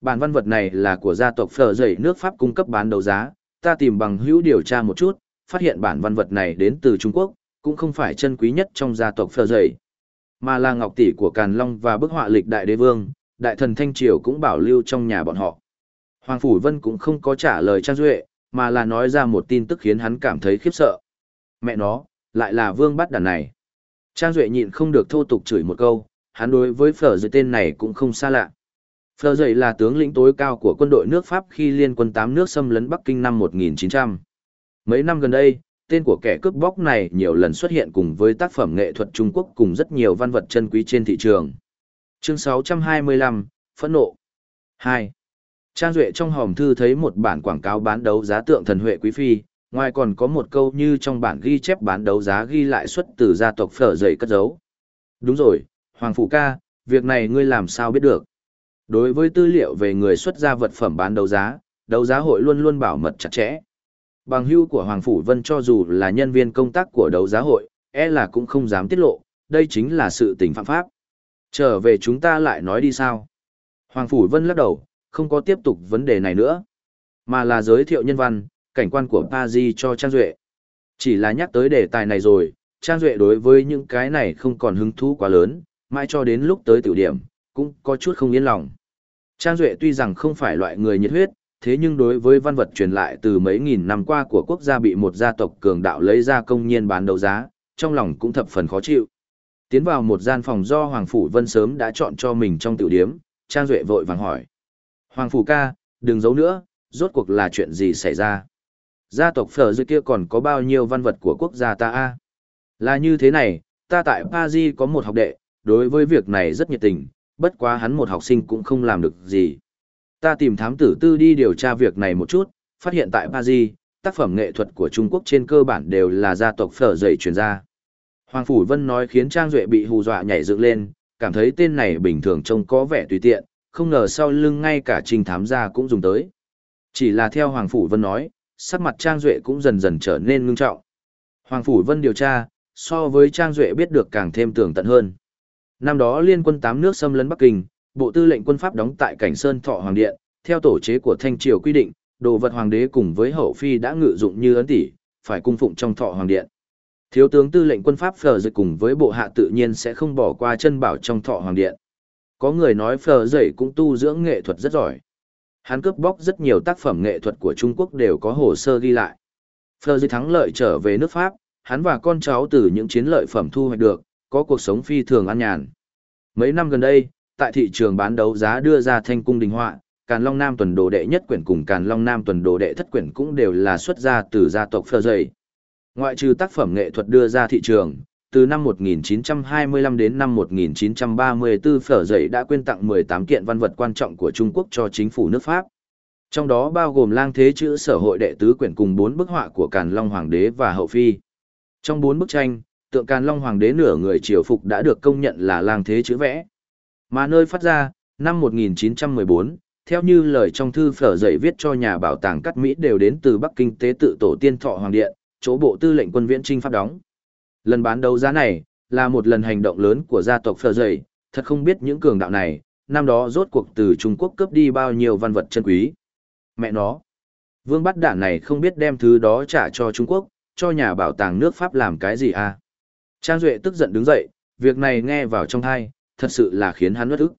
Bản văn vật này là của gia tộc Phở Dậy nước Pháp cung cấp bán đấu giá, ta tìm bằng hữu điều tra một chút, phát hiện bản văn vật này đến từ Trung Quốc, cũng không phải chân quý nhất trong gia tộc Phở Dậy, mà là ngọc tỷ của Càn Long và bức họa lịch đại đế vương, đại thần Thanh Triều cũng bảo lưu trong nhà bọn họ. Hoàng Phủ Vân cũng không có trả lời Trang Duệ, mà là nói ra một tin tức khiến hắn cảm thấy khiếp sợ. Mẹ nó, lại là vương bắt đàn này. Trang Duệ nhịn không được thô tục chửi một câu, hắn đối với phở dưới tên này cũng không xa lạ. Phở dậy là tướng lĩnh tối cao của quân đội nước Pháp khi liên quân tám nước xâm lấn Bắc Kinh năm 1900. Mấy năm gần đây, tên của kẻ cướp bóc này nhiều lần xuất hiện cùng với tác phẩm nghệ thuật Trung Quốc cùng rất nhiều văn vật chân quý trên thị trường. Chương 625, Phẫn nộ 2. Trang Duệ trong hòm thư thấy một bản quảng cáo bán đấu giá tượng thần Huệ Quý Phi, ngoài còn có một câu như trong bản ghi chép bán đấu giá ghi lại xuất từ gia tộc phở dậy cất giấu. Đúng rồi, Hoàng Phủ Ca, việc này ngươi làm sao biết được? Đối với tư liệu về người xuất ra vật phẩm bán đấu giá, đấu giá hội luôn luôn bảo mật chặt chẽ. Bằng hưu của Hoàng Phủ Vân cho dù là nhân viên công tác của đấu giá hội, e là cũng không dám tiết lộ, đây chính là sự tình phạm pháp. Trở về chúng ta lại nói đi sao? Hoàng Phủ Vân lắc đầu, không có tiếp tục vấn đề này nữa, mà là giới thiệu nhân văn, cảnh quan của Paris cho Trang Duệ. Chỉ là nhắc tới đề tài này rồi, Trang Duệ đối với những cái này không còn hứng thú quá lớn, mãi cho đến lúc tới tiểu điểm, cũng có chút không yên lòng. Trang Duệ tuy rằng không phải loại người nhiệt huyết, thế nhưng đối với văn vật truyền lại từ mấy nghìn năm qua của quốc gia bị một gia tộc cường đạo lấy ra công nhiên bán đấu giá, trong lòng cũng thập phần khó chịu. Tiến vào một gian phòng do Hoàng Phủ Vân sớm đã chọn cho mình trong tiểu điếm, Trang Duệ vội vàng hỏi. Hoàng Phủ ca, đừng giấu nữa, rốt cuộc là chuyện gì xảy ra? Gia tộc Phở dưới kia còn có bao nhiêu văn vật của quốc gia ta a Là như thế này, ta tại Paris có một học đệ, đối với việc này rất nhiệt tình, bất quá hắn một học sinh cũng không làm được gì. Ta tìm thám tử tư đi điều tra việc này một chút, phát hiện tại Paris, tác phẩm nghệ thuật của Trung Quốc trên cơ bản đều là gia tộc phở dày truyền ra. Hoàng Phủ Vân nói khiến Trang Duệ bị hù dọa nhảy dựng lên, cảm thấy tên này bình thường trông có vẻ tùy tiện, không ngờ sau lưng ngay cả trình thám gia cũng dùng tới. Chỉ là theo Hoàng Phủ Vân nói, sắc mặt Trang Duệ cũng dần dần trở nên ngưng trọng. Hoàng Phủ Vân điều tra, so với Trang Duệ biết được càng thêm tường tận hơn. Năm đó liên quân tám nước xâm lấn Bắc Kinh, Bộ Tư lệnh quân Pháp đóng tại Cảnh Sơn Thọ Hoàng Điện, theo tổ chế của Thanh Triều quy định, đồ vật hoàng đế cùng với hậu phi đã ngự dụng như ấn tỷ, phải cung phụng trong Thọ Hoàng Điện. Thiếu tướng tư lệnh quân Pháp Phờ Dậy cùng với bộ hạ tự nhiên sẽ không bỏ qua chân bảo trong Thọ Hoàng Điện. Có người nói Phờ Dậy cũng tu dưỡng nghệ thuật rất giỏi. Hắn cướp bóc rất nhiều tác phẩm nghệ thuật của Trung Quốc đều có hồ sơ ghi lại. Phờ Dậy thắng lợi trở về nước Pháp, hắn và con cháu từ những chiến lợi phẩm thu hoạch được, có cuộc sống phi thường an nhàn. Mấy năm gần đây, tại thị trường bán đấu giá đưa ra thanh cung đình họa, Càn Long Nam tuần đồ đệ nhất quyển cùng Càn Long Nam tuần đồ đệ thất quyển cũng đều là xuất ra từ gia tộc Phơ Dày. Ngoại trừ tác phẩm nghệ thuật đưa ra thị trường, từ năm 1925 đến năm 1934 Phở Dậy đã quyên tặng 18 kiện văn vật quan trọng của Trung Quốc cho chính phủ nước Pháp. Trong đó bao gồm lang thế chữ sở hội đệ tứ quyển cùng 4 bức họa của Càn Long Hoàng đế và Hậu Phi. Trong 4 bức tranh, tượng Càn Long Hoàng đế nửa người triều phục đã được công nhận là lang thế chữ vẽ. Mà nơi phát ra, năm 1914, theo như lời trong thư phở dậy viết cho nhà bảo tàng cắt Mỹ đều đến từ Bắc Kinh tế tự tổ tiên thọ Hoàng Điện, chỗ bộ tư lệnh quân viễn trinh pháp đóng. Lần bán đấu giá này, là một lần hành động lớn của gia tộc phở dậy, thật không biết những cường đạo này, năm đó rốt cuộc từ Trung Quốc cướp đi bao nhiêu văn vật chân quý. Mẹ nó, vương bắt đạn này không biết đem thứ đó trả cho Trung Quốc, cho nhà bảo tàng nước Pháp làm cái gì à? Trang Duệ tức giận đứng dậy, việc này nghe vào trong thai, thật sự là khiến hắn bất ức.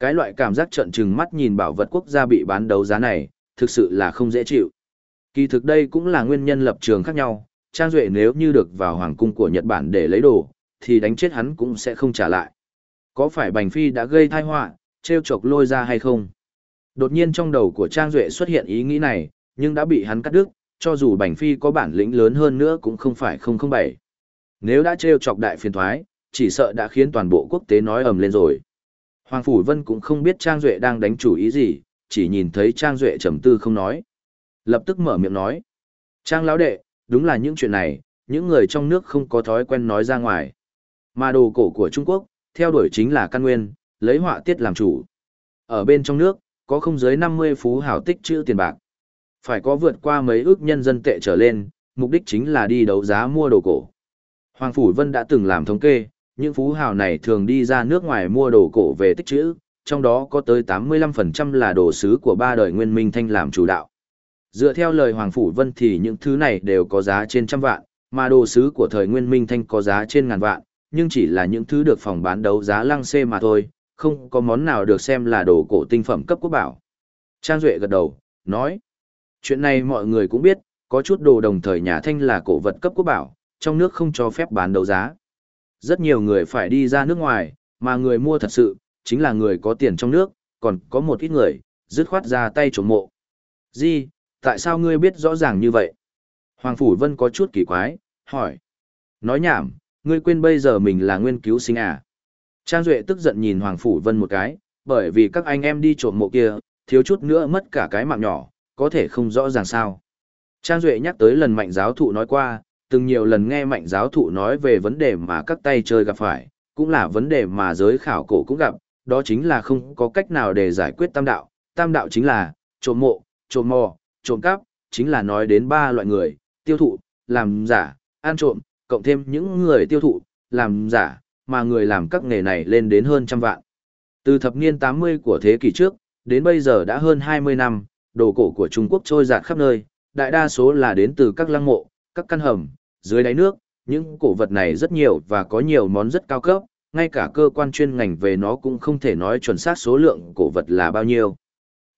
Cái loại cảm giác trợn trừng mắt nhìn bảo vật quốc gia bị bán đấu giá này, thực sự là không dễ chịu. Kỳ thực đây cũng là nguyên nhân lập trường khác nhau, Trang Duệ nếu như được vào hoàng cung của Nhật Bản để lấy đồ, thì đánh chết hắn cũng sẽ không trả lại. Có phải Bành Phi đã gây thai họa, treo chọc lôi ra hay không? Đột nhiên trong đầu của Trang Duệ xuất hiện ý nghĩ này, nhưng đã bị hắn cắt đứt, cho dù Bành Phi có bản lĩnh lớn hơn nữa cũng không phải 007. Nếu đã treo chọc đại phiền thoái, chỉ sợ đã khiến toàn bộ quốc tế nói ầm lên rồi. Hoàng Phủ Vân cũng không biết Trang Duệ đang đánh chủ ý gì, chỉ nhìn thấy Trang Duệ trầm tư không nói. Lập tức mở miệng nói. Trang lão đệ, đúng là những chuyện này, những người trong nước không có thói quen nói ra ngoài. Mà đồ cổ của Trung Quốc, theo đuổi chính là căn nguyên, lấy họa tiết làm chủ. Ở bên trong nước, có không dưới 50 phú hào tích chữ tiền bạc. Phải có vượt qua mấy ước nhân dân tệ trở lên, mục đích chính là đi đấu giá mua đồ cổ. Hoàng Phủ Vân đã từng làm thống kê, những phú hào này thường đi ra nước ngoài mua đồ cổ về tích trữ, trong đó có tới 85% là đồ sứ của ba đời Nguyên Minh Thanh làm chủ đạo. Dựa theo lời Hoàng Phủ Vân thì những thứ này đều có giá trên trăm vạn, mà đồ sứ của thời Nguyên Minh Thanh có giá trên ngàn vạn, nhưng chỉ là những thứ được phòng bán đấu giá lăng xê mà thôi, không có món nào được xem là đồ cổ tinh phẩm cấp quốc bảo. Trang Duệ gật đầu, nói, chuyện này mọi người cũng biết, có chút đồ đồng thời nhà Thanh là cổ vật cấp quốc bảo, trong nước không cho phép bán đấu giá. Rất nhiều người phải đi ra nước ngoài, mà người mua thật sự, chính là người có tiền trong nước, còn có một ít người, dứt khoát ra tay trộm mộ. Di, tại sao ngươi biết rõ ràng như vậy? Hoàng Phủ Vân có chút kỳ quái, hỏi. Nói nhảm, ngươi quên bây giờ mình là nguyên cứu sinh à? Trang Duệ tức giận nhìn Hoàng Phủ Vân một cái, bởi vì các anh em đi trộm mộ kia, thiếu chút nữa mất cả cái mạng nhỏ, có thể không rõ ràng sao. Trang Duệ nhắc tới lần mạnh giáo thụ nói qua, từng nhiều lần nghe mạnh giáo thụ nói về vấn đề mà các tay chơi gặp phải, cũng là vấn đề mà giới khảo cổ cũng gặp, đó chính là không có cách nào để giải quyết tam đạo. Tam đạo chính là trộm mộ, trộm mò, trộm cắp, chính là nói đến ba loại người, tiêu thụ, làm giả, ăn trộm, cộng thêm những người tiêu thụ, làm giả, mà người làm các nghề này lên đến hơn trăm vạn. Từ thập niên 80 của thế kỷ trước, đến bây giờ đã hơn 20 năm, đồ cổ của Trung Quốc trôi dạt khắp nơi, đại đa số là đến từ các lăng mộ, các căn hầm, dưới đáy nước, những cổ vật này rất nhiều và có nhiều món rất cao cấp, ngay cả cơ quan chuyên ngành về nó cũng không thể nói chuẩn xác số lượng cổ vật là bao nhiêu.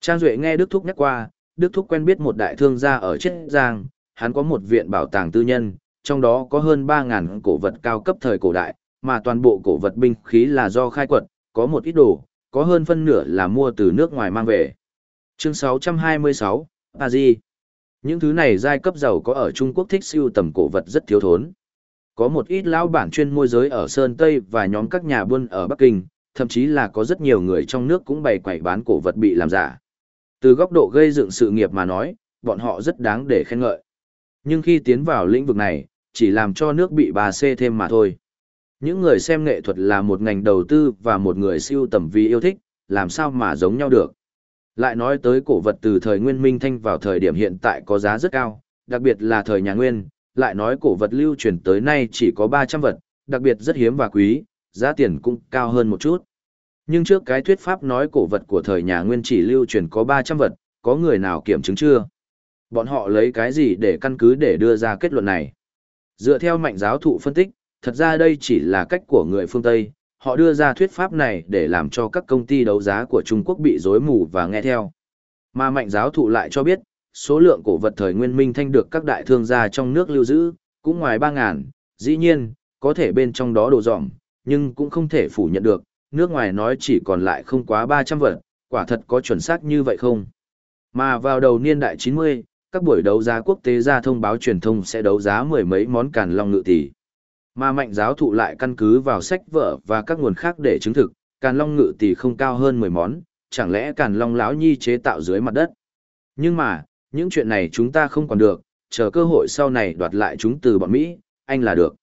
Trang Duệ nghe Đức Thúc nhắc qua, Đức Thúc quen biết một đại thương gia ở Chiết Giang, hắn có một viện bảo tàng tư nhân, trong đó có hơn 3.000 cổ vật cao cấp thời cổ đại, mà toàn bộ cổ vật binh khí là do khai quật, có một ít đồ, có hơn phân nửa là mua từ nước ngoài mang về. Chương 626, Paris những thứ này giai cấp giàu có ở Trung Quốc thích siêu tầm cổ vật rất thiếu thốn. Có một ít lão bản chuyên môi giới ở Sơn Tây và nhóm các nhà buôn ở Bắc Kinh, thậm chí là có rất nhiều người trong nước cũng bày quẩy bán cổ vật bị làm giả. Từ góc độ gây dựng sự nghiệp mà nói, bọn họ rất đáng để khen ngợi. Nhưng khi tiến vào lĩnh vực này, chỉ làm cho nước bị bà c thêm mà thôi. Những người xem nghệ thuật là một ngành đầu tư và một người siêu tầm vì yêu thích, làm sao mà giống nhau được. Lại nói tới cổ vật từ thời Nguyên Minh Thanh vào thời điểm hiện tại có giá rất cao, đặc biệt là thời nhà Nguyên, lại nói cổ vật lưu truyền tới nay chỉ có 300 vật, đặc biệt rất hiếm và quý, giá tiền cũng cao hơn một chút. Nhưng trước cái thuyết pháp nói cổ vật của thời nhà Nguyên chỉ lưu truyền có 300 vật, có người nào kiểm chứng chưa? Bọn họ lấy cái gì để căn cứ để đưa ra kết luận này? Dựa theo mạnh giáo thụ phân tích, thật ra đây chỉ là cách của người phương Tây, họ đưa ra thuyết pháp này để làm cho các công ty đấu giá của Trung Quốc bị rối mù và nghe theo. Mà mạnh giáo thụ lại cho biết, số lượng cổ vật thời nguyên minh thanh được các đại thương gia trong nước lưu giữ, cũng ngoài 3.000, dĩ nhiên, có thể bên trong đó đồ dỏm, nhưng cũng không thể phủ nhận được, nước ngoài nói chỉ còn lại không quá 300 vật, quả thật có chuẩn xác như vậy không? Mà vào đầu niên đại 90, các buổi đấu giá quốc tế ra thông báo truyền thông sẽ đấu giá mười mấy món càn long ngự tỷ. Mà mạnh giáo thụ lại căn cứ vào sách vở và các nguồn khác để chứng thực, càn long ngự tỷ không cao hơn 10 món, chẳng lẽ càn long lão nhi chế tạo dưới mặt đất. Nhưng mà, những chuyện này chúng ta không còn được, chờ cơ hội sau này đoạt lại chúng từ bọn Mỹ, anh là được.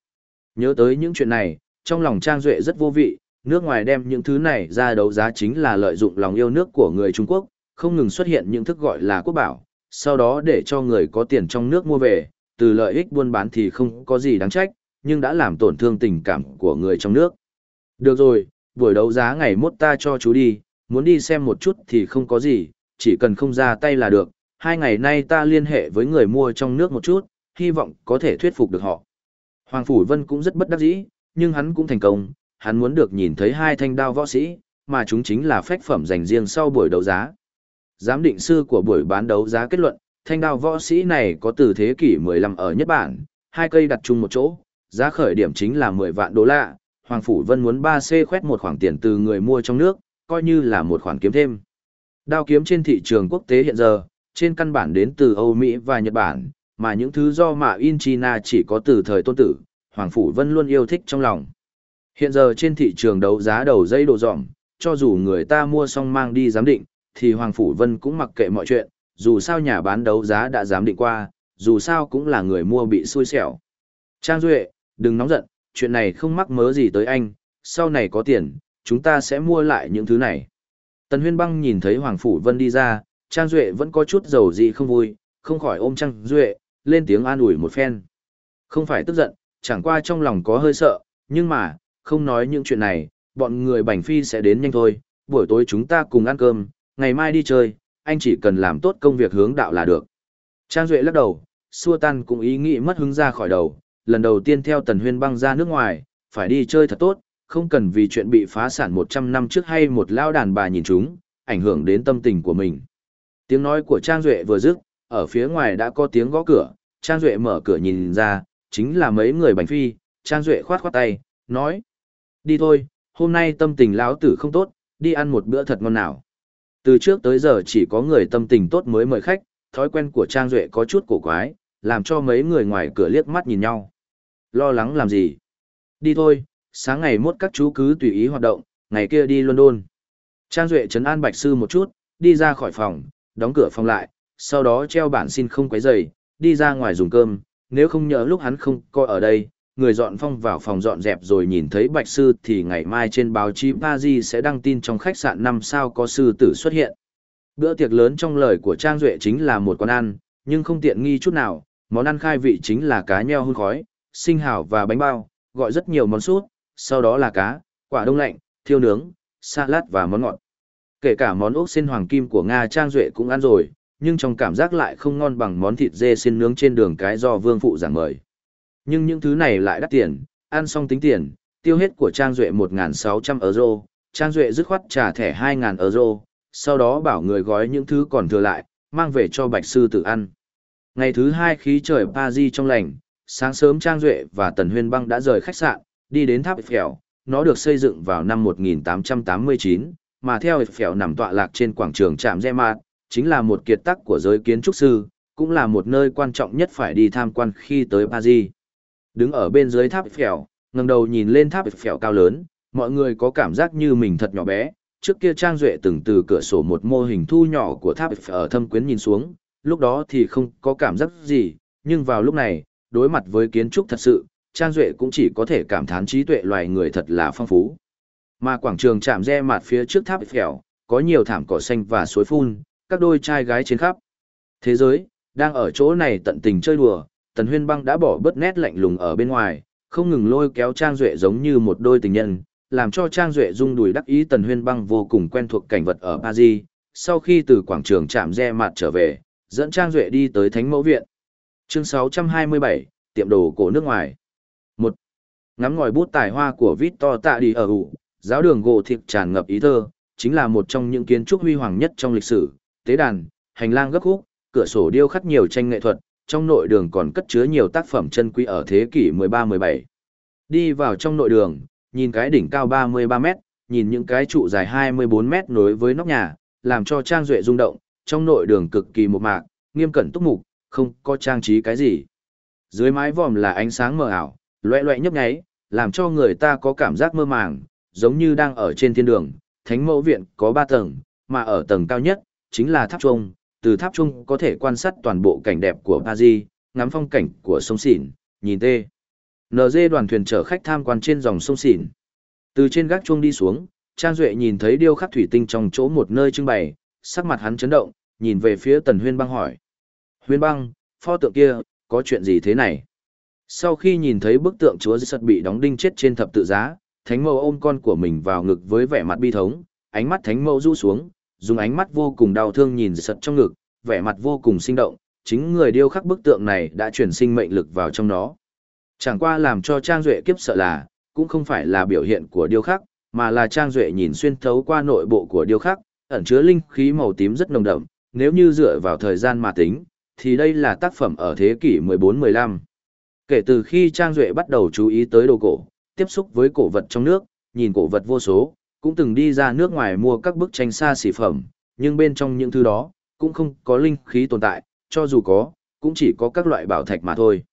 Nhớ tới những chuyện này, trong lòng Trang Duệ rất vô vị, nước ngoài đem những thứ này ra đấu giá chính là lợi dụng lòng yêu nước của người Trung Quốc, không ngừng xuất hiện những thức gọi là quốc bảo, sau đó để cho người có tiền trong nước mua về, từ lợi ích buôn bán thì không có gì đáng trách, nhưng đã làm tổn thương tình cảm của người trong nước. Được rồi, buổi đấu giá ngày mốt ta cho chú đi, muốn đi xem một chút thì không có gì, chỉ cần không ra tay là được, hai ngày nay ta liên hệ với người mua trong nước một chút, hy vọng có thể thuyết phục được họ. Hoàng Phủ Vân cũng rất bất đắc dĩ, nhưng hắn cũng thành công, hắn muốn được nhìn thấy hai thanh đao võ sĩ, mà chúng chính là phách phẩm dành riêng sau buổi đấu giá. Giám định sư của buổi bán đấu giá kết luận, thanh đao võ sĩ này có từ thế kỷ 15 ở Nhật Bản, hai cây đặt chung một chỗ, giá khởi điểm chính là 10 vạn đô la. Hoàng Phủ Vân muốn 3C khoét một khoản tiền từ người mua trong nước, coi như là một khoản kiếm thêm. Đao kiếm trên thị trường quốc tế hiện giờ, trên căn bản đến từ Âu Mỹ và Nhật Bản, mà những thứ do mà in China chỉ có từ thời tôn tử, Hoàng Phủ Vân luôn yêu thích trong lòng. Hiện giờ trên thị trường đấu giá đầu dây đồ dỏm, cho dù người ta mua xong mang đi giám định, thì Hoàng Phủ Vân cũng mặc kệ mọi chuyện, dù sao nhà bán đấu giá đã giám định qua, dù sao cũng là người mua bị xui xẻo. Trang Duệ, đừng nóng giận, chuyện này không mắc mớ gì tới anh, sau này có tiền, chúng ta sẽ mua lại những thứ này. Tần Huyên Băng nhìn thấy Hoàng Phủ Vân đi ra, Trang Duệ vẫn có chút dầu gì không vui, không khỏi ôm Trang Duệ, lên tiếng an ủi một phen. Không phải tức giận, chẳng qua trong lòng có hơi sợ, nhưng mà, không nói những chuyện này, bọn người Bành Phi sẽ đến nhanh thôi, buổi tối chúng ta cùng ăn cơm, ngày mai đi chơi, anh chỉ cần làm tốt công việc hướng đạo là được. Trang Duệ lắc đầu, xua tan cũng ý nghĩ mất hứng ra khỏi đầu, lần đầu tiên theo Tần Huyên băng ra nước ngoài, phải đi chơi thật tốt, không cần vì chuyện bị phá sản 100 năm trước hay một lao đàn bà nhìn chúng, ảnh hưởng đến tâm tình của mình. Tiếng nói của Trang Duệ vừa dứt, ở phía ngoài đã có tiếng gõ cửa, Trang Duệ mở cửa nhìn ra, chính là mấy người bánh phi, Trang Duệ khoát khoát tay, nói. Đi thôi, hôm nay tâm tình lão tử không tốt, đi ăn một bữa thật ngon nào. Từ trước tới giờ chỉ có người tâm tình tốt mới mời khách, thói quen của Trang Duệ có chút cổ quái, làm cho mấy người ngoài cửa liếc mắt nhìn nhau. Lo lắng làm gì? Đi thôi, sáng ngày mốt các chú cứ tùy ý hoạt động, ngày kia đi London. Trang Duệ trấn an Bạch Sư một chút, đi ra khỏi phòng, đóng cửa phòng lại, sau đó treo bản xin không quấy rầy, đi ra ngoài dùng cơm, nếu không nhớ lúc hắn không coi ở đây, người dọn phong vào phòng dọn dẹp rồi nhìn thấy Bạch Sư thì ngày mai trên báo chí Paris sẽ đăng tin trong khách sạn năm sao có sư tử xuất hiện. Bữa tiệc lớn trong lời của Trang Duệ chính là một quán ăn, nhưng không tiện nghi chút nào, món ăn khai vị chính là cá nheo hun khói, sinh hảo và bánh bao, gọi rất nhiều món sút, sau đó là cá, quả đông lạnh, thiêu nướng, salad và món ngọt. Kể cả món ốc xin hoàng kim của Nga Trang Duệ cũng ăn rồi, nhưng trong cảm giác lại không ngon bằng món thịt dê xin nướng trên đường cái do vương phụ giảng mời. Nhưng những thứ này lại đắt tiền, ăn xong tính tiền, tiêu hết của Trang Duệ 1.600 euro, Trang Duệ dứt khoát trả thẻ 2.000 euro, sau đó bảo người gói những thứ còn thừa lại, mang về cho Bạch Sư tự ăn. Ngày thứ hai khí trời Paris trong lành, sáng sớm Trang Duệ và Tần Huyên Băng đã rời khách sạn, đi đến tháp Eiffel, nó được xây dựng vào năm 1889, mà theo Eiffel nằm tọa lạc trên quảng trường Trạm Dê Mạt, chính là một kiệt tác của giới kiến trúc sư, cũng là một nơi quan trọng nhất phải đi tham quan khi tới Paris. Đứng ở bên dưới tháp Eiffel, ngẩng đầu nhìn lên tháp Eiffel cao lớn, mọi người có cảm giác như mình thật nhỏ bé, trước kia Trang Duệ từng từ cửa sổ một mô hình thu nhỏ của tháp Eiffel ở thâm quyến nhìn xuống, lúc đó thì không có cảm giác gì, nhưng vào lúc này, đối mặt với kiến trúc thật sự, Trang Duệ cũng chỉ có thể cảm thán trí tuệ loài người thật là phong phú. Mà quảng trường chạm re mặt phía trước tháp phèo, có nhiều thảm cỏ xanh và suối phun, các đôi trai gái trên khắp. Thế giới, đang ở chỗ này tận tình chơi đùa, Tần Huyên Băng đã bỏ bớt nét lạnh lùng ở bên ngoài, không ngừng lôi kéo Trang Duệ giống như một đôi tình nhân, làm cho Trang Duệ rung đùi đắc ý Tần Huyên Băng vô cùng quen thuộc cảnh vật ở Paris. Sau khi từ quảng trường chạm re mặt trở về, dẫn Trang Duệ đi tới Thánh Mẫu Viện. Chương 627, tiệm đồ cổ nước ngoài. 1. Ngắm ngòi bút tài hoa của Victor Tạ Đi ở ủ, giáo đường gỗ thịt tràn ngập ý thơ, chính là một trong những kiến trúc huy hoàng nhất trong lịch sử, tế đàn, hành lang gấp khúc, cửa sổ điêu khắc nhiều tranh nghệ thuật, trong nội đường còn cất chứa nhiều tác phẩm chân quý ở thế kỷ 13-17. Đi vào trong nội đường, nhìn cái đỉnh cao 33 mét, nhìn những cái trụ dài 24 mét nối với nóc nhà, làm cho Trang Duệ rung động, trong nội đường cực kỳ một mạc, nghiêm cẩn túc mục, không có trang trí cái gì. Dưới mái vòm là ánh sáng mờ ảo, loẹ loẹ nhấp nháy, làm cho người ta có cảm giác mơ màng, giống như đang ở trên thiên đường. Thánh mẫu viện có 3 tầng, mà ở tầng cao nhất, chính là tháp trung, từ tháp trung có thể quan sát toàn bộ cảnh đẹp của Paris, ngắm phong cảnh của sông Xỉn, nhìn tê. NG đoàn thuyền chở khách tham quan trên dòng sông Xỉn. Từ trên gác chuông đi xuống, Trang Duệ nhìn thấy điêu khắc thủy tinh trong chỗ một nơi trưng bày, sắc mặt hắn chấn động, nhìn về phía Tần Huyên Băng hỏi. Huyên Băng, pho tượng kia, có chuyện gì thế này? Sau khi nhìn thấy bức tượng chúa giê bị đóng đinh chết trên thập tự giá, thánh mẫu ôm con của mình vào ngực với vẻ mặt bi thống, ánh mắt thánh mẫu rũ xuống, dùng ánh mắt vô cùng đau thương nhìn giật trong ngực, vẻ mặt vô cùng sinh động, chính người điêu khắc bức tượng này đã chuyển sinh mệnh lực vào trong nó. Chẳng qua làm cho Trang Duệ kiếp sợ là, cũng không phải là biểu hiện của điêu khắc, mà là Trang Duệ nhìn xuyên thấu qua nội bộ của điêu khắc, ẩn chứa linh khí màu tím rất nồng đậm, nếu như dựa vào thời gian mà tính, thì đây là tác phẩm ở thế kỷ 14-15. Kể từ khi Trang Duệ bắt đầu chú ý tới đồ cổ, tiếp xúc với cổ vật trong nước, nhìn cổ vật vô số, cũng từng đi ra nước ngoài mua các bức tranh xa xỉ phẩm, nhưng bên trong những thứ đó, cũng không có linh khí tồn tại, cho dù có, cũng chỉ có các loại bảo thạch mà thôi.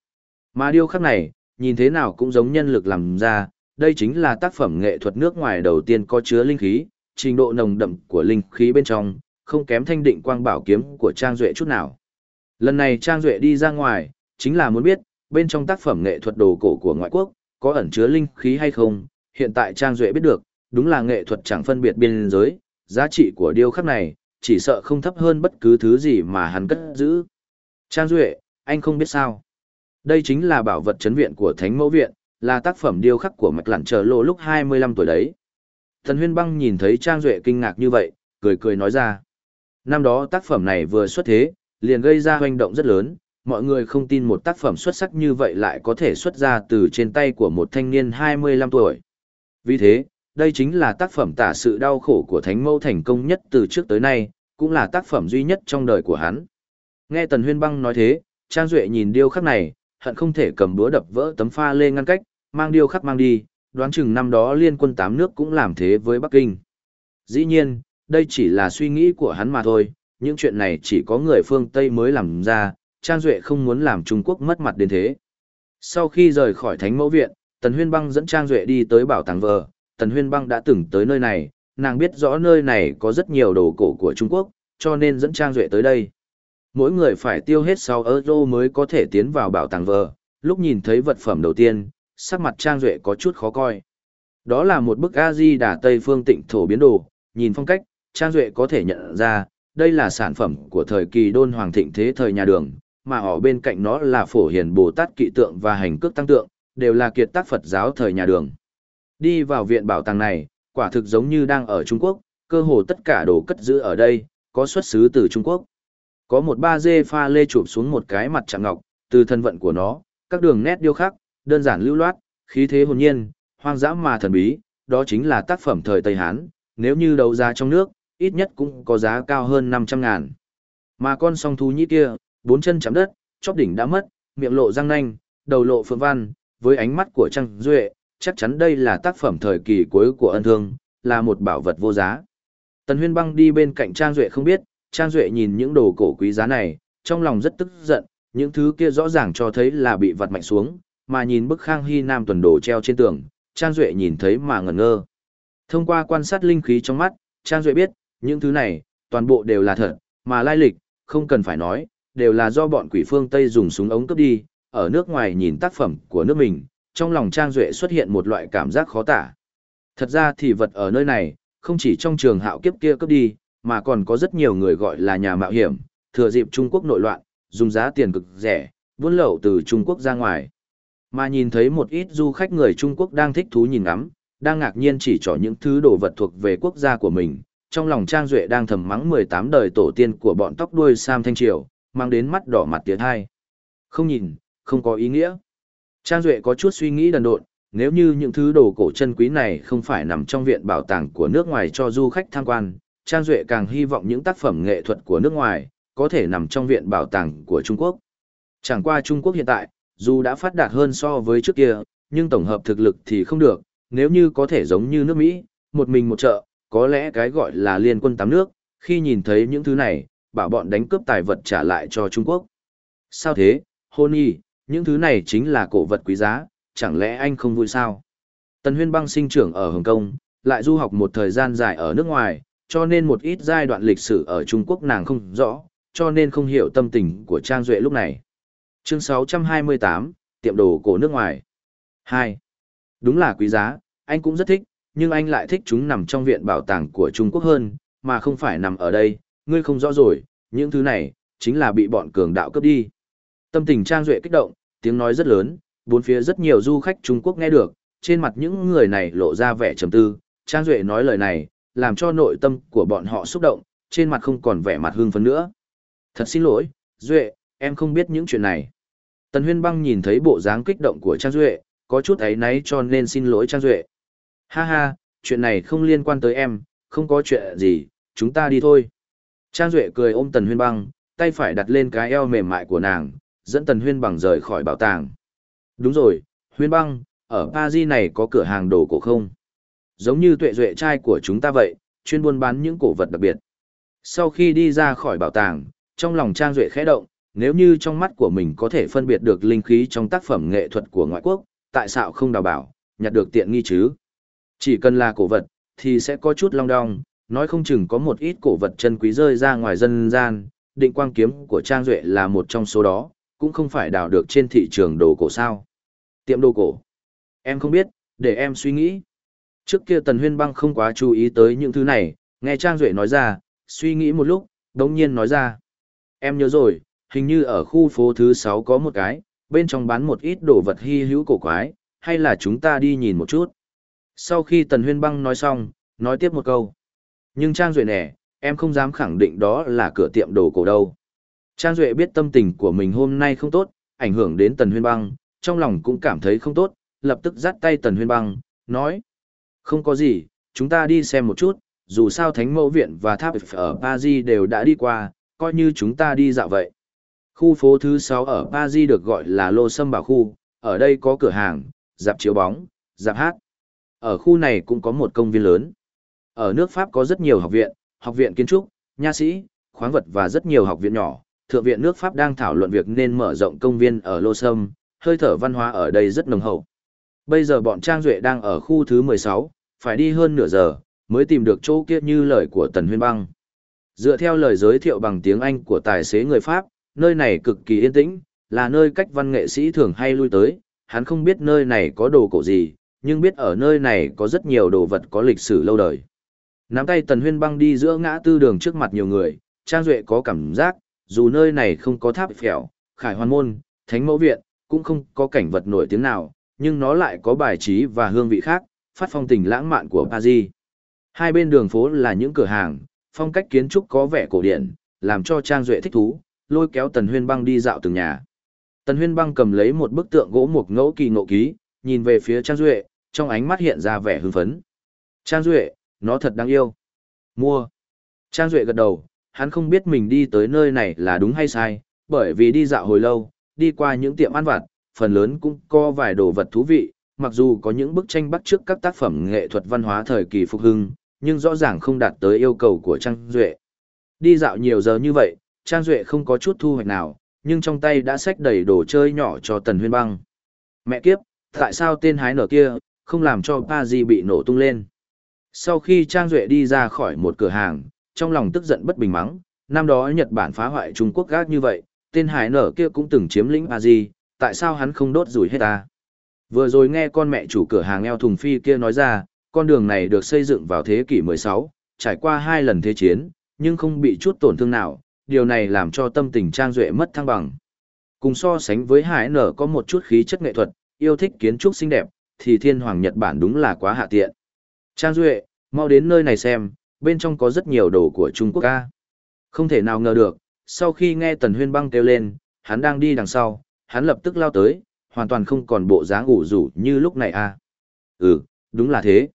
Mà điêu khắc này, nhìn thế nào cũng giống nhân lực làm ra, đây chính là tác phẩm nghệ thuật nước ngoài đầu tiên có chứa linh khí, trình độ nồng đậm của linh khí bên trong, không kém thanh định quang bảo kiếm của Trang Duệ chút nào. Lần này Trang Duệ đi ra ngoài, chính là muốn biết, bên trong tác phẩm nghệ thuật đồ cổ của ngoại quốc, có ẩn chứa linh khí hay không, hiện tại Trang Duệ biết được, đúng là nghệ thuật chẳng phân biệt biên giới, giá trị của điêu khắc này, chỉ sợ không thấp hơn bất cứ thứ gì mà hắn cất giữ. Trang Duệ, anh không biết sao. Đây chính là bảo vật chấn viện của Thánh Mẫu Viện, là tác phẩm điêu khắc của Mạch Lặn Trở Lộ lúc 25 tuổi đấy. Thần Huyên Băng nhìn thấy Trang Duệ kinh ngạc như vậy, cười cười nói ra. Năm đó tác phẩm này vừa xuất thế, liền gây ra hoành động rất lớn, mọi người không tin một tác phẩm xuất sắc như vậy lại có thể xuất ra từ trên tay của một thanh niên 25 tuổi. Vì thế, đây chính là tác phẩm tả sự đau khổ của Thánh Mẫu thành công nhất từ trước tới nay, cũng là tác phẩm duy nhất trong đời của hắn. Nghe Tần Huyên Băng nói thế, Trang Duệ nhìn điêu khắc này, hận không thể cầm búa đập vỡ tấm pha lê ngăn cách, mang điêu khắc mang đi, đoán chừng năm đó liên quân tám nước cũng làm thế với Bắc Kinh. Dĩ nhiên, đây chỉ là suy nghĩ của hắn mà thôi, những chuyện này chỉ có người phương Tây mới làm ra, Trang Duệ không muốn làm Trung Quốc mất mặt đến thế. Sau khi rời khỏi Thánh Mẫu Viện, Tần Huyên Băng dẫn Trang Duệ đi tới bảo tàng vờ, Tần Huyên Băng đã từng tới nơi này, nàng biết rõ nơi này có rất nhiều đồ cổ của Trung Quốc, cho nên dẫn Trang Duệ tới đây. Mỗi người phải tiêu hết 6 euro mới có thể tiến vào bảo tàng vờ, lúc nhìn thấy vật phẩm đầu tiên, sắc mặt Trang Duệ có chút khó coi. Đó là một bức A-di đà Tây phương tịnh thổ biến đồ, nhìn phong cách, Trang Duệ có thể nhận ra, đây là sản phẩm của thời kỳ đôn hoàng thịnh thế thời nhà đường, mà ở bên cạnh nó là phổ hiền Bồ Tát kỵ tượng và hành cước tăng tượng, đều là kiệt tác Phật giáo thời nhà đường. Đi vào viện bảo tàng này, quả thực giống như đang ở Trung Quốc, cơ hồ tất cả đồ cất giữ ở đây, có xuất xứ từ Trung Quốc. Có một ba dê pha lê chụp xuống một cái mặt chạm ngọc, từ thân vận của nó, các đường nét điêu khắc, đơn giản lưu loát, khí thế hồn nhiên, hoang dã mà thần bí, đó chính là tác phẩm thời Tây Hán, nếu như đấu giá trong nước, ít nhất cũng có giá cao hơn 500 ngàn. Mà con song thú nhĩ kia, bốn chân chạm đất, chóp đỉnh đã mất, miệng lộ răng nanh, đầu lộ phượng văn, với ánh mắt của Trăng Duệ, chắc chắn đây là tác phẩm thời kỳ cuối của ân thương, là một bảo vật vô giá. Tần Huyên Băng đi bên cạnh Trang Duệ không biết, Trang Duệ nhìn những đồ cổ quý giá này, trong lòng rất tức giận, những thứ kia rõ ràng cho thấy là bị vật mạnh xuống, mà nhìn bức Khang Hy Nam tuần đồ treo trên tường, Trang Duệ nhìn thấy mà ngẩn ngơ. Thông qua quan sát linh khí trong mắt, Trang Duệ biết, những thứ này, toàn bộ đều là thật, mà lai lịch, không cần phải nói, đều là do bọn quỷ phương Tây dùng súng ống cướp đi, ở nước ngoài nhìn tác phẩm của nước mình, trong lòng Trang Duệ xuất hiện một loại cảm giác khó tả. Thật ra thì vật ở nơi này, không chỉ trong trường hạo kiếp kia cướp đi, mà còn có rất nhiều người gọi là nhà mạo hiểm, thừa dịp Trung Quốc nội loạn, dùng giá tiền cực rẻ, buôn lậu từ Trung Quốc ra ngoài. Mà nhìn thấy một ít du khách người Trung Quốc đang thích thú nhìn ngắm, đang ngạc nhiên chỉ trỏ những thứ đồ vật thuộc về quốc gia của mình, trong lòng Trang Duệ đang thầm mắng 18 đời tổ tiên của bọn tóc đuôi Sam Thanh Triều, mang đến mắt đỏ mặt tiệt hai. Không nhìn, không có ý nghĩa. Trang Duệ có chút suy nghĩ đần độn, nếu như những thứ đồ cổ chân quý này không phải nằm trong viện bảo tàng của nước ngoài cho du khách tham quan, Trang Duệ càng hy vọng những tác phẩm nghệ thuật của nước ngoài có thể nằm trong viện bảo tàng của Trung Quốc. Chẳng qua Trung Quốc hiện tại, dù đã phát đạt hơn so với trước kia, nhưng tổng hợp thực lực thì không được, nếu như có thể giống như nước Mỹ, một mình một chợ, có lẽ cái gọi là liên quân tám nước, khi nhìn thấy những thứ này, bảo bọn đánh cướp tài vật trả lại cho Trung Quốc. Sao thế, hôn y, những thứ này chính là cổ vật quý giá, chẳng lẽ anh không vui sao? Tần Huyên Băng sinh trưởng ở Hồng Kông, lại du học một thời gian dài ở nước ngoài, cho nên một ít giai đoạn lịch sử ở Trung Quốc nàng không rõ, cho nên không hiểu tâm tình của Trang Duệ lúc này. Chương 628, tiệm đồ cổ nước ngoài. 2. Đúng là quý giá, anh cũng rất thích, nhưng anh lại thích chúng nằm trong viện bảo tàng của Trung Quốc hơn, mà không phải nằm ở đây, ngươi không rõ rồi, những thứ này, chính là bị bọn cường đạo cướp đi. Tâm tình Trang Duệ kích động, tiếng nói rất lớn, bốn phía rất nhiều du khách Trung Quốc nghe được, trên mặt những người này lộ ra vẻ trầm tư, Trang Duệ nói lời này, làm cho nội tâm của bọn họ xúc động, trên mặt không còn vẻ mặt hương phấn nữa. Thật xin lỗi, Duệ, em không biết những chuyện này. Tần Huyên Băng nhìn thấy bộ dáng kích động của Trang Duệ, có chút ấy náy cho nên xin lỗi Trang Duệ. Ha ha, chuyện này không liên quan tới em, không có chuyện gì, chúng ta đi thôi. Trang Duệ cười ôm Tần Huyên Băng, tay phải đặt lên cái eo mềm mại của nàng, dẫn Tần Huyên Băng rời khỏi bảo tàng. Đúng rồi, Huyên Băng, ở Paris này có cửa hàng đồ cổ không? Giống như tuệ duệ trai của chúng ta vậy, chuyên buôn bán những cổ vật đặc biệt. Sau khi đi ra khỏi bảo tàng, trong lòng Trang Duệ khẽ động, nếu như trong mắt của mình có thể phân biệt được linh khí trong tác phẩm nghệ thuật của ngoại quốc, tại sao không đào bảo, nhặt được tiện nghi chứ? Chỉ cần là cổ vật, thì sẽ có chút long đong, nói không chừng có một ít cổ vật chân quý rơi ra ngoài dân gian, định quang kiếm của Trang Duệ là một trong số đó, cũng không phải đào được trên thị trường đồ cổ sao. Tiệm đồ cổ. Em không biết, để em suy nghĩ. Trước kia Tần Huyên Băng không quá chú ý tới những thứ này, nghe Trang Duệ nói ra, suy nghĩ một lúc, đống nhiên nói ra. Em nhớ rồi, hình như ở khu phố thứ 6 có một cái, bên trong bán một ít đồ vật hy hữu cổ quái, hay là chúng ta đi nhìn một chút. Sau khi Tần Huyên Băng nói xong, nói tiếp một câu. Nhưng Trang Duệ nẻ, em không dám khẳng định đó là cửa tiệm đồ cổ đâu. Trang Duệ biết tâm tình của mình hôm nay không tốt, ảnh hưởng đến Tần Huyên Băng, trong lòng cũng cảm thấy không tốt, lập tức dắt tay Tần Huyên Băng, nói. Không có gì, chúng ta đi xem một chút, dù sao Thánh Mẫu Viện và Tháp ở Paris đều đã đi qua, coi như chúng ta đi dạo vậy. Khu phố thứ 6 ở Paris được gọi là Lô Sâm Bảo Khu, ở đây có cửa hàng, dạp chiếu bóng, dạp hát. Ở khu này cũng có một công viên lớn. Ở nước Pháp có rất nhiều học viện, học viện kiến trúc, nha sĩ, khoáng vật và rất nhiều học viện nhỏ. Thượng viện nước Pháp đang thảo luận việc nên mở rộng công viên ở Lô Sâm, hơi thở văn hóa ở đây rất nồng hậu. Bây giờ bọn Trang Duệ đang ở khu thứ 16, phải đi hơn nửa giờ, mới tìm được chỗ kia như lời của Tần Huyên Băng. Dựa theo lời giới thiệu bằng tiếng Anh của tài xế người Pháp, nơi này cực kỳ yên tĩnh, là nơi cách văn nghệ sĩ thường hay lui tới, hắn không biết nơi này có đồ cổ gì, nhưng biết ở nơi này có rất nhiều đồ vật có lịch sử lâu đời. Nắm tay Tần Huyên băng đi giữa ngã tư đường trước mặt nhiều người, Trang Duệ có cảm giác, dù nơi này không có tháp phèo, khải hoàn môn, thánh mẫu viện, cũng không có cảnh vật nổi tiếng nào, nhưng nó lại có bài trí và hương vị khác, phát phong tình lãng mạn của Paris. Hai bên đường phố là những cửa hàng, phong cách kiến trúc có vẻ cổ điển, làm cho Trang Duệ thích thú, lôi kéo Tần Huyên băng đi dạo từng nhà. Tần Huyên băng cầm lấy một bức tượng gỗ mục ngẫu kỳ ngộ ký, nhìn về phía Trang Duệ, trong ánh mắt hiện ra vẻ hưng phấn. Trang Duệ, nó thật đáng yêu. Mua. Trang Duệ gật đầu, hắn không biết mình đi tới nơi này là đúng hay sai, bởi vì đi dạo hồi lâu, đi qua những tiệm ăn vặt, phần lớn cũng có vài đồ vật thú vị, mặc dù có những bức tranh bắt trước các tác phẩm nghệ thuật văn hóa thời kỳ phục hưng, nhưng rõ ràng không đạt tới yêu cầu của Trang Duệ. Đi dạo nhiều giờ như vậy, Trang Duệ không có chút thu hoạch nào, nhưng trong tay đã xách đầy đồ chơi nhỏ cho Tần Huyên Băng. Mẹ kiếp, tại sao tên hái nở kia, không làm cho pa di bị nổ tung lên. Sau khi Trang Duệ đi ra khỏi một cửa hàng, trong lòng tức giận bất bình mắng, năm đó Nhật Bản phá hoại Trung Quốc gác như vậy, tên hải nở kia cũng từng chiếm lĩnh a di tại sao hắn không đốt rủi hết ta vừa rồi nghe con mẹ chủ cửa hàng eo thùng phi kia nói ra con đường này được xây dựng vào thế kỷ 16, trải qua hai lần thế chiến nhưng không bị chút tổn thương nào điều này làm cho tâm tình trang duệ mất thăng bằng cùng so sánh với hải nở có một chút khí chất nghệ thuật yêu thích kiến trúc xinh đẹp thì thiên hoàng nhật bản đúng là quá hạ tiện trang duệ mau đến nơi này xem bên trong có rất nhiều đồ của trung quốc ca không thể nào ngờ được sau khi nghe Tần Huyên băng kêu lên, hắn đang đi đằng sau, hắn lập tức lao tới, hoàn toàn không còn bộ dáng ủ rủ như lúc này à. Ừ, đúng là thế.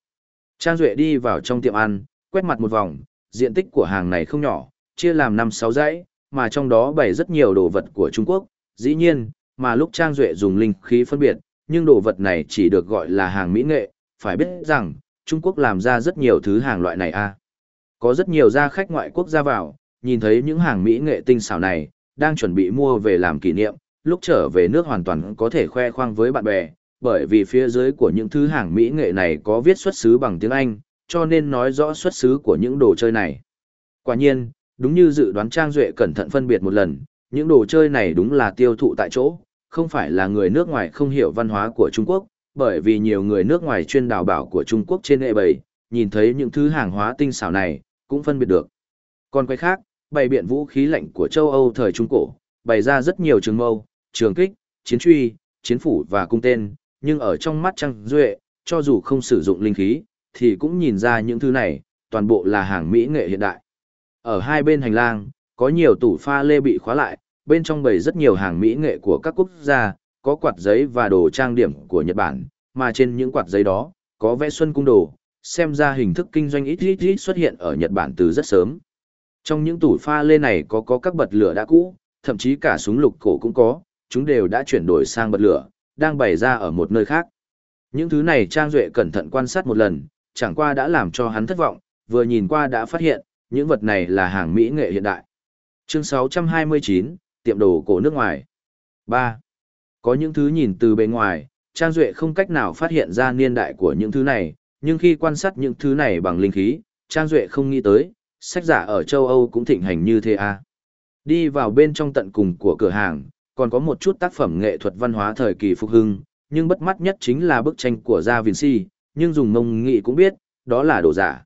Trang Duệ đi vào trong tiệm ăn, quét mặt một vòng, diện tích của hàng này không nhỏ, chia làm 5-6 dãy, mà trong đó bày rất nhiều đồ vật của Trung Quốc. Dĩ nhiên, mà lúc Trang Duệ dùng linh khí phân biệt, nhưng đồ vật này chỉ được gọi là hàng mỹ nghệ, phải biết rằng, Trung Quốc làm ra rất nhiều thứ hàng loại này à. Có rất nhiều gia khách ngoại quốc ra vào, nhìn thấy những hàng mỹ nghệ tinh xảo này, đang chuẩn bị mua về làm kỷ niệm, lúc trở về nước hoàn toàn có thể khoe khoang với bạn bè, bởi vì phía dưới của những thứ hàng mỹ nghệ này có viết xuất xứ bằng tiếng Anh, cho nên nói rõ xuất xứ của những đồ chơi này. Quả nhiên, đúng như dự đoán Trang Duệ cẩn thận phân biệt một lần, những đồ chơi này đúng là tiêu thụ tại chỗ, không phải là người nước ngoài không hiểu văn hóa của Trung Quốc, bởi vì nhiều người nước ngoài chuyên đào bảo của Trung Quốc trên e hệ bầy, nhìn thấy những thứ hàng hóa tinh xảo này, cũng phân biệt được. Còn quay khác, bày biện vũ khí lạnh của châu Âu thời Trung Cổ, bày ra rất nhiều trường mâu, trường kích, chiến truy, chiến phủ và cung tên, nhưng ở trong mắt Trăng Duệ, cho dù không sử dụng linh khí, thì cũng nhìn ra những thứ này, toàn bộ là hàng mỹ nghệ hiện đại. Ở hai bên hành lang, có nhiều tủ pha lê bị khóa lại, bên trong bày rất nhiều hàng mỹ nghệ của các quốc gia, có quạt giấy và đồ trang điểm của Nhật Bản, mà trên những quạt giấy đó, có vẽ xuân cung đồ, xem ra hình thức kinh doanh ít ít ít xuất hiện ở Nhật Bản từ rất sớm. Trong những tủ pha lê này có có các bật lửa đã cũ, thậm chí cả súng lục cổ cũng có, chúng đều đã chuyển đổi sang bật lửa, đang bày ra ở một nơi khác. Những thứ này Trang Duệ cẩn thận quan sát một lần, chẳng qua đã làm cho hắn thất vọng, vừa nhìn qua đã phát hiện, những vật này là hàng mỹ nghệ hiện đại. Chương 629, tiệm đồ cổ nước ngoài. 3. Có những thứ nhìn từ bên ngoài, Trang Duệ không cách nào phát hiện ra niên đại của những thứ này, nhưng khi quan sát những thứ này bằng linh khí, Trang Duệ không nghĩ tới, sách giả ở châu Âu cũng thịnh hành như thế à. Đi vào bên trong tận cùng của cửa hàng, còn có một chút tác phẩm nghệ thuật văn hóa thời kỳ phục hưng, nhưng bất mắt nhất chính là bức tranh của Da Vinci, nhưng dùng mông nghị cũng biết, đó là đồ giả.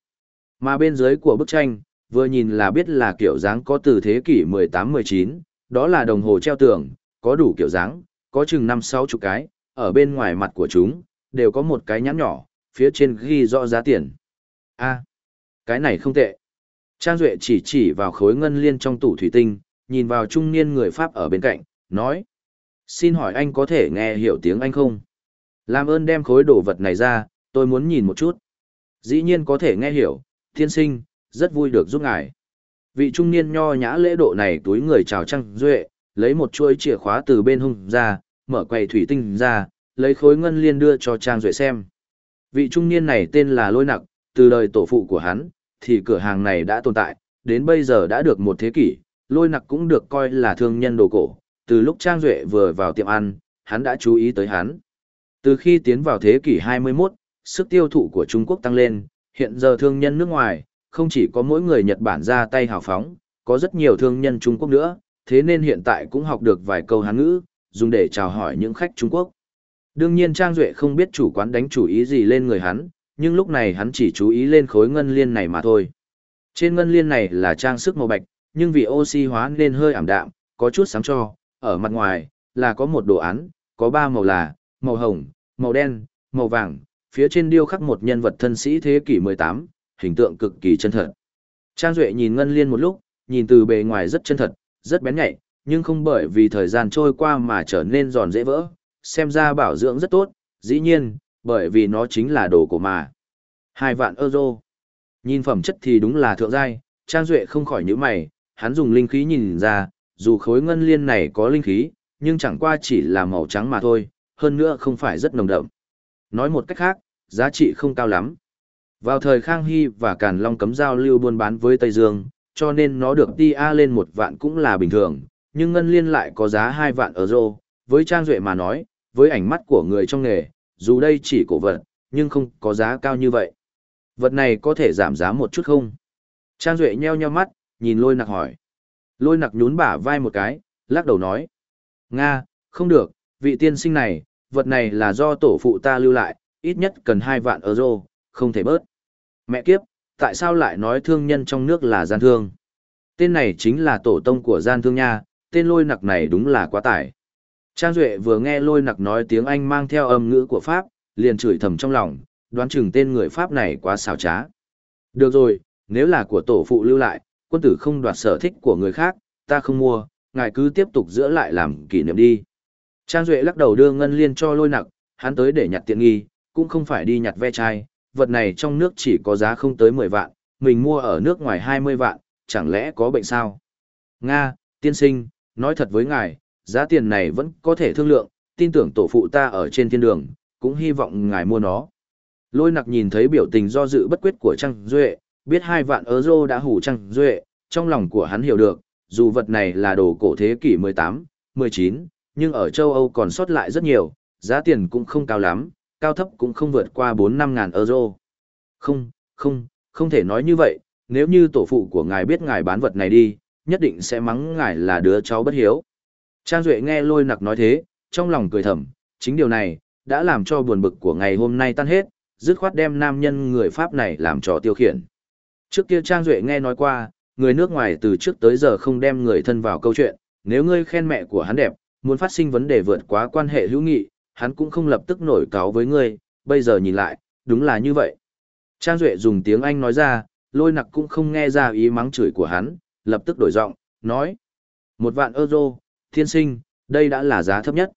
Mà bên dưới của bức tranh, vừa nhìn là biết là kiểu dáng có từ thế kỷ 18-19, đó là đồng hồ treo tường, có đủ kiểu dáng, có chừng 5-6 chục cái, ở bên ngoài mặt của chúng, đều có một cái nhãn nhỏ, phía trên ghi rõ giá tiền. a cái này không tệ. Trang Duệ chỉ chỉ vào khối ngân liên trong tủ thủy tinh, nhìn vào trung niên người Pháp ở bên cạnh, nói. Xin hỏi anh có thể nghe hiểu tiếng Anh không? Làm ơn đem khối đồ vật này ra, tôi muốn nhìn một chút. Dĩ nhiên có thể nghe hiểu, thiên sinh, rất vui được giúp ngài. Vị trung niên nho nhã lễ độ này túi người chào Trang Duệ, lấy một chuỗi chìa khóa từ bên hông ra, mở quầy thủy tinh ra, lấy khối ngân liên đưa cho Trang Duệ xem. Vị trung niên này tên là Lôi Nặc, từ đời tổ phụ của hắn, thì cửa hàng này đã tồn tại, đến bây giờ đã được một thế kỷ, lôi nặc cũng được coi là thương nhân đồ cổ, từ lúc Trang Duệ vừa vào tiệm ăn, hắn đã chú ý tới hắn. Từ khi tiến vào thế kỷ 21, sức tiêu thụ của Trung Quốc tăng lên, hiện giờ thương nhân nước ngoài, không chỉ có mỗi người Nhật Bản ra tay hào phóng, có rất nhiều thương nhân Trung Quốc nữa, thế nên hiện tại cũng học được vài câu Hán ngữ, dùng để chào hỏi những khách Trung Quốc. Đương nhiên Trang Duệ không biết chủ quán đánh chủ ý gì lên người hắn, nhưng lúc này hắn chỉ chú ý lên khối ngân liên này mà thôi. Trên ngân liên này là trang sức màu bạch, nhưng vì oxy hóa nên hơi ảm đạm, có chút sáng cho, ở mặt ngoài, là có một đồ án, có ba màu là, màu hồng, màu đen, màu vàng, phía trên điêu khắc một nhân vật thân sĩ thế kỷ 18, hình tượng cực kỳ chân thật. Trang Duệ nhìn ngân liên một lúc, nhìn từ bề ngoài rất chân thật, rất bén nhạy, nhưng không bởi vì thời gian trôi qua mà trở nên giòn dễ vỡ, xem ra bảo dưỡng rất tốt, dĩ nhiên, bởi vì nó chính là đồ của mà. Hai vạn euro. Nhìn phẩm chất thì đúng là thượng giai, Trang Duệ không khỏi nhíu mày, hắn dùng linh khí nhìn ra, dù khối ngân liên này có linh khí, nhưng chẳng qua chỉ là màu trắng mà thôi, hơn nữa không phải rất nồng đậm. Nói một cách khác, giá trị không cao lắm. Vào thời Khang Hy và Càn Long cấm giao lưu buôn bán với Tây Dương, cho nên nó được ti a lên một vạn cũng là bình thường, nhưng ngân liên lại có giá hai vạn euro, với Trang Duệ mà nói, với ảnh mắt của người trong nghề, dù đây chỉ cổ vật, nhưng không có giá cao như vậy. Vật này có thể giảm giá một chút không? Trang Duệ nheo nheo mắt, nhìn lôi nặc hỏi. Lôi nặc nhún bả vai một cái, lắc đầu nói. Nga, không được, vị tiên sinh này, vật này là do tổ phụ ta lưu lại, ít nhất cần 2 vạn euro, không thể bớt. Mẹ kiếp, tại sao lại nói thương nhân trong nước là gian thương? Tên này chính là tổ tông của gian thương nha, tên lôi nặc này đúng là quá tải. Trang Duệ vừa nghe lôi nặc nói tiếng Anh mang theo âm ngữ của Pháp, liền chửi thầm trong lòng, đoán chừng tên người Pháp này quá xảo trá. Được rồi, nếu là của tổ phụ lưu lại, quân tử không đoạt sở thích của người khác, ta không mua, ngài cứ tiếp tục giữ lại làm kỷ niệm đi. Trang Duệ lắc đầu đưa ngân liên cho lôi nặc, hắn tới để nhặt tiện nghi, cũng không phải đi nhặt ve chai, vật này trong nước chỉ có giá không tới 10 vạn, mình mua ở nước ngoài 20 vạn, chẳng lẽ có bệnh sao? Nga, tiên sinh, nói thật với ngài, giá tiền này vẫn có thể thương lượng, tin tưởng tổ phụ ta ở trên thiên đường, cũng hy vọng ngài mua nó. Lôi nặc nhìn thấy biểu tình do dự bất quyết của Trang Duệ, biết hai vạn euro đã hủ Trang Duệ, trong lòng của hắn hiểu được, dù vật này là đồ cổ thế kỷ 18, 19, nhưng ở châu Âu còn sót lại rất nhiều, giá tiền cũng không cao lắm, cao thấp cũng không vượt qua 4-5 ngàn euro. Không, không, không thể nói như vậy, nếu như tổ phụ của ngài biết ngài bán vật này đi, nhất định sẽ mắng ngài là đứa cháu bất hiếu. Trang Duệ nghe lôi nặc nói thế, trong lòng cười thầm, chính điều này, đã làm cho buồn bực của ngày hôm nay tan hết, dứt khoát đem nam nhân người Pháp này làm trò tiêu khiển. Trước kia Trang Duệ nghe nói qua, người nước ngoài từ trước tới giờ không đem người thân vào câu chuyện, nếu ngươi khen mẹ của hắn đẹp, muốn phát sinh vấn đề vượt quá quan hệ hữu nghị, hắn cũng không lập tức nổi cáo với ngươi, bây giờ nhìn lại, đúng là như vậy. Trang Duệ dùng tiếng Anh nói ra, lôi nặc cũng không nghe ra ý mắng chửi của hắn, lập tức đổi giọng nói. Một vạn euro, thiên sinh, đây đã là giá thấp nhất.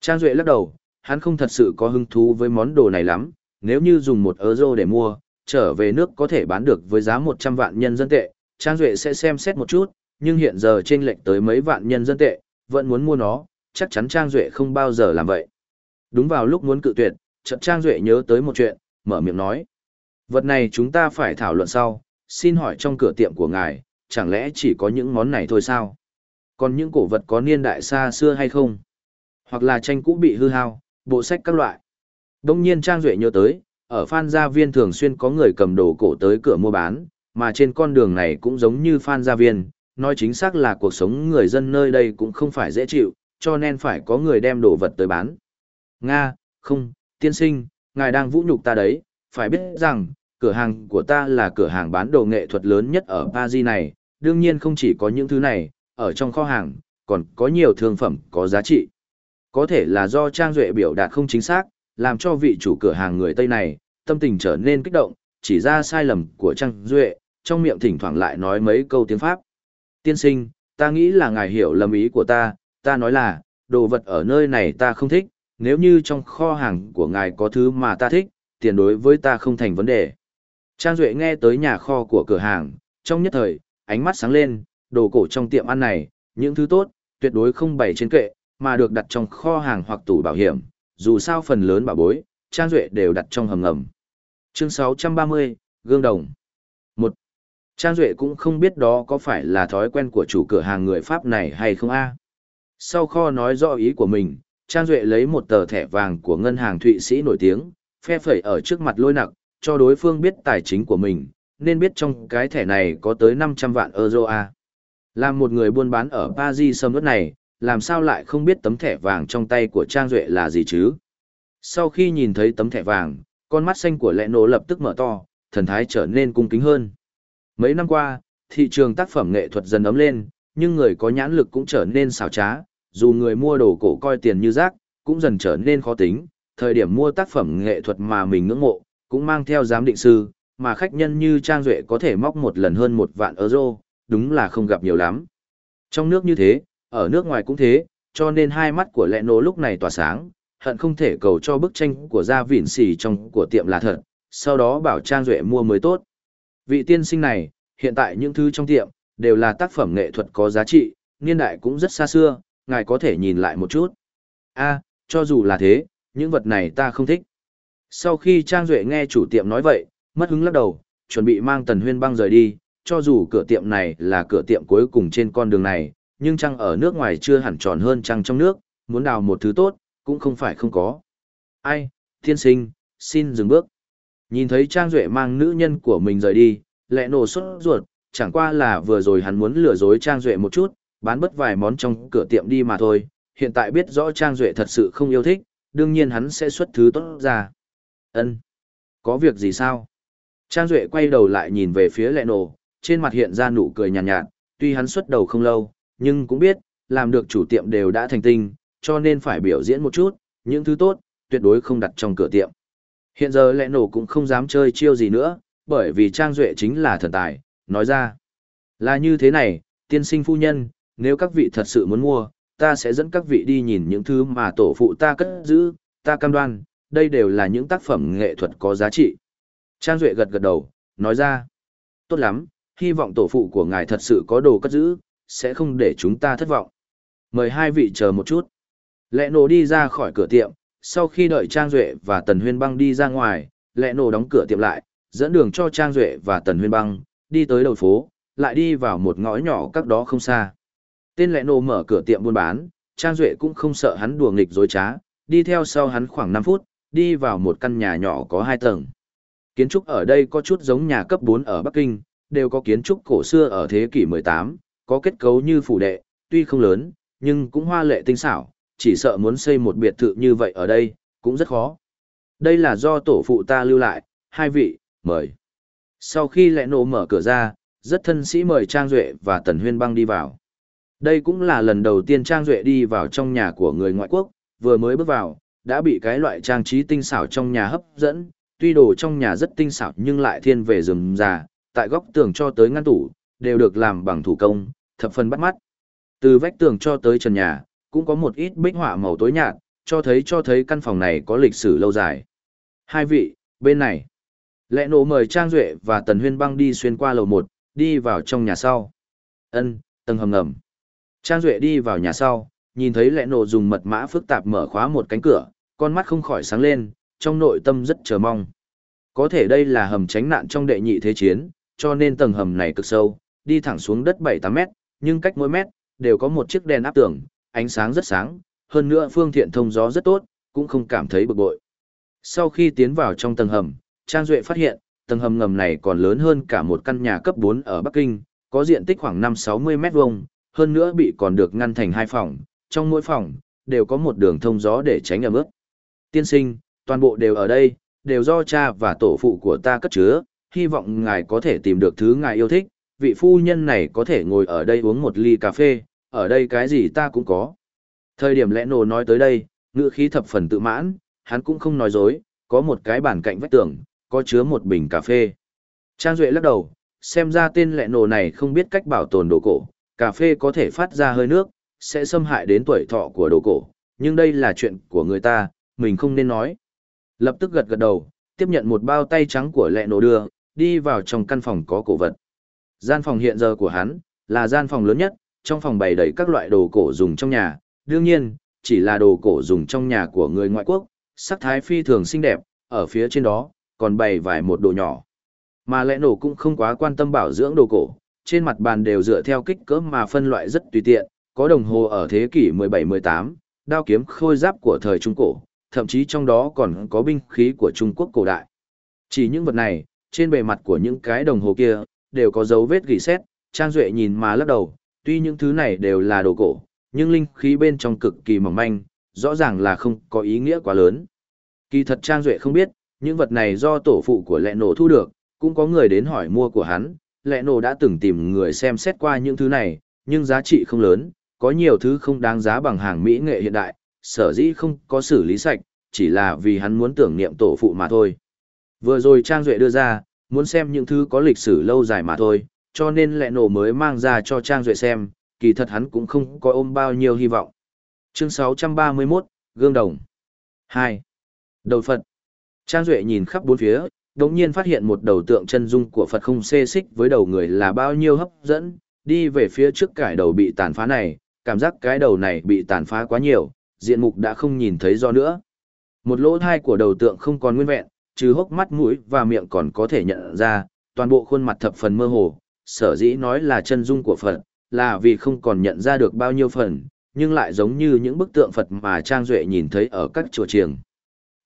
Trang Duệ lắc đầu, hắn không thật sự có hứng thú với món đồ này lắm, nếu như dùng một euro để mua, trở về nước có thể bán được với giá 100 vạn nhân dân tệ, Trang Duệ sẽ xem xét một chút, nhưng hiện giờ trên lệnh tới mấy vạn nhân dân tệ, vẫn muốn mua nó, chắc chắn Trang Duệ không bao giờ làm vậy. Đúng vào lúc muốn cự tuyệt, chợt Trang Duệ nhớ tới một chuyện, mở miệng nói. Vật này chúng ta phải thảo luận sau, xin hỏi trong cửa tiệm của ngài, chẳng lẽ chỉ có những món này thôi sao? Còn những cổ vật có niên đại xa xưa hay không? Hoặc là tranh cũ bị hư hao, bộ sách các loại. Đông nhiên Trang Duệ nhớ tới, ở Phan Gia Viên thường xuyên có người cầm đồ cổ tới cửa mua bán, mà trên con đường này cũng giống như Phan Gia Viên, nói chính xác là cuộc sống người dân nơi đây cũng không phải dễ chịu, cho nên phải có người đem đồ vật tới bán. Nga, không, tiên sinh, ngài đang vũ nhục ta đấy, phải biết rằng, cửa hàng của ta là cửa hàng bán đồ nghệ thuật lớn nhất ở Paris này, đương nhiên không chỉ có những thứ này, ở trong kho hàng, còn có nhiều thương phẩm có giá trị. Có thể là do Trang Duệ biểu đạt không chính xác, làm cho vị chủ cửa hàng người Tây này, tâm tình trở nên kích động, chỉ ra sai lầm của Trang Duệ, trong miệng thỉnh thoảng lại nói mấy câu tiếng Pháp. Tiên sinh, ta nghĩ là ngài hiểu lầm ý của ta, ta nói là, đồ vật ở nơi này ta không thích, nếu như trong kho hàng của ngài có thứ mà ta thích, tiền đối với ta không thành vấn đề. Trang Duệ nghe tới nhà kho của cửa hàng, trong nhất thời, ánh mắt sáng lên, đồ cổ trong tiệm ăn này, những thứ tốt, tuyệt đối không bày trên kệ, mà được đặt trong kho hàng hoặc tủ bảo hiểm, dù sao phần lớn bảo bối, Trang Duệ đều đặt trong hầm ngầm. Chương 630, Gương Đồng 1. Trang Duệ cũng không biết đó có phải là thói quen của chủ cửa hàng người Pháp này hay không a Sau kho nói rõ ý của mình, Trang Duệ lấy một tờ thẻ vàng của ngân hàng Thụy Sĩ nổi tiếng, phe phẩy ở trước mặt lôi nặc, cho đối phương biết tài chính của mình, nên biết trong cái thẻ này có tới 500 vạn euro a. Làm một người buôn bán ở Paris sâm đất này, làm sao lại không biết tấm thẻ vàng trong tay của Trang Duệ là gì chứ? Sau khi nhìn thấy tấm thẻ vàng, con mắt xanh của lẽ nổ lập tức mở to, thần thái trở nên cung kính hơn. Mấy năm qua, thị trường tác phẩm nghệ thuật dần ấm lên, nhưng người có nhãn lực cũng trở nên xào trá, dù người mua đồ cổ coi tiền như rác, cũng dần trở nên khó tính, thời điểm mua tác phẩm nghệ thuật mà mình ngưỡng mộ, cũng mang theo giám định sư, mà khách nhân như Trang Duệ có thể móc một lần hơn một vạn euro, đúng là không gặp nhiều lắm. Trong nước như thế, ở nước ngoài cũng thế, cho nên hai mắt của lẹ nổ lúc này tỏa sáng, hận không thể cầu cho bức tranh của gia vịn xì trong của tiệm là thật, sau đó bảo Trang Duệ mua mới tốt. Vị tiên sinh này, hiện tại những thứ trong tiệm, đều là tác phẩm nghệ thuật có giá trị, niên đại cũng rất xa xưa, ngài có thể nhìn lại một chút. a cho dù là thế, những vật này ta không thích. Sau khi Trang Duệ nghe chủ tiệm nói vậy, mất hứng lắc đầu, chuẩn bị mang Tần Huyên băng rời đi, cho dù cửa tiệm này là cửa tiệm cuối cùng trên con đường này, nhưng trăng ở nước ngoài chưa hẳn tròn hơn trăng trong nước, muốn đào một thứ tốt, cũng không phải không có. Ai, thiên sinh, xin dừng bước. Nhìn thấy Trang Duệ mang nữ nhân của mình rời đi, lẹ nổ xuất ruột, chẳng qua là vừa rồi hắn muốn lừa dối Trang Duệ một chút, bán bất vài món trong cửa tiệm đi mà thôi, hiện tại biết rõ Trang Duệ thật sự không yêu thích, đương nhiên hắn sẽ xuất thứ tốt ra. ân Có việc gì sao? Trang Duệ quay đầu lại nhìn về phía lẹ nổ, trên mặt hiện ra nụ cười nhàn nhạt, nhạt, tuy hắn xuất đầu không lâu, nhưng cũng biết, làm được chủ tiệm đều đã thành tinh, cho nên phải biểu diễn một chút, những thứ tốt, tuyệt đối không đặt trong cửa tiệm. Hiện giờ lẹ nổ cũng không dám chơi chiêu gì nữa, bởi vì Trang Duệ chính là thần tài, nói ra. Là như thế này, tiên sinh phu nhân, nếu các vị thật sự muốn mua, ta sẽ dẫn các vị đi nhìn những thứ mà tổ phụ ta cất giữ, ta cam đoan, đây đều là những tác phẩm nghệ thuật có giá trị. Trang Duệ gật gật đầu, nói ra. Tốt lắm, hy vọng tổ phụ của ngài thật sự có đồ cất giữ, sẽ không để chúng ta thất vọng. Mời hai vị chờ một chút. Lệ nổ đi ra khỏi cửa tiệm, sau khi đợi Trang Duệ và Tần Huyên Băng đi ra ngoài, Lệ nổ đóng cửa tiệm lại, dẫn đường cho Trang Duệ và Tần Huyên Băng, đi tới đầu phố, lại đi vào một ngõ nhỏ cách đó không xa. Tên Lệ nổ mở cửa tiệm buôn bán, Trang Duệ cũng không sợ hắn đùa nghịch dối trá, đi theo sau hắn khoảng 5 phút, đi vào một căn nhà nhỏ có 2 tầng. Kiến trúc ở đây có chút giống nhà cấp 4 ở Bắc Kinh, đều có kiến trúc cổ xưa ở thế kỷ 18, có kết cấu như phủ đệ, tuy không lớn, nhưng cũng hoa lệ tinh xảo, chỉ sợ muốn xây một biệt thự như vậy ở đây, cũng rất khó. Đây là do tổ phụ ta lưu lại, hai vị, mời. Sau khi lẽ nổ mở cửa ra, rất thân sĩ mời Trang Duệ và Tần Huyên Băng đi vào. Đây cũng là lần đầu tiên Trang Duệ đi vào trong nhà của người ngoại quốc, vừa mới bước vào, đã bị cái loại trang trí tinh xảo trong nhà hấp dẫn, tuy đồ trong nhà rất tinh xảo nhưng lại thiên về rừng già, tại góc tường cho tới ngăn tủ, đều được làm bằng thủ công, thập phần bắt mắt. Từ vách tường cho tới trần nhà, cũng có một ít bích họa màu tối nhạt, cho thấy cho thấy căn phòng này có lịch sử lâu dài. Hai vị, bên này. Lệ nổ mời Trang Duệ và Tần Huyên Băng đi xuyên qua lầu 1, đi vào trong nhà sau. ân tầng hầm ngầm. Trang Duệ đi vào nhà sau, nhìn thấy lệ nổ dùng mật mã phức tạp mở khóa một cánh cửa, con mắt không khỏi sáng lên, trong nội tâm rất chờ mong. Có thể đây là hầm tránh nạn trong đệ nhị thế chiến, cho nên tầng hầm này cực sâu, đi thẳng xuống đất 7-8 mét, nhưng cách mỗi mét, đều có một chiếc đèn áp tường, ánh sáng rất sáng, hơn nữa phương tiện thông gió rất tốt, cũng không cảm thấy bực bội. Sau khi tiến vào trong tầng hầm, Trang Duệ phát hiện, tầng hầm ngầm này còn lớn hơn cả một căn nhà cấp 4 ở Bắc Kinh, có diện tích khoảng 5-60 mét vuông, hơn nữa bị còn được ngăn thành hai phòng, trong mỗi phòng, đều có một đường thông gió để tránh ẩm ướt. Tiên sinh, toàn bộ đều ở đây, đều do cha và tổ phụ của ta cất chứa, hy vọng ngài có thể tìm được thứ ngài yêu thích, vị phu nhân này có thể ngồi ở đây uống một ly cà phê, ở đây cái gì ta cũng có. Thời điểm lẽ nổ nói tới đây, ngữ khí thập phần tự mãn, hắn cũng không nói dối, có một cái bàn cạnh vách tường, có chứa một bình cà phê. Trang Duệ lắc đầu, xem ra tên lẽ nổ này không biết cách bảo tồn đồ cổ, cà phê có thể phát ra hơi nước, sẽ xâm hại đến tuổi thọ của đồ cổ, nhưng đây là chuyện của người ta, mình không nên nói. Lập tức gật gật đầu, tiếp nhận một bao tay trắng của lẹ nổ đưa, đi vào trong căn phòng có cổ vật. Gian phòng hiện giờ của hắn, là gian phòng lớn nhất, trong phòng bày đầy các loại đồ cổ dùng trong nhà, đương nhiên, chỉ là đồ cổ dùng trong nhà của người ngoại quốc, sắc thái phi thường xinh đẹp, ở phía trên đó, còn bày vài một đồ nhỏ. Mà lẽ nổ cũng không quá quan tâm bảo dưỡng đồ cổ, trên mặt bàn đều dựa theo kích cỡ mà phân loại rất tùy tiện, có đồng hồ ở thế kỷ 17-18, đao kiếm khôi giáp của thời Trung Cổ, thậm chí trong đó còn có binh khí của Trung Quốc cổ đại. Chỉ những vật này, trên bề mặt của những cái đồng hồ kia, đều có dấu vết gỉ xét, Trang Duệ nhìn mà lắc đầu, tuy những thứ này đều là đồ cổ, nhưng linh khí bên trong cực kỳ mỏng manh, rõ ràng là không có ý nghĩa quá lớn. Kỳ thật Trang Duệ không biết, những vật này do tổ phụ của lệ nổ thu được, cũng có người đến hỏi mua của hắn, lệ nổ đã từng tìm người xem xét qua những thứ này, nhưng giá trị không lớn, có nhiều thứ không đáng giá bằng hàng mỹ nghệ hiện đại, sở dĩ không có xử lý sạch, chỉ là vì hắn muốn tưởng niệm tổ phụ mà thôi. Vừa rồi Trang Duệ đưa ra, muốn xem những thứ có lịch sử lâu dài mà thôi, cho nên lệ nổ mới mang ra cho Trang Duệ xem, kỳ thật hắn cũng không có ôm bao nhiêu hy vọng. Chương 631, Gương Đồng 2. Đầu Phật Trang Duệ nhìn khắp bốn phía, đột nhiên phát hiện một đầu tượng chân dung của Phật không xê xích với đầu người là bao nhiêu hấp dẫn, đi về phía trước cải đầu bị tàn phá này, cảm giác cái đầu này bị tàn phá quá nhiều, diện mục đã không nhìn thấy do nữa. Một lỗ thai của đầu tượng không còn nguyên vẹn, trừ hốc mắt mũi và miệng còn có thể nhận ra, toàn bộ khuôn mặt thập phần mơ hồ, sở dĩ nói là chân dung của Phật, là vì không còn nhận ra được bao nhiêu phần, nhưng lại giống như những bức tượng Phật mà Trang Duệ nhìn thấy ở các chùa triền.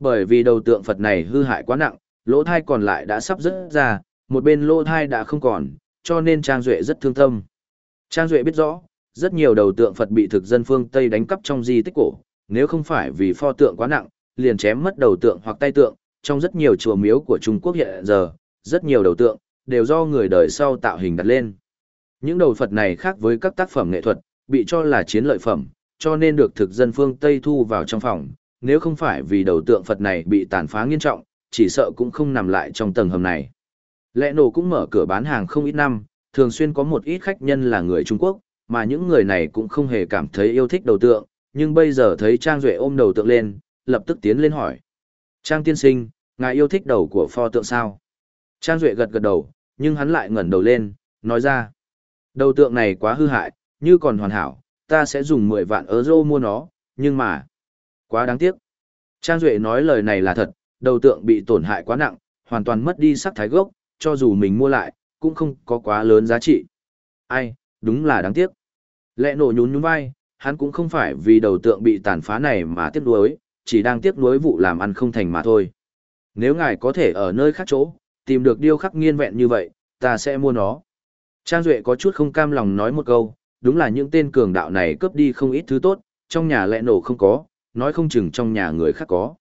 Bởi vì đầu tượng Phật này hư hại quá nặng, lỗ thai còn lại đã sắp rớt ra, một bên lỗ thai đã không còn, cho nên Trang Duệ rất thương tâm. Trang Duệ biết rõ, rất nhiều đầu tượng Phật bị thực dân phương Tây đánh cắp trong di tích cổ, nếu không phải vì pho tượng quá nặng, liền chém mất đầu tượng hoặc tay tượng, trong rất nhiều chùa miếu của Trung Quốc hiện giờ, rất nhiều đầu tượng, đều do người đời sau tạo hình đặt lên. Những đầu Phật này khác với các tác phẩm nghệ thuật, bị cho là chiến lợi phẩm, cho nên được thực dân phương Tây thu vào trong phòng, nếu không phải vì đầu tượng Phật này bị tàn phá nghiêm trọng, chỉ sợ cũng không nằm lại trong tầng hầm này. Lệ nổ cũng mở cửa bán hàng không ít năm, thường xuyên có một ít khách nhân là người Trung Quốc, mà những người này cũng không hề cảm thấy yêu thích đầu tượng, nhưng bây giờ thấy Trang Duệ ôm đầu tượng lên, lập tức tiến lên hỏi. Trang tiên sinh, ngài yêu thích đầu của pho tượng sao? Trang Duệ gật gật đầu, nhưng hắn lại ngẩn đầu lên, nói ra. Đầu tượng này quá hư hại, như còn hoàn hảo, ta sẽ dùng 10 vạn euro mua nó, nhưng mà... Quá đáng tiếc. Trang Duệ nói lời này là thật, đầu tượng bị tổn hại quá nặng, hoàn toàn mất đi sắc thái gốc, cho dù mình mua lại, cũng không có quá lớn giá trị. Ai, đúng là đáng tiếc. Lệ nổ nhún nhún vai, hắn cũng không phải vì đầu tượng bị tàn phá này mà tiếc nuối, chỉ đang tiếc nuối vụ làm ăn không thành mà thôi. Nếu ngài có thể ở nơi khác chỗ, tìm được điêu khắc nghiên vẹn như vậy, ta sẽ mua nó. Trang Duệ có chút không cam lòng nói một câu, đúng là những tên cường đạo này cướp đi không ít thứ tốt, trong nhà lệ nổ không có, nói không chừng trong nhà người khác có.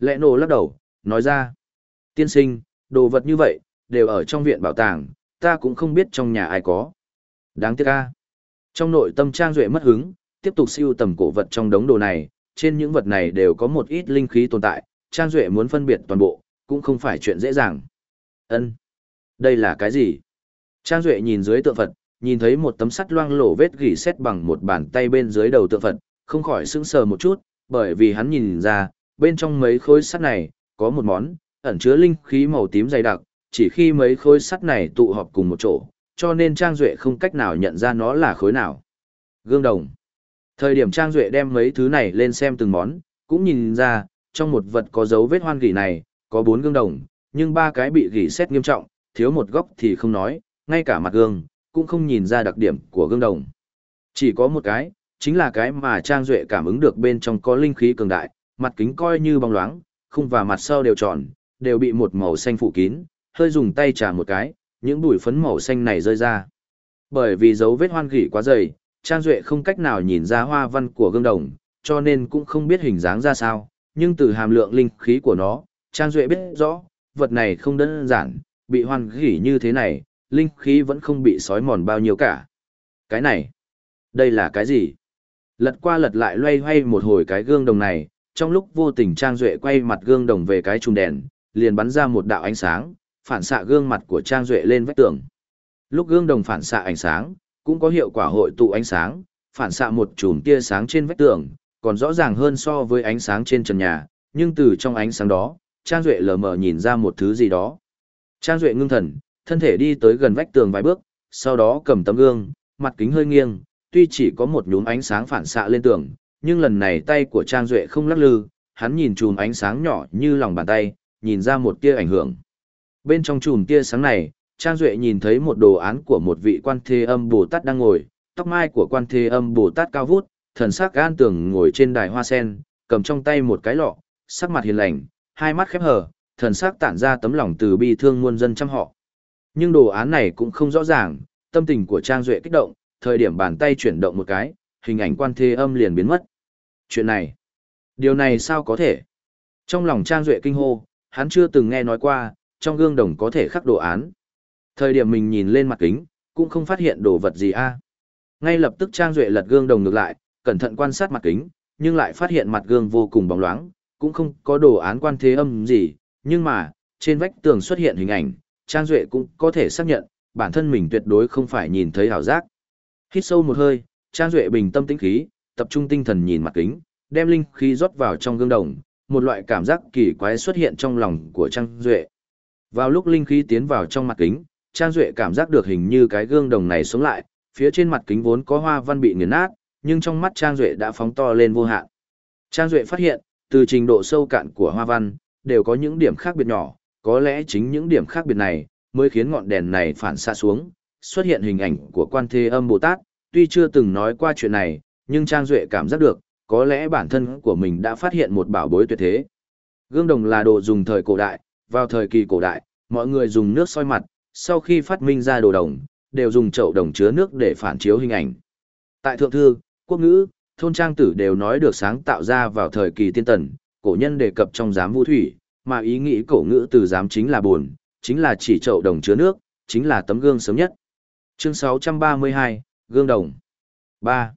Lệ nổ lắc đầu, nói ra, tiên sinh, đồ vật như vậy, đều ở trong viện bảo tàng, ta cũng không biết trong nhà ai có. Đáng tiếc ca. Trong nội tâm Trang Duệ mất hứng, tiếp tục siêu tầm cổ vật trong đống đồ này, trên những vật này đều có một ít linh khí tồn tại, Trang Duệ muốn phân biệt toàn bộ, cũng không phải chuyện dễ dàng. ân Đây là cái gì? Trang Duệ nhìn dưới tượng Phật, nhìn thấy một tấm sắt loang lổ vết gỉ xét bằng một bàn tay bên dưới đầu tượng Phật, không khỏi sững sờ một chút, bởi vì hắn nhìn ra, bên trong mấy khối sắt này, có một món, ẩn chứa linh khí màu tím dày đặc, chỉ khi mấy khối sắt này tụ họp cùng một chỗ, cho nên Trang Duệ không cách nào nhận ra nó là khối nào. Gương đồng. Thời điểm Trang Duệ đem mấy thứ này lên xem từng món, cũng nhìn ra, trong một vật có dấu vết hoan gỉ này, có bốn gương đồng, nhưng ba cái bị gỉ xét nghiêm trọng, thiếu một góc thì không nói, ngay cả mặt gương, cũng không nhìn ra đặc điểm của gương đồng. Chỉ có một cái, chính là cái mà Trang Duệ cảm ứng được bên trong có linh khí cường đại, mặt kính coi như bóng loáng, khung và mặt sau đều tròn, đều bị một màu xanh phủ kín, hơi dùng tay trà một cái, những bụi phấn màu xanh này rơi ra. Bởi vì dấu vết hoan gỉ quá dày, Trang Duệ không cách nào nhìn ra hoa văn của gương đồng, cho nên cũng không biết hình dáng ra sao, nhưng từ hàm lượng linh khí của nó, Trang Duệ biết rõ, vật này không đơn giản, bị hoan gỉ như thế này, linh khí vẫn không bị sói mòn bao nhiêu cả. Cái này, đây là cái gì? Lật qua lật lại loay hoay một hồi cái gương đồng này, trong lúc vô tình Trang Duệ quay mặt gương đồng về cái chùm đèn, liền bắn ra một đạo ánh sáng, phản xạ gương mặt của Trang Duệ lên vách tường. Lúc gương đồng phản xạ ánh sáng, cũng có hiệu quả hội tụ ánh sáng, phản xạ một chùm tia sáng trên vách tường, còn rõ ràng hơn so với ánh sáng trên trần nhà, nhưng từ trong ánh sáng đó, Trang Duệ lờ mờ nhìn ra một thứ gì đó. Trang Duệ ngưng thần, thân thể đi tới gần vách tường vài bước, sau đó cầm tấm gương, mặt kính hơi nghiêng, tuy chỉ có một nhúm ánh sáng phản xạ lên tường, nhưng lần này tay của Trang Duệ không lắc lư, hắn nhìn chùm ánh sáng nhỏ như lòng bàn tay, nhìn ra một tia ảnh hưởng. Bên trong chùm tia sáng này, Trang Duệ nhìn thấy một đồ án của một vị quan thế âm Bồ Tát đang ngồi, tóc mai của quan thế âm Bồ Tát cao vút, thần sắc gan tưởng ngồi trên đài hoa sen, cầm trong tay một cái lọ, sắc mặt hiền lành, hai mắt khép hờ, thần sắc tản ra tấm lòng từ bi thương muôn dân trăm họ. Nhưng đồ án này cũng không rõ ràng, tâm tình của Trang Duệ kích động, thời điểm bàn tay chuyển động một cái, hình ảnh quan thế âm liền biến mất. Chuyện này, điều này sao có thể? Trong lòng Trang Duệ kinh hô, hắn chưa từng nghe nói qua, trong gương đồng có thể khắc đồ án. Thời điểm mình nhìn lên mặt kính, cũng không phát hiện đồ vật gì a. Ngay lập tức Trang Duệ lật gương đồng ngược lại, cẩn thận quan sát mặt kính, nhưng lại phát hiện mặt gương vô cùng bóng loáng, cũng không có đồ án quan thế âm gì, nhưng mà, trên vách tường xuất hiện hình ảnh, Trang Duệ cũng có thể xác nhận, bản thân mình tuyệt đối không phải nhìn thấy ảo giác. Hít sâu một hơi, Trang Duệ bình tâm tĩnh khí, tập trung tinh thần nhìn mặt kính, đem linh khí rót vào trong gương đồng, một loại cảm giác kỳ quái xuất hiện trong lòng của Trang Duệ. Vào lúc linh khí tiến vào trong mặt kính, Trang Duệ cảm giác được hình như cái gương đồng này sống lại, phía trên mặt kính vốn có hoa văn bị nghiền nát, nhưng trong mắt Trang Duệ đã phóng to lên vô hạn. Trang Duệ phát hiện, từ trình độ sâu cạn của hoa văn, đều có những điểm khác biệt nhỏ, có lẽ chính những điểm khác biệt này, mới khiến ngọn đèn này phản xạ xuống, xuất hiện hình ảnh của quan thế âm Bồ Tát, tuy chưa từng nói qua chuyện này, nhưng Trang Duệ cảm giác được, có lẽ bản thân của mình đã phát hiện một bảo bối tuyệt thế. Gương đồng là đồ dùng thời cổ đại, vào thời kỳ cổ đại, mọi người dùng nước soi mặt, sau khi phát minh ra đồ đồng, đều dùng chậu đồng chứa nước để phản chiếu hình ảnh. Tại thượng thư, quốc ngữ, thôn trang tử đều nói được sáng tạo ra vào thời kỳ tiên tần, cổ nhân đề cập trong giám vũ thủy, mà ý nghĩ cổ ngữ từ giám chính là buồn, chính là chỉ chậu đồng chứa nước, chính là tấm gương sớm nhất. Chương 632, Gương đồng 3.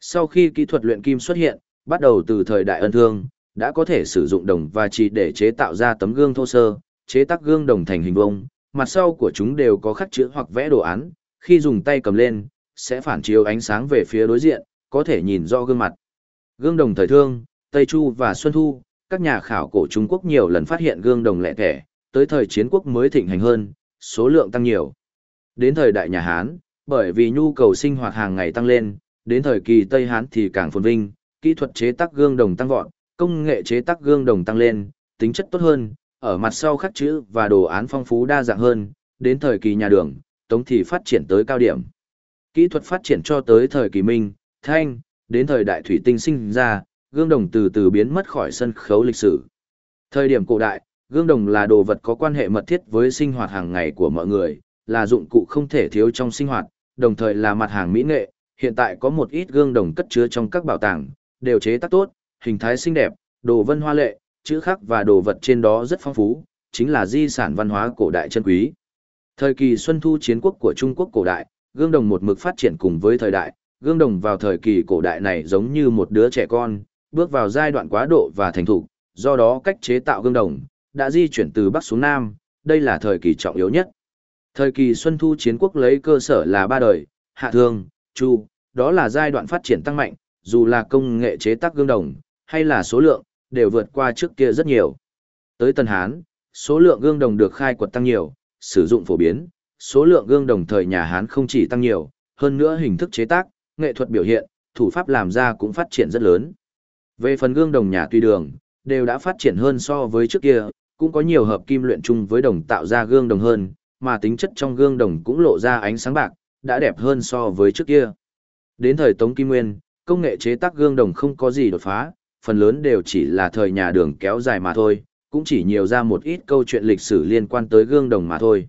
Sau khi kỹ thuật luyện kim xuất hiện, bắt đầu từ thời đại ân thương, đã có thể sử dụng đồng và chỉ để chế tạo ra tấm gương thô sơ, chế tác gương đồng thành hình vuông, mặt sau của chúng đều có khắc chữ hoặc vẽ đồ án, khi dùng tay cầm lên, sẽ phản chiếu ánh sáng về phía đối diện, có thể nhìn rõ gương mặt. Gương đồng thời thương, Tây Chu và Xuân Thu, các nhà khảo cổ Trung Quốc nhiều lần phát hiện gương đồng lẻ thẻ, tới thời chiến quốc mới thịnh hành hơn, số lượng tăng nhiều. Đến thời đại nhà Hán, bởi vì nhu cầu sinh hoạt hàng ngày tăng lên, đến thời kỳ Tây Hán thì càng phồn vinh, kỹ thuật chế tác gương đồng tăng vọt, công nghệ chế tác gương đồng tăng lên, tính chất tốt hơn, ở mặt sau khắc chữ và đồ án phong phú đa dạng hơn, đến thời kỳ nhà đường, Tống thì phát triển tới cao điểm. Kỹ thuật phát triển cho tới thời kỳ Minh, Thanh, đến thời đại thủy tinh sinh ra, gương đồng từ từ biến mất khỏi sân khấu lịch sử. Thời điểm cổ đại, gương đồng là đồ vật có quan hệ mật thiết với sinh hoạt hàng ngày của mọi người, là dụng cụ không thể thiếu trong sinh hoạt, đồng thời là mặt hàng mỹ nghệ. Hiện tại có một ít gương đồng cất chứa trong các bảo tàng, đều chế tác tốt, hình thái xinh đẹp, đồ vân hoa lệ, chữ khắc và đồ vật trên đó rất phong phú, chính là di sản văn hóa cổ đại chân quý. Thời kỳ Xuân Thu chiến quốc của Trung Quốc cổ đại, gương đồng một mực phát triển cùng với thời đại, gương đồng vào thời kỳ cổ đại này giống như một đứa trẻ con, bước vào giai đoạn quá độ và thành thục, do đó cách chế tạo gương đồng đã di chuyển từ Bắc xuống Nam, đây là thời kỳ trọng yếu nhất. Thời kỳ Xuân Thu chiến quốc lấy cơ sở là ba đời, Hạ Thương, Chu, đó là giai đoạn phát triển tăng mạnh, dù là công nghệ chế tác gương đồng, hay là số lượng, đều vượt qua trước kia rất nhiều. Tới Tân Hán, số lượng gương đồng được khai quật tăng nhiều, sử dụng phổ biến, số lượng gương đồng thời nhà Hán không chỉ tăng nhiều, hơn nữa hình thức chế tác, nghệ thuật biểu hiện, thủ pháp làm ra cũng phát triển rất lớn. Về phần gương đồng nhà Tuy đường, đều đã phát triển hơn so với trước kia, cũng có nhiều hợp kim luyện chung với đồng tạo ra gương đồng hơn, mà tính chất trong gương đồng cũng lộ ra ánh sáng bạc, đã đẹp hơn so với trước kia. Đến thời Tống Kim Nguyên, công nghệ chế tác gương đồng không có gì đột phá, phần lớn đều chỉ là thời nhà đường kéo dài mà thôi, cũng chỉ nhiều ra một ít câu chuyện lịch sử liên quan tới gương đồng mà thôi.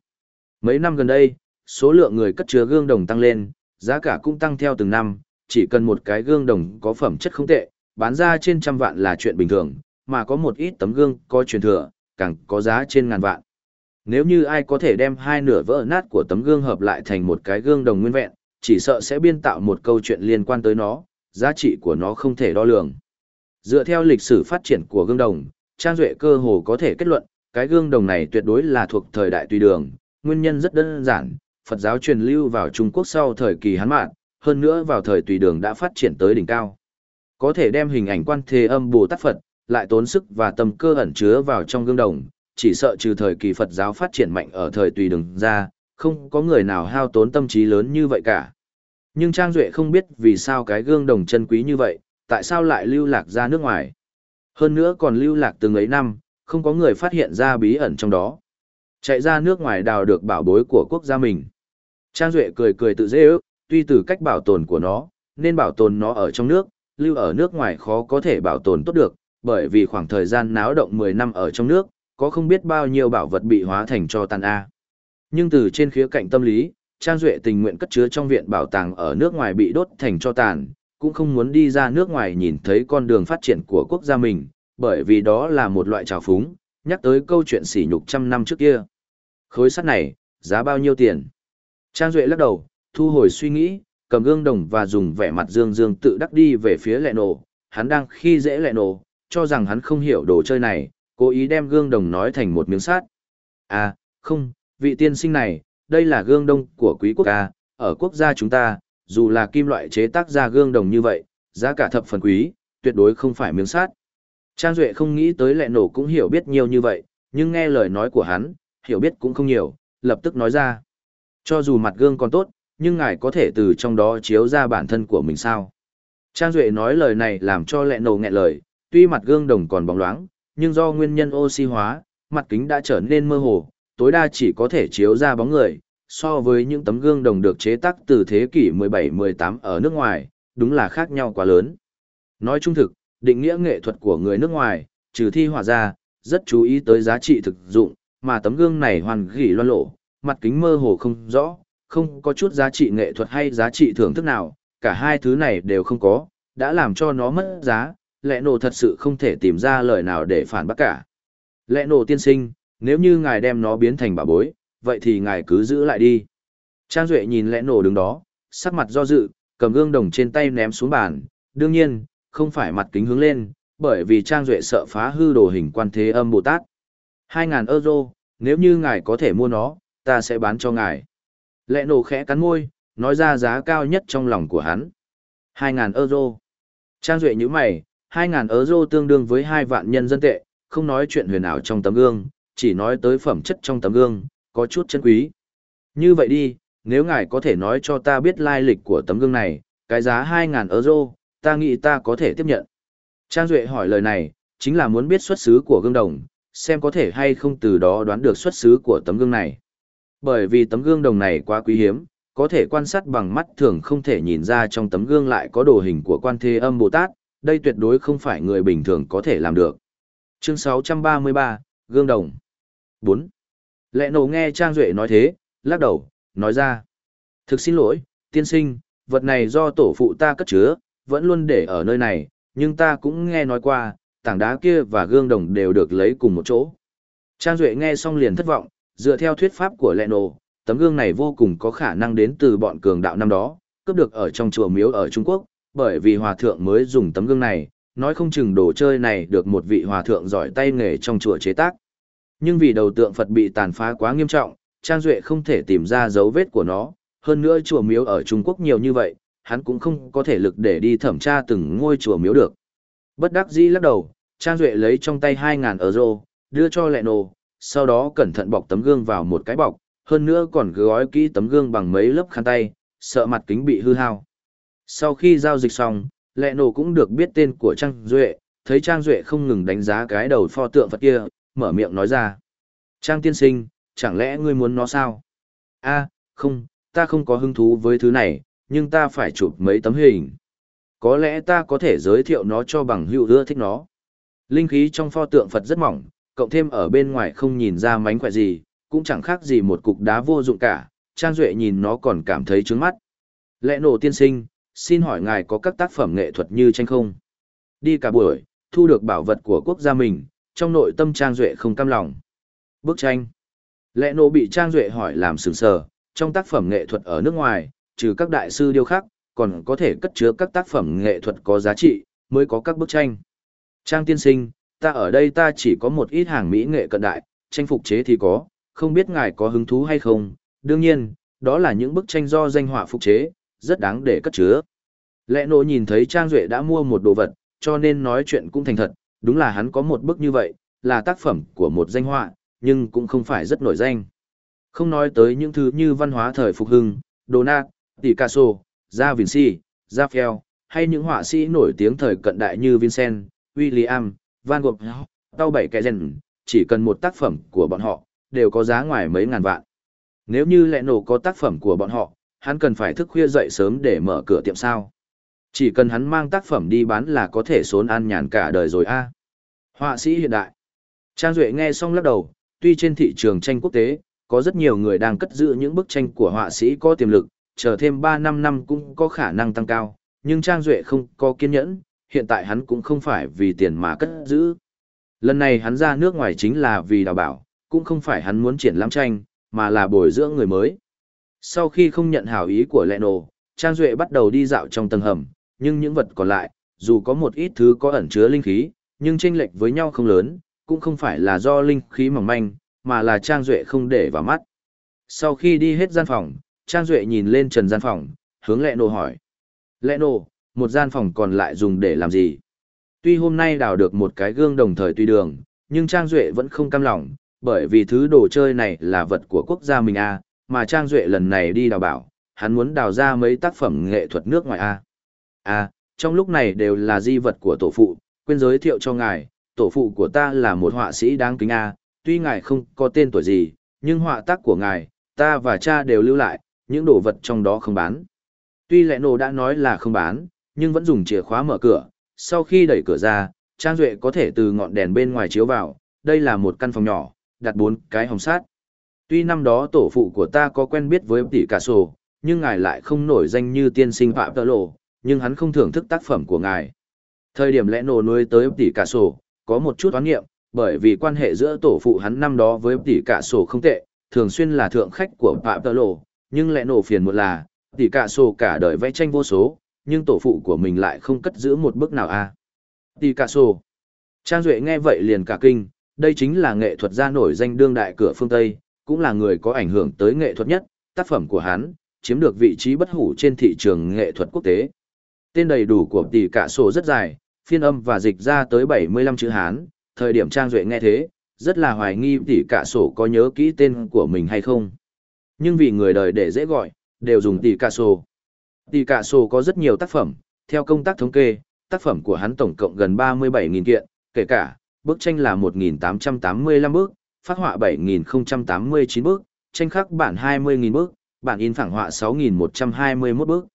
Mấy năm gần đây, số lượng người cất chứa gương đồng tăng lên, giá cả cũng tăng theo từng năm, chỉ cần một cái gương đồng có phẩm chất không tệ, bán ra trên trăm vạn là chuyện bình thường, mà có một ít tấm gương có truyền thừa, càng có giá trên ngàn vạn. Nếu như ai có thể đem hai nửa vỡ nát của tấm gương hợp lại thành một cái gương đồng nguyên vẹn, chỉ sợ sẽ biên tạo một câu chuyện liên quan tới nó, giá trị của nó không thể đo lường. Dựa theo lịch sử phát triển của gương đồng, Trang Duệ cơ hồ có thể kết luận, cái gương đồng này tuyệt đối là thuộc thời đại tùy đường, nguyên nhân rất đơn giản, Phật giáo truyền lưu vào Trung Quốc sau thời kỳ Hán Mạn, hơn nữa vào thời tùy đường đã phát triển tới đỉnh cao. Có thể đem hình ảnh quan thế âm Bồ Tát Phật, lại tốn sức và tâm cơ ẩn chứa vào trong gương đồng, chỉ sợ trừ thời kỳ Phật giáo phát triển mạnh ở thời tùy đường ra, không có người nào hao tốn tâm trí lớn như vậy cả. Nhưng Trang Duệ không biết vì sao cái gương đồng chân quý như vậy, tại sao lại lưu lạc ra nước ngoài. Hơn nữa còn lưu lạc từng ấy năm, không có người phát hiện ra bí ẩn trong đó. Chạy ra nước ngoài đào được bảo bối của quốc gia mình. Trang Duệ cười cười tự dễ ước, tuy từ cách bảo tồn của nó, nên bảo tồn nó ở trong nước, lưu ở nước ngoài khó có thể bảo tồn tốt được, bởi vì khoảng thời gian náo động 10 năm ở trong nước, có không biết bao nhiêu bảo vật bị hóa thành cho tàn A. Nhưng từ trên khía cạnh tâm lý, Trang Duệ tình nguyện cất chứa trong viện bảo tàng ở nước ngoài bị đốt thành cho tàn, cũng không muốn đi ra nước ngoài nhìn thấy con đường phát triển của quốc gia mình, bởi vì đó là một loại trào phúng, nhắc tới câu chuyện sỉ nhục trăm năm trước kia. Khối sắt này, giá bao nhiêu tiền? Trang Duệ lắc đầu, thu hồi suy nghĩ, cầm gương đồng và dùng vẻ mặt dương dương tự đắc đi về phía lẹ nổ. Hắn đang khi dễ lẹ nổ, cho rằng hắn không hiểu đồ chơi này, cố ý đem gương đồng nói thành một miếng sát. À, không, vị tiên sinh này, đây là gương đông của quý quốc ca, ở quốc gia chúng ta, dù là kim loại chế tác ra gương đồng như vậy, giá cả thập phần quý, tuyệt đối không phải miếng sát. Trang Duệ không nghĩ tới Lệ nổ cũng hiểu biết nhiều như vậy, nhưng nghe lời nói của hắn, hiểu biết cũng không nhiều, lập tức nói ra. Cho dù mặt gương còn tốt, nhưng ngài có thể từ trong đó chiếu ra bản thân của mình sao. Trang Duệ nói lời này làm cho Lệ nổ nghẹn lời, tuy mặt gương đồng còn bóng loáng, nhưng do nguyên nhân oxy hóa, mặt kính đã trở nên mơ hồ, tối đa chỉ có thể chiếu ra bóng người, so với những tấm gương đồng được chế tác từ thế kỷ 17-18 ở nước ngoài, đúng là khác nhau quá lớn. Nói chung thực, định nghĩa nghệ thuật của người nước ngoài, trừ thi họa ra, rất chú ý tới giá trị thực dụng, mà tấm gương này hoàn gỉ loan lộ, mặt kính mơ hồ không rõ, không có chút giá trị nghệ thuật hay giá trị thưởng thức nào, cả hai thứ này đều không có, đã làm cho nó mất giá, lẽ nổ thật sự không thể tìm ra lời nào để phản bác cả. Lẽ nổ tiên sinh, nếu như ngài đem nó biến thành bà bối, vậy thì ngài cứ giữ lại đi. Trang Duệ nhìn lẽ nổ đứng đó, sắc mặt do dự, cầm gương đồng trên tay ném xuống bàn, đương nhiên, không phải mặt kính hướng lên, bởi vì Trang Duệ sợ phá hư đồ hình quan thế âm Bồ Tát. 2.000 euro, nếu như ngài có thể mua nó, ta sẽ bán cho ngài. Lệ nổ khẽ cắn môi, nói ra giá cao nhất trong lòng của hắn. 2.000 euro. Trang Duệ như mày, 2.000 euro tương đương với 2 vạn nhân dân tệ, không nói chuyện huyền ảo trong tấm gương, chỉ nói tới phẩm chất trong tấm gương, có chút chân quý. Như vậy đi, nếu ngài có thể nói cho ta biết lai lịch của tấm gương này, cái giá 2.000 euro, ta nghĩ ta có thể tiếp nhận. Trang Duệ hỏi lời này, chính là muốn biết xuất xứ của gương đồng, xem có thể hay không từ đó đoán được xuất xứ của tấm gương này. Bởi vì tấm gương đồng này quá quý hiếm, có thể quan sát bằng mắt thường không thể nhìn ra trong tấm gương lại có đồ hình của quan thế âm Bồ Tát, đây tuyệt đối không phải người bình thường có thể làm được. Chương 633, Gương Đồng 4. Lệ nổ nghe Trang Duệ nói thế, lắc đầu, nói ra. Thực xin lỗi, tiên sinh, vật này do tổ phụ ta cất chứa, vẫn luôn để ở nơi này, nhưng ta cũng nghe nói qua, tảng đá kia và gương đồng đều được lấy cùng một chỗ. Trang Duệ nghe xong liền thất vọng, dựa theo thuyết pháp của Lệ Nổ, tấm gương này vô cùng có khả năng đến từ bọn cường đạo năm đó, cướp được ở trong chùa miếu ở Trung Quốc, bởi vì hòa thượng mới dùng tấm gương này, nói không chừng đồ chơi này được một vị hòa thượng giỏi tay nghề trong chùa chế tác. Nhưng vì đầu tượng Phật bị tàn phá quá nghiêm trọng, Trang Duệ không thể tìm ra dấu vết của nó, hơn nữa chùa miếu ở Trung Quốc nhiều như vậy, hắn cũng không có thể lực để đi thẩm tra từng ngôi chùa miếu được. Bất đắc dĩ lắc đầu, Trang Duệ lấy trong tay 2.000 euro, đưa cho Lệ Nô, sau đó cẩn thận bọc tấm gương vào một cái bọc, hơn nữa còn gói kỹ tấm gương bằng mấy lớp khăn tay, sợ mặt kính bị hư hao. Sau khi giao dịch xong, Lệ Nổ cũng được biết tên của Trang Duệ, thấy Trang Duệ không ngừng đánh giá cái đầu pho tượng Phật kia, mở miệng nói ra. Trang tiên sinh, chẳng lẽ ngươi muốn nó sao? a không, ta không có hứng thú với thứ này, nhưng ta phải chụp mấy tấm hình. Có lẽ ta có thể giới thiệu nó cho bằng hữu ưa thích nó. Linh khí trong pho tượng Phật rất mỏng, cộng thêm ở bên ngoài không nhìn ra mánh khỏe gì, cũng chẳng khác gì một cục đá vô dụng cả, Trang Duệ nhìn nó còn cảm thấy trướng mắt. Lẽ nổ tiên sinh, xin hỏi ngài có các tác phẩm nghệ thuật như tranh không? Đi cả buổi, thu được bảo vật của quốc gia mình, trong nội tâm Trang Duệ không cam lòng. Bức tranh. Lẽ nộ bị Trang Duệ hỏi làm sừng sờ, trong tác phẩm nghệ thuật ở nước ngoài, trừ các đại sư điêu khắc, còn có thể cất chứa các tác phẩm nghệ thuật có giá trị, mới có các bức tranh. Trang tiên sinh, ta ở đây ta chỉ có một ít hàng mỹ nghệ cận đại, tranh phục chế thì có, không biết ngài có hứng thú hay không, đương nhiên, đó là những bức tranh do danh họa phục chế, rất đáng để cất chứa. Lẽ nộ nhìn thấy Trang Duệ đã mua một đồ vật, cho nên nói chuyện cũng thành thật, đúng là hắn có một bức như vậy, là tác phẩm của một danh họa, nhưng cũng không phải rất nổi danh. Không nói tới những thứ như văn hóa thời phục hưng, Donat, Picasso, Da Vinci, Raphael, hay những họa sĩ nổi tiếng thời cận đại như Vincent, William, Van Gogh, Tao Bảy Kẻ Gen, chỉ cần một tác phẩm của bọn họ, đều có giá ngoài mấy ngàn vạn. Nếu như lẽ nổ có tác phẩm của bọn họ, hắn cần phải thức khuya dậy sớm để mở cửa tiệm sao. Chỉ cần hắn mang tác phẩm đi bán là có thể xốn ăn nhàn cả đời rồi a. Họa sĩ hiện đại. Trang Duệ nghe xong lắc đầu, tuy trên thị trường tranh quốc tế, có rất nhiều người đang cất giữ những bức tranh của họa sĩ có tiềm lực, chờ thêm 3-5 năm cũng có khả năng tăng cao, nhưng Trang Duệ không có kiên nhẫn, hiện tại hắn cũng không phải vì tiền mà cất giữ. Lần này hắn ra nước ngoài chính là vì đào bảo, cũng không phải hắn muốn triển lãm tranh, mà là bồi dưỡng người mới. Sau khi không nhận hảo ý của Leno, Trang Duệ bắt đầu đi dạo trong tầng hầm, nhưng những vật còn lại, dù có một ít thứ có ẩn chứa linh khí, nhưng chênh lệch với nhau không lớn, cũng không phải là do linh khí mỏng manh, mà là Trang Duệ không để vào mắt. Sau khi đi hết gian phòng, Trang Duệ nhìn lên trần gian phòng, hướng Lệ Nô hỏi. Lệ Nô, một gian phòng còn lại dùng để làm gì? Tuy hôm nay đào được một cái gương đồng thời tùy đường, nhưng Trang Duệ vẫn không cam lòng, bởi vì thứ đồ chơi này là vật của quốc gia mình a mà Trang Duệ lần này đi đào bảo, hắn muốn đào ra mấy tác phẩm nghệ thuật nước ngoài a a trong lúc này đều là di vật của tổ phụ, quên giới thiệu cho ngài, tổ phụ của ta là một họa sĩ đáng kính a tuy ngài không có tên tuổi gì, nhưng họa tác của ngài, ta và cha đều lưu lại, những đồ vật trong đó không bán. Tuy lẽ nổ đã nói là không bán, nhưng vẫn dùng chìa khóa mở cửa, sau khi đẩy cửa ra, Trang Duệ có thể từ ngọn đèn bên ngoài chiếu vào, đây là một căn phòng nhỏ, đặt bốn cái hồng sát. Tuy năm đó tổ phụ của ta có quen biết với tỷ cà sổ, nhưng ngài lại không nổi danh như tiên sinh phạm tơ lộ, nhưng hắn không thưởng thức tác phẩm của ngài. Thời điểm lẽ nổ nuôi tới tỷ cà sổ, có một chút oán nghiệm, bởi vì quan hệ giữa tổ phụ hắn năm đó với tỷ cà sổ không tệ, thường xuyên là thượng khách của phạm tơ lộ, nhưng lẽ nổ phiền một là, tỷ cà sổ cả đời vẽ tranh vô số, nhưng tổ phụ của mình lại không cất giữ một bức nào a. À. Tỷ cà sổ. Trang Duệ nghe vậy liền cả kinh, đây chính là nghệ thuật gia nổi danh đương đại cửa phương Tây, cũng là người có ảnh hưởng tới nghệ thuật nhất, tác phẩm của hắn, chiếm được vị trí bất hủ trên thị trường nghệ thuật quốc tế. Tên đầy đủ của tỷ cả sổ rất dài, phiên âm và dịch ra tới 75 chữ Hán, thời điểm Trang Duệ nghe thế, rất là hoài nghi tỷ cả sổ có nhớ kỹ tên của mình hay không. Nhưng vì người đời để dễ gọi, đều dùng tỷ cả sổ. Tỷ cả sổ có rất nhiều tác phẩm, theo công tác thống kê, tác phẩm của hắn tổng cộng gần 37.000 kiện, kể cả, bức tranh là 1.885 bức, phát họa 7.089 bức, tranh khắc bản 20.000 bức, bản in phẳng họa 6.121 bức.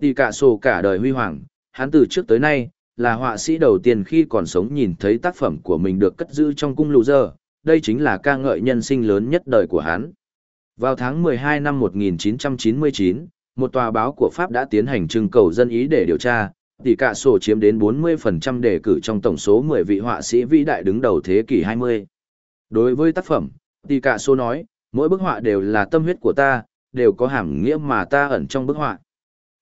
Tỷ cả sổ cả đời huy hoàng, hắn từ trước tới nay, là họa sĩ đầu tiên khi còn sống nhìn thấy tác phẩm của mình được cất giữ trong cung lù giờ, đây chính là ca ngợi nhân sinh lớn nhất đời của hắn. Vào tháng 12 năm 1999, một tòa báo của Pháp đã tiến hành trưng cầu dân ý để điều tra, tỷ cả sổ chiếm đến 40% đề cử trong tổng số 10 vị họa sĩ vĩ đại đứng đầu thế kỷ 20. Đối với tác phẩm, Tì cả sổ nói, mỗi bức họa đều là tâm huyết của ta, đều có hàm nghĩa mà ta ẩn trong bức họa.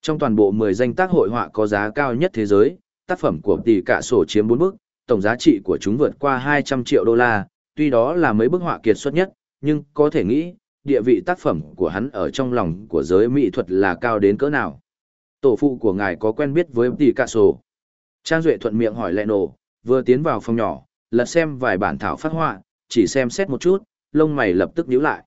Trong toàn bộ 10 danh tác hội họa có giá cao nhất thế giới, tác phẩm của Tì cả sổ chiếm 4 bức, tổng giá trị của chúng vượt qua 200 triệu đô la, tuy đó là mấy bức họa kiệt xuất nhất, nhưng có thể nghĩ, địa vị tác phẩm của hắn ở trong lòng của giới mỹ thuật là cao đến cỡ nào. Tổ phụ của ngài có quen biết với Tì cả sổ. Trang Duệ thuận miệng hỏi lẹ nổ, vừa tiến vào phòng nhỏ, lật xem vài bản thảo phát họa, chỉ xem xét một chút, lông mày lập tức nhíu lại.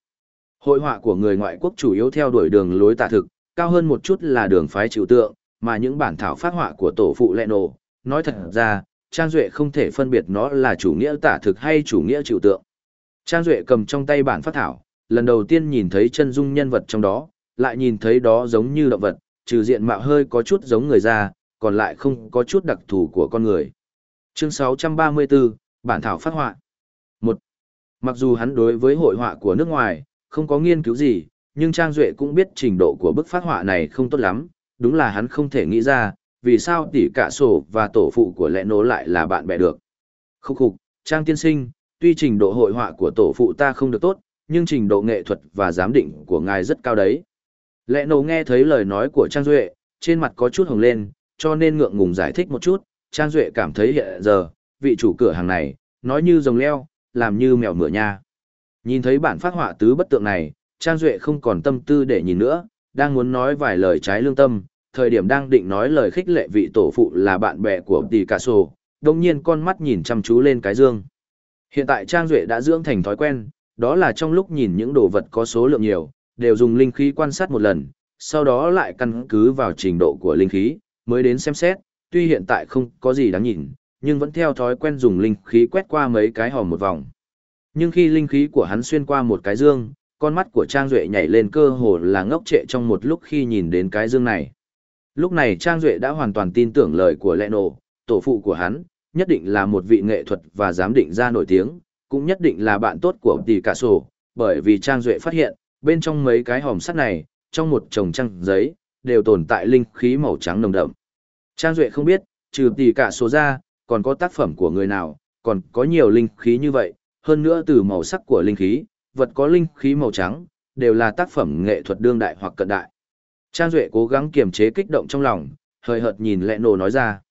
Hội họa của người ngoại quốc chủ yếu theo đuổi đường lối tả thực, cao hơn một chút là đường phái trừu tượng, mà những bản thảo phát họa của tổ phụ Leno, nổ, nói thật ra, Trang Duệ không thể phân biệt nó là chủ nghĩa tả thực hay chủ nghĩa trừu tượng. Trang Duệ cầm trong tay bản phát thảo, lần đầu tiên nhìn thấy chân dung nhân vật trong đó, lại nhìn thấy đó giống như động vật, trừ diện mạo hơi có chút giống người ra, còn lại không có chút đặc thù của con người. Chương 634, Bản thảo phát họa. Mặc dù hắn đối với hội họa của nước ngoài, không có nghiên cứu gì, nhưng Trang Duệ cũng biết trình độ của bức phát họa này không tốt lắm, đúng là hắn không thể nghĩ ra, vì sao tỷ cả sổ và tổ phụ của lệ nổ lại là bạn bè được. Khúc khục, Trang tiên sinh, tuy trình độ hội họa của tổ phụ ta không được tốt, nhưng trình độ nghệ thuật và giám định của ngài rất cao đấy. Lệ nổ nghe thấy lời nói của Trang Duệ, trên mặt có chút hồng lên, cho nên ngượng ngùng giải thích một chút, Trang Duệ cảm thấy hiện giờ, vị chủ cửa hàng này, nói như rồng leo, làm như mèo mửa nha. Nhìn thấy bản phát họa tứ bất tượng này, Trang Duệ không còn tâm tư để nhìn nữa, đang muốn nói vài lời trái lương tâm, thời điểm đang định nói lời khích lệ vị tổ phụ là bạn bè của tỷ cả sổ, đồng nhiên con mắt nhìn chăm chú lên cái dương. Hiện tại Trang Duệ đã dưỡng thành thói quen, đó là trong lúc nhìn những đồ vật có số lượng nhiều, đều dùng linh khí quan sát một lần, sau đó lại căn cứ vào trình độ của linh khí, mới đến xem xét, tuy hiện tại không có gì đáng nhìn, nhưng vẫn theo thói quen dùng linh khí quét qua mấy cái hòm một vòng. Nhưng khi linh khí của hắn xuyên qua một cái dương, con mắt của Trang Duệ nhảy lên cơ hồ là ngốc trệ trong một lúc khi nhìn đến cái dương này. Lúc này Trang Duệ đã hoàn toàn tin tưởng lời của Lệ Nộ, tổ phụ của hắn, nhất định là một vị nghệ thuật và giám định ra nổi tiếng, cũng nhất định là bạn tốt của tỷ cả sổ, bởi vì Trang Duệ phát hiện, bên trong mấy cái hòm sắt này, trong một chồng trăng giấy, đều tồn tại linh khí màu trắng nồng đậm. Trang Duệ không biết, trừ tỷ cả Sổ ra, còn có tác phẩm của người nào, còn có nhiều linh khí như vậy, hơn nữa từ màu sắc của linh khí, vật có linh khí màu trắng, đều là tác phẩm nghệ thuật đương đại hoặc cận đại. Trang Duệ cố gắng kiềm chế kích động trong lòng, hơi hợt nhìn lẹ nổ nói ra.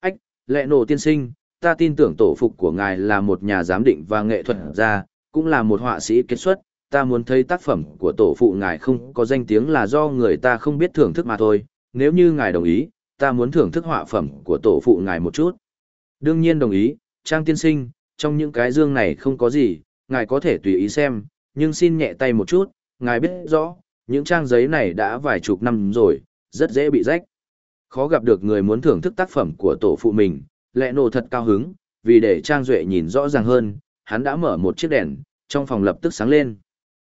Ách, lẹ nổ tiên sinh, ta tin tưởng tổ phục của ngài là một nhà giám định và nghệ thuật gia, cũng là một họa sĩ kết xuất, ta muốn thấy tác phẩm của tổ phụ ngài không có danh tiếng là do người ta không biết thưởng thức mà thôi, nếu như ngài đồng ý, ta muốn thưởng thức họa phẩm của tổ phụ ngài một chút. Đương nhiên đồng ý, Trang tiên sinh, trong những cái dương này không có gì, ngài có thể tùy ý xem, nhưng xin nhẹ tay một chút, ngài biết rõ, những trang giấy này đã vài chục năm rồi, rất dễ bị rách. Khó gặp được người muốn thưởng thức tác phẩm của tổ phụ mình, lẽ nổ thật cao hứng, vì để Trang Duệ nhìn rõ ràng hơn, hắn đã mở một chiếc đèn, trong phòng lập tức sáng lên.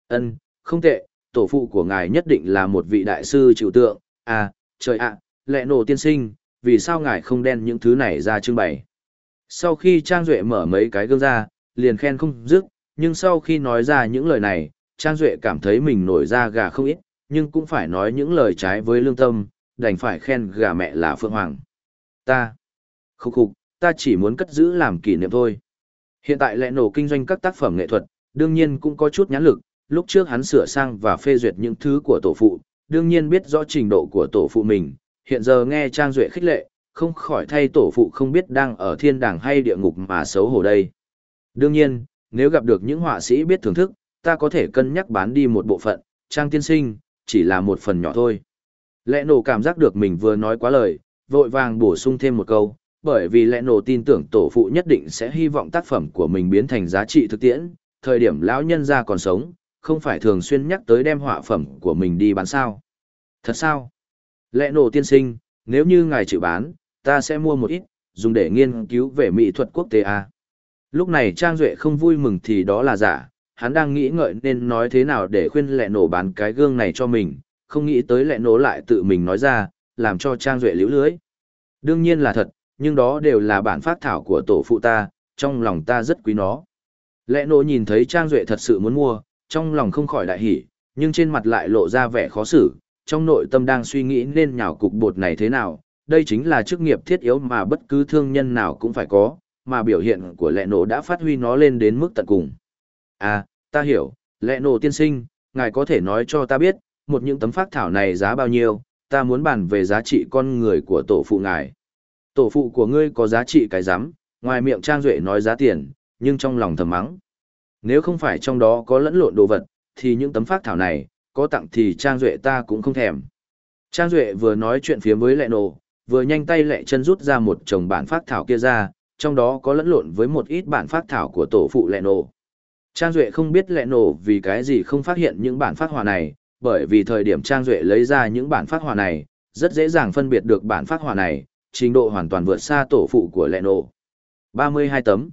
Ân, không tệ, tổ phụ của ngài nhất định là một vị đại sư trừu tượng, à, trời ạ, lẽ nổ tiên sinh, vì sao ngài không đen những thứ này ra trưng bày. Sau khi Trang Duệ mở mấy cái gương ra, liền khen không dứt, nhưng sau khi nói ra những lời này, Trang Duệ cảm thấy mình nổi ra gà không ít, nhưng cũng phải nói những lời trái với lương tâm, đành phải khen gà mẹ là Phượng Hoàng. Ta, khúc khục, ta chỉ muốn cất giữ làm kỷ niệm thôi. Hiện tại lẽ nổ kinh doanh các tác phẩm nghệ thuật, đương nhiên cũng có chút nhãn lực, lúc trước hắn sửa sang và phê duyệt những thứ của tổ phụ, đương nhiên biết rõ trình độ của tổ phụ mình, hiện giờ nghe Trang Duệ khích lệ, không khỏi thay tổ phụ không biết đang ở thiên đàng hay địa ngục mà xấu hổ đây. Đương nhiên, nếu gặp được những họa sĩ biết thưởng thức, ta có thể cân nhắc bán đi một bộ phận, Trang tiên sinh, chỉ là một phần nhỏ thôi. Lẽ nổ cảm giác được mình vừa nói quá lời, vội vàng bổ sung thêm một câu, bởi vì lẽ nổ tin tưởng tổ phụ nhất định sẽ hy vọng tác phẩm của mình biến thành giá trị thực tiễn, thời điểm lão nhân ra còn sống, không phải thường xuyên nhắc tới đem họa phẩm của mình đi bán sao. Thật sao? Lẽ nổ tiên sinh, nếu như ngài chịu bán, ta sẽ mua một ít, dùng để nghiên cứu về mỹ thuật quốc tế à. Lúc này Trang Duệ không vui mừng thì đó là giả, hắn đang nghĩ ngợi nên nói thế nào để khuyên lẹ nổ bán cái gương này cho mình, không nghĩ tới lẹ nổ lại tự mình nói ra, làm cho Trang Duệ liễu lưới. Đương nhiên là thật, nhưng đó đều là bản phát thảo của tổ phụ ta, trong lòng ta rất quý nó. Lẹ nổ nhìn thấy Trang Duệ thật sự muốn mua, trong lòng không khỏi đại hỉ, nhưng trên mặt lại lộ ra vẻ khó xử, trong nội tâm đang suy nghĩ nên nhào cục bột này thế nào, đây chính là chức nghiệp thiết yếu mà bất cứ thương nhân nào cũng phải có, mà biểu hiện của lệ nổ đã phát huy nó lên đến mức tận cùng. À, ta hiểu, lệ nổ tiên sinh, ngài có thể nói cho ta biết, một những tấm phát thảo này giá bao nhiêu, ta muốn bàn về giá trị con người của tổ phụ ngài. Tổ phụ của ngươi có giá trị cái rắm ngoài miệng Trang Duệ nói giá tiền, nhưng trong lòng thầm mắng. Nếu không phải trong đó có lẫn lộn đồ vật, thì những tấm phát thảo này, có tặng thì Trang Duệ ta cũng không thèm. Trang Duệ vừa nói chuyện phía với lệ nổ, vừa nhanh tay lẹ chân rút ra một chồng bản phát thảo kia ra, trong đó có lẫn lộn với một ít bản phát thảo của tổ phụ lẹ nổ. Trang Duệ không biết lẹ nổ vì cái gì không phát hiện những bản phát họa này, bởi vì thời điểm Trang Duệ lấy ra những bản phát họa này, rất dễ dàng phân biệt được bản phát họa này, trình độ hoàn toàn vượt xa tổ phụ của lẹ nổ. 32 tấm.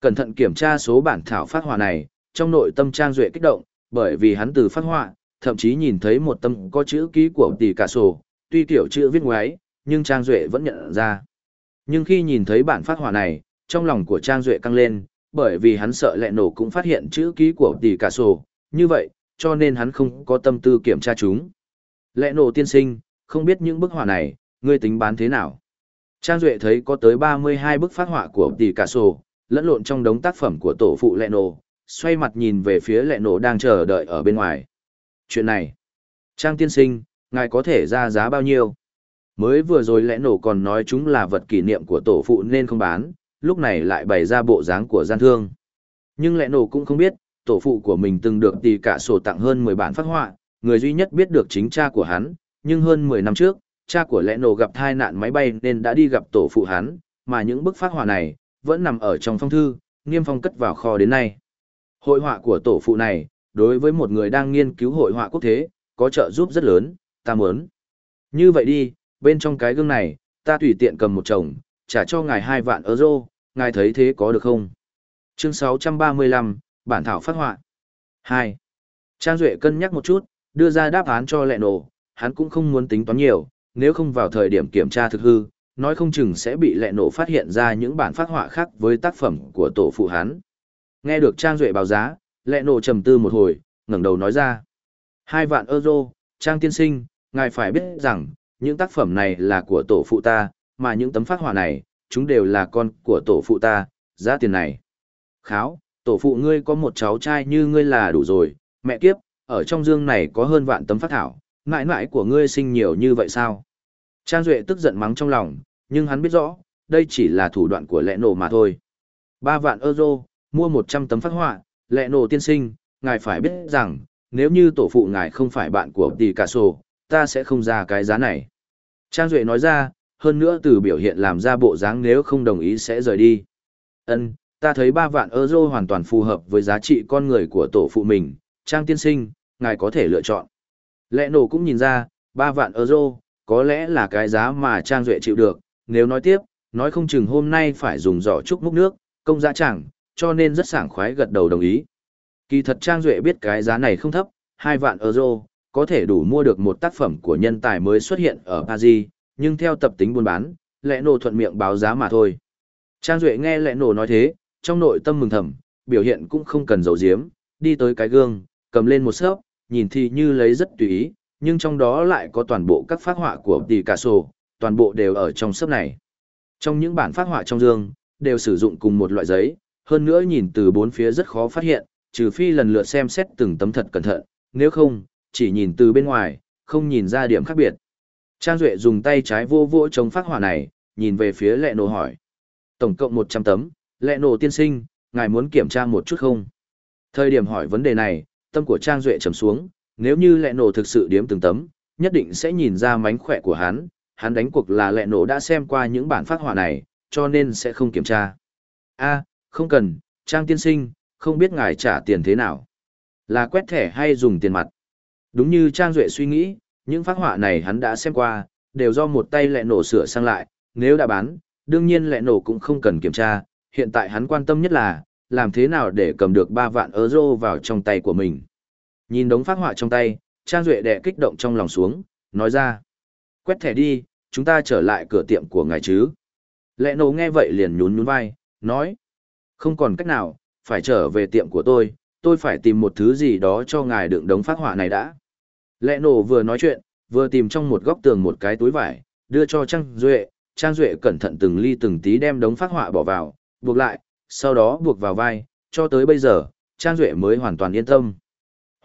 Cẩn thận kiểm tra số bản thảo phát họa này, trong nội tâm Trang Duệ kích động, bởi vì hắn từ phát họa, thậm chí nhìn thấy một tâm có chữ ký của tỷ cả sổ, tuy tiểu chữ viết ngoái, nhưng Trang Duệ vẫn nhận ra. Nhưng khi nhìn thấy bản phát hỏa này, trong lòng của Trang Duệ căng lên, bởi vì hắn sợ lẹ nổ cũng phát hiện chữ ký của tỷ cả sổ, như vậy, cho nên hắn không có tâm tư kiểm tra chúng. Lẹ nổ tiên sinh, không biết những bức họa này, ngươi tính bán thế nào? Trang Duệ thấy có tới 32 bức phát họa của tỷ cả sổ, lẫn lộn trong đống tác phẩm của tổ phụ lẹ nổ, xoay mặt nhìn về phía lẹ nổ đang chờ đợi ở bên ngoài. Chuyện này, Trang tiên sinh, ngài có thể ra giá bao nhiêu? Mới vừa rồi lẽ nổ còn nói chúng là vật kỷ niệm của tổ phụ nên không bán, lúc này lại bày ra bộ dáng của gian thương. Nhưng lẽ nổ cũng không biết, tổ phụ của mình từng được tỷ cả sổ tặng hơn 10 bản phát họa, người duy nhất biết được chính cha của hắn, nhưng hơn 10 năm trước, cha của lẽ nổ gặp thai nạn máy bay nên đã đi gặp tổ phụ hắn, mà những bức phát họa này, vẫn nằm ở trong phong thư, nghiêm phong cất vào kho đến nay. Hội họa của tổ phụ này, đối với một người đang nghiên cứu hội họa quốc thế, có trợ giúp rất lớn, ta muốn. Như vậy đi, bên trong cái gương này, ta tùy tiện cầm một chồng, trả cho ngài hai vạn euro, ngài thấy thế có được không? Chương 635, bản thảo phát họa. 2. Trang Duệ cân nhắc một chút, đưa ra đáp án cho lẹ nổ, hắn cũng không muốn tính toán nhiều, nếu không vào thời điểm kiểm tra thực hư, nói không chừng sẽ bị lẹ nổ phát hiện ra những bản phát họa khác với tác phẩm của tổ phụ hắn. Nghe được Trang Duệ báo giá, lẹ nổ trầm tư một hồi, ngẩng đầu nói ra. Hai vạn euro, Trang tiên sinh, ngài phải biết rằng, những tác phẩm này là của tổ phụ ta, mà những tấm phát họa này, chúng đều là con của tổ phụ ta, giá tiền này. Kháo, tổ phụ ngươi có một cháu trai như ngươi là đủ rồi, mẹ kiếp, ở trong dương này có hơn vạn tấm phát thảo, mãi mãi của ngươi sinh nhiều như vậy sao? Trang Duệ tức giận mắng trong lòng, nhưng hắn biết rõ, đây chỉ là thủ đoạn của lẹ nổ mà thôi. Ba vạn euro, mua một trăm tấm phát họa, lẹ nổ tiên sinh, ngài phải biết rằng, nếu như tổ phụ ngài không phải bạn của tỷ cả sổ, ta sẽ không ra cái giá này. Trang Duệ nói ra, hơn nữa từ biểu hiện làm ra bộ dáng nếu không đồng ý sẽ rời đi. Ân, ta thấy 3 vạn euro hoàn toàn phù hợp với giá trị con người của tổ phụ mình, Trang tiên sinh, ngài có thể lựa chọn. Lẽ nổ cũng nhìn ra, 3 vạn euro, có lẽ là cái giá mà Trang Duệ chịu được, nếu nói tiếp, nói không chừng hôm nay phải dùng giỏ chúc múc nước, công giá chẳng, cho nên rất sảng khoái gật đầu đồng ý. Kỳ thật Trang Duệ biết cái giá này không thấp, 2 vạn euro, có thể đủ mua được một tác phẩm của nhân tài mới xuất hiện ở Paris, nhưng theo tập tính buôn bán, lẽ nổ thuận miệng báo giá mà thôi. Trang Duệ nghe lẽ nổ nói thế, trong nội tâm mừng thầm, biểu hiện cũng không cần giấu giếm, đi tới cái gương, cầm lên một sớp, nhìn thì như lấy rất tùy ý, nhưng trong đó lại có toàn bộ các phát họa của Picasso, toàn bộ đều ở trong sớp này. Trong những bản phát họa trong dương, đều sử dụng cùng một loại giấy, hơn nữa nhìn từ bốn phía rất khó phát hiện, trừ phi lần lượt xem xét từng tấm thật cẩn thận, nếu không, chỉ nhìn từ bên ngoài, không nhìn ra điểm khác biệt. Trang Duệ dùng tay trái vô vô chống phát hỏa này, nhìn về phía lệ nổ hỏi. Tổng cộng 100 tấm, lệ nổ tiên sinh, ngài muốn kiểm tra một chút không? Thời điểm hỏi vấn đề này, tâm của Trang Duệ trầm xuống, nếu như lệ nổ thực sự điếm từng tấm, nhất định sẽ nhìn ra mánh khỏe của hắn, hắn đánh cuộc là lệ nổ đã xem qua những bản phát hỏa này, cho nên sẽ không kiểm tra. a không cần, Trang tiên sinh, không biết ngài trả tiền thế nào. Là quét thẻ hay dùng tiền mặt? Đúng như Trang Duệ suy nghĩ, những phát họa này hắn đã xem qua, đều do một tay lệ nổ sửa sang lại, nếu đã bán, đương nhiên lệ nổ cũng không cần kiểm tra, hiện tại hắn quan tâm nhất là, làm thế nào để cầm được 3 vạn euro vào trong tay của mình. Nhìn đống phát họa trong tay, Trang Duệ đẻ kích động trong lòng xuống, nói ra. Quét thẻ đi, chúng ta trở lại cửa tiệm của ngài chứ. Lệ nổ nghe vậy liền nhún nhún vai, nói. Không còn cách nào, phải trở về tiệm của tôi, tôi phải tìm một thứ gì đó cho ngài đựng đống phát họa này đã. Lệ nổ vừa nói chuyện, vừa tìm trong một góc tường một cái túi vải, đưa cho Trang Duệ, Trang Duệ cẩn thận từng ly từng tí đem đống phát họa bỏ vào, buộc lại, sau đó buộc vào vai, cho tới bây giờ, Trang Duệ mới hoàn toàn yên tâm.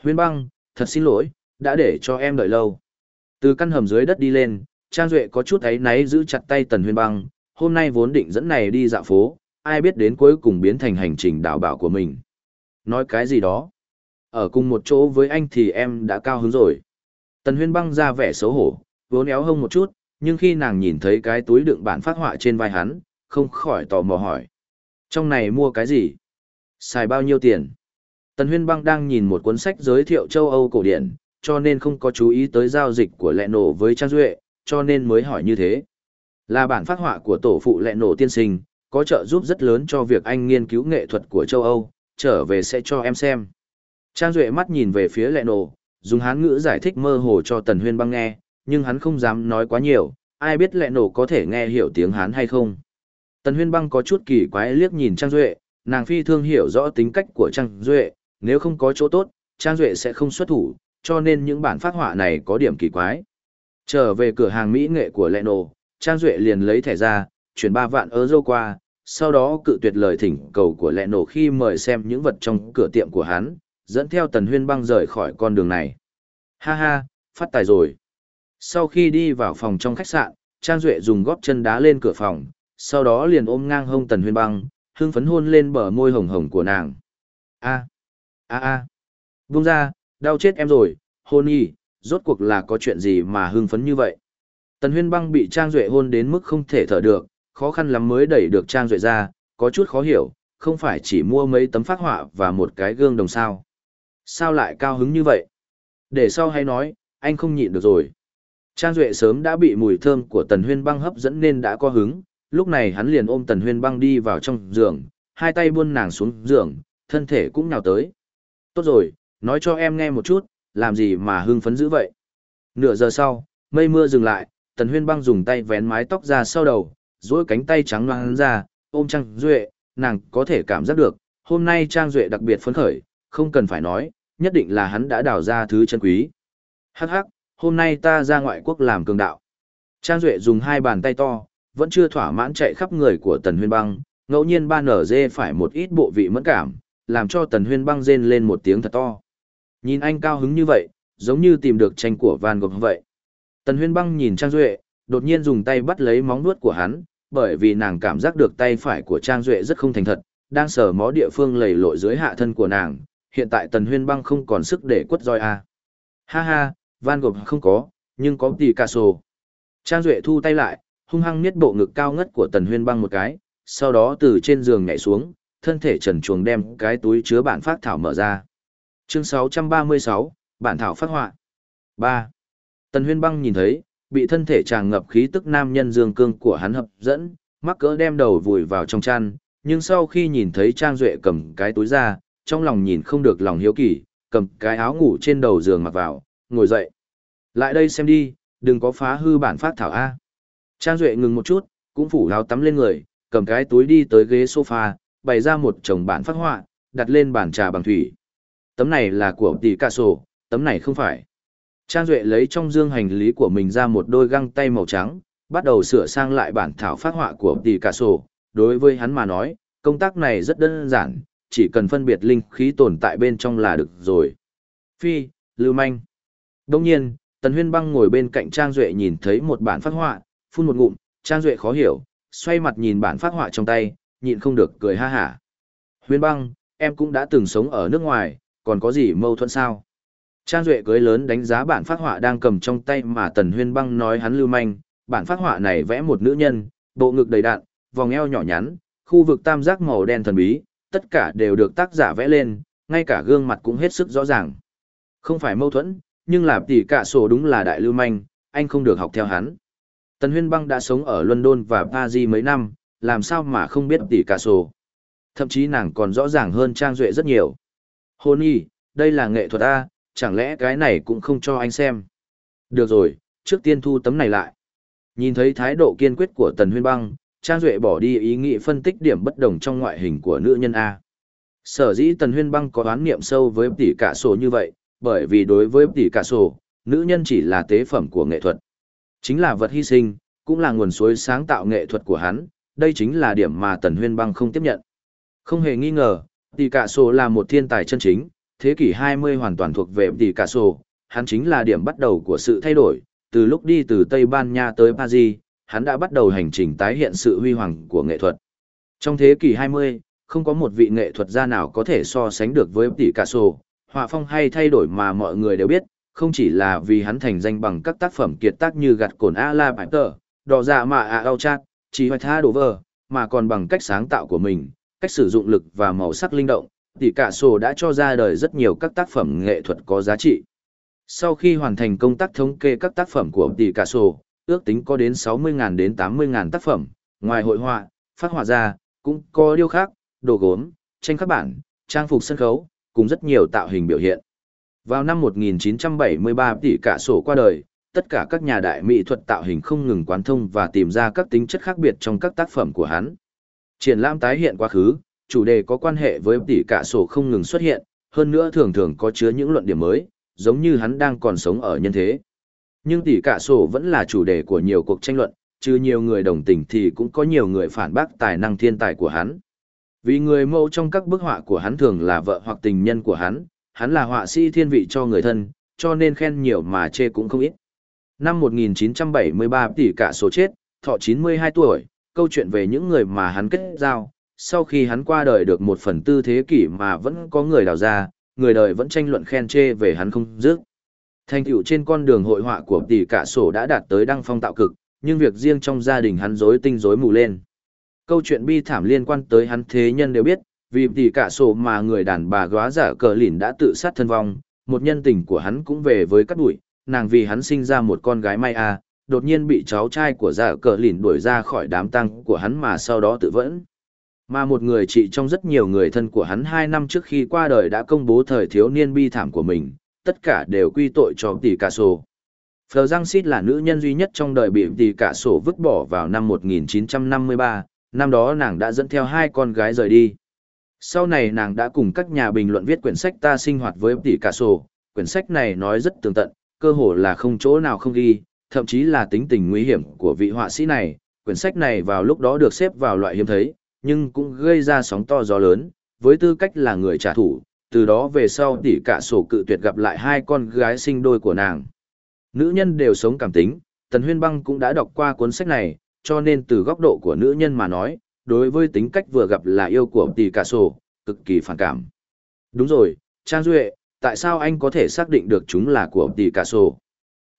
Huyên băng, thật xin lỗi, đã để cho em đợi lâu. Từ căn hầm dưới đất đi lên, Trang Duệ có chút ấy náy giữ chặt tay Tần Huyên băng, hôm nay vốn định dẫn này đi dạo phố, ai biết đến cuối cùng biến thành hành trình đảo bảo của mình. Nói cái gì đó? Ở cùng một chỗ với anh thì em đã cao hứng rồi. Tần Huyên băng ra vẻ xấu hổ, vốn éo hông một chút, nhưng khi nàng nhìn thấy cái túi đựng bản phát họa trên vai hắn, không khỏi tò mò hỏi. Trong này mua cái gì? Xài bao nhiêu tiền? Tần Huyên Băng đang nhìn một cuốn sách giới thiệu châu Âu cổ điển, cho nên không có chú ý tới giao dịch của lẹ nổ với Trang Duệ, cho nên mới hỏi như thế. Là bản phát họa của tổ phụ lẹ nổ tiên sinh, có trợ giúp rất lớn cho việc anh nghiên cứu nghệ thuật của châu Âu, trở về sẽ cho em xem. Trang Duệ mắt nhìn về phía lệ nổ, dùng hán ngữ giải thích mơ hồ cho Tần Huyên Băng nghe, nhưng hắn không dám nói quá nhiều, ai biết lệ nổ có thể nghe hiểu tiếng hán hay không. Tần Huyên Băng có chút kỳ quái liếc nhìn Trang Duệ, nàng phi thương hiểu rõ tính cách của Trang Duệ, nếu không có chỗ tốt, Trang Duệ sẽ không xuất thủ, cho nên những bản phát họa này có điểm kỳ quái. Trở về cửa hàng mỹ nghệ của Leno, Trang Duệ liền lấy thẻ ra, chuyển 3 vạn euro qua, sau đó cự tuyệt lời thỉnh cầu của Leno khi mời xem những vật trong cửa tiệm của hắn, dẫn theo Tần Huyên Băng rời khỏi con đường này. Ha ha, phát tài rồi. Sau khi đi vào phòng trong khách sạn, Trang Duệ dùng góp chân đá lên cửa phòng, sau đó liền ôm ngang hông Tần Huyên Băng, hưng phấn hôn lên bờ môi hồng hồng của nàng. A, a a, buông ra, đau chết em rồi, hôn y, rốt cuộc là có chuyện gì mà hưng phấn như vậy. Tần Huyên Băng bị Trang Duệ hôn đến mức không thể thở được, khó khăn lắm mới đẩy được Trang Duệ ra, có chút khó hiểu, không phải chỉ mua mấy tấm phát họa và một cái gương đồng sao. Sao lại cao hứng như vậy? Để sau hay nói, anh không nhịn được rồi. Trang Duệ sớm đã bị mùi thơm của Tần Huyên Băng hấp dẫn nên đã có hứng, lúc này hắn liền ôm Tần Huyên Băng đi vào trong giường, hai tay buôn nàng xuống giường, thân thể cũng nhào tới. Tốt rồi, nói cho em nghe một chút, làm gì mà hưng phấn dữ vậy. Nửa giờ sau, mây mưa dừng lại, Tần Huyên Băng dùng tay vén mái tóc ra sau đầu, duỗi cánh tay trắng loáng ra, ôm Trang Duệ, nàng có thể cảm giác được, hôm nay Trang Duệ đặc biệt phấn khởi, không cần phải nói, nhất định là hắn đã đào ra thứ chân quý. Hắc hắc, hôm nay ta ra ngoại quốc làm cường đạo. Trang Duệ dùng hai bàn tay to, vẫn chưa thỏa mãn chạy khắp người của Tần Huyên Băng, ngẫu nhiên ba nở dê phải một ít bộ vị mẫn cảm, làm cho Tần Huyên Băng rên lên một tiếng thật to. Nhìn anh cao hứng như vậy, giống như tìm được tranh của Van Gogh vậy. Tần Huyên Băng nhìn Trang Duệ, đột nhiên dùng tay bắt lấy móng nuốt của hắn, bởi vì nàng cảm giác được tay phải của Trang Duệ rất không thành thật, đang sờ mó địa phương lầy lội dưới hạ thân của nàng. Hiện tại Tần Huyên Băng không còn sức để quất roi a. Ha ha, Van Gogh không có, nhưng có Picasso. Trang Duệ thu tay lại, hung hăng niết bộ ngực cao ngất của Tần Huyên Băng một cái, sau đó từ trên giường nhảy xuống, thân thể trần chuồng đem cái túi chứa bản phát thảo mở ra. Chương 636, bản thảo phát họa. 3. Tần Huyên Băng nhìn thấy, bị thân thể tràn ngập khí tức nam nhân dương cương của hắn hấp dẫn, mắc cỡ đem đầu vùi vào trong chăn, nhưng sau khi nhìn thấy Trang Duệ cầm cái túi ra, trong lòng nhìn không được lòng hiếu kỳ, cầm cái áo ngủ trên đầu giường mặc vào, ngồi dậy. Lại đây xem đi, đừng có phá hư bản phát thảo A. Trang Duệ ngừng một chút, cũng phủ áo tắm lên người, cầm cái túi đi tới ghế sofa, bày ra một chồng bản phát họa, đặt lên bàn trà bằng thủy. Tấm này là của tỷ cà sổ, tấm này không phải. Trang Duệ lấy trong dương hành lý của mình ra một đôi găng tay màu trắng, bắt đầu sửa sang lại bản thảo phát họa của tỷ cà sổ. Đối với hắn mà nói, công tác này rất đơn giản, chỉ cần phân biệt linh khí tồn tại bên trong là được rồi. Phi, Lưu Manh. đồng nhiên, Tần Huyên Băng ngồi bên cạnh Trang Duệ nhìn thấy một bản phát họa, phun một ngụm, Trang Duệ khó hiểu, xoay mặt nhìn bản phát họa trong tay, nhịn không được cười ha hả. Huyên Băng, em cũng đã từng sống ở nước ngoài, còn có gì mâu thuẫn sao? Trang Duệ cưới lớn đánh giá bản phát họa đang cầm trong tay mà Tần Huyên Băng nói hắn lưu manh, bản phát họa này vẽ một nữ nhân, bộ ngực đầy đạn, vòng eo nhỏ nhắn, khu vực tam giác màu đen thần bí, tất cả đều được tác giả vẽ lên, ngay cả gương mặt cũng hết sức rõ ràng. Không phải mâu thuẫn, nhưng là tỷ cả sổ đúng là đại lưu manh, anh không được học theo hắn. Tần Huyên Băng đã sống ở London và Paris mấy năm, làm sao mà không biết tỷ cả sổ. Thậm chí nàng còn rõ ràng hơn Trang Duệ rất nhiều. Hôn y, đây là nghệ thuật A, chẳng lẽ cái này cũng không cho anh xem. Được rồi, trước tiên thu tấm này lại. Nhìn thấy thái độ kiên quyết của Tần Huyên Băng, Trang Duệ bỏ đi ý nghĩ phân tích điểm bất đồng trong ngoại hình của nữ nhân A. Sở dĩ Tần Huyên Băng có oán niệm sâu với tỷ cả sổ như vậy, bởi vì đối với tỷ cả sổ, nữ nhân chỉ là tế phẩm của nghệ thuật. Chính là vật hy sinh, cũng là nguồn suối sáng tạo nghệ thuật của hắn, đây chính là điểm mà Tần Huyên Băng không tiếp nhận. Không hề nghi ngờ, tỷ cả sổ là một thiên tài chân chính, thế kỷ 20 hoàn toàn thuộc về tỷ cả sổ, hắn chính là điểm bắt đầu của sự thay đổi, từ lúc đi từ Tây Ban Nha tới Paris, hắn đã bắt đầu hành trình tái hiện sự huy hoàng của nghệ thuật. Trong thế kỷ 20, không có một vị nghệ thuật gia nào có thể so sánh được với tỷ cả sổ, họa phong hay thay đổi mà mọi người đều biết, không chỉ là vì hắn thành danh bằng các tác phẩm kiệt tác như gặt cồn A La Bài Tờ, Đỏ Dạ Mạ A Ao Chát, Chỉ Hoài Tha Đồ Vờ, mà còn bằng cách sáng tạo của mình, cách sử dụng lực và màu sắc linh động, tỷ cả sổ đã cho ra đời rất nhiều các tác phẩm nghệ thuật có giá trị. Sau khi hoàn thành công tác thống kê các tác phẩm của tỷ cả sổ, ước tính có đến 60.000 đến 80.000 tác phẩm, ngoài hội họa, phát họa ra, cũng có điêu khắc, đồ gốm, tranh khắc bản, trang phục sân khấu, cùng rất nhiều tạo hình biểu hiện. Vào năm 1973 tỷ cả sổ qua đời, tất cả các nhà đại mỹ thuật tạo hình không ngừng quán thông và tìm ra các tính chất khác biệt trong các tác phẩm của hắn. Triển lãm tái hiện quá khứ, chủ đề có quan hệ với tỷ cả sổ không ngừng xuất hiện, hơn nữa thường thường có chứa những luận điểm mới, giống như hắn đang còn sống ở nhân thế. Nhưng tỷ cả sổ vẫn là chủ đề của nhiều cuộc tranh luận, trừ nhiều người đồng tình thì cũng có nhiều người phản bác tài năng thiên tài của hắn. Vì người mẫu trong các bức họa của hắn thường là vợ hoặc tình nhân của hắn, hắn là họa sĩ thiên vị cho người thân, cho nên khen nhiều mà chê cũng không ít. Năm 1973 tỷ cả số chết, thọ 92 tuổi, câu chuyện về những người mà hắn kết giao, sau khi hắn qua đời được một phần tư thế kỷ mà vẫn có người đào ra, người đời vẫn tranh luận khen chê về hắn không dứt. Thành tựu trên con đường hội họa của tỷ cả sổ đã đạt tới đăng phong tạo cực, nhưng việc riêng trong gia đình hắn rối tinh rối mù lên. Câu chuyện bi thảm liên quan tới hắn thế nhân đều biết, vì tỷ cả sổ mà người đàn bà góa giả cờ lìn đã tự sát thân vong, một nhân tình của hắn cũng về với cát bụi, nàng vì hắn sinh ra một con gái Maya, đột nhiên bị cháu trai của giả cờ lìn đuổi ra khỏi đám tăng của hắn mà sau đó tự vẫn. Mà một người chị trong rất nhiều người thân của hắn hai năm trước khi qua đời đã công bố thời thiếu niên bi thảm của mình, tất cả đều quy tội cho tỷ cả sổ. Phờ Giang Xít là nữ nhân duy nhất trong đời bị tỷ cả sổ vứt bỏ vào năm 1953, năm đó nàng đã dẫn theo hai con gái rời đi. Sau này nàng đã cùng các nhà bình luận viết quyển sách ta sinh hoạt với tỷ cả sổ, quyển sách này nói rất tường tận, cơ hồ là không chỗ nào không ghi, thậm chí là tính tình nguy hiểm của vị họa sĩ này. Quyển sách này vào lúc đó được xếp vào loại hiếm thấy, nhưng cũng gây ra sóng to gió lớn, với tư cách là người trả thù, từ đó về sau tỷ cả sổ cự tuyệt gặp lại hai con gái sinh đôi của nàng. Nữ nhân đều sống cảm tính, Tần Huyên Băng cũng đã đọc qua cuốn sách này, cho nên từ góc độ của nữ nhân mà nói, đối với tính cách vừa gặp là yêu của tỷ cả sổ, cực kỳ phản cảm. Đúng rồi, Trang Duệ, tại sao anh có thể xác định được chúng là của tỷ cả sổ?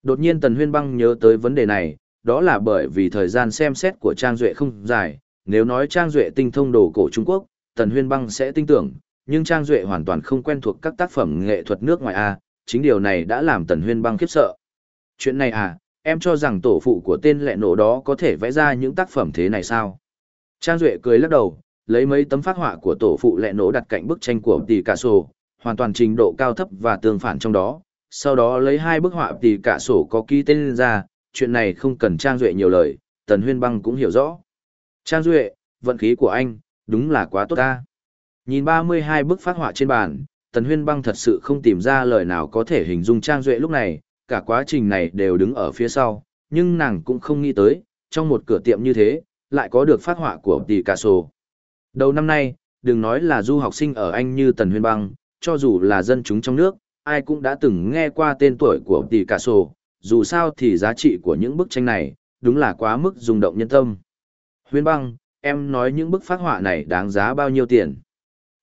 Đột nhiên Tần Huyên Băng nhớ tới vấn đề này, đó là bởi vì thời gian xem xét của Trang Duệ không dài, nếu nói Trang Duệ tinh thông đồ cổ Trung Quốc, Tần Huyên Băng sẽ tin tưởng, nhưng Trang Duệ hoàn toàn không quen thuộc các tác phẩm nghệ thuật nước ngoài A, chính điều này đã làm Tần Huyên Băng khiếp sợ. Chuyện này à, em cho rằng tổ phụ của tên lệ nổ đó có thể vẽ ra những tác phẩm thế này sao? Trang Duệ cười lắc đầu, lấy mấy tấm phát họa của tổ phụ lệ nổ đặt cạnh bức tranh của Picasso, cả sổ, hoàn toàn trình độ cao thấp và tương phản trong đó. Sau đó lấy hai bức họa Picasso cả sổ có ký tên lên ra, chuyện này không cần Trang Duệ nhiều lời, Tần Huyên Băng cũng hiểu rõ. Trang Duệ, vận khí của anh, đúng là quá tốt ta. Nhìn 32 bức phát họa trên bàn, Tần Huyên Băng thật sự không tìm ra lời nào có thể hình dung Trang Duệ lúc này, cả quá trình này đều đứng ở phía sau, nhưng nàng cũng không nghĩ tới, trong một cửa tiệm như thế, lại có được phát họa của tỷ cả. Đầu năm nay, đừng nói là du học sinh ở Anh như Tần Huyên Băng, cho dù là dân chúng trong nước, ai cũng đã từng nghe qua tên tuổi của tỷ cả dù sao thì giá trị của những bức tranh này, đúng là quá mức rung động nhân tâm. Huyên Băng, em nói những bức phát họa này đáng giá bao nhiêu tiền?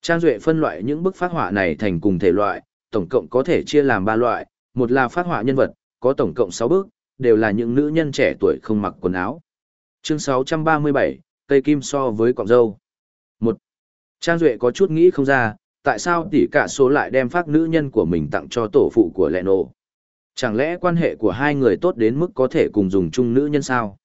Trang Duệ phân loại những bức phát họa này thành cùng thể loại, tổng cộng có thể chia làm 3 loại, một là phát họa nhân vật, có tổng cộng 6 bức, đều là những nữ nhân trẻ tuổi không mặc quần áo. Chương 637, Cây Kim so với cọng dâu. 1. Trang Duệ có chút nghĩ không ra, tại sao tỷ cả số lại đem phát nữ nhân của mình tặng cho tổ phụ của Lệ Nộ. Chẳng lẽ quan hệ của hai người tốt đến mức có thể cùng dùng chung nữ nhân sao?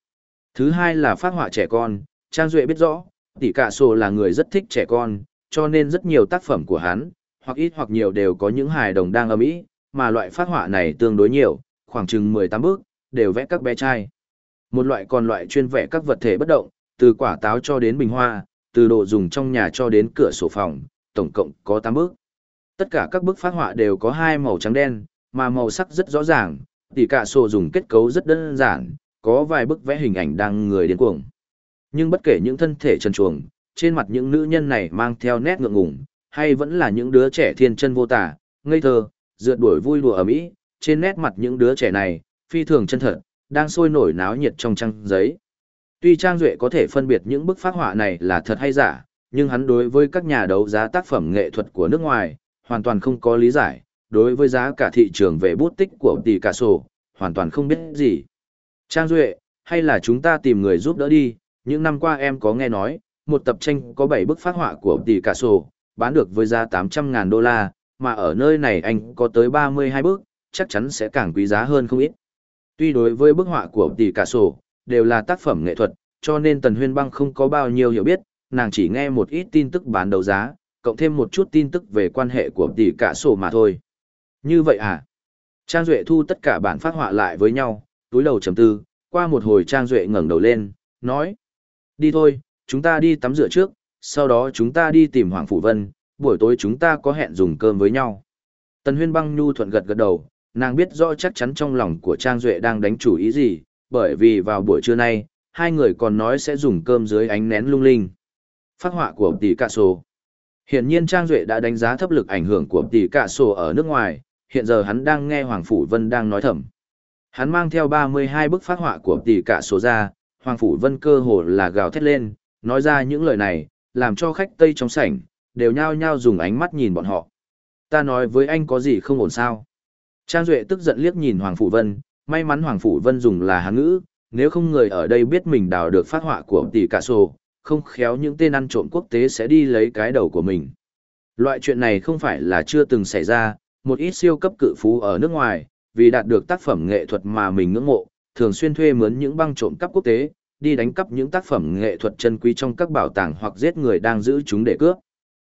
Thứ hai là phát họa trẻ con, Trang Duệ biết rõ, tỷ cả sổ là người rất thích trẻ con, cho nên rất nhiều tác phẩm của hắn, hoặc ít hoặc nhiều đều có những hài đồng đang âm ý, mà loại phát họa này tương đối nhiều, khoảng chừng 18 bước, đều vẽ các bé trai. Một loại còn loại chuyên vẽ các vật thể bất động, từ quả táo cho đến bình hoa, từ đồ dùng trong nhà cho đến cửa sổ phòng, tổng cộng có 8 bước. Tất cả các bức phát họa đều có hai màu trắng đen, mà màu sắc rất rõ ràng, tỷ cả sổ dùng kết cấu rất đơn giản, có vài bức vẽ hình ảnh đang người điên cuồng. Nhưng bất kể những thân thể trần truồng, trên mặt những nữ nhân này mang theo nét ngượng ngùng, hay vẫn là những đứa trẻ thiên chân vô tả, ngây thơ, rượt đuổi vui đùa ở mỹ, trên nét mặt những đứa trẻ này, phi thường chân thật, đang sôi nổi náo nhiệt trong trang giấy. Tuy Trang Duệ có thể phân biệt những bức phát họa này là thật hay giả, nhưng hắn đối với các nhà đấu giá tác phẩm nghệ thuật của nước ngoài, hoàn toàn không có lý giải, đối với giá cả thị trường về bút tích của tỷ cả sổ, hoàn toàn không biết gì. Trang Duệ, hay là chúng ta tìm người giúp đỡ đi, những năm qua em có nghe nói, một tập tranh có 7 bức phát họa của tỷ cả sổ, bán được với giá 800.000 đô la, mà ở nơi này anh có tới 32 bức, chắc chắn sẽ càng quý giá hơn không ít. Tuy đối với bức họa của tỷ cả sổ, đều là tác phẩm nghệ thuật, cho nên Tần Huyên Băng không có bao nhiêu hiểu biết, nàng chỉ nghe một ít tin tức bán đấu giá, cộng thêm một chút tin tức về quan hệ của tỷ cả sổ mà thôi. Như vậy à? Trang Duệ thu tất cả bản phát họa lại với nhau, túi đầu chầm tư, qua một hồi Trang Duệ ngẩng đầu lên, nói. Đi thôi, chúng ta đi tắm rửa trước, sau đó chúng ta đi tìm Hoàng Phủ Vân, buổi tối chúng ta có hẹn dùng cơm với nhau. Tần Huyên băng nhu thuận gật gật đầu, nàng biết rõ chắc chắn trong lòng của Trang Duệ đang đánh chủ ý gì, bởi vì vào buổi trưa nay, hai người còn nói sẽ dùng cơm dưới ánh nén lung linh. Phát họa của tỷ cạ sổ. Hiện nhiên Trang Duệ đã đánh giá thấp lực ảnh hưởng của tỷ cạ sổ ở nước ngoài, hiện giờ hắn đang nghe Hoàng Phủ Vân đang nói thầm. Hắn mang theo 32 bức phát họa của tỷ cả số ra, Hoàng Phủ Vân cơ hồ là gào thét lên, nói ra những lời này, làm cho khách Tây trong sảnh, đều nhao nhao dùng ánh mắt nhìn bọn họ. Ta nói với anh có gì không ổn sao? Trang Duệ tức giận liếc nhìn Hoàng Phủ Vân, may mắn Hoàng Phủ Vân dùng là hán ngữ, nếu không người ở đây biết mình đào được phát họa của tỷ cả sổ, không khéo những tên ăn trộm quốc tế sẽ đi lấy cái đầu của mình. Loại chuyện này không phải là chưa từng xảy ra, một ít siêu cấp cự phú ở nước ngoài, vì đạt được tác phẩm nghệ thuật mà mình ngưỡng mộ, thường xuyên thuê mướn những băng trộm cắp quốc tế, đi đánh cắp những tác phẩm nghệ thuật chân quý trong các bảo tàng hoặc giết người đang giữ chúng để cướp.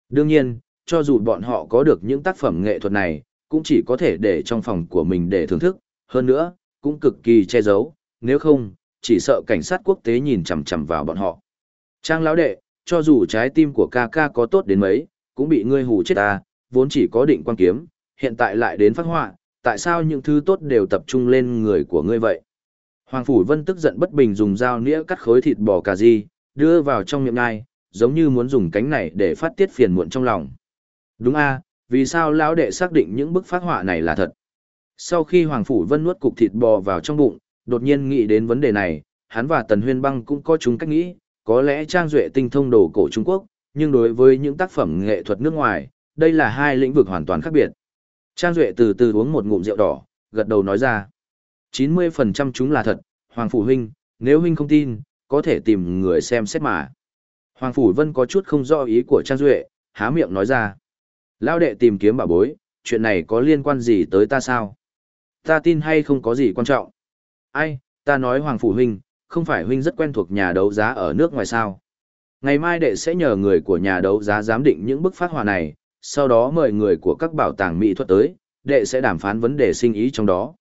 Đương nhiên, cho dù bọn họ có được những tác phẩm nghệ thuật này, cũng chỉ có thể để trong phòng của mình để thưởng thức, hơn nữa, cũng cực kỳ che giấu, nếu không, chỉ sợ cảnh sát quốc tế nhìn chằm chằm vào bọn họ. Trang lão đệ, cho dù trái tim của ca ca có tốt đến mấy, cũng bị ngươi hù chết ta, vốn chỉ có định quan kiếm, hiện tại lại đến phát họa, tại sao những thứ tốt đều tập trung lên người của ngươi vậy? Hoàng Phủ Vân tức giận bất bình dùng dao nĩa cắt khối thịt bò cà ri, đưa vào trong miệng ngai, giống như muốn dùng cánh này để phát tiết phiền muộn trong lòng. Đúng a, vì sao lão đệ xác định những bức phát họa này là thật? Sau khi Hoàng Phủ Vân nuốt cục thịt bò vào trong bụng, đột nhiên nghĩ đến vấn đề này, hắn và Tần Huyên Băng cũng có chúng cách nghĩ, có lẽ Trang Duệ tinh thông đồ cổ Trung Quốc, nhưng đối với những tác phẩm nghệ thuật nước ngoài, đây là hai lĩnh vực hoàn toàn khác biệt. Trang Duệ từ từ uống một ngụm rượu đỏ, gật đầu nói ra. 90% chúng là thật, Hoàng Phủ Huynh, nếu Huynh không tin, có thể tìm người xem xét mà. Hoàng Phủ Vân có chút không rõ ý của Trang Duệ, há miệng nói ra. Lao đệ tìm kiếm bảo bối, chuyện này có liên quan gì tới ta sao? Ta tin hay không có gì quan trọng? Ai, ta nói Hoàng Phủ Huynh, không phải Huynh rất quen thuộc nhà đấu giá ở nước ngoài sao? Ngày mai đệ sẽ nhờ người của nhà đấu giá giám định những bức phát họa này, sau đó mời người của các bảo tàng mỹ thuật tới, đệ sẽ đàm phán vấn đề sinh ý trong đó.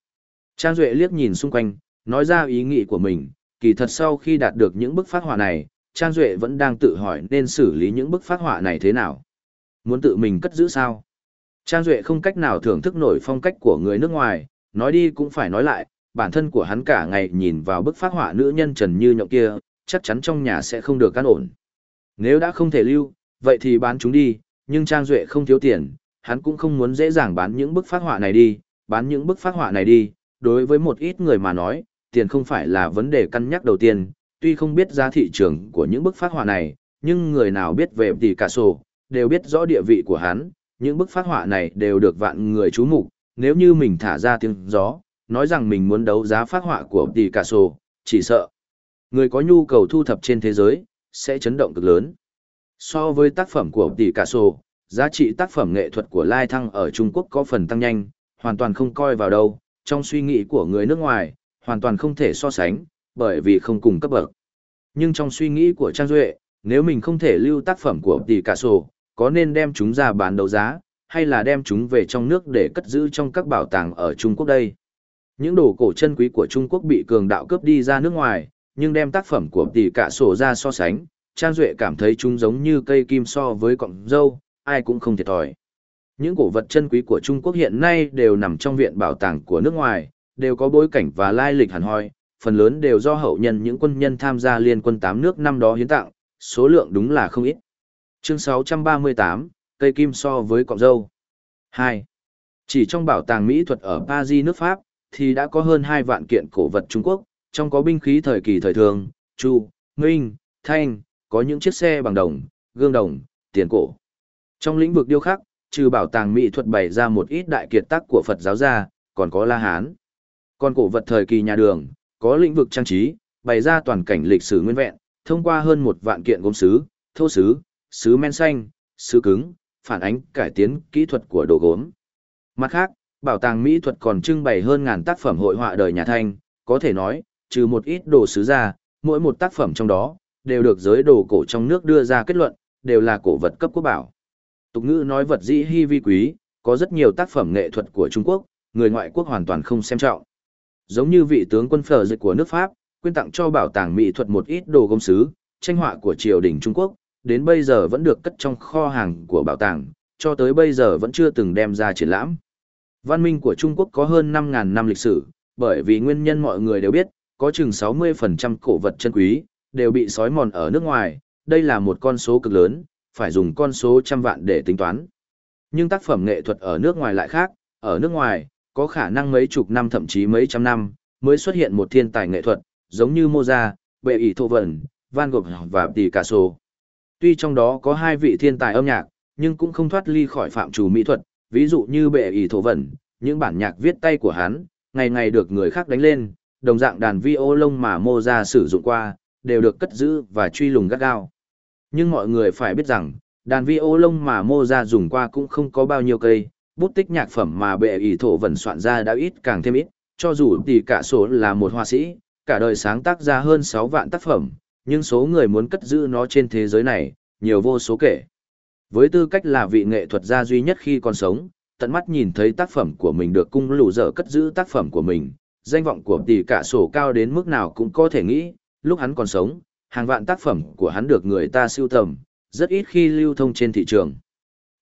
Trang Duệ liếc nhìn xung quanh, nói ra ý nghĩ của mình, kỳ thật sau khi đạt được những bức phát họa này, Trang Duệ vẫn đang tự hỏi nên xử lý những bức phát họa này thế nào. Muốn tự mình cất giữ sao? Trang Duệ không cách nào thưởng thức nổi phong cách của người nước ngoài, nói đi cũng phải nói lại, bản thân của hắn cả ngày nhìn vào bức phát họa nữ nhân trần như nhộng kia, chắc chắn trong nhà sẽ không được căn ổn. Nếu đã không thể lưu, vậy thì bán chúng đi, nhưng Trang Duệ không thiếu tiền, hắn cũng không muốn dễ dàng bán những bức phát họa này đi, bán những bức phát họa này đi, đối với một ít người mà nói, tiền không phải là vấn đề cân nhắc đầu tiên, tuy không biết giá thị trường của những bức phát họa này, nhưng người nào biết về tỷ cả sổ, đều biết rõ địa vị của hắn, những bức phát họa này đều được vạn người chú mục nếu như mình thả ra tiếng gió, nói rằng mình muốn đấu giá phát họa của tỷ cả sổ, chỉ sợ. Người có nhu cầu thu thập trên thế giới, sẽ chấn động cực lớn. So với tác phẩm của tỷ cả sổ, giá trị tác phẩm nghệ thuật của Lai Thăng ở Trung Quốc có phần tăng nhanh, hoàn toàn không coi vào đâu, trong suy nghĩ của người nước ngoài, hoàn toàn không thể so sánh, bởi vì không cùng cấp bậc. Nhưng trong suy nghĩ của Trang Duệ, nếu mình không thể lưu tác phẩm của tỷ cả sổ, có nên đem chúng ra bán đấu giá, hay là đem chúng về trong nước để cất giữ trong các bảo tàng ở Trung Quốc đây? Những đồ cổ chân quý của Trung Quốc bị cường đạo cướp đi ra nước ngoài, nhưng đem tác phẩm của tỷ cả sổ ra so sánh, Trang Duệ cảm thấy chúng giống như cây kim so với cọng dâu, ai cũng không thiệt thòi. Những cổ vật chân quý của Trung Quốc hiện nay đều nằm trong viện bảo tàng của nước ngoài, đều có bối cảnh và lai lịch hẳn hoi, phần lớn đều do hậu nhân những quân nhân tham gia liên quân tám nước năm đó hiến tặng, số lượng đúng là không ít. Chương 638, cây kim so với cọng dâu. 2. Chỉ trong bảo tàng mỹ thuật ở Paris nước Pháp, thì đã có hơn 2 vạn kiện cổ vật Trung Quốc, trong có binh khí thời kỳ thời thường, chu, minh, thanh, có những chiếc xe bằng đồng, gương đồng, tiền cổ. Trong lĩnh vực điêu khắc, trừ bảo tàng mỹ thuật bày ra một ít đại kiệt tác của Phật giáo ra, còn có La Hán. Còn cổ vật thời kỳ nhà đường, có lĩnh vực trang trí, bày ra toàn cảnh lịch sử nguyên vẹn, thông qua hơn một vạn kiện gốm sứ, thô sứ, sứ men xanh, sứ cứng, phản ánh cải tiến kỹ thuật của đồ gốm. Mặt khác, bảo tàng mỹ thuật còn trưng bày hơn ngàn tác phẩm hội họa đời nhà Thanh, có thể nói, trừ một ít đồ sứ ra, mỗi một tác phẩm trong đó, đều được giới đồ cổ trong nước đưa ra kết luận, đều là cổ vật cấp quốc bảo. Tục ngữ nói vật dĩ hy vi quý, có rất nhiều tác phẩm nghệ thuật của Trung Quốc, người ngoại quốc hoàn toàn không xem trọng. Giống như vị tướng quân phở dịch của nước Pháp, quyên tặng cho bảo tàng mỹ thuật một ít đồ gốm sứ, tranh họa của triều đình Trung Quốc, đến bây giờ vẫn được cất trong kho hàng của bảo tàng, cho tới bây giờ vẫn chưa từng đem ra triển lãm. Văn minh của Trung Quốc có hơn 5.000 năm lịch sử, bởi vì nguyên nhân mọi người đều biết, có chừng 60% cổ vật chân quý, đều bị sói mòn ở nước ngoài, đây là một con số cực lớn, phải dùng con số trăm vạn để tính toán. Nhưng tác phẩm nghệ thuật ở nước ngoài lại khác, ở nước ngoài, có khả năng mấy chục năm thậm chí mấy trăm năm, mới xuất hiện một thiên tài nghệ thuật, giống như Moza, Bệ ỷ Thô Vẩn, Van Gogh và Picasso. Tuy trong đó có hai vị thiên tài âm nhạc, nhưng cũng không thoát ly khỏi phạm trù mỹ thuật, ví dụ như Bệ ỷ Thô Vẩn, những bản nhạc viết tay của hắn, ngày ngày được người khác đánh lên, đồng dạng đàn vi ô lông mà Moza sử dụng qua, đều được cất giữ và truy lùng gắt gao. Nhưng mọi người phải biết rằng, đàn vi ô lông mà Mozart dùng qua cũng không có bao nhiêu cây, bút tích nhạc phẩm mà bệ ý thổ vần soạn ra đã ít càng thêm ít, cho dù tỷ cả số là một họa sĩ, cả đời sáng tác ra hơn 6 vạn tác phẩm, nhưng số người muốn cất giữ nó trên thế giới này, nhiều vô số kể. Với tư cách là vị nghệ thuật gia duy nhất khi còn sống, tận mắt nhìn thấy tác phẩm của mình được cung lũ dở cất giữ tác phẩm của mình, danh vọng của tỷ cả sổ cao đến mức nào cũng có thể nghĩ, lúc hắn còn sống, hàng vạn tác phẩm của hắn được người ta siêu tầm, rất ít khi lưu thông trên thị trường.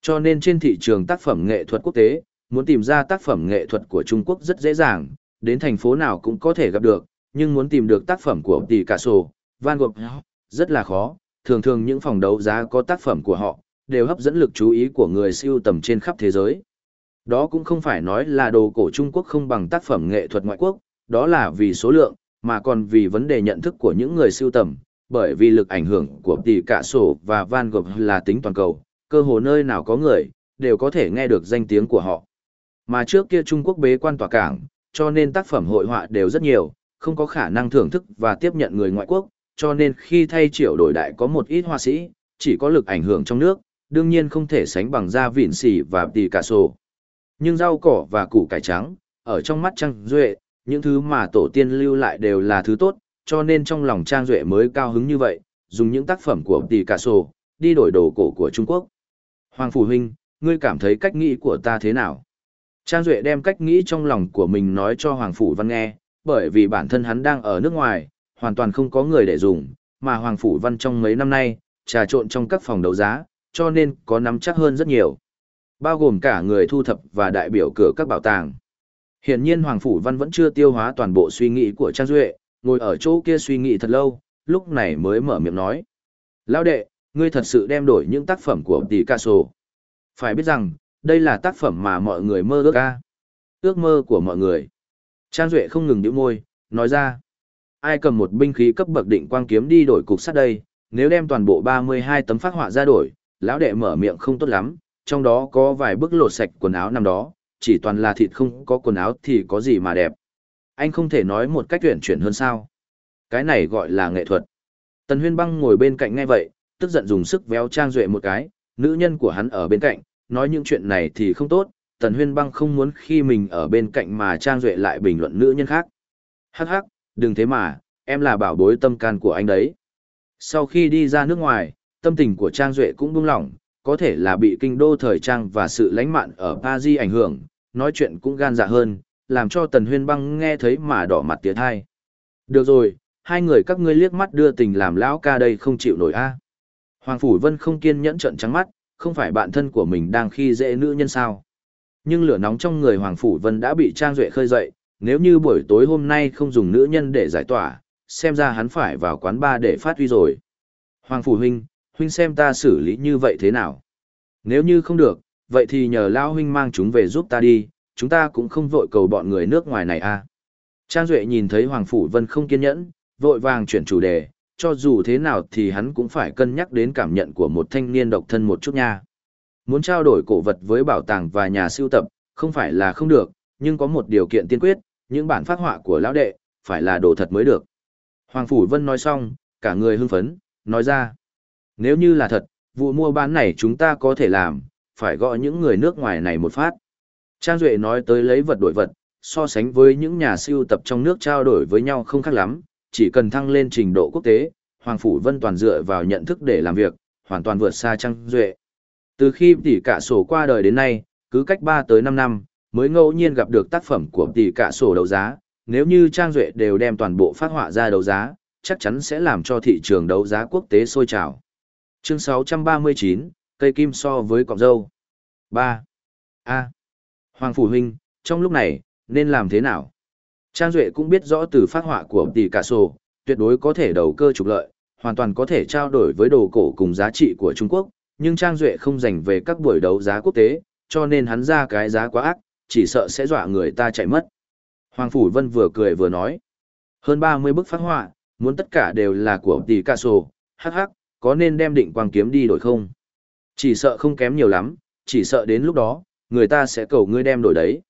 Cho nên trên thị trường tác phẩm nghệ thuật quốc tế, muốn tìm ra tác phẩm nghệ thuật của Trung Quốc rất dễ dàng, đến thành phố nào cũng có thể gặp được, nhưng muốn tìm được tác phẩm của Picasso, Van Gogh rất là khó, thường thường những phòng đấu giá có tác phẩm của họ, đều hấp dẫn lực chú ý của người siêu tầm trên khắp thế giới. Đó cũng không phải nói là đồ cổ Trung Quốc không bằng tác phẩm nghệ thuật ngoại quốc, đó là vì số lượng, mà còn vì vấn đề nhận thức của những người siêu tầm, bởi vì lực ảnh hưởng của tỷ cả sổ và Van Gogh là tính toàn cầu, cơ hồ nơi nào có người, đều có thể nghe được danh tiếng của họ. Mà trước kia Trung Quốc bế quan tỏa cảng, cho nên tác phẩm hội họa đều rất nhiều, không có khả năng thưởng thức và tiếp nhận người ngoại quốc, cho nên khi thay triệu đổi đại có một ít họa sĩ, chỉ có lực ảnh hưởng trong nước, đương nhiên không thể sánh bằng da vịn xỉ và tỷ cả sổ. Nhưng rau cỏ và củ cải trắng, ở trong mắt trăng Duệ, những thứ mà tổ tiên lưu lại đều là thứ tốt, cho nên trong lòng Trang Duệ mới cao hứng như vậy, dùng những tác phẩm của tỷ cả sổ, đi đổi đồ cổ của Trung Quốc. Hoàng Phủ Huynh, ngươi cảm thấy cách nghĩ của ta thế nào? Trang Duệ đem cách nghĩ trong lòng của mình nói cho Hoàng Phủ Văn nghe, bởi vì bản thân hắn đang ở nước ngoài, hoàn toàn không có người để dùng, mà Hoàng Phủ Văn trong mấy năm nay, trà trộn trong các phòng đấu giá, cho nên có nắm chắc hơn rất nhiều. Bao gồm cả người thu thập và đại biểu cửa các bảo tàng. Hiển nhiên Hoàng Phủ Văn vẫn chưa tiêu hóa toàn bộ suy nghĩ của Trang Duệ, ngồi ở chỗ kia suy nghĩ thật lâu, lúc này mới mở miệng nói. Lão đệ, ngươi thật sự đem đổi những tác phẩm của Picasso. Phải biết rằng, đây là tác phẩm mà mọi người mơ ước ca. Ước mơ của mọi người. Trang Duệ không ngừng nhíu môi, nói ra. Ai cầm một binh khí cấp bậc định quang kiếm đi đổi cục sắt đây, nếu đem toàn bộ 32 tấm phát họa ra đổi, lão đệ mở miệng không tốt lắm, trong đó có vài bức lột sạch quần áo năm đó, chỉ toàn là thịt không có quần áo thì có gì mà đẹp. Anh không thể nói một cách tuyển chuyển hơn sao. Cái này gọi là nghệ thuật. Tần Huyên Băng ngồi bên cạnh ngay vậy, tức giận dùng sức véo Trang Duệ một cái, nữ nhân của hắn ở bên cạnh, nói những chuyện này thì không tốt, Tần Huyên Băng không muốn khi mình ở bên cạnh mà Trang Duệ lại bình luận nữ nhân khác. Hắc hắc, đừng thế mà, em là bảo bối tâm can của anh đấy. Sau khi đi ra nước ngoài, tâm tình của Trang Duệ cũng buông lỏng, có thể là bị kinh đô thời trang và sự lánh mạn ở Paris ảnh hưởng, nói chuyện cũng gan dạ hơn, làm cho Tần Huyên Băng nghe thấy mà đỏ mặt tiệt hai. Được rồi, hai người các ngươi liếc mắt đưa tình làm lão ca đây không chịu nổi a. Hoàng Phủ Vân không kiên nhẫn trợn trắng mắt, không phải bạn thân của mình đang khi dễ nữ nhân sao. Nhưng lửa nóng trong người Hoàng Phủ Vân đã bị Trang Duệ khơi dậy, nếu như buổi tối hôm nay không dùng nữ nhân để giải tỏa, xem ra hắn phải vào quán bar để phát huy rồi. Hoàng Phủ Huynh, Huynh xem ta xử lý như vậy thế nào? Nếu như không được, vậy thì nhờ Lao Huynh mang chúng về giúp ta đi, chúng ta cũng không vội cầu bọn người nước ngoài này à. Trang Duệ nhìn thấy Hoàng Phủ Vân không kiên nhẫn, vội vàng chuyển chủ đề, cho dù thế nào thì hắn cũng phải cân nhắc đến cảm nhận của một thanh niên độc thân một chút nha. Muốn trao đổi cổ vật với bảo tàng và nhà sưu tập, không phải là không được, nhưng có một điều kiện tiên quyết, những bản phát họa của lão đệ, phải là đồ thật mới được. Hoàng Phủ Vân nói xong, cả người hưng phấn, nói ra. Nếu như là thật, vụ mua bán này chúng ta có thể làm, phải gọi những người nước ngoài này một phát. Trang Duệ nói tới lấy vật đổi vật, so sánh với những nhà siêu tập trong nước trao đổi với nhau không khác lắm, chỉ cần thăng lên trình độ quốc tế, Hoàng Phủ Vân toàn dựa vào nhận thức để làm việc, hoàn toàn vượt xa Trang Duệ. Từ khi tỷ cả sổ qua đời đến nay, cứ cách 3 tới 5 năm, mới ngẫu nhiên gặp được tác phẩm của tỷ cả sổ đấu giá, nếu như Trang Duệ đều đem toàn bộ phát họa ra đấu giá, chắc chắn sẽ làm cho thị trường đấu giá quốc tế sôi trào. Chương 639, cây kim so với cọng dâu. 3. A. Hoàng Phủ Huynh, trong lúc này, nên làm thế nào? Trang Duệ cũng biết rõ từ phát họa của tỷ cả sổ, tuyệt đối có thể đầu cơ trục lợi, hoàn toàn có thể trao đổi với đồ cổ cùng giá trị của Trung Quốc, nhưng Trang Duệ không dành về các buổi đấu giá quốc tế, cho nên hắn ra cái giá quá ác, chỉ sợ sẽ dọa người ta chạy mất. Hoàng Phủ Vân vừa cười vừa nói, hơn 30 bức phát họa, muốn tất cả đều là của tỷ cả sổ, hắc hắc, có nên đem định quang kiếm đi đổi không? Chỉ sợ không kém nhiều lắm, chỉ sợ đến lúc đó, người ta sẽ cầu ngươi đem đổi đấy.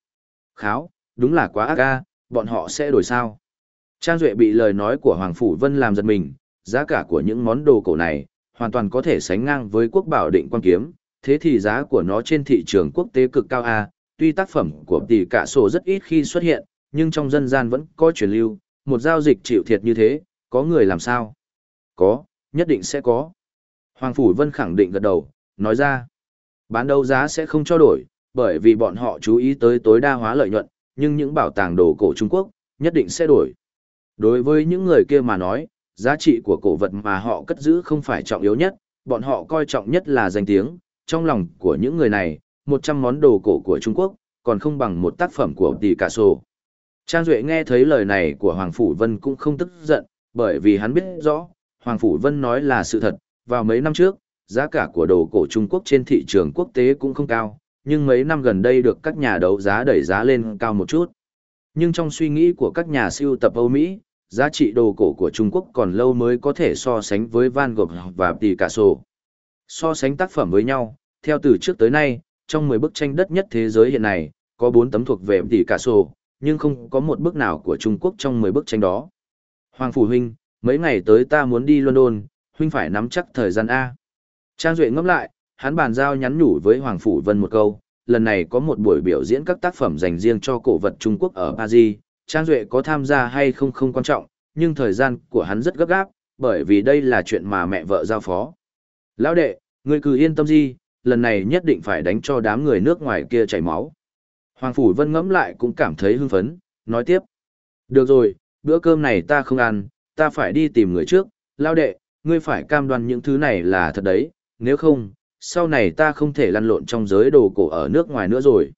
Kháo, đúng là quá ác ga, bọn họ sẽ đổi sao? Trang Duệ bị lời nói của Hoàng Phủ Vân làm giật mình, giá cả của những món đồ cổ này, hoàn toàn có thể sánh ngang với quốc bảo định quang kiếm, thế thì giá của nó trên thị trường quốc tế cực cao A, tuy tác phẩm của tỷ cả sổ rất ít khi xuất hiện, nhưng trong dân gian vẫn có truyền lưu, một giao dịch chịu thiệt như thế, có người làm sao? Có, nhất định sẽ có. Hoàng Phủ Vân khẳng định gật đầu, nói ra, bán đấu giá sẽ không cho đổi, bởi vì bọn họ chú ý tới tối đa hóa lợi nhuận, nhưng những bảo tàng đồ cổ Trung Quốc, nhất định sẽ đổi. Đối với những người kia mà nói, giá trị của cổ vật mà họ cất giữ không phải trọng yếu nhất, bọn họ coi trọng nhất là danh tiếng, trong lòng của những người này, 100 món đồ cổ của Trung Quốc, còn không bằng một tác phẩm của tỷ cả sổ. Trang Duệ nghe thấy lời này của Hoàng Phủ Vân cũng không tức giận, bởi vì hắn biết rõ, Hoàng Phủ Vân nói là sự thật, vào mấy năm trước, giá cả của đồ cổ Trung Quốc trên thị trường quốc tế cũng không cao, nhưng mấy năm gần đây được các nhà đấu giá đẩy giá lên cao một chút. Nhưng trong suy nghĩ của các nhà siêu tập Âu Mỹ, giá trị đồ cổ của Trung Quốc còn lâu mới có thể so sánh với Van Gogh và Picasso. So sánh tác phẩm với nhau, theo từ trước tới nay, trong 10 bức tranh đất nhất thế giới hiện nay, có 4 tấm thuộc về Picasso, nhưng không có một bức nào của Trung Quốc trong 10 bức tranh đó. Hoàng Phủ Huynh, mấy ngày tới ta muốn đi London, Huynh phải nắm chắc thời gian A. Trang Duệ ngẫm lại, hắn bàn giao nhắn nhủ với Hoàng Phủ Vân một câu, lần này có một buổi biểu diễn các tác phẩm dành riêng cho cổ vật Trung Quốc ở Paris, Trang Duệ có tham gia hay không không quan trọng, nhưng thời gian của hắn rất gấp gáp, bởi vì đây là chuyện mà mẹ vợ giao phó. Lão đệ, ngươi cứ yên tâm gì, lần này nhất định phải đánh cho đám người nước ngoài kia chảy máu. Hoàng Phủ Vân ngẫm lại cũng cảm thấy hưng phấn, nói tiếp. Được rồi, bữa cơm này ta không ăn, ta phải đi tìm người trước, Lao đệ, ngươi phải cam đoan những thứ này là thật đấy, nếu không, sau này ta không thể lăn lộn trong giới đồ cổ ở nước ngoài nữa rồi.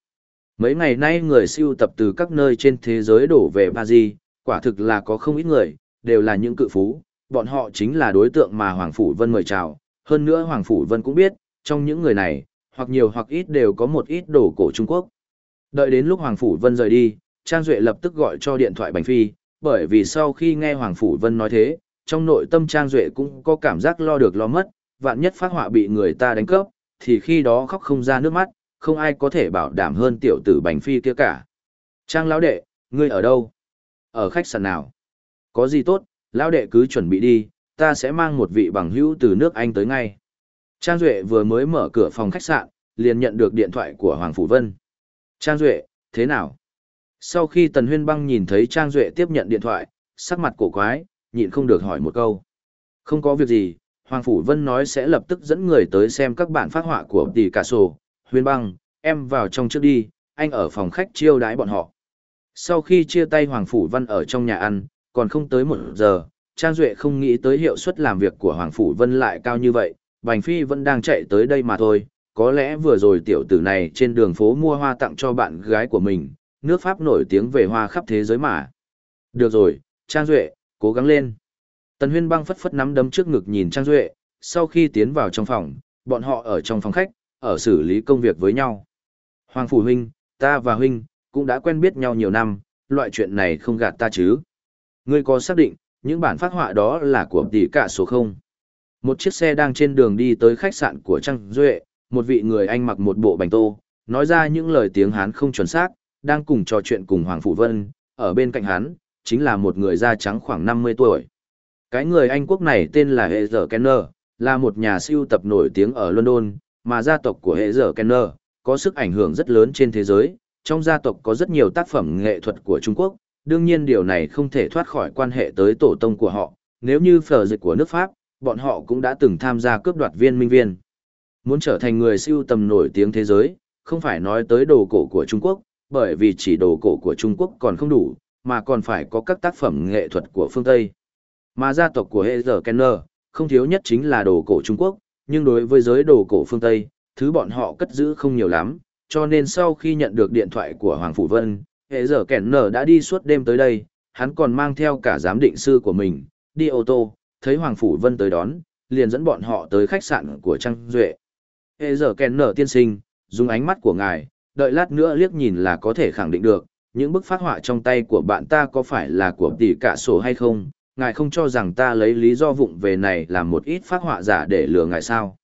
Mấy ngày nay người siêu tập từ các nơi trên thế giới đổ về Paris, quả thực là có không ít người, đều là những cự phú, bọn họ chính là đối tượng mà Hoàng Phủ Vân mời chào. Hơn nữa Hoàng Phủ Vân cũng biết, trong những người này, hoặc nhiều hoặc ít đều có một ít đồ cổ Trung Quốc. Đợi đến lúc Hoàng Phủ Vân rời đi, Trang Duệ lập tức gọi cho điện thoại Bành Phi, bởi vì sau khi nghe Hoàng Phủ Vân nói thế, trong nội tâm Trang Duệ cũng có cảm giác lo được lo mất, vạn nhất phát họa bị người ta đánh cướp, thì khi đó khóc không ra nước mắt, không ai có thể bảo đảm hơn tiểu tử Bành Phi kia cả. Trang lão đệ, ngươi ở đâu? Ở khách sạn nào? Có gì tốt, lão đệ cứ chuẩn bị đi, ta sẽ mang một vị bằng hữu từ nước Anh tới ngay. Trang Duệ vừa mới mở cửa phòng khách sạn, liền nhận được điện thoại của Hoàng Phủ Vân. Trang Duệ, thế nào? Sau khi Tần Huyên Băng nhìn thấy Trang Duệ tiếp nhận điện thoại, sắc mặt cổ quái, nhịn không được hỏi một câu. Không có việc gì, Hoàng Phủ Vân nói sẽ lập tức dẫn người tới xem các bản phát họa của tỷ cả sổ. Huyên Băng, em vào trong trước đi, anh ở phòng khách chiêu đái bọn họ. Sau khi chia tay Hoàng Phủ Vân ở trong nhà ăn, còn không tới một giờ, Trang Duệ không nghĩ tới hiệu suất làm việc của Hoàng Phủ Vân lại cao như vậy, Bành Phi vẫn đang chạy tới đây mà thôi, có lẽ vừa rồi tiểu tử này trên đường phố mua hoa tặng cho bạn gái của mình, nước Pháp nổi tiếng về hoa khắp thế giới mà. Được rồi, Trang Duệ, cố gắng lên. Tần Huyên băng phất phất nắm đấm trước ngực nhìn Trang Duệ, sau khi tiến vào trong phòng, bọn họ ở trong phòng khách, ở xử lý công việc với nhau. Hoàng Phủ Huynh, ta và Huynh, cũng đã quen biết nhau nhiều năm, loại chuyện này không gạt ta chứ. Ngươi có xác định, những bản phát họa đó là của tỷ cả số không? Một chiếc xe đang trên đường đi tới khách sạn của Trang Duệ, một vị người Anh mặc một bộ bành tô, nói ra những lời tiếng Hán không chuẩn xác, đang cùng trò chuyện cùng Hoàng Phủ Vân, ở bên cạnh hắn, chính là một người da trắng khoảng 50 tuổi. Cái người Anh quốc này tên là Hệ Giờ Kenner, là một nhà siêu tập nổi tiếng ở London, mà gia tộc của Hệ Giờ Kenner có sức ảnh hưởng rất lớn trên thế giới. Trong gia tộc có rất nhiều tác phẩm nghệ thuật của Trung Quốc, đương nhiên điều này không thể thoát khỏi quan hệ tới tổ tông của họ. Nếu như phở dịch của nước Pháp, bọn họ cũng đã từng tham gia cướp đoạt viên minh viên. Muốn trở thành người siêu tầm nổi tiếng thế giới, không phải nói tới đồ cổ của Trung Quốc, bởi vì chỉ đồ cổ của Trung Quốc còn không đủ, mà còn phải có các tác phẩm nghệ thuật của phương Tây. Mà gia tộc của Heather Kenner, không thiếu nhất chính là đồ cổ Trung Quốc, nhưng đối với giới đồ cổ phương Tây, thứ bọn họ cất giữ không nhiều lắm, cho nên sau khi nhận được điện thoại của Hoàng Phủ Vân, Heather Kenner đã đi suốt đêm tới đây, hắn còn mang theo cả giám định sư của mình, đi ô tô, thấy Hoàng Phủ Vân tới đón, liền dẫn bọn họ tới khách sạn của Trang Duệ. Heather Kenner tiên sinh, dùng ánh mắt của ngài, đợi lát nữa liếc nhìn là có thể khẳng định được, những bức phát họa trong tay của bạn ta có phải là của tỷ cả sổ hay không, ngài không cho rằng ta lấy lý do vụng về này làm một ít phát họa giả để lừa ngài sao.